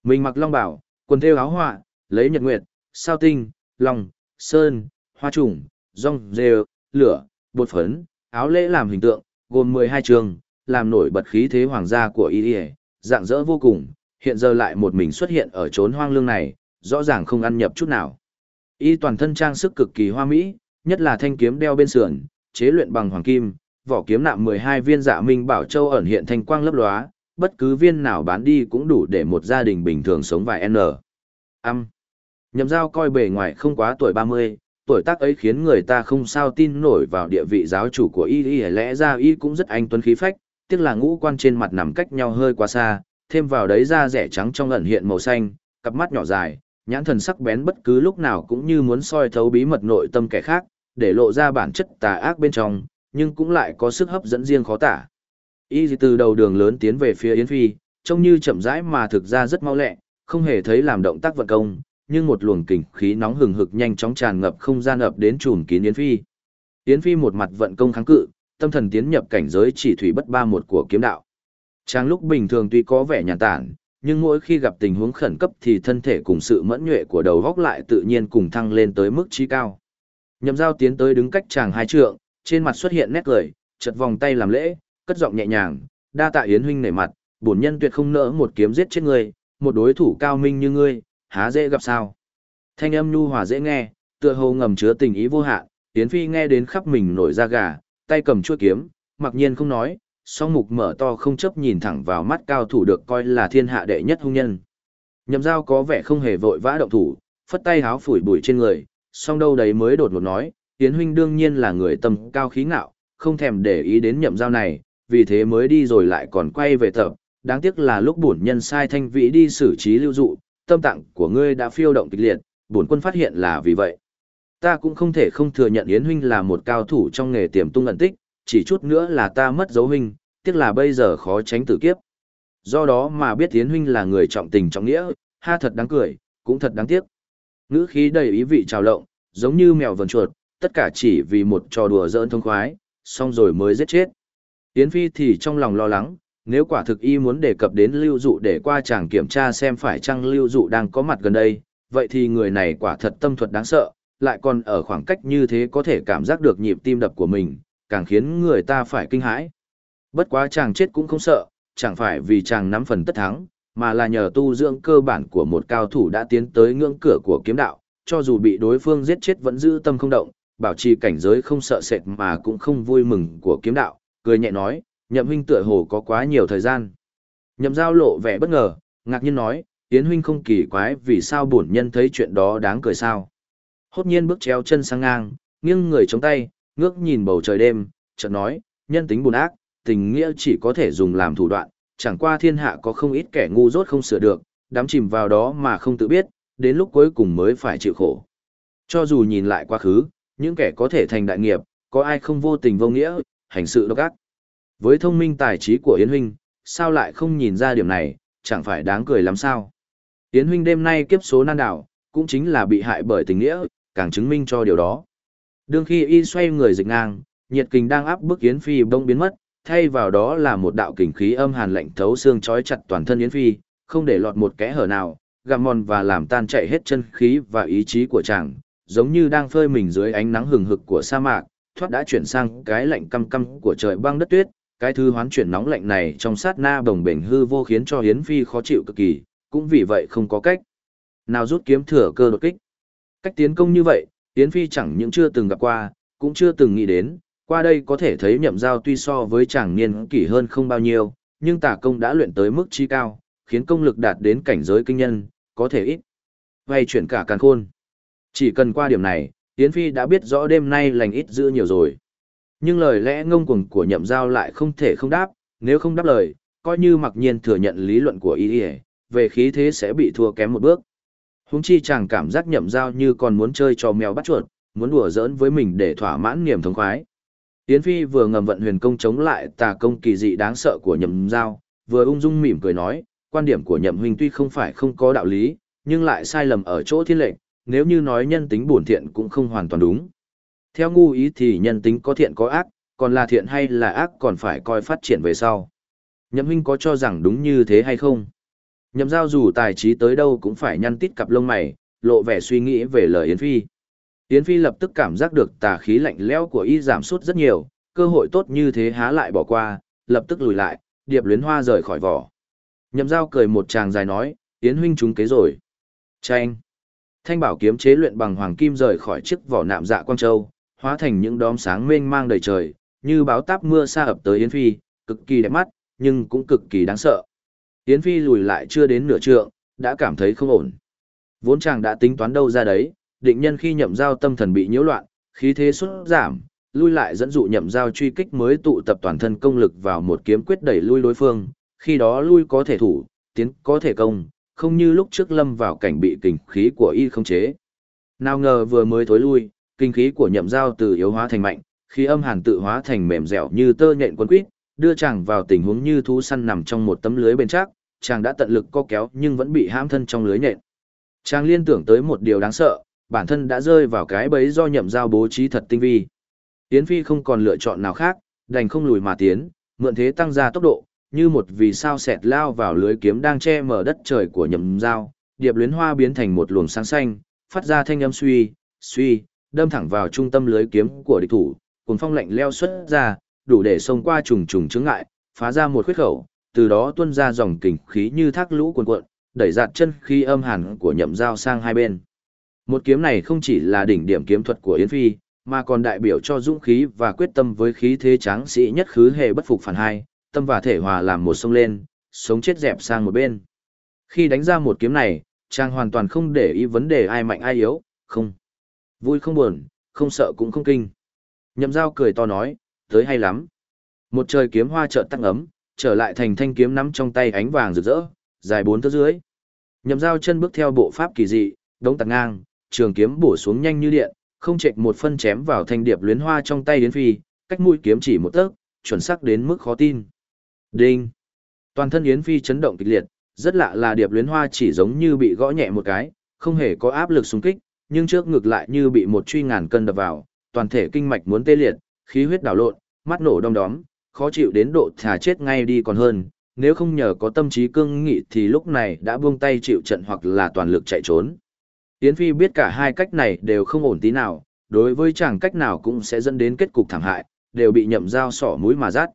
Mình mặc long bảo, quần thêu áo họa, lấy nhật nguyệt, sao tinh, long, sơn, hoa trùng, rong, rêu, lửa, bột phấn, áo lễ làm hình tượng, gồm 12 trường, làm nổi bật khí thế hoàng gia của y dạng dỡ vô cùng, hiện giờ lại một mình xuất hiện ở chốn hoang lương này, rõ ràng không ăn nhập chút nào. Y toàn thân trang sức cực kỳ hoa mỹ, nhất là thanh kiếm đeo bên sườn, chế luyện bằng hoàng kim, vỏ kiếm nạm 12 viên dạ minh bảo châu ẩn hiện thanh quang lấp lóa, bất cứ viên nào bán đi cũng đủ để một gia đình bình thường sống vài N. Âm. Nhậm giao coi bề ngoài không quá tuổi 30, tuổi tác ấy khiến người ta không sao tin nổi vào địa vị giáo chủ của y y lẽ ra y cũng rất anh tuấn khí phách, tiếc là ngũ quan trên mặt nằm cách nhau hơi quá xa, thêm vào đấy da rẻ trắng trong ẩn hiện màu xanh, cặp mắt nhỏ dài, nhãn thần sắc bén bất cứ lúc nào cũng như muốn soi thấu bí mật nội tâm kẻ khác, để lộ ra bản chất tà ác bên trong, nhưng cũng lại có sức hấp dẫn riêng khó tả. Y từ đầu đường lớn tiến về phía Yến Phi, trông như chậm rãi mà thực ra rất mau lẹ, không hề thấy làm động tác vận công, nhưng một luồng kình khí nóng hừng hực nhanh chóng tràn ngập không gian ập đến trùm kín Yến Phi. Yến Phi một mặt vận công kháng cự, tâm thần tiến nhập cảnh giới chỉ thủy bất ba một của kiếm đạo. Trang lúc bình thường tuy có vẻ nhàn tản, nhưng mỗi khi gặp tình huống khẩn cấp thì thân thể cùng sự mẫn nhuệ của đầu góc lại tự nhiên cùng thăng lên tới mức trí cao. Nhậm giao tiến tới đứng cách chàng hai trượng, trên mặt xuất hiện nét cười, chật vòng tay làm lễ, cất giọng nhẹ nhàng, đa tạ yến huynh nể mặt, bổn nhân tuyệt không nỡ một kiếm giết chết ngươi, một đối thủ cao minh như ngươi, há dễ gặp sao. Thanh âm nhu hòa dễ nghe, tựa hồ ngầm chứa tình ý vô hạn, Yến Phi nghe đến khắp mình nổi da gà, tay cầm chuôi kiếm, mặc nhiên không nói, song mục mở to không chấp nhìn thẳng vào mắt cao thủ được coi là thiên hạ đệ nhất hung nhân. Nhậm dao có vẻ không hề vội vã động thủ, phất tay háo phủi bụi trên người, song đâu đấy mới đột ngột nói, Yến huynh đương nhiên là người tâm cao khí ngạo, không thèm để ý đến nhậm dao này, vì thế mới đi rồi lại còn quay về tập, đáng tiếc là lúc bổn nhân sai thanh vĩ đi xử trí lưu dụ, tâm tạng của ngươi đã phiêu động kịch liệt, bổn quân phát hiện là vì vậy. Ta cũng không thể không thừa nhận Yến huynh là một cao thủ trong nghề tiềm tung ẩn tích, chỉ chút nữa là ta mất dấu huynh, tiếc là bây giờ khó tránh tử kiếp. Do đó mà biết Yến huynh là người trọng tình trọng nghĩa, ha thật đáng cười, cũng thật đáng tiếc. Ngữ khí đầy ý vị trào lộng, giống như mèo vần chuột, tất cả chỉ vì một trò đùa giỡn thông khoái, xong rồi mới giết chết. Yến Phi thì trong lòng lo lắng, nếu quả thực y muốn đề cập đến lưu dụ để qua chàng kiểm tra xem phải chăng lưu dụ đang có mặt gần đây, vậy thì người này quả thật tâm thuật đáng sợ, lại còn ở khoảng cách như thế có thể cảm giác được nhịp tim đập của mình, càng khiến người ta phải kinh hãi. Bất quá chàng chết cũng không sợ, chẳng phải vì chàng nắm phần tất thắng, mà là nhờ tu dưỡng cơ bản của một cao thủ đã tiến tới ngưỡng cửa của kiếm đạo, cho dù bị đối phương giết chết vẫn giữ tâm không động, bảo trì cảnh giới không sợ sệt mà cũng không vui mừng của kiếm đạo, cười nhẹ nói, nhậm huynh tựa hồ có quá nhiều thời gian. Nhậm giao lộ vẻ bất ngờ, ngạc nhiên nói, Yến huynh không kỳ quái vì sao bổn nhân thấy chuyện đó đáng cười sao. Hốt nhiên bước treo chân sang ngang, nghiêng người chống tay, ngước nhìn bầu trời đêm, chợt nói, nhân tính buồn ác, tình nghĩa chỉ có thể dùng làm thủ đoạn, chẳng qua thiên hạ có không ít kẻ ngu dốt không sửa được, đắm chìm vào đó mà không tự biết, đến lúc cuối cùng mới phải chịu khổ. Cho dù nhìn lại quá khứ, những kẻ có thể thành đại nghiệp, có ai không vô tình vô nghĩa, hành sự độc ác. Với thông minh tài trí của Yến Huynh, sao lại không nhìn ra điểm này, chẳng phải đáng cười lắm sao. Yến Huynh đêm nay kiếp số nan đảo, cũng chính là bị hại bởi tình nghĩa, càng chứng minh cho điều đó. Đương khi y xoay người dịch ngang, nhiệt kình đang áp bức Yến Phi bông biến mất, thay vào đó là một đạo kình khí âm hàn lạnh thấu xương chói chặt toàn thân Yến Phi, không để lọt một kẽ hở nào, gặm mòn và làm tan chạy hết chân khí và ý chí của chàng, giống như đang phơi mình dưới ánh nắng hừng hực của sa mạc, thoát đã chuyển sang cái lạnh căm căm của trời băng đất tuyết, cái thứ hoán chuyển nóng lạnh này trong sát na bồng bềnh hư vô khiến cho hiến Phi khó chịu cực kỳ, cũng vì vậy không có cách. Nào rút kiếm thừa cơ đột kích. Cách tiến công như vậy, Hiến Phi chẳng những chưa từng gặp qua, cũng chưa từng nghĩ đến, qua đây có thể thấy nhậm giao tuy so với chàng niên kỷ hơn không bao nhiêu, nhưng tả công đã luyện tới mức chi cao, khiến công lực đạt đến cảnh giới kinh nhân, có thể ít. Vay chuyển cả càn khôn. Chỉ cần qua điểm này, Yến Phi đã biết rõ đêm nay lành ít giữ nhiều rồi. Nhưng lời lẽ ngông cuồng của nhậm giao lại không thể không đáp, nếu không đáp lời, coi như mặc nhiên thừa nhận lý luận của y về khí thế sẽ bị thua kém một bước. Húng chi chàng cảm giác nhậm giao như còn muốn chơi trò mèo bắt chuột, muốn đùa giỡn với mình để thỏa mãn niềm thống khoái. Yến Phi vừa ngầm vận huyền công chống lại tà công kỳ dị đáng sợ của nhậm giao, vừa ung dung mỉm cười nói, quan điểm của nhậm huynh tuy không phải không có đạo lý, nhưng lại sai lầm ở chỗ thiên lệnh, nếu như nói nhân tính buồn thiện cũng không hoàn toàn đúng. Theo ngu ý thì nhân tính có thiện có ác, còn là thiện hay là ác còn phải coi phát triển về sau. Nhậm huynh có cho rằng đúng như thế hay không? Nhậm giao dù tài trí tới đâu cũng phải nhăn tít cặp lông mày, lộ vẻ suy nghĩ về lời Yến Phi. Yến Phi lập tức cảm giác được tà khí lạnh lẽo của y giảm sút rất nhiều, cơ hội tốt như thế há lại bỏ qua, lập tức lùi lại, điệp luyến hoa rời khỏi vỏ. Nhậm giao cười một tràng dài nói, Yến huynh trúng kế rồi. Chanh. Thanh bảo kiếm chế luyện bằng hoàng kim rời khỏi chiếc vỏ nạm dạ quang châu, hóa thành những đóm sáng mênh mang đầy trời, như báo táp mưa xa ập tới Yến Phi, cực kỳ đẹp mắt, nhưng cũng cực kỳ đáng sợ. Yến Phi lùi lại chưa đến nửa trượng, đã cảm thấy không ổn. Vốn chàng đã tính toán đâu ra đấy, định nhân khi nhậm giao tâm thần bị nhiễu loạn, khí thế xuất giảm, lui lại dẫn dụ nhậm giao truy kích mới tụ tập toàn thân công lực vào một kiếm quyết đẩy lui đối phương, khi đó lui có thể thủ, tiến có thể công, không như lúc trước lâm vào cảnh bị kình khí của y không chế. Nào ngờ vừa mới thối lui, kinh khí của nhậm giao từ yếu hóa thành mạnh, khi âm hàn tự hóa thành mềm dẻo như tơ nhện quấn quýt, đưa chàng vào tình huống như thú săn nằm trong một tấm lưới bên chắc, chàng đã tận lực co kéo nhưng vẫn bị hãm thân trong lưới nhện. Chàng liên tưởng tới một điều đáng sợ, bản thân đã rơi vào cái bẫy do nhậm giao bố trí thật tinh vi. Yến Phi không còn lựa chọn nào khác, đành không lùi mà tiến, mượn thế tăng ra tốc độ, như một vì sao xẹt lao vào lưới kiếm đang che mở đất trời của nhậm giao, điệp luyến hoa biến thành một luồng sáng xanh, phát ra thanh âm suy, suy, đâm thẳng vào trung tâm lưới kiếm của địch thủ, cuồng phong lạnh leo xuất ra, đủ để xông qua trùng trùng chướng ngại, phá ra một khuyết khẩu, từ đó tuôn ra dòng kình khí như thác lũ cuồn cuộn, đẩy dạt chân khí âm hàn của nhậm giao sang hai bên. Một kiếm này không chỉ là đỉnh điểm kiếm thuật của Yến Phi, mà còn đại biểu cho dũng khí và quyết tâm với khí thế tráng sĩ nhất khứ hề bất phục phản hai, tâm và thể hòa làm một sông lên, sống chết dẹp sang một bên. Khi đánh ra một kiếm này, chàng hoàn toàn không để ý vấn đề ai mạnh ai yếu, không. Vui không buồn, không sợ cũng không kinh. Nhậm giao cười to nói, tới hay lắm. Một trời kiếm hoa chợt tăng ấm, trở lại thành thanh kiếm nắm trong tay ánh vàng rực rỡ, dài bốn thước dưới. Nhậm giao chân bước theo bộ pháp kỳ dị, đống tạt ngang, trường kiếm bổ xuống nhanh như điện, không chệch một phân chém vào thanh điệp luyến hoa trong tay đến phi, cách mũi kiếm chỉ một tấc, chuẩn xác đến mức khó tin. Đinh! Toàn thân Yến Phi chấn động kịch liệt, rất lạ là điệp luyến hoa chỉ giống như bị gõ nhẹ một cái, không hề có áp lực xung kích, nhưng trước ngực lại như bị một truy ngàn cân đập vào, toàn thể kinh mạch muốn tê liệt, khí huyết đảo lộn, mắt nổ đom đóm, khó chịu đến độ thả chết ngay đi còn hơn, nếu không nhờ có tâm trí cương nghị thì lúc này đã buông tay chịu trận hoặc là toàn lực chạy trốn. Yến Phi biết cả hai cách này đều không ổn tí nào, đối với chàng cách nào cũng sẽ dẫn đến kết cục thảm hại, đều bị nhậm dao sỏ mũi mà rát.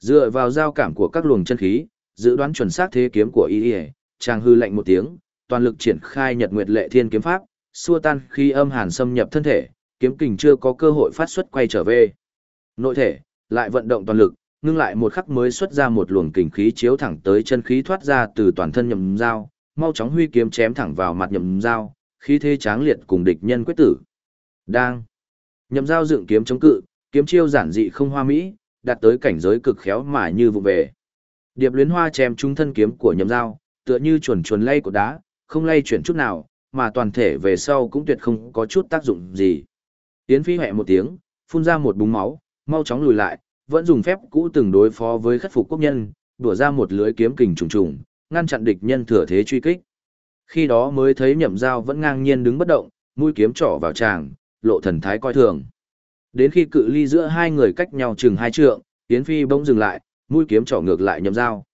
Dựa vào giao cảm của các luồng chân khí, dự đoán chuẩn xác thế kiếm của y chàng hư lạnh một tiếng, toàn lực triển khai nhật nguyệt lệ thiên kiếm pháp, xua tan khi âm hàn xâm nhập thân thể, kiếm kình chưa có cơ hội phát xuất quay trở về. Nội thể, lại vận động toàn lực, ngưng lại một khắc mới xuất ra một luồng kình khí chiếu thẳng tới chân khí thoát ra từ toàn thân nhầm dao, mau chóng huy kiếm chém thẳng vào mặt nhầm dao, khí thế tráng liệt cùng địch nhân quyết tử. Đang. nhầm dao dựng kiếm chống cự, kiếm chiêu giản dị không hoa mỹ, đạt tới cảnh giới cực khéo mà như vụ về. Điệp luyến hoa chém trúng thân kiếm của nhầm dao, tựa như chuồn chuồn lay của đá, không lay chuyển chút nào, mà toàn thể về sau cũng tuyệt không có chút tác dụng gì. Tiến phi hẹ một tiếng, phun ra một búng máu, mau chóng lùi lại, vẫn dùng phép cũ từng đối phó với khất phục quốc nhân, đùa ra một lưới kiếm kình trùng trùng, ngăn chặn địch nhân thừa thế truy kích. Khi đó mới thấy nhậm dao vẫn ngang nhiên đứng bất động, mũi kiếm trỏ vào tràng, lộ thần thái coi thường. Đến khi cự ly giữa hai người cách nhau chừng hai trượng, Yến Phi bỗng dừng lại, mũi kiếm trỏ ngược lại nhậm dao.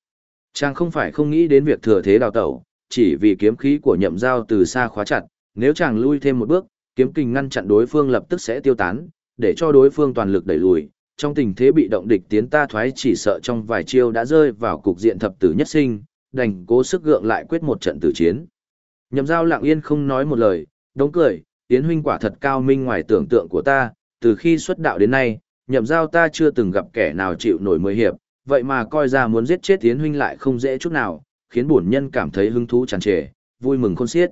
Chàng không phải không nghĩ đến việc thừa thế đào tẩu, chỉ vì kiếm khí của nhậm dao từ xa khóa chặt, nếu chàng lui thêm một bước, kiếm kình ngăn chặn đối phương lập tức sẽ tiêu tán, để cho đối phương toàn lực đẩy lùi. Trong tình thế bị động địch tiến ta thoái chỉ sợ trong vài chiêu đã rơi vào cục diện thập tử nhất sinh, đành cố sức gượng lại quyết một trận tử chiến. Nhậm giao lặng yên không nói một lời, đống cười, Yến huynh quả thật cao minh ngoài tưởng tượng của ta, từ khi xuất đạo đến nay, nhậm giao ta chưa từng gặp kẻ nào chịu nổi mười hiệp, vậy mà coi ra muốn giết chết Yến huynh lại không dễ chút nào, khiến bổn nhân cảm thấy hứng thú tràn trề, vui mừng khôn xiết.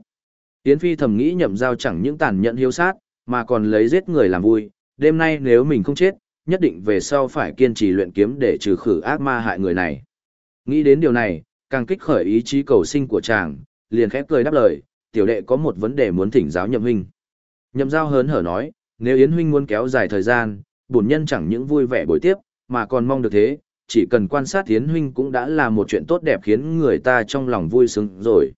Yến phi thầm nghĩ nhậm giao chẳng những tàn nhẫn hiếu sát, mà còn lấy giết người làm vui, đêm nay nếu mình không chết, nhất định về sau phải kiên trì luyện kiếm để trừ khử ác ma hại người này. Nghĩ đến điều này, càng kích khởi ý chí cầu sinh của chàng, liền khép cười đáp lời, tiểu đệ có một vấn đề muốn thỉnh giáo nhậm huynh. Nhậm giao hớn hở nói, nếu Yến huynh muốn kéo dài thời gian, bổn nhân chẳng những vui vẻ buổi tiếp, mà còn mong được thế, chỉ cần quan sát tiến huynh cũng đã là một chuyện tốt đẹp khiến người ta trong lòng vui sướng rồi.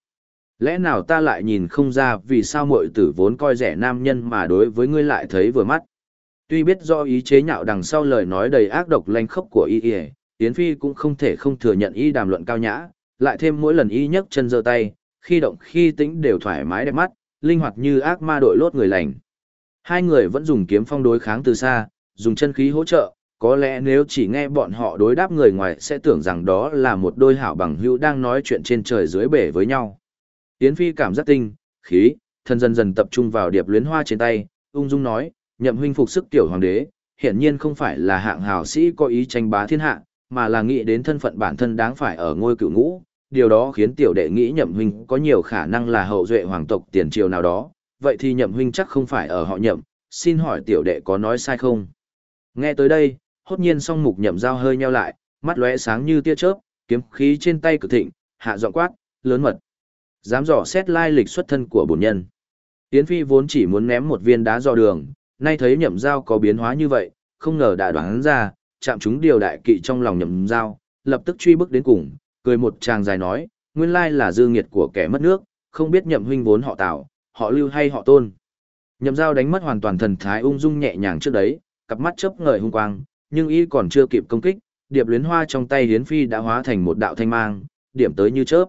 Lẽ nào ta lại nhìn không ra vì sao muội tử vốn coi rẻ nam nhân mà đối với ngươi lại thấy vừa mắt. Tuy biết do ý chế nhạo đằng sau lời nói đầy ác độc lanh khốc của y y, Yến Phi cũng không thể không thừa nhận y đàm luận cao nhã, lại thêm mỗi lần y nhấc chân giơ tay, khi động khi tĩnh đều thoải mái đẹp mắt, linh hoạt như ác ma đội lốt người lành. Hai người vẫn dùng kiếm phong đối kháng từ xa, dùng chân khí hỗ trợ, có lẽ nếu chỉ nghe bọn họ đối đáp người ngoài sẽ tưởng rằng đó là một đôi hảo bằng hữu đang nói chuyện trên trời dưới bể với nhau. Yến Phi cảm giác tinh, khí, thân dần dần tập trung vào điệp luyến hoa trên tay, ung dung nói, nhậm huynh phục sức tiểu hoàng đế, hiển nhiên không phải là hạng hào sĩ có ý tranh bá thiên hạ, mà là nghĩ đến thân phận bản thân đáng phải ở ngôi cựu ngũ, điều đó khiến tiểu đệ nghĩ nhậm huynh có nhiều khả năng là hậu duệ hoàng tộc tiền triều nào đó, vậy thì nhậm huynh chắc không phải ở họ nhậm, xin hỏi tiểu đệ có nói sai không? Nghe tới đây, hốt nhiên song mục nhậm dao hơi nheo lại, mắt lóe sáng như tia chớp, kiếm khí trên tay cực thịnh, hạ dọn quát, lớn mật. Dám dò xét lai lịch xuất thân của bổn nhân. tiến Phi vốn chỉ muốn ném một viên đá dò đường, nay thấy nhậm dao có biến hóa như vậy, không ngờ đã đoán ra, chạm chúng điều đại kỵ trong lòng nhậm dao, lập tức truy bức đến cùng, cười một chàng dài nói, nguyên lai là dư nghiệt của kẻ mất nước, không biết nhậm huynh vốn họ tạo, họ lưu hay họ tôn. Nhậm dao đánh mất hoàn toàn thần thái ung dung nhẹ nhàng trước đấy, cặp mắt chớp ngời hung quang, nhưng y còn chưa kịp công kích, điệp luyến hoa trong tay hiến phi đã hóa thành một đạo thanh mang, điểm tới như chớp.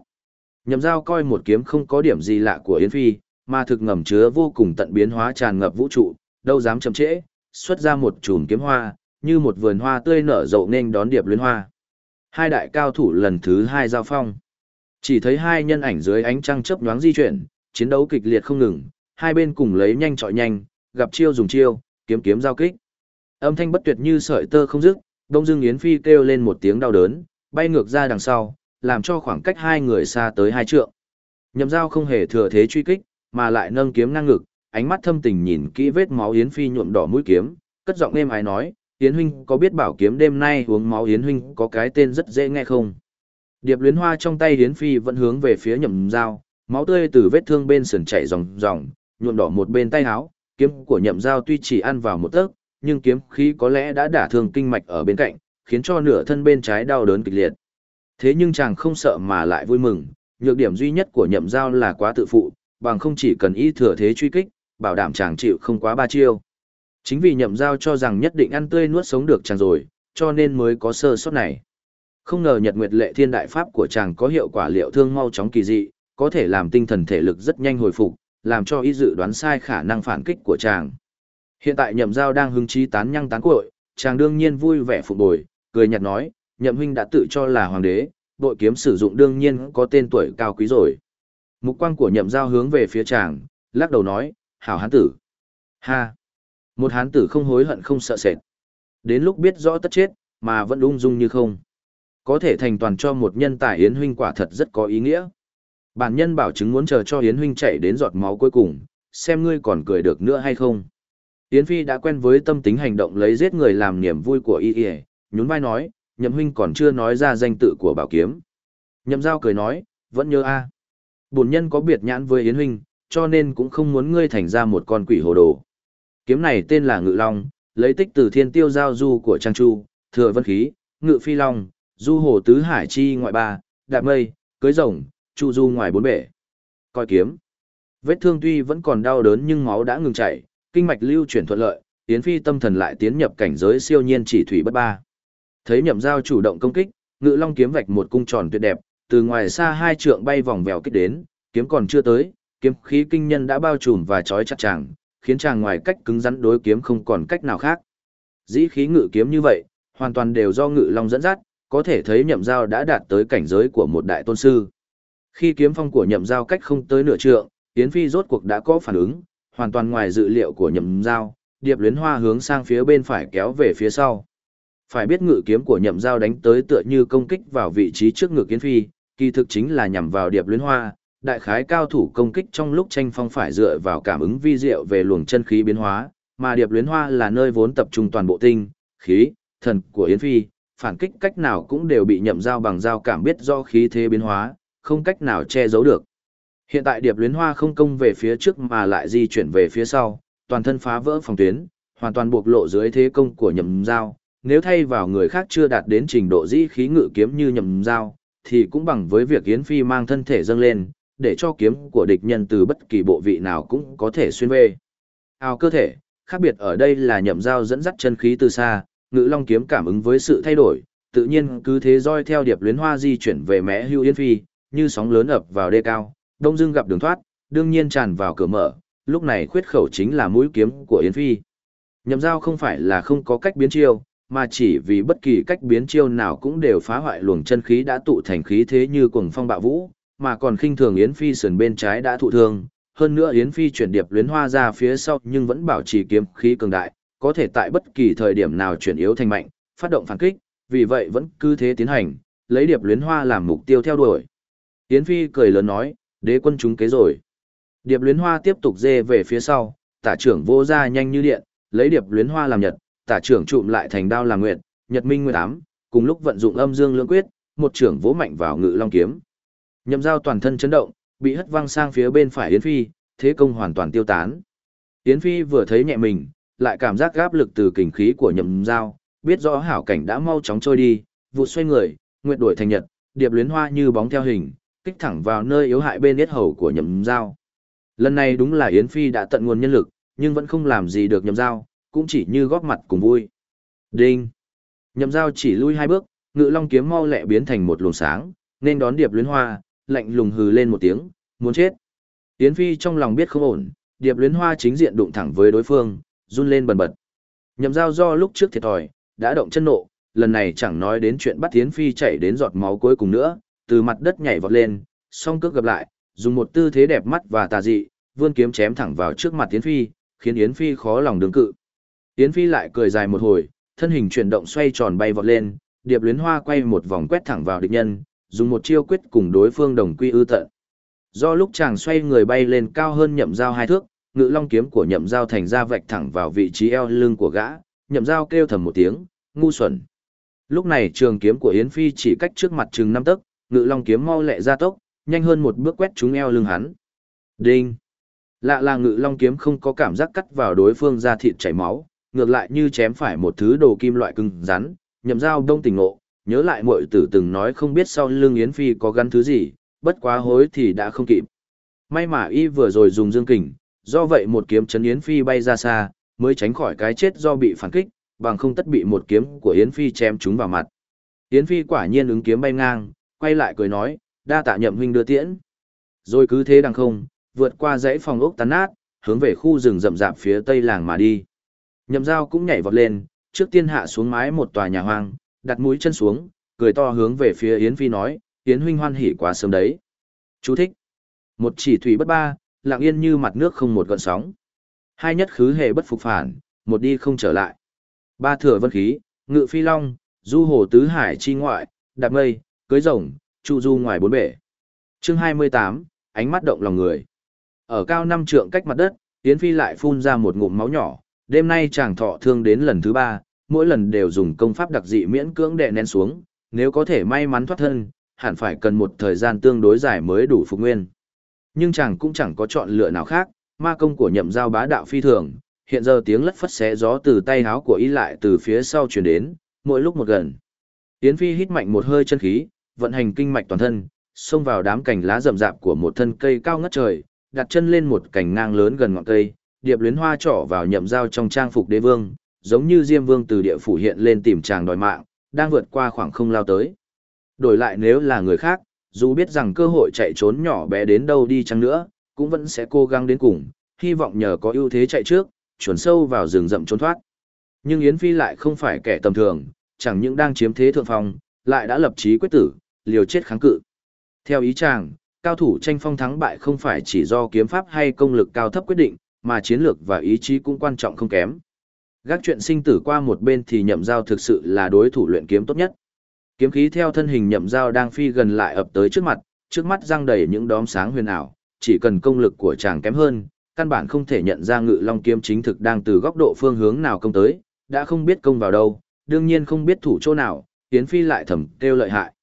Nhậm dao coi một kiếm không có điểm gì lạ của Yến Phi, mà thực ngầm chứa vô cùng tận biến hóa tràn ngập vũ trụ, đâu dám chậm trễ, xuất ra một chùm kiếm hoa, như một vườn hoa tươi nở rộ nên đón điệp luyến hoa. Hai đại cao thủ lần thứ hai giao phong. Chỉ thấy hai nhân ảnh dưới ánh trăng chớp nhoáng di chuyển, chiến đấu kịch liệt không ngừng, hai bên cùng lấy nhanh trọi nhanh, gặp chiêu dùng chiêu, kiếm kiếm giao kích. Âm thanh bất tuyệt như sợi tơ không dứt, Đông Dương Yến Phi kêu lên một tiếng đau đớn, bay ngược ra đằng sau, làm cho khoảng cách hai người xa tới hai trượng. Nhậm Giao không hề thừa thế truy kích, mà lại nâng kiếm ngang ngực, ánh mắt thâm tình nhìn kỹ vết máu Yến Phi nhuộm đỏ mũi kiếm, cất giọng êm ái nói, Yến huynh có biết bảo kiếm đêm nay uống máu Yến huynh có cái tên rất dễ nghe không? Điệp luyến hoa trong tay Yến Phi vẫn hướng về phía nhậm Giao, máu tươi từ vết thương bên sườn chảy ròng ròng, nhuộm đỏ một bên tay áo, kiếm của nhậm Giao tuy chỉ ăn vào một tấc, nhưng kiếm khí có lẽ đã đả thương kinh mạch ở bên cạnh, khiến cho nửa thân bên trái đau đớn kịch liệt. Thế nhưng chàng không sợ mà lại vui mừng, nhược điểm duy nhất của nhậm giao là quá tự phụ, bằng không chỉ cần y thừa thế truy kích, bảo đảm chàng chịu không quá ba chiêu. Chính vì nhậm giao cho rằng nhất định ăn tươi nuốt sống được chàng rồi, cho nên mới có sơ sót này. Không ngờ nhật nguyệt lệ thiên đại pháp của chàng có hiệu quả liệu thương mau chóng kỳ dị, có thể làm tinh thần thể lực rất nhanh hồi phục, làm cho y dự đoán sai khả năng phản kích của chàng. Hiện tại nhậm giao đang hứng chí tán nhăng tán cội, chàng đương nhiên vui vẻ phục bồi, cười nhạt nói, nhậm huynh đã tự cho là hoàng đế, bội kiếm sử dụng đương nhiên có tên tuổi cao quý rồi. Mục quang của nhậm giao hướng về phía chàng, lắc đầu nói, hảo hán tử. Ha! Một hán tử không hối hận không sợ sệt. Đến lúc biết rõ tất chết, mà vẫn ung dung như không. Có thể thành toàn cho một nhân tài Yến huynh quả thật rất có ý nghĩa. Bản nhân bảo chứng muốn chờ cho Yến huynh chạy đến giọt máu cuối cùng, xem ngươi còn cười được nữa hay không. Yến Phi đã quen với tâm tính hành động lấy giết người làm niềm vui của y y, nhún vai nói, nhậm huynh còn chưa nói ra danh tự của bảo kiếm. Nhậm giao cười nói, vẫn nhớ a. À. Bổn nhân có biệt nhãn với Yến huynh, cho nên cũng không muốn ngươi thành ra một con quỷ hồ đồ. Kiếm này tên là Ngự Long, lấy tích từ thiên tiêu giao du của Trang Chu, thừa vân khí, ngự phi long, du hồ tứ hải chi ngoại ba, đạp mây, cưới rồng, chu du ngoài bốn bể. Coi kiếm. Vết thương tuy vẫn còn đau đớn nhưng máu đã ngừng chảy, kinh mạch lưu chuyển thuận lợi, Yến Phi tâm thần lại tiến nhập cảnh giới siêu nhiên chỉ thủy bất ba. Thấy Nhậm Giao chủ động công kích, Ngự Long kiếm vạch một cung tròn tuyệt đẹp, từ ngoài xa hai trượng bay vòng vèo kích đến, kiếm còn chưa tới, kiếm khí kinh nhân đã bao trùm và trói chặt chàng, khiến chàng ngoài cách cứng rắn đối kiếm không còn cách nào khác. Dĩ khí ngự kiếm như vậy, hoàn toàn đều do Ngự Long dẫn dắt, có thể thấy Nhậm Giao đã đạt tới cảnh giới của một đại tôn sư. Khi kiếm phong của Nhậm Giao cách không tới nửa trượng, Yến Phi rốt cuộc đã có phản ứng, hoàn toàn ngoài dự liệu của nhậm giao, điệp luyến hoa hướng sang phía bên phải kéo về phía sau. Phải biết ngự kiếm của nhậm giao đánh tới tựa như công kích vào vị trí trước ngực kiến phi, kỳ thực chính là nhằm vào điệp luyến hoa, đại khái cao thủ công kích trong lúc tranh phong phải dựa vào cảm ứng vi diệu về luồng chân khí biến hóa, mà điệp luyến hoa là nơi vốn tập trung toàn bộ tinh, khí, thần của Yến Phi, phản kích cách nào cũng đều bị nhậm giao bằng giao cảm biết do khí thế biến hóa, không cách nào che giấu được. Hiện tại điệp luyến hoa không công về phía trước mà lại di chuyển về phía sau, toàn thân phá vỡ phòng tuyến, hoàn toàn bộc lộ dưới thế công của nhầm dao. Nếu thay vào người khác chưa đạt đến trình độ dĩ khí ngự kiếm như nhầm dao, thì cũng bằng với việc Yến Phi mang thân thể dâng lên, để cho kiếm của địch nhân từ bất kỳ bộ vị nào cũng có thể xuyên về. Ao cơ thể, khác biệt ở đây là nhậm dao dẫn dắt chân khí từ xa, ngự long kiếm cảm ứng với sự thay đổi, tự nhiên cứ thế roi theo điệp luyến hoa di chuyển về mẽ hưu Yến Phi, như sóng lớn ập vào đê cao, Đông Dương gặp đường thoát, đương nhiên tràn vào cửa mở, lúc này khuyết khẩu chính là mũi kiếm của Yến Phi. Nhậm giao không phải là không có cách biến chiêu, mà chỉ vì bất kỳ cách biến chiêu nào cũng đều phá hoại luồng chân khí đã tụ thành khí thế như cuồng phong bạo vũ, mà còn khinh thường Yến Phi sườn bên trái đã thụ thương. Hơn nữa Yến Phi chuyển điệp luyến hoa ra phía sau nhưng vẫn bảo trì kiếm khí cường đại, có thể tại bất kỳ thời điểm nào chuyển yếu thành mạnh, phát động phản kích, vì vậy vẫn cứ thế tiến hành, lấy điệp luyến hoa làm mục tiêu theo đuổi. Yến Phi cười lớn nói, đế quân chúng kế rồi. Điệp luyến hoa tiếp tục dê về phía sau, tả trưởng vô ra nhanh như điện, lấy điệp luyến hoa làm nhật, tả trưởng trụm lại thành đao làm nguyệt, nhật minh nguyệt ám, cùng lúc vận dụng âm dương lưỡng quyết, một trưởng vỗ mạnh vào ngự long kiếm. Nhậm dao toàn thân chấn động, bị hất văng sang phía bên phải Yến Phi, thế công hoàn toàn tiêu tán. Yến Phi vừa thấy nhẹ mình, lại cảm giác gáp lực từ kình khí của nhậm dao, biết rõ hảo cảnh đã mau chóng trôi đi, vụ xoay người, nguyệt đuổi thành nhật, điệp luyến hoa như bóng theo hình, kích thẳng vào nơi yếu hại bên yết hầu của nhậm dao. Lần này đúng là Yến Phi đã tận nguồn nhân lực, nhưng vẫn không làm gì được nhậm dao, cũng chỉ như góp mặt cùng vui. Đinh! Nhậm dao chỉ lui hai bước, ngự long kiếm mau lẹ biến thành một luồng sáng, nên đón điệp luyến hoa, lạnh lùng hừ lên một tiếng, muốn chết. Yến Phi trong lòng biết không ổn, điệp luyến hoa chính diện đụng thẳng với đối phương, run lên bần bật. Nhậm dao do lúc trước thiệt thòi, đã động chân nộ, lần này chẳng nói đến chuyện bắt Yến Phi chạy đến giọt máu cuối cùng nữa, từ mặt đất nhảy vọt lên, song cước gặp lại, dùng một tư thế đẹp mắt và tà dị, vươn kiếm chém thẳng vào trước mặt Yến Phi, khiến Yến Phi khó lòng đứng cự. Yến Phi lại cười dài một hồi, thân hình chuyển động xoay tròn bay vọt lên, điệp luyến hoa quay một vòng quét thẳng vào địch nhân, dùng một chiêu quyết cùng đối phương đồng quy ư tận. Do lúc chàng xoay người bay lên cao hơn nhậm dao hai thước, ngự long kiếm của nhậm dao thành ra vạch thẳng vào vị trí eo lưng của gã, nhậm dao kêu thầm một tiếng, ngu xuẩn. Lúc này trường kiếm của Yến Phi chỉ cách trước mặt chừng năm tấc, ngự long kiếm mau lẹ ra tốc, nhanh hơn một bước quét trúng eo lưng hắn. Đinh! Lạ là ngự long kiếm không có cảm giác cắt vào đối phương ra thịt chảy máu, ngược lại như chém phải một thứ đồ kim loại cứng rắn, nhậm dao đông tỉnh ngộ, nhớ lại muội tử từng nói không biết sau lưng Yến Phi có gắn thứ gì, bất quá hối thì đã không kịp. May mà y vừa rồi dùng dương kình, do vậy một kiếm chấn Yến Phi bay ra xa, mới tránh khỏi cái chết do bị phản kích, bằng không tất bị một kiếm của Yến Phi chém trúng vào mặt. Yến Phi quả nhiên ứng kiếm bay ngang, quay lại cười nói, đa tạ nhậm huynh đưa tiễn. Rồi cứ thế đằng không, vượt qua dãy phòng ốc tán nát, hướng về khu rừng rậm rạp phía tây làng mà đi. Nhậm dao cũng nhảy vọt lên, trước tiên hạ xuống mái một tòa nhà hoang, đặt mũi chân xuống, cười to hướng về phía Yến Phi nói, Yến huynh hoan hỉ quá sớm đấy. Chú thích. Một chỉ thủy bất ba, lặng yên như mặt nước không một gợn sóng. Hai nhất khứ hề bất phục phản, một đi không trở lại. Ba thừa vân khí, ngự phi long, du hồ tứ hải chi ngoại, đạp mây, cưới rồng, chu du ngoài bốn bể. Chương 28, ánh mắt động lòng người. Ở cao năm trượng cách mặt đất, Yến Phi lại phun ra một ngụm máu nhỏ, đêm nay chàng thọ thương đến lần thứ ba, mỗi lần đều dùng công pháp đặc dị miễn cưỡng đè nén xuống, nếu có thể may mắn thoát thân, hẳn phải cần một thời gian tương đối dài mới đủ phục nguyên. Nhưng chàng cũng chẳng có chọn lựa nào khác, ma công của nhậm giao bá đạo phi thường, hiện giờ tiếng lất phất xé gió từ tay háo của y lại từ phía sau truyền đến, mỗi lúc một gần. Yến Phi hít mạnh một hơi chân khí, vận hành kinh mạch toàn thân, xông vào đám cành lá rậm rạp của một thân cây cao ngất trời, đặt chân lên một cành ngang lớn gần ngọn cây, điệp luyến hoa trỏ vào nhậm dao trong trang phục đế vương, giống như Diêm Vương từ địa phủ hiện lên tìm chàng đòi mạng, đang vượt qua khoảng không lao tới. Đổi lại nếu là người khác, dù biết rằng cơ hội chạy trốn nhỏ bé đến đâu đi chăng nữa, cũng vẫn sẽ cố gắng đến cùng, hy vọng nhờ có ưu thế chạy trước, chuẩn sâu vào rừng rậm trốn thoát. Nhưng Yến Phi lại không phải kẻ tầm thường, chẳng những đang chiếm thế thượng phong, lại đã lập chí quyết tử, liều chết kháng cự. Theo ý chàng, cao thủ tranh phong thắng bại không phải chỉ do kiếm pháp hay công lực cao thấp quyết định, mà chiến lược và ý chí cũng quan trọng không kém. Gác chuyện sinh tử qua một bên thì nhậm giao thực sự là đối thủ luyện kiếm tốt nhất. Kiếm khí theo thân hình nhậm giao đang phi gần lại ập tới trước mặt, trước mắt răng đầy những đóm sáng huyền ảo, chỉ cần công lực của chàng kém hơn, căn bản không thể nhận ra ngự long kiếm chính thực đang từ góc độ phương hướng nào công tới, đã không biết công vào đâu, đương nhiên không biết thủ chỗ nào, Yến Phi lại thầm kêu lợi hại.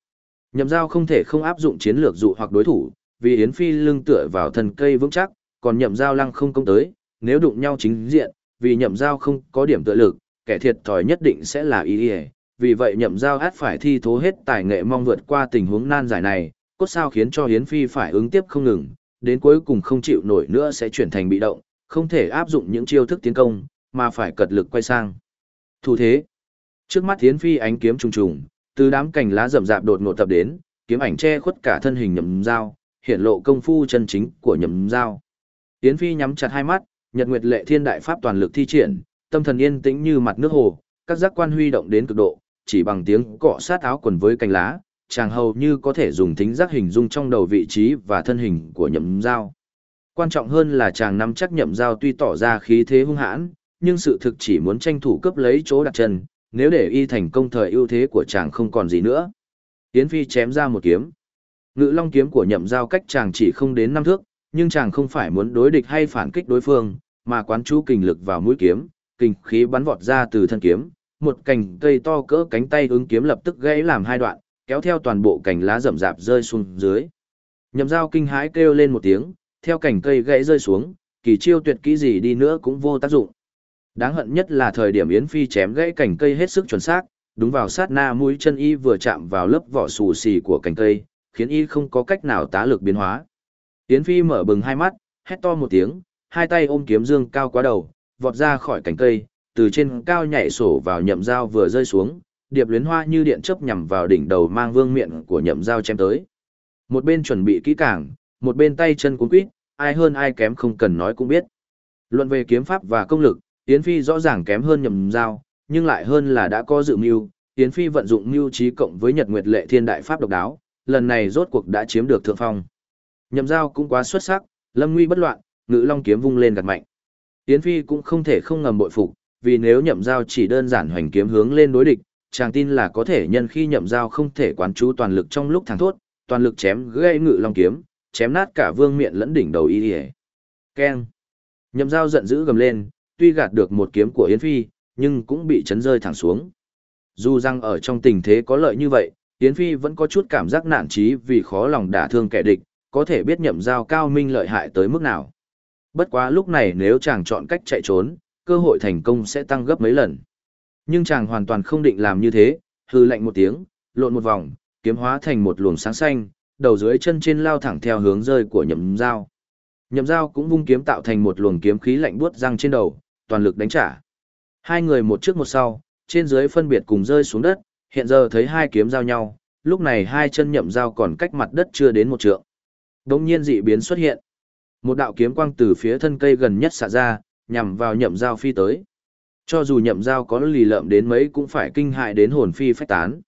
Nhậm giao không thể không áp dụng chiến lược dụ hoặc đối thủ, vì Yến Phi lưng tựa vào thân cây vững chắc, còn nhậm giao lăng không công tới, nếu đụng nhau chính diện, vì nhậm giao không có điểm tựa lực, kẻ thiệt thòi nhất định sẽ là Y Y. Vì vậy nhậm giao át phải thi thố hết tài nghệ mong vượt qua tình huống nan giải này, cốt sao khiến cho Yến Phi phải ứng tiếp không ngừng, đến cuối cùng không chịu nổi nữa sẽ chuyển thành bị động, không thể áp dụng những chiêu thức tiến công, mà phải cật lực quay sang. Thủ thế. Trước mắt Thiến Phi ánh kiếm trùng trùng, từ đám cành lá rậm rạp đột ngột tập đến, kiếm ảnh che khuất cả thân hình nhậm giao, hiện lộ công phu chân chính của nhậm giao. Thiến Phi nhắm chặt hai mắt, Nhật Nguyệt Lệ Thiên Đại Pháp toàn lực thi triển, tâm thần yên tĩnh như mặt nước hồ, các giác quan huy động đến cực độ, chỉ bằng tiếng cọ sát áo quần với cành lá, chàng hầu như có thể dùng thính giác hình dung trong đầu vị trí và thân hình của nhậm giao. Quan trọng hơn là chàng nắm chắc nhậm giao tuy tỏ ra khí thế hung hãn, nhưng sự thực chỉ muốn tranh thủ cướp lấy chỗ đặt chân, nếu để y thành công thời ưu thế của chàng không còn gì nữa. Yến Phi chém ra một kiếm. Ngự long kiếm của nhậm giao cách chàng chỉ không đến năm thước, nhưng chàng không phải muốn đối địch hay phản kích đối phương, mà quán chú kình lực vào mũi kiếm, kình khí bắn vọt ra từ thân kiếm, một cành cây to cỡ cánh tay ứng kiếm lập tức gãy làm hai đoạn, kéo theo toàn bộ cành lá rậm rạp rơi xuống dưới. Nhậm Giao kinh hãi kêu lên một tiếng, theo cành cây gãy rơi xuống, kỳ chiêu tuyệt kỹ gì đi nữa cũng vô tác dụng. Đáng hận nhất là thời điểm Yến Phi chém gãy cành cây hết sức chuẩn xác, đúng vào sát na mũi chân y vừa chạm vào lớp vỏ xù xì của cành cây, khiến y không có cách nào tá lực biến hóa. Yến Phi mở bừng hai mắt, hét to một tiếng, hai tay ôm kiếm dương cao quá đầu, vọt ra khỏi cành cây, từ trên cao nhảy sổ vào nhậm dao vừa rơi xuống, điệp luyến hoa như điện chớp nhằm vào đỉnh đầu mang vương miệng của nhậm dao chém tới. Một bên chuẩn bị kỹ càng, một bên tay chân cuốn quýt, ai hơn ai kém không cần nói cũng biết. Luận về kiếm pháp và công lực, Yến Phi rõ ràng kém hơn nhậm Giao, nhưng lại hơn là đã có dự mưu, Yến Phi vận dụng mưu trí cộng với Nhật Nguyệt Lệ Thiên Đại Pháp độc đáo, lần này rốt cuộc đã chiếm được thượng phong. Nhậm Giao cũng quá xuất sắc, lâm nguy bất loạn, ngự long kiếm vung lên gạt mạnh. Yến Phi cũng không thể không ngầm bội phục, vì nếu nhậm Giao chỉ đơn giản hoành kiếm hướng lên đối địch, chàng tin là có thể nhân khi nhậm Giao không thể quán chú toàn lực trong lúc thẳng thốt, toàn lực chém gây ngự long kiếm, chém nát cả vương miện lẫn đỉnh đầu y ỉa keng nhậm Giao giận dữ gầm lên tuy gạt được một kiếm của yến phi nhưng cũng bị chấn rơi thẳng xuống. Dù rằng ở trong tình thế có lợi như vậy yến phi vẫn có chút cảm giác nản trí vì khó lòng đả thương kẻ địch có thể biết nhậm dao cao minh lợi hại tới mức nào. Bất quá lúc này nếu chàng chọn cách chạy trốn cơ hội thành công sẽ tăng gấp mấy lần. Nhưng chàng hoàn toàn không định làm như thế hư lạnh một tiếng lộn một vòng kiếm hóa thành một luồng sáng xanh đầu dưới chân trên lao thẳng theo hướng rơi của nhậm dao. Nhậm dao cũng vung kiếm tạo thành một luồng kiếm khí lạnh buốt răng trên đầu, toàn lực đánh trả. Hai người một trước một sau, trên dưới phân biệt cùng rơi xuống đất, hiện giờ thấy hai kiếm giao nhau, lúc này hai chân nhậm dao còn cách mặt đất chưa đến một trượng. Đống nhiên dị biến xuất hiện. Một đạo kiếm quang từ phía thân cây gần nhất xạ ra, nhằm vào nhậm dao phi tới. Cho dù nhậm dao có lì lợm đến mấy cũng phải kinh hại đến hồn phi phách tán.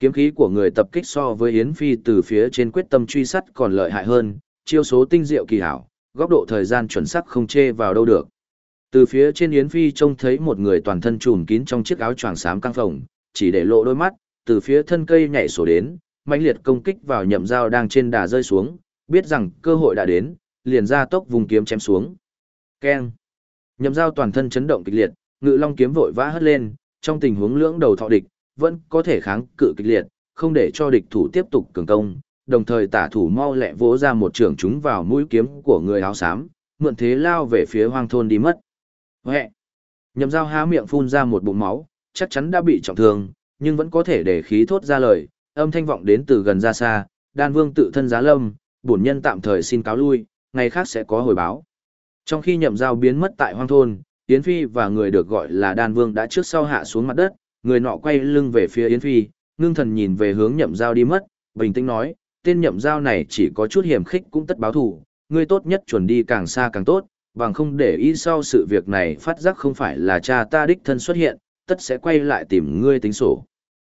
Kiếm khí của người tập kích so với Yến Phi từ phía trên quyết tâm truy sát còn lợi hại hơn, chiêu số tinh diệu kỳ hảo, góc độ thời gian chuẩn xác không chê vào đâu được. Từ phía trên Yến Phi trông thấy một người toàn thân trùm kín trong chiếc áo choàng xám căng phồng, chỉ để lộ đôi mắt, từ phía thân cây nhảy sổ đến, mãnh liệt công kích vào nhậm dao đang trên đà rơi xuống, biết rằng cơ hội đã đến, liền ra tốc vùng kiếm chém xuống. Keng! Nhậm dao toàn thân chấn động kịch liệt, ngự long kiếm vội vã hất lên, trong tình huống lưỡng đầu thọ địch, vẫn có thể kháng cự kịch liệt, không để cho địch thủ tiếp tục cường công, đồng thời tả thủ mau lẹ vỗ ra một trường chúng vào mũi kiếm của người áo xám, mượn thế lao về phía hoang thôn đi mất. Huệ! Nhậm dao há miệng phun ra một bụng máu, chắc chắn đã bị trọng thương, nhưng vẫn có thể để khí thốt ra lời, âm thanh vọng đến từ gần ra xa, đan vương tự thân giá lâm, bổn nhân tạm thời xin cáo lui, ngày khác sẽ có hồi báo. Trong khi nhậm dao biến mất tại hoang thôn, Yến Phi và người được gọi là đan vương đã trước sau hạ xuống mặt đất, người nọ quay lưng về phía Yến Phi, ngưng thần nhìn về hướng nhậm Dao đi mất, bình tĩnh nói, tên nhậm Dao này chỉ có chút hiểm khích cũng tất báo thủ, ngươi tốt nhất chuẩn đi càng xa càng tốt, bằng không để ý sau sự việc này phát giác không phải là cha ta đích thân xuất hiện, tất sẽ quay lại tìm ngươi tính sổ.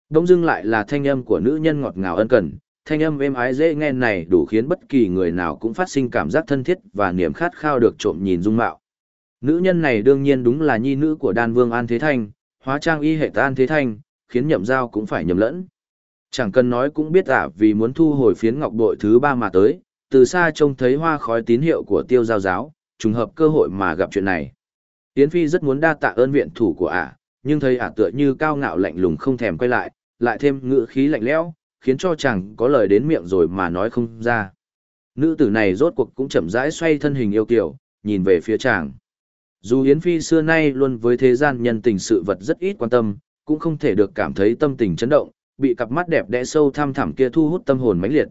Đông dưng lại là thanh âm của nữ nhân ngọt ngào ân cần, thanh âm êm ái dễ nghe này đủ khiến bất kỳ người nào cũng phát sinh cảm giác thân thiết và niềm khát khao được trộm nhìn dung mạo. Nữ nhân này đương nhiên đúng là nhi nữ của đan vương An Thế Thanh, hóa trang y hệ tan thế thanh, khiến nhậm giao cũng phải nhầm lẫn. Chẳng cần nói cũng biết ả vì muốn thu hồi phiến ngọc bội thứ ba mà tới, từ xa trông thấy hoa khói tín hiệu của tiêu giao giáo, trùng hợp cơ hội mà gặp chuyện này. Yến Phi rất muốn đa tạ ơn viện thủ của ả, nhưng thấy ả tựa như cao ngạo lạnh lùng không thèm quay lại, lại thêm ngữ khí lạnh lẽo, khiến cho chàng có lời đến miệng rồi mà nói không ra. Nữ tử này rốt cuộc cũng chậm rãi xoay thân hình yêu kiều, nhìn về phía chàng. Dù Yến Phi xưa nay luôn với thế gian nhân tình sự vật rất ít quan tâm, cũng không thể được cảm thấy tâm tình chấn động, bị cặp mắt đẹp đẽ sâu thăm thẳm kia thu hút tâm hồn mãnh liệt,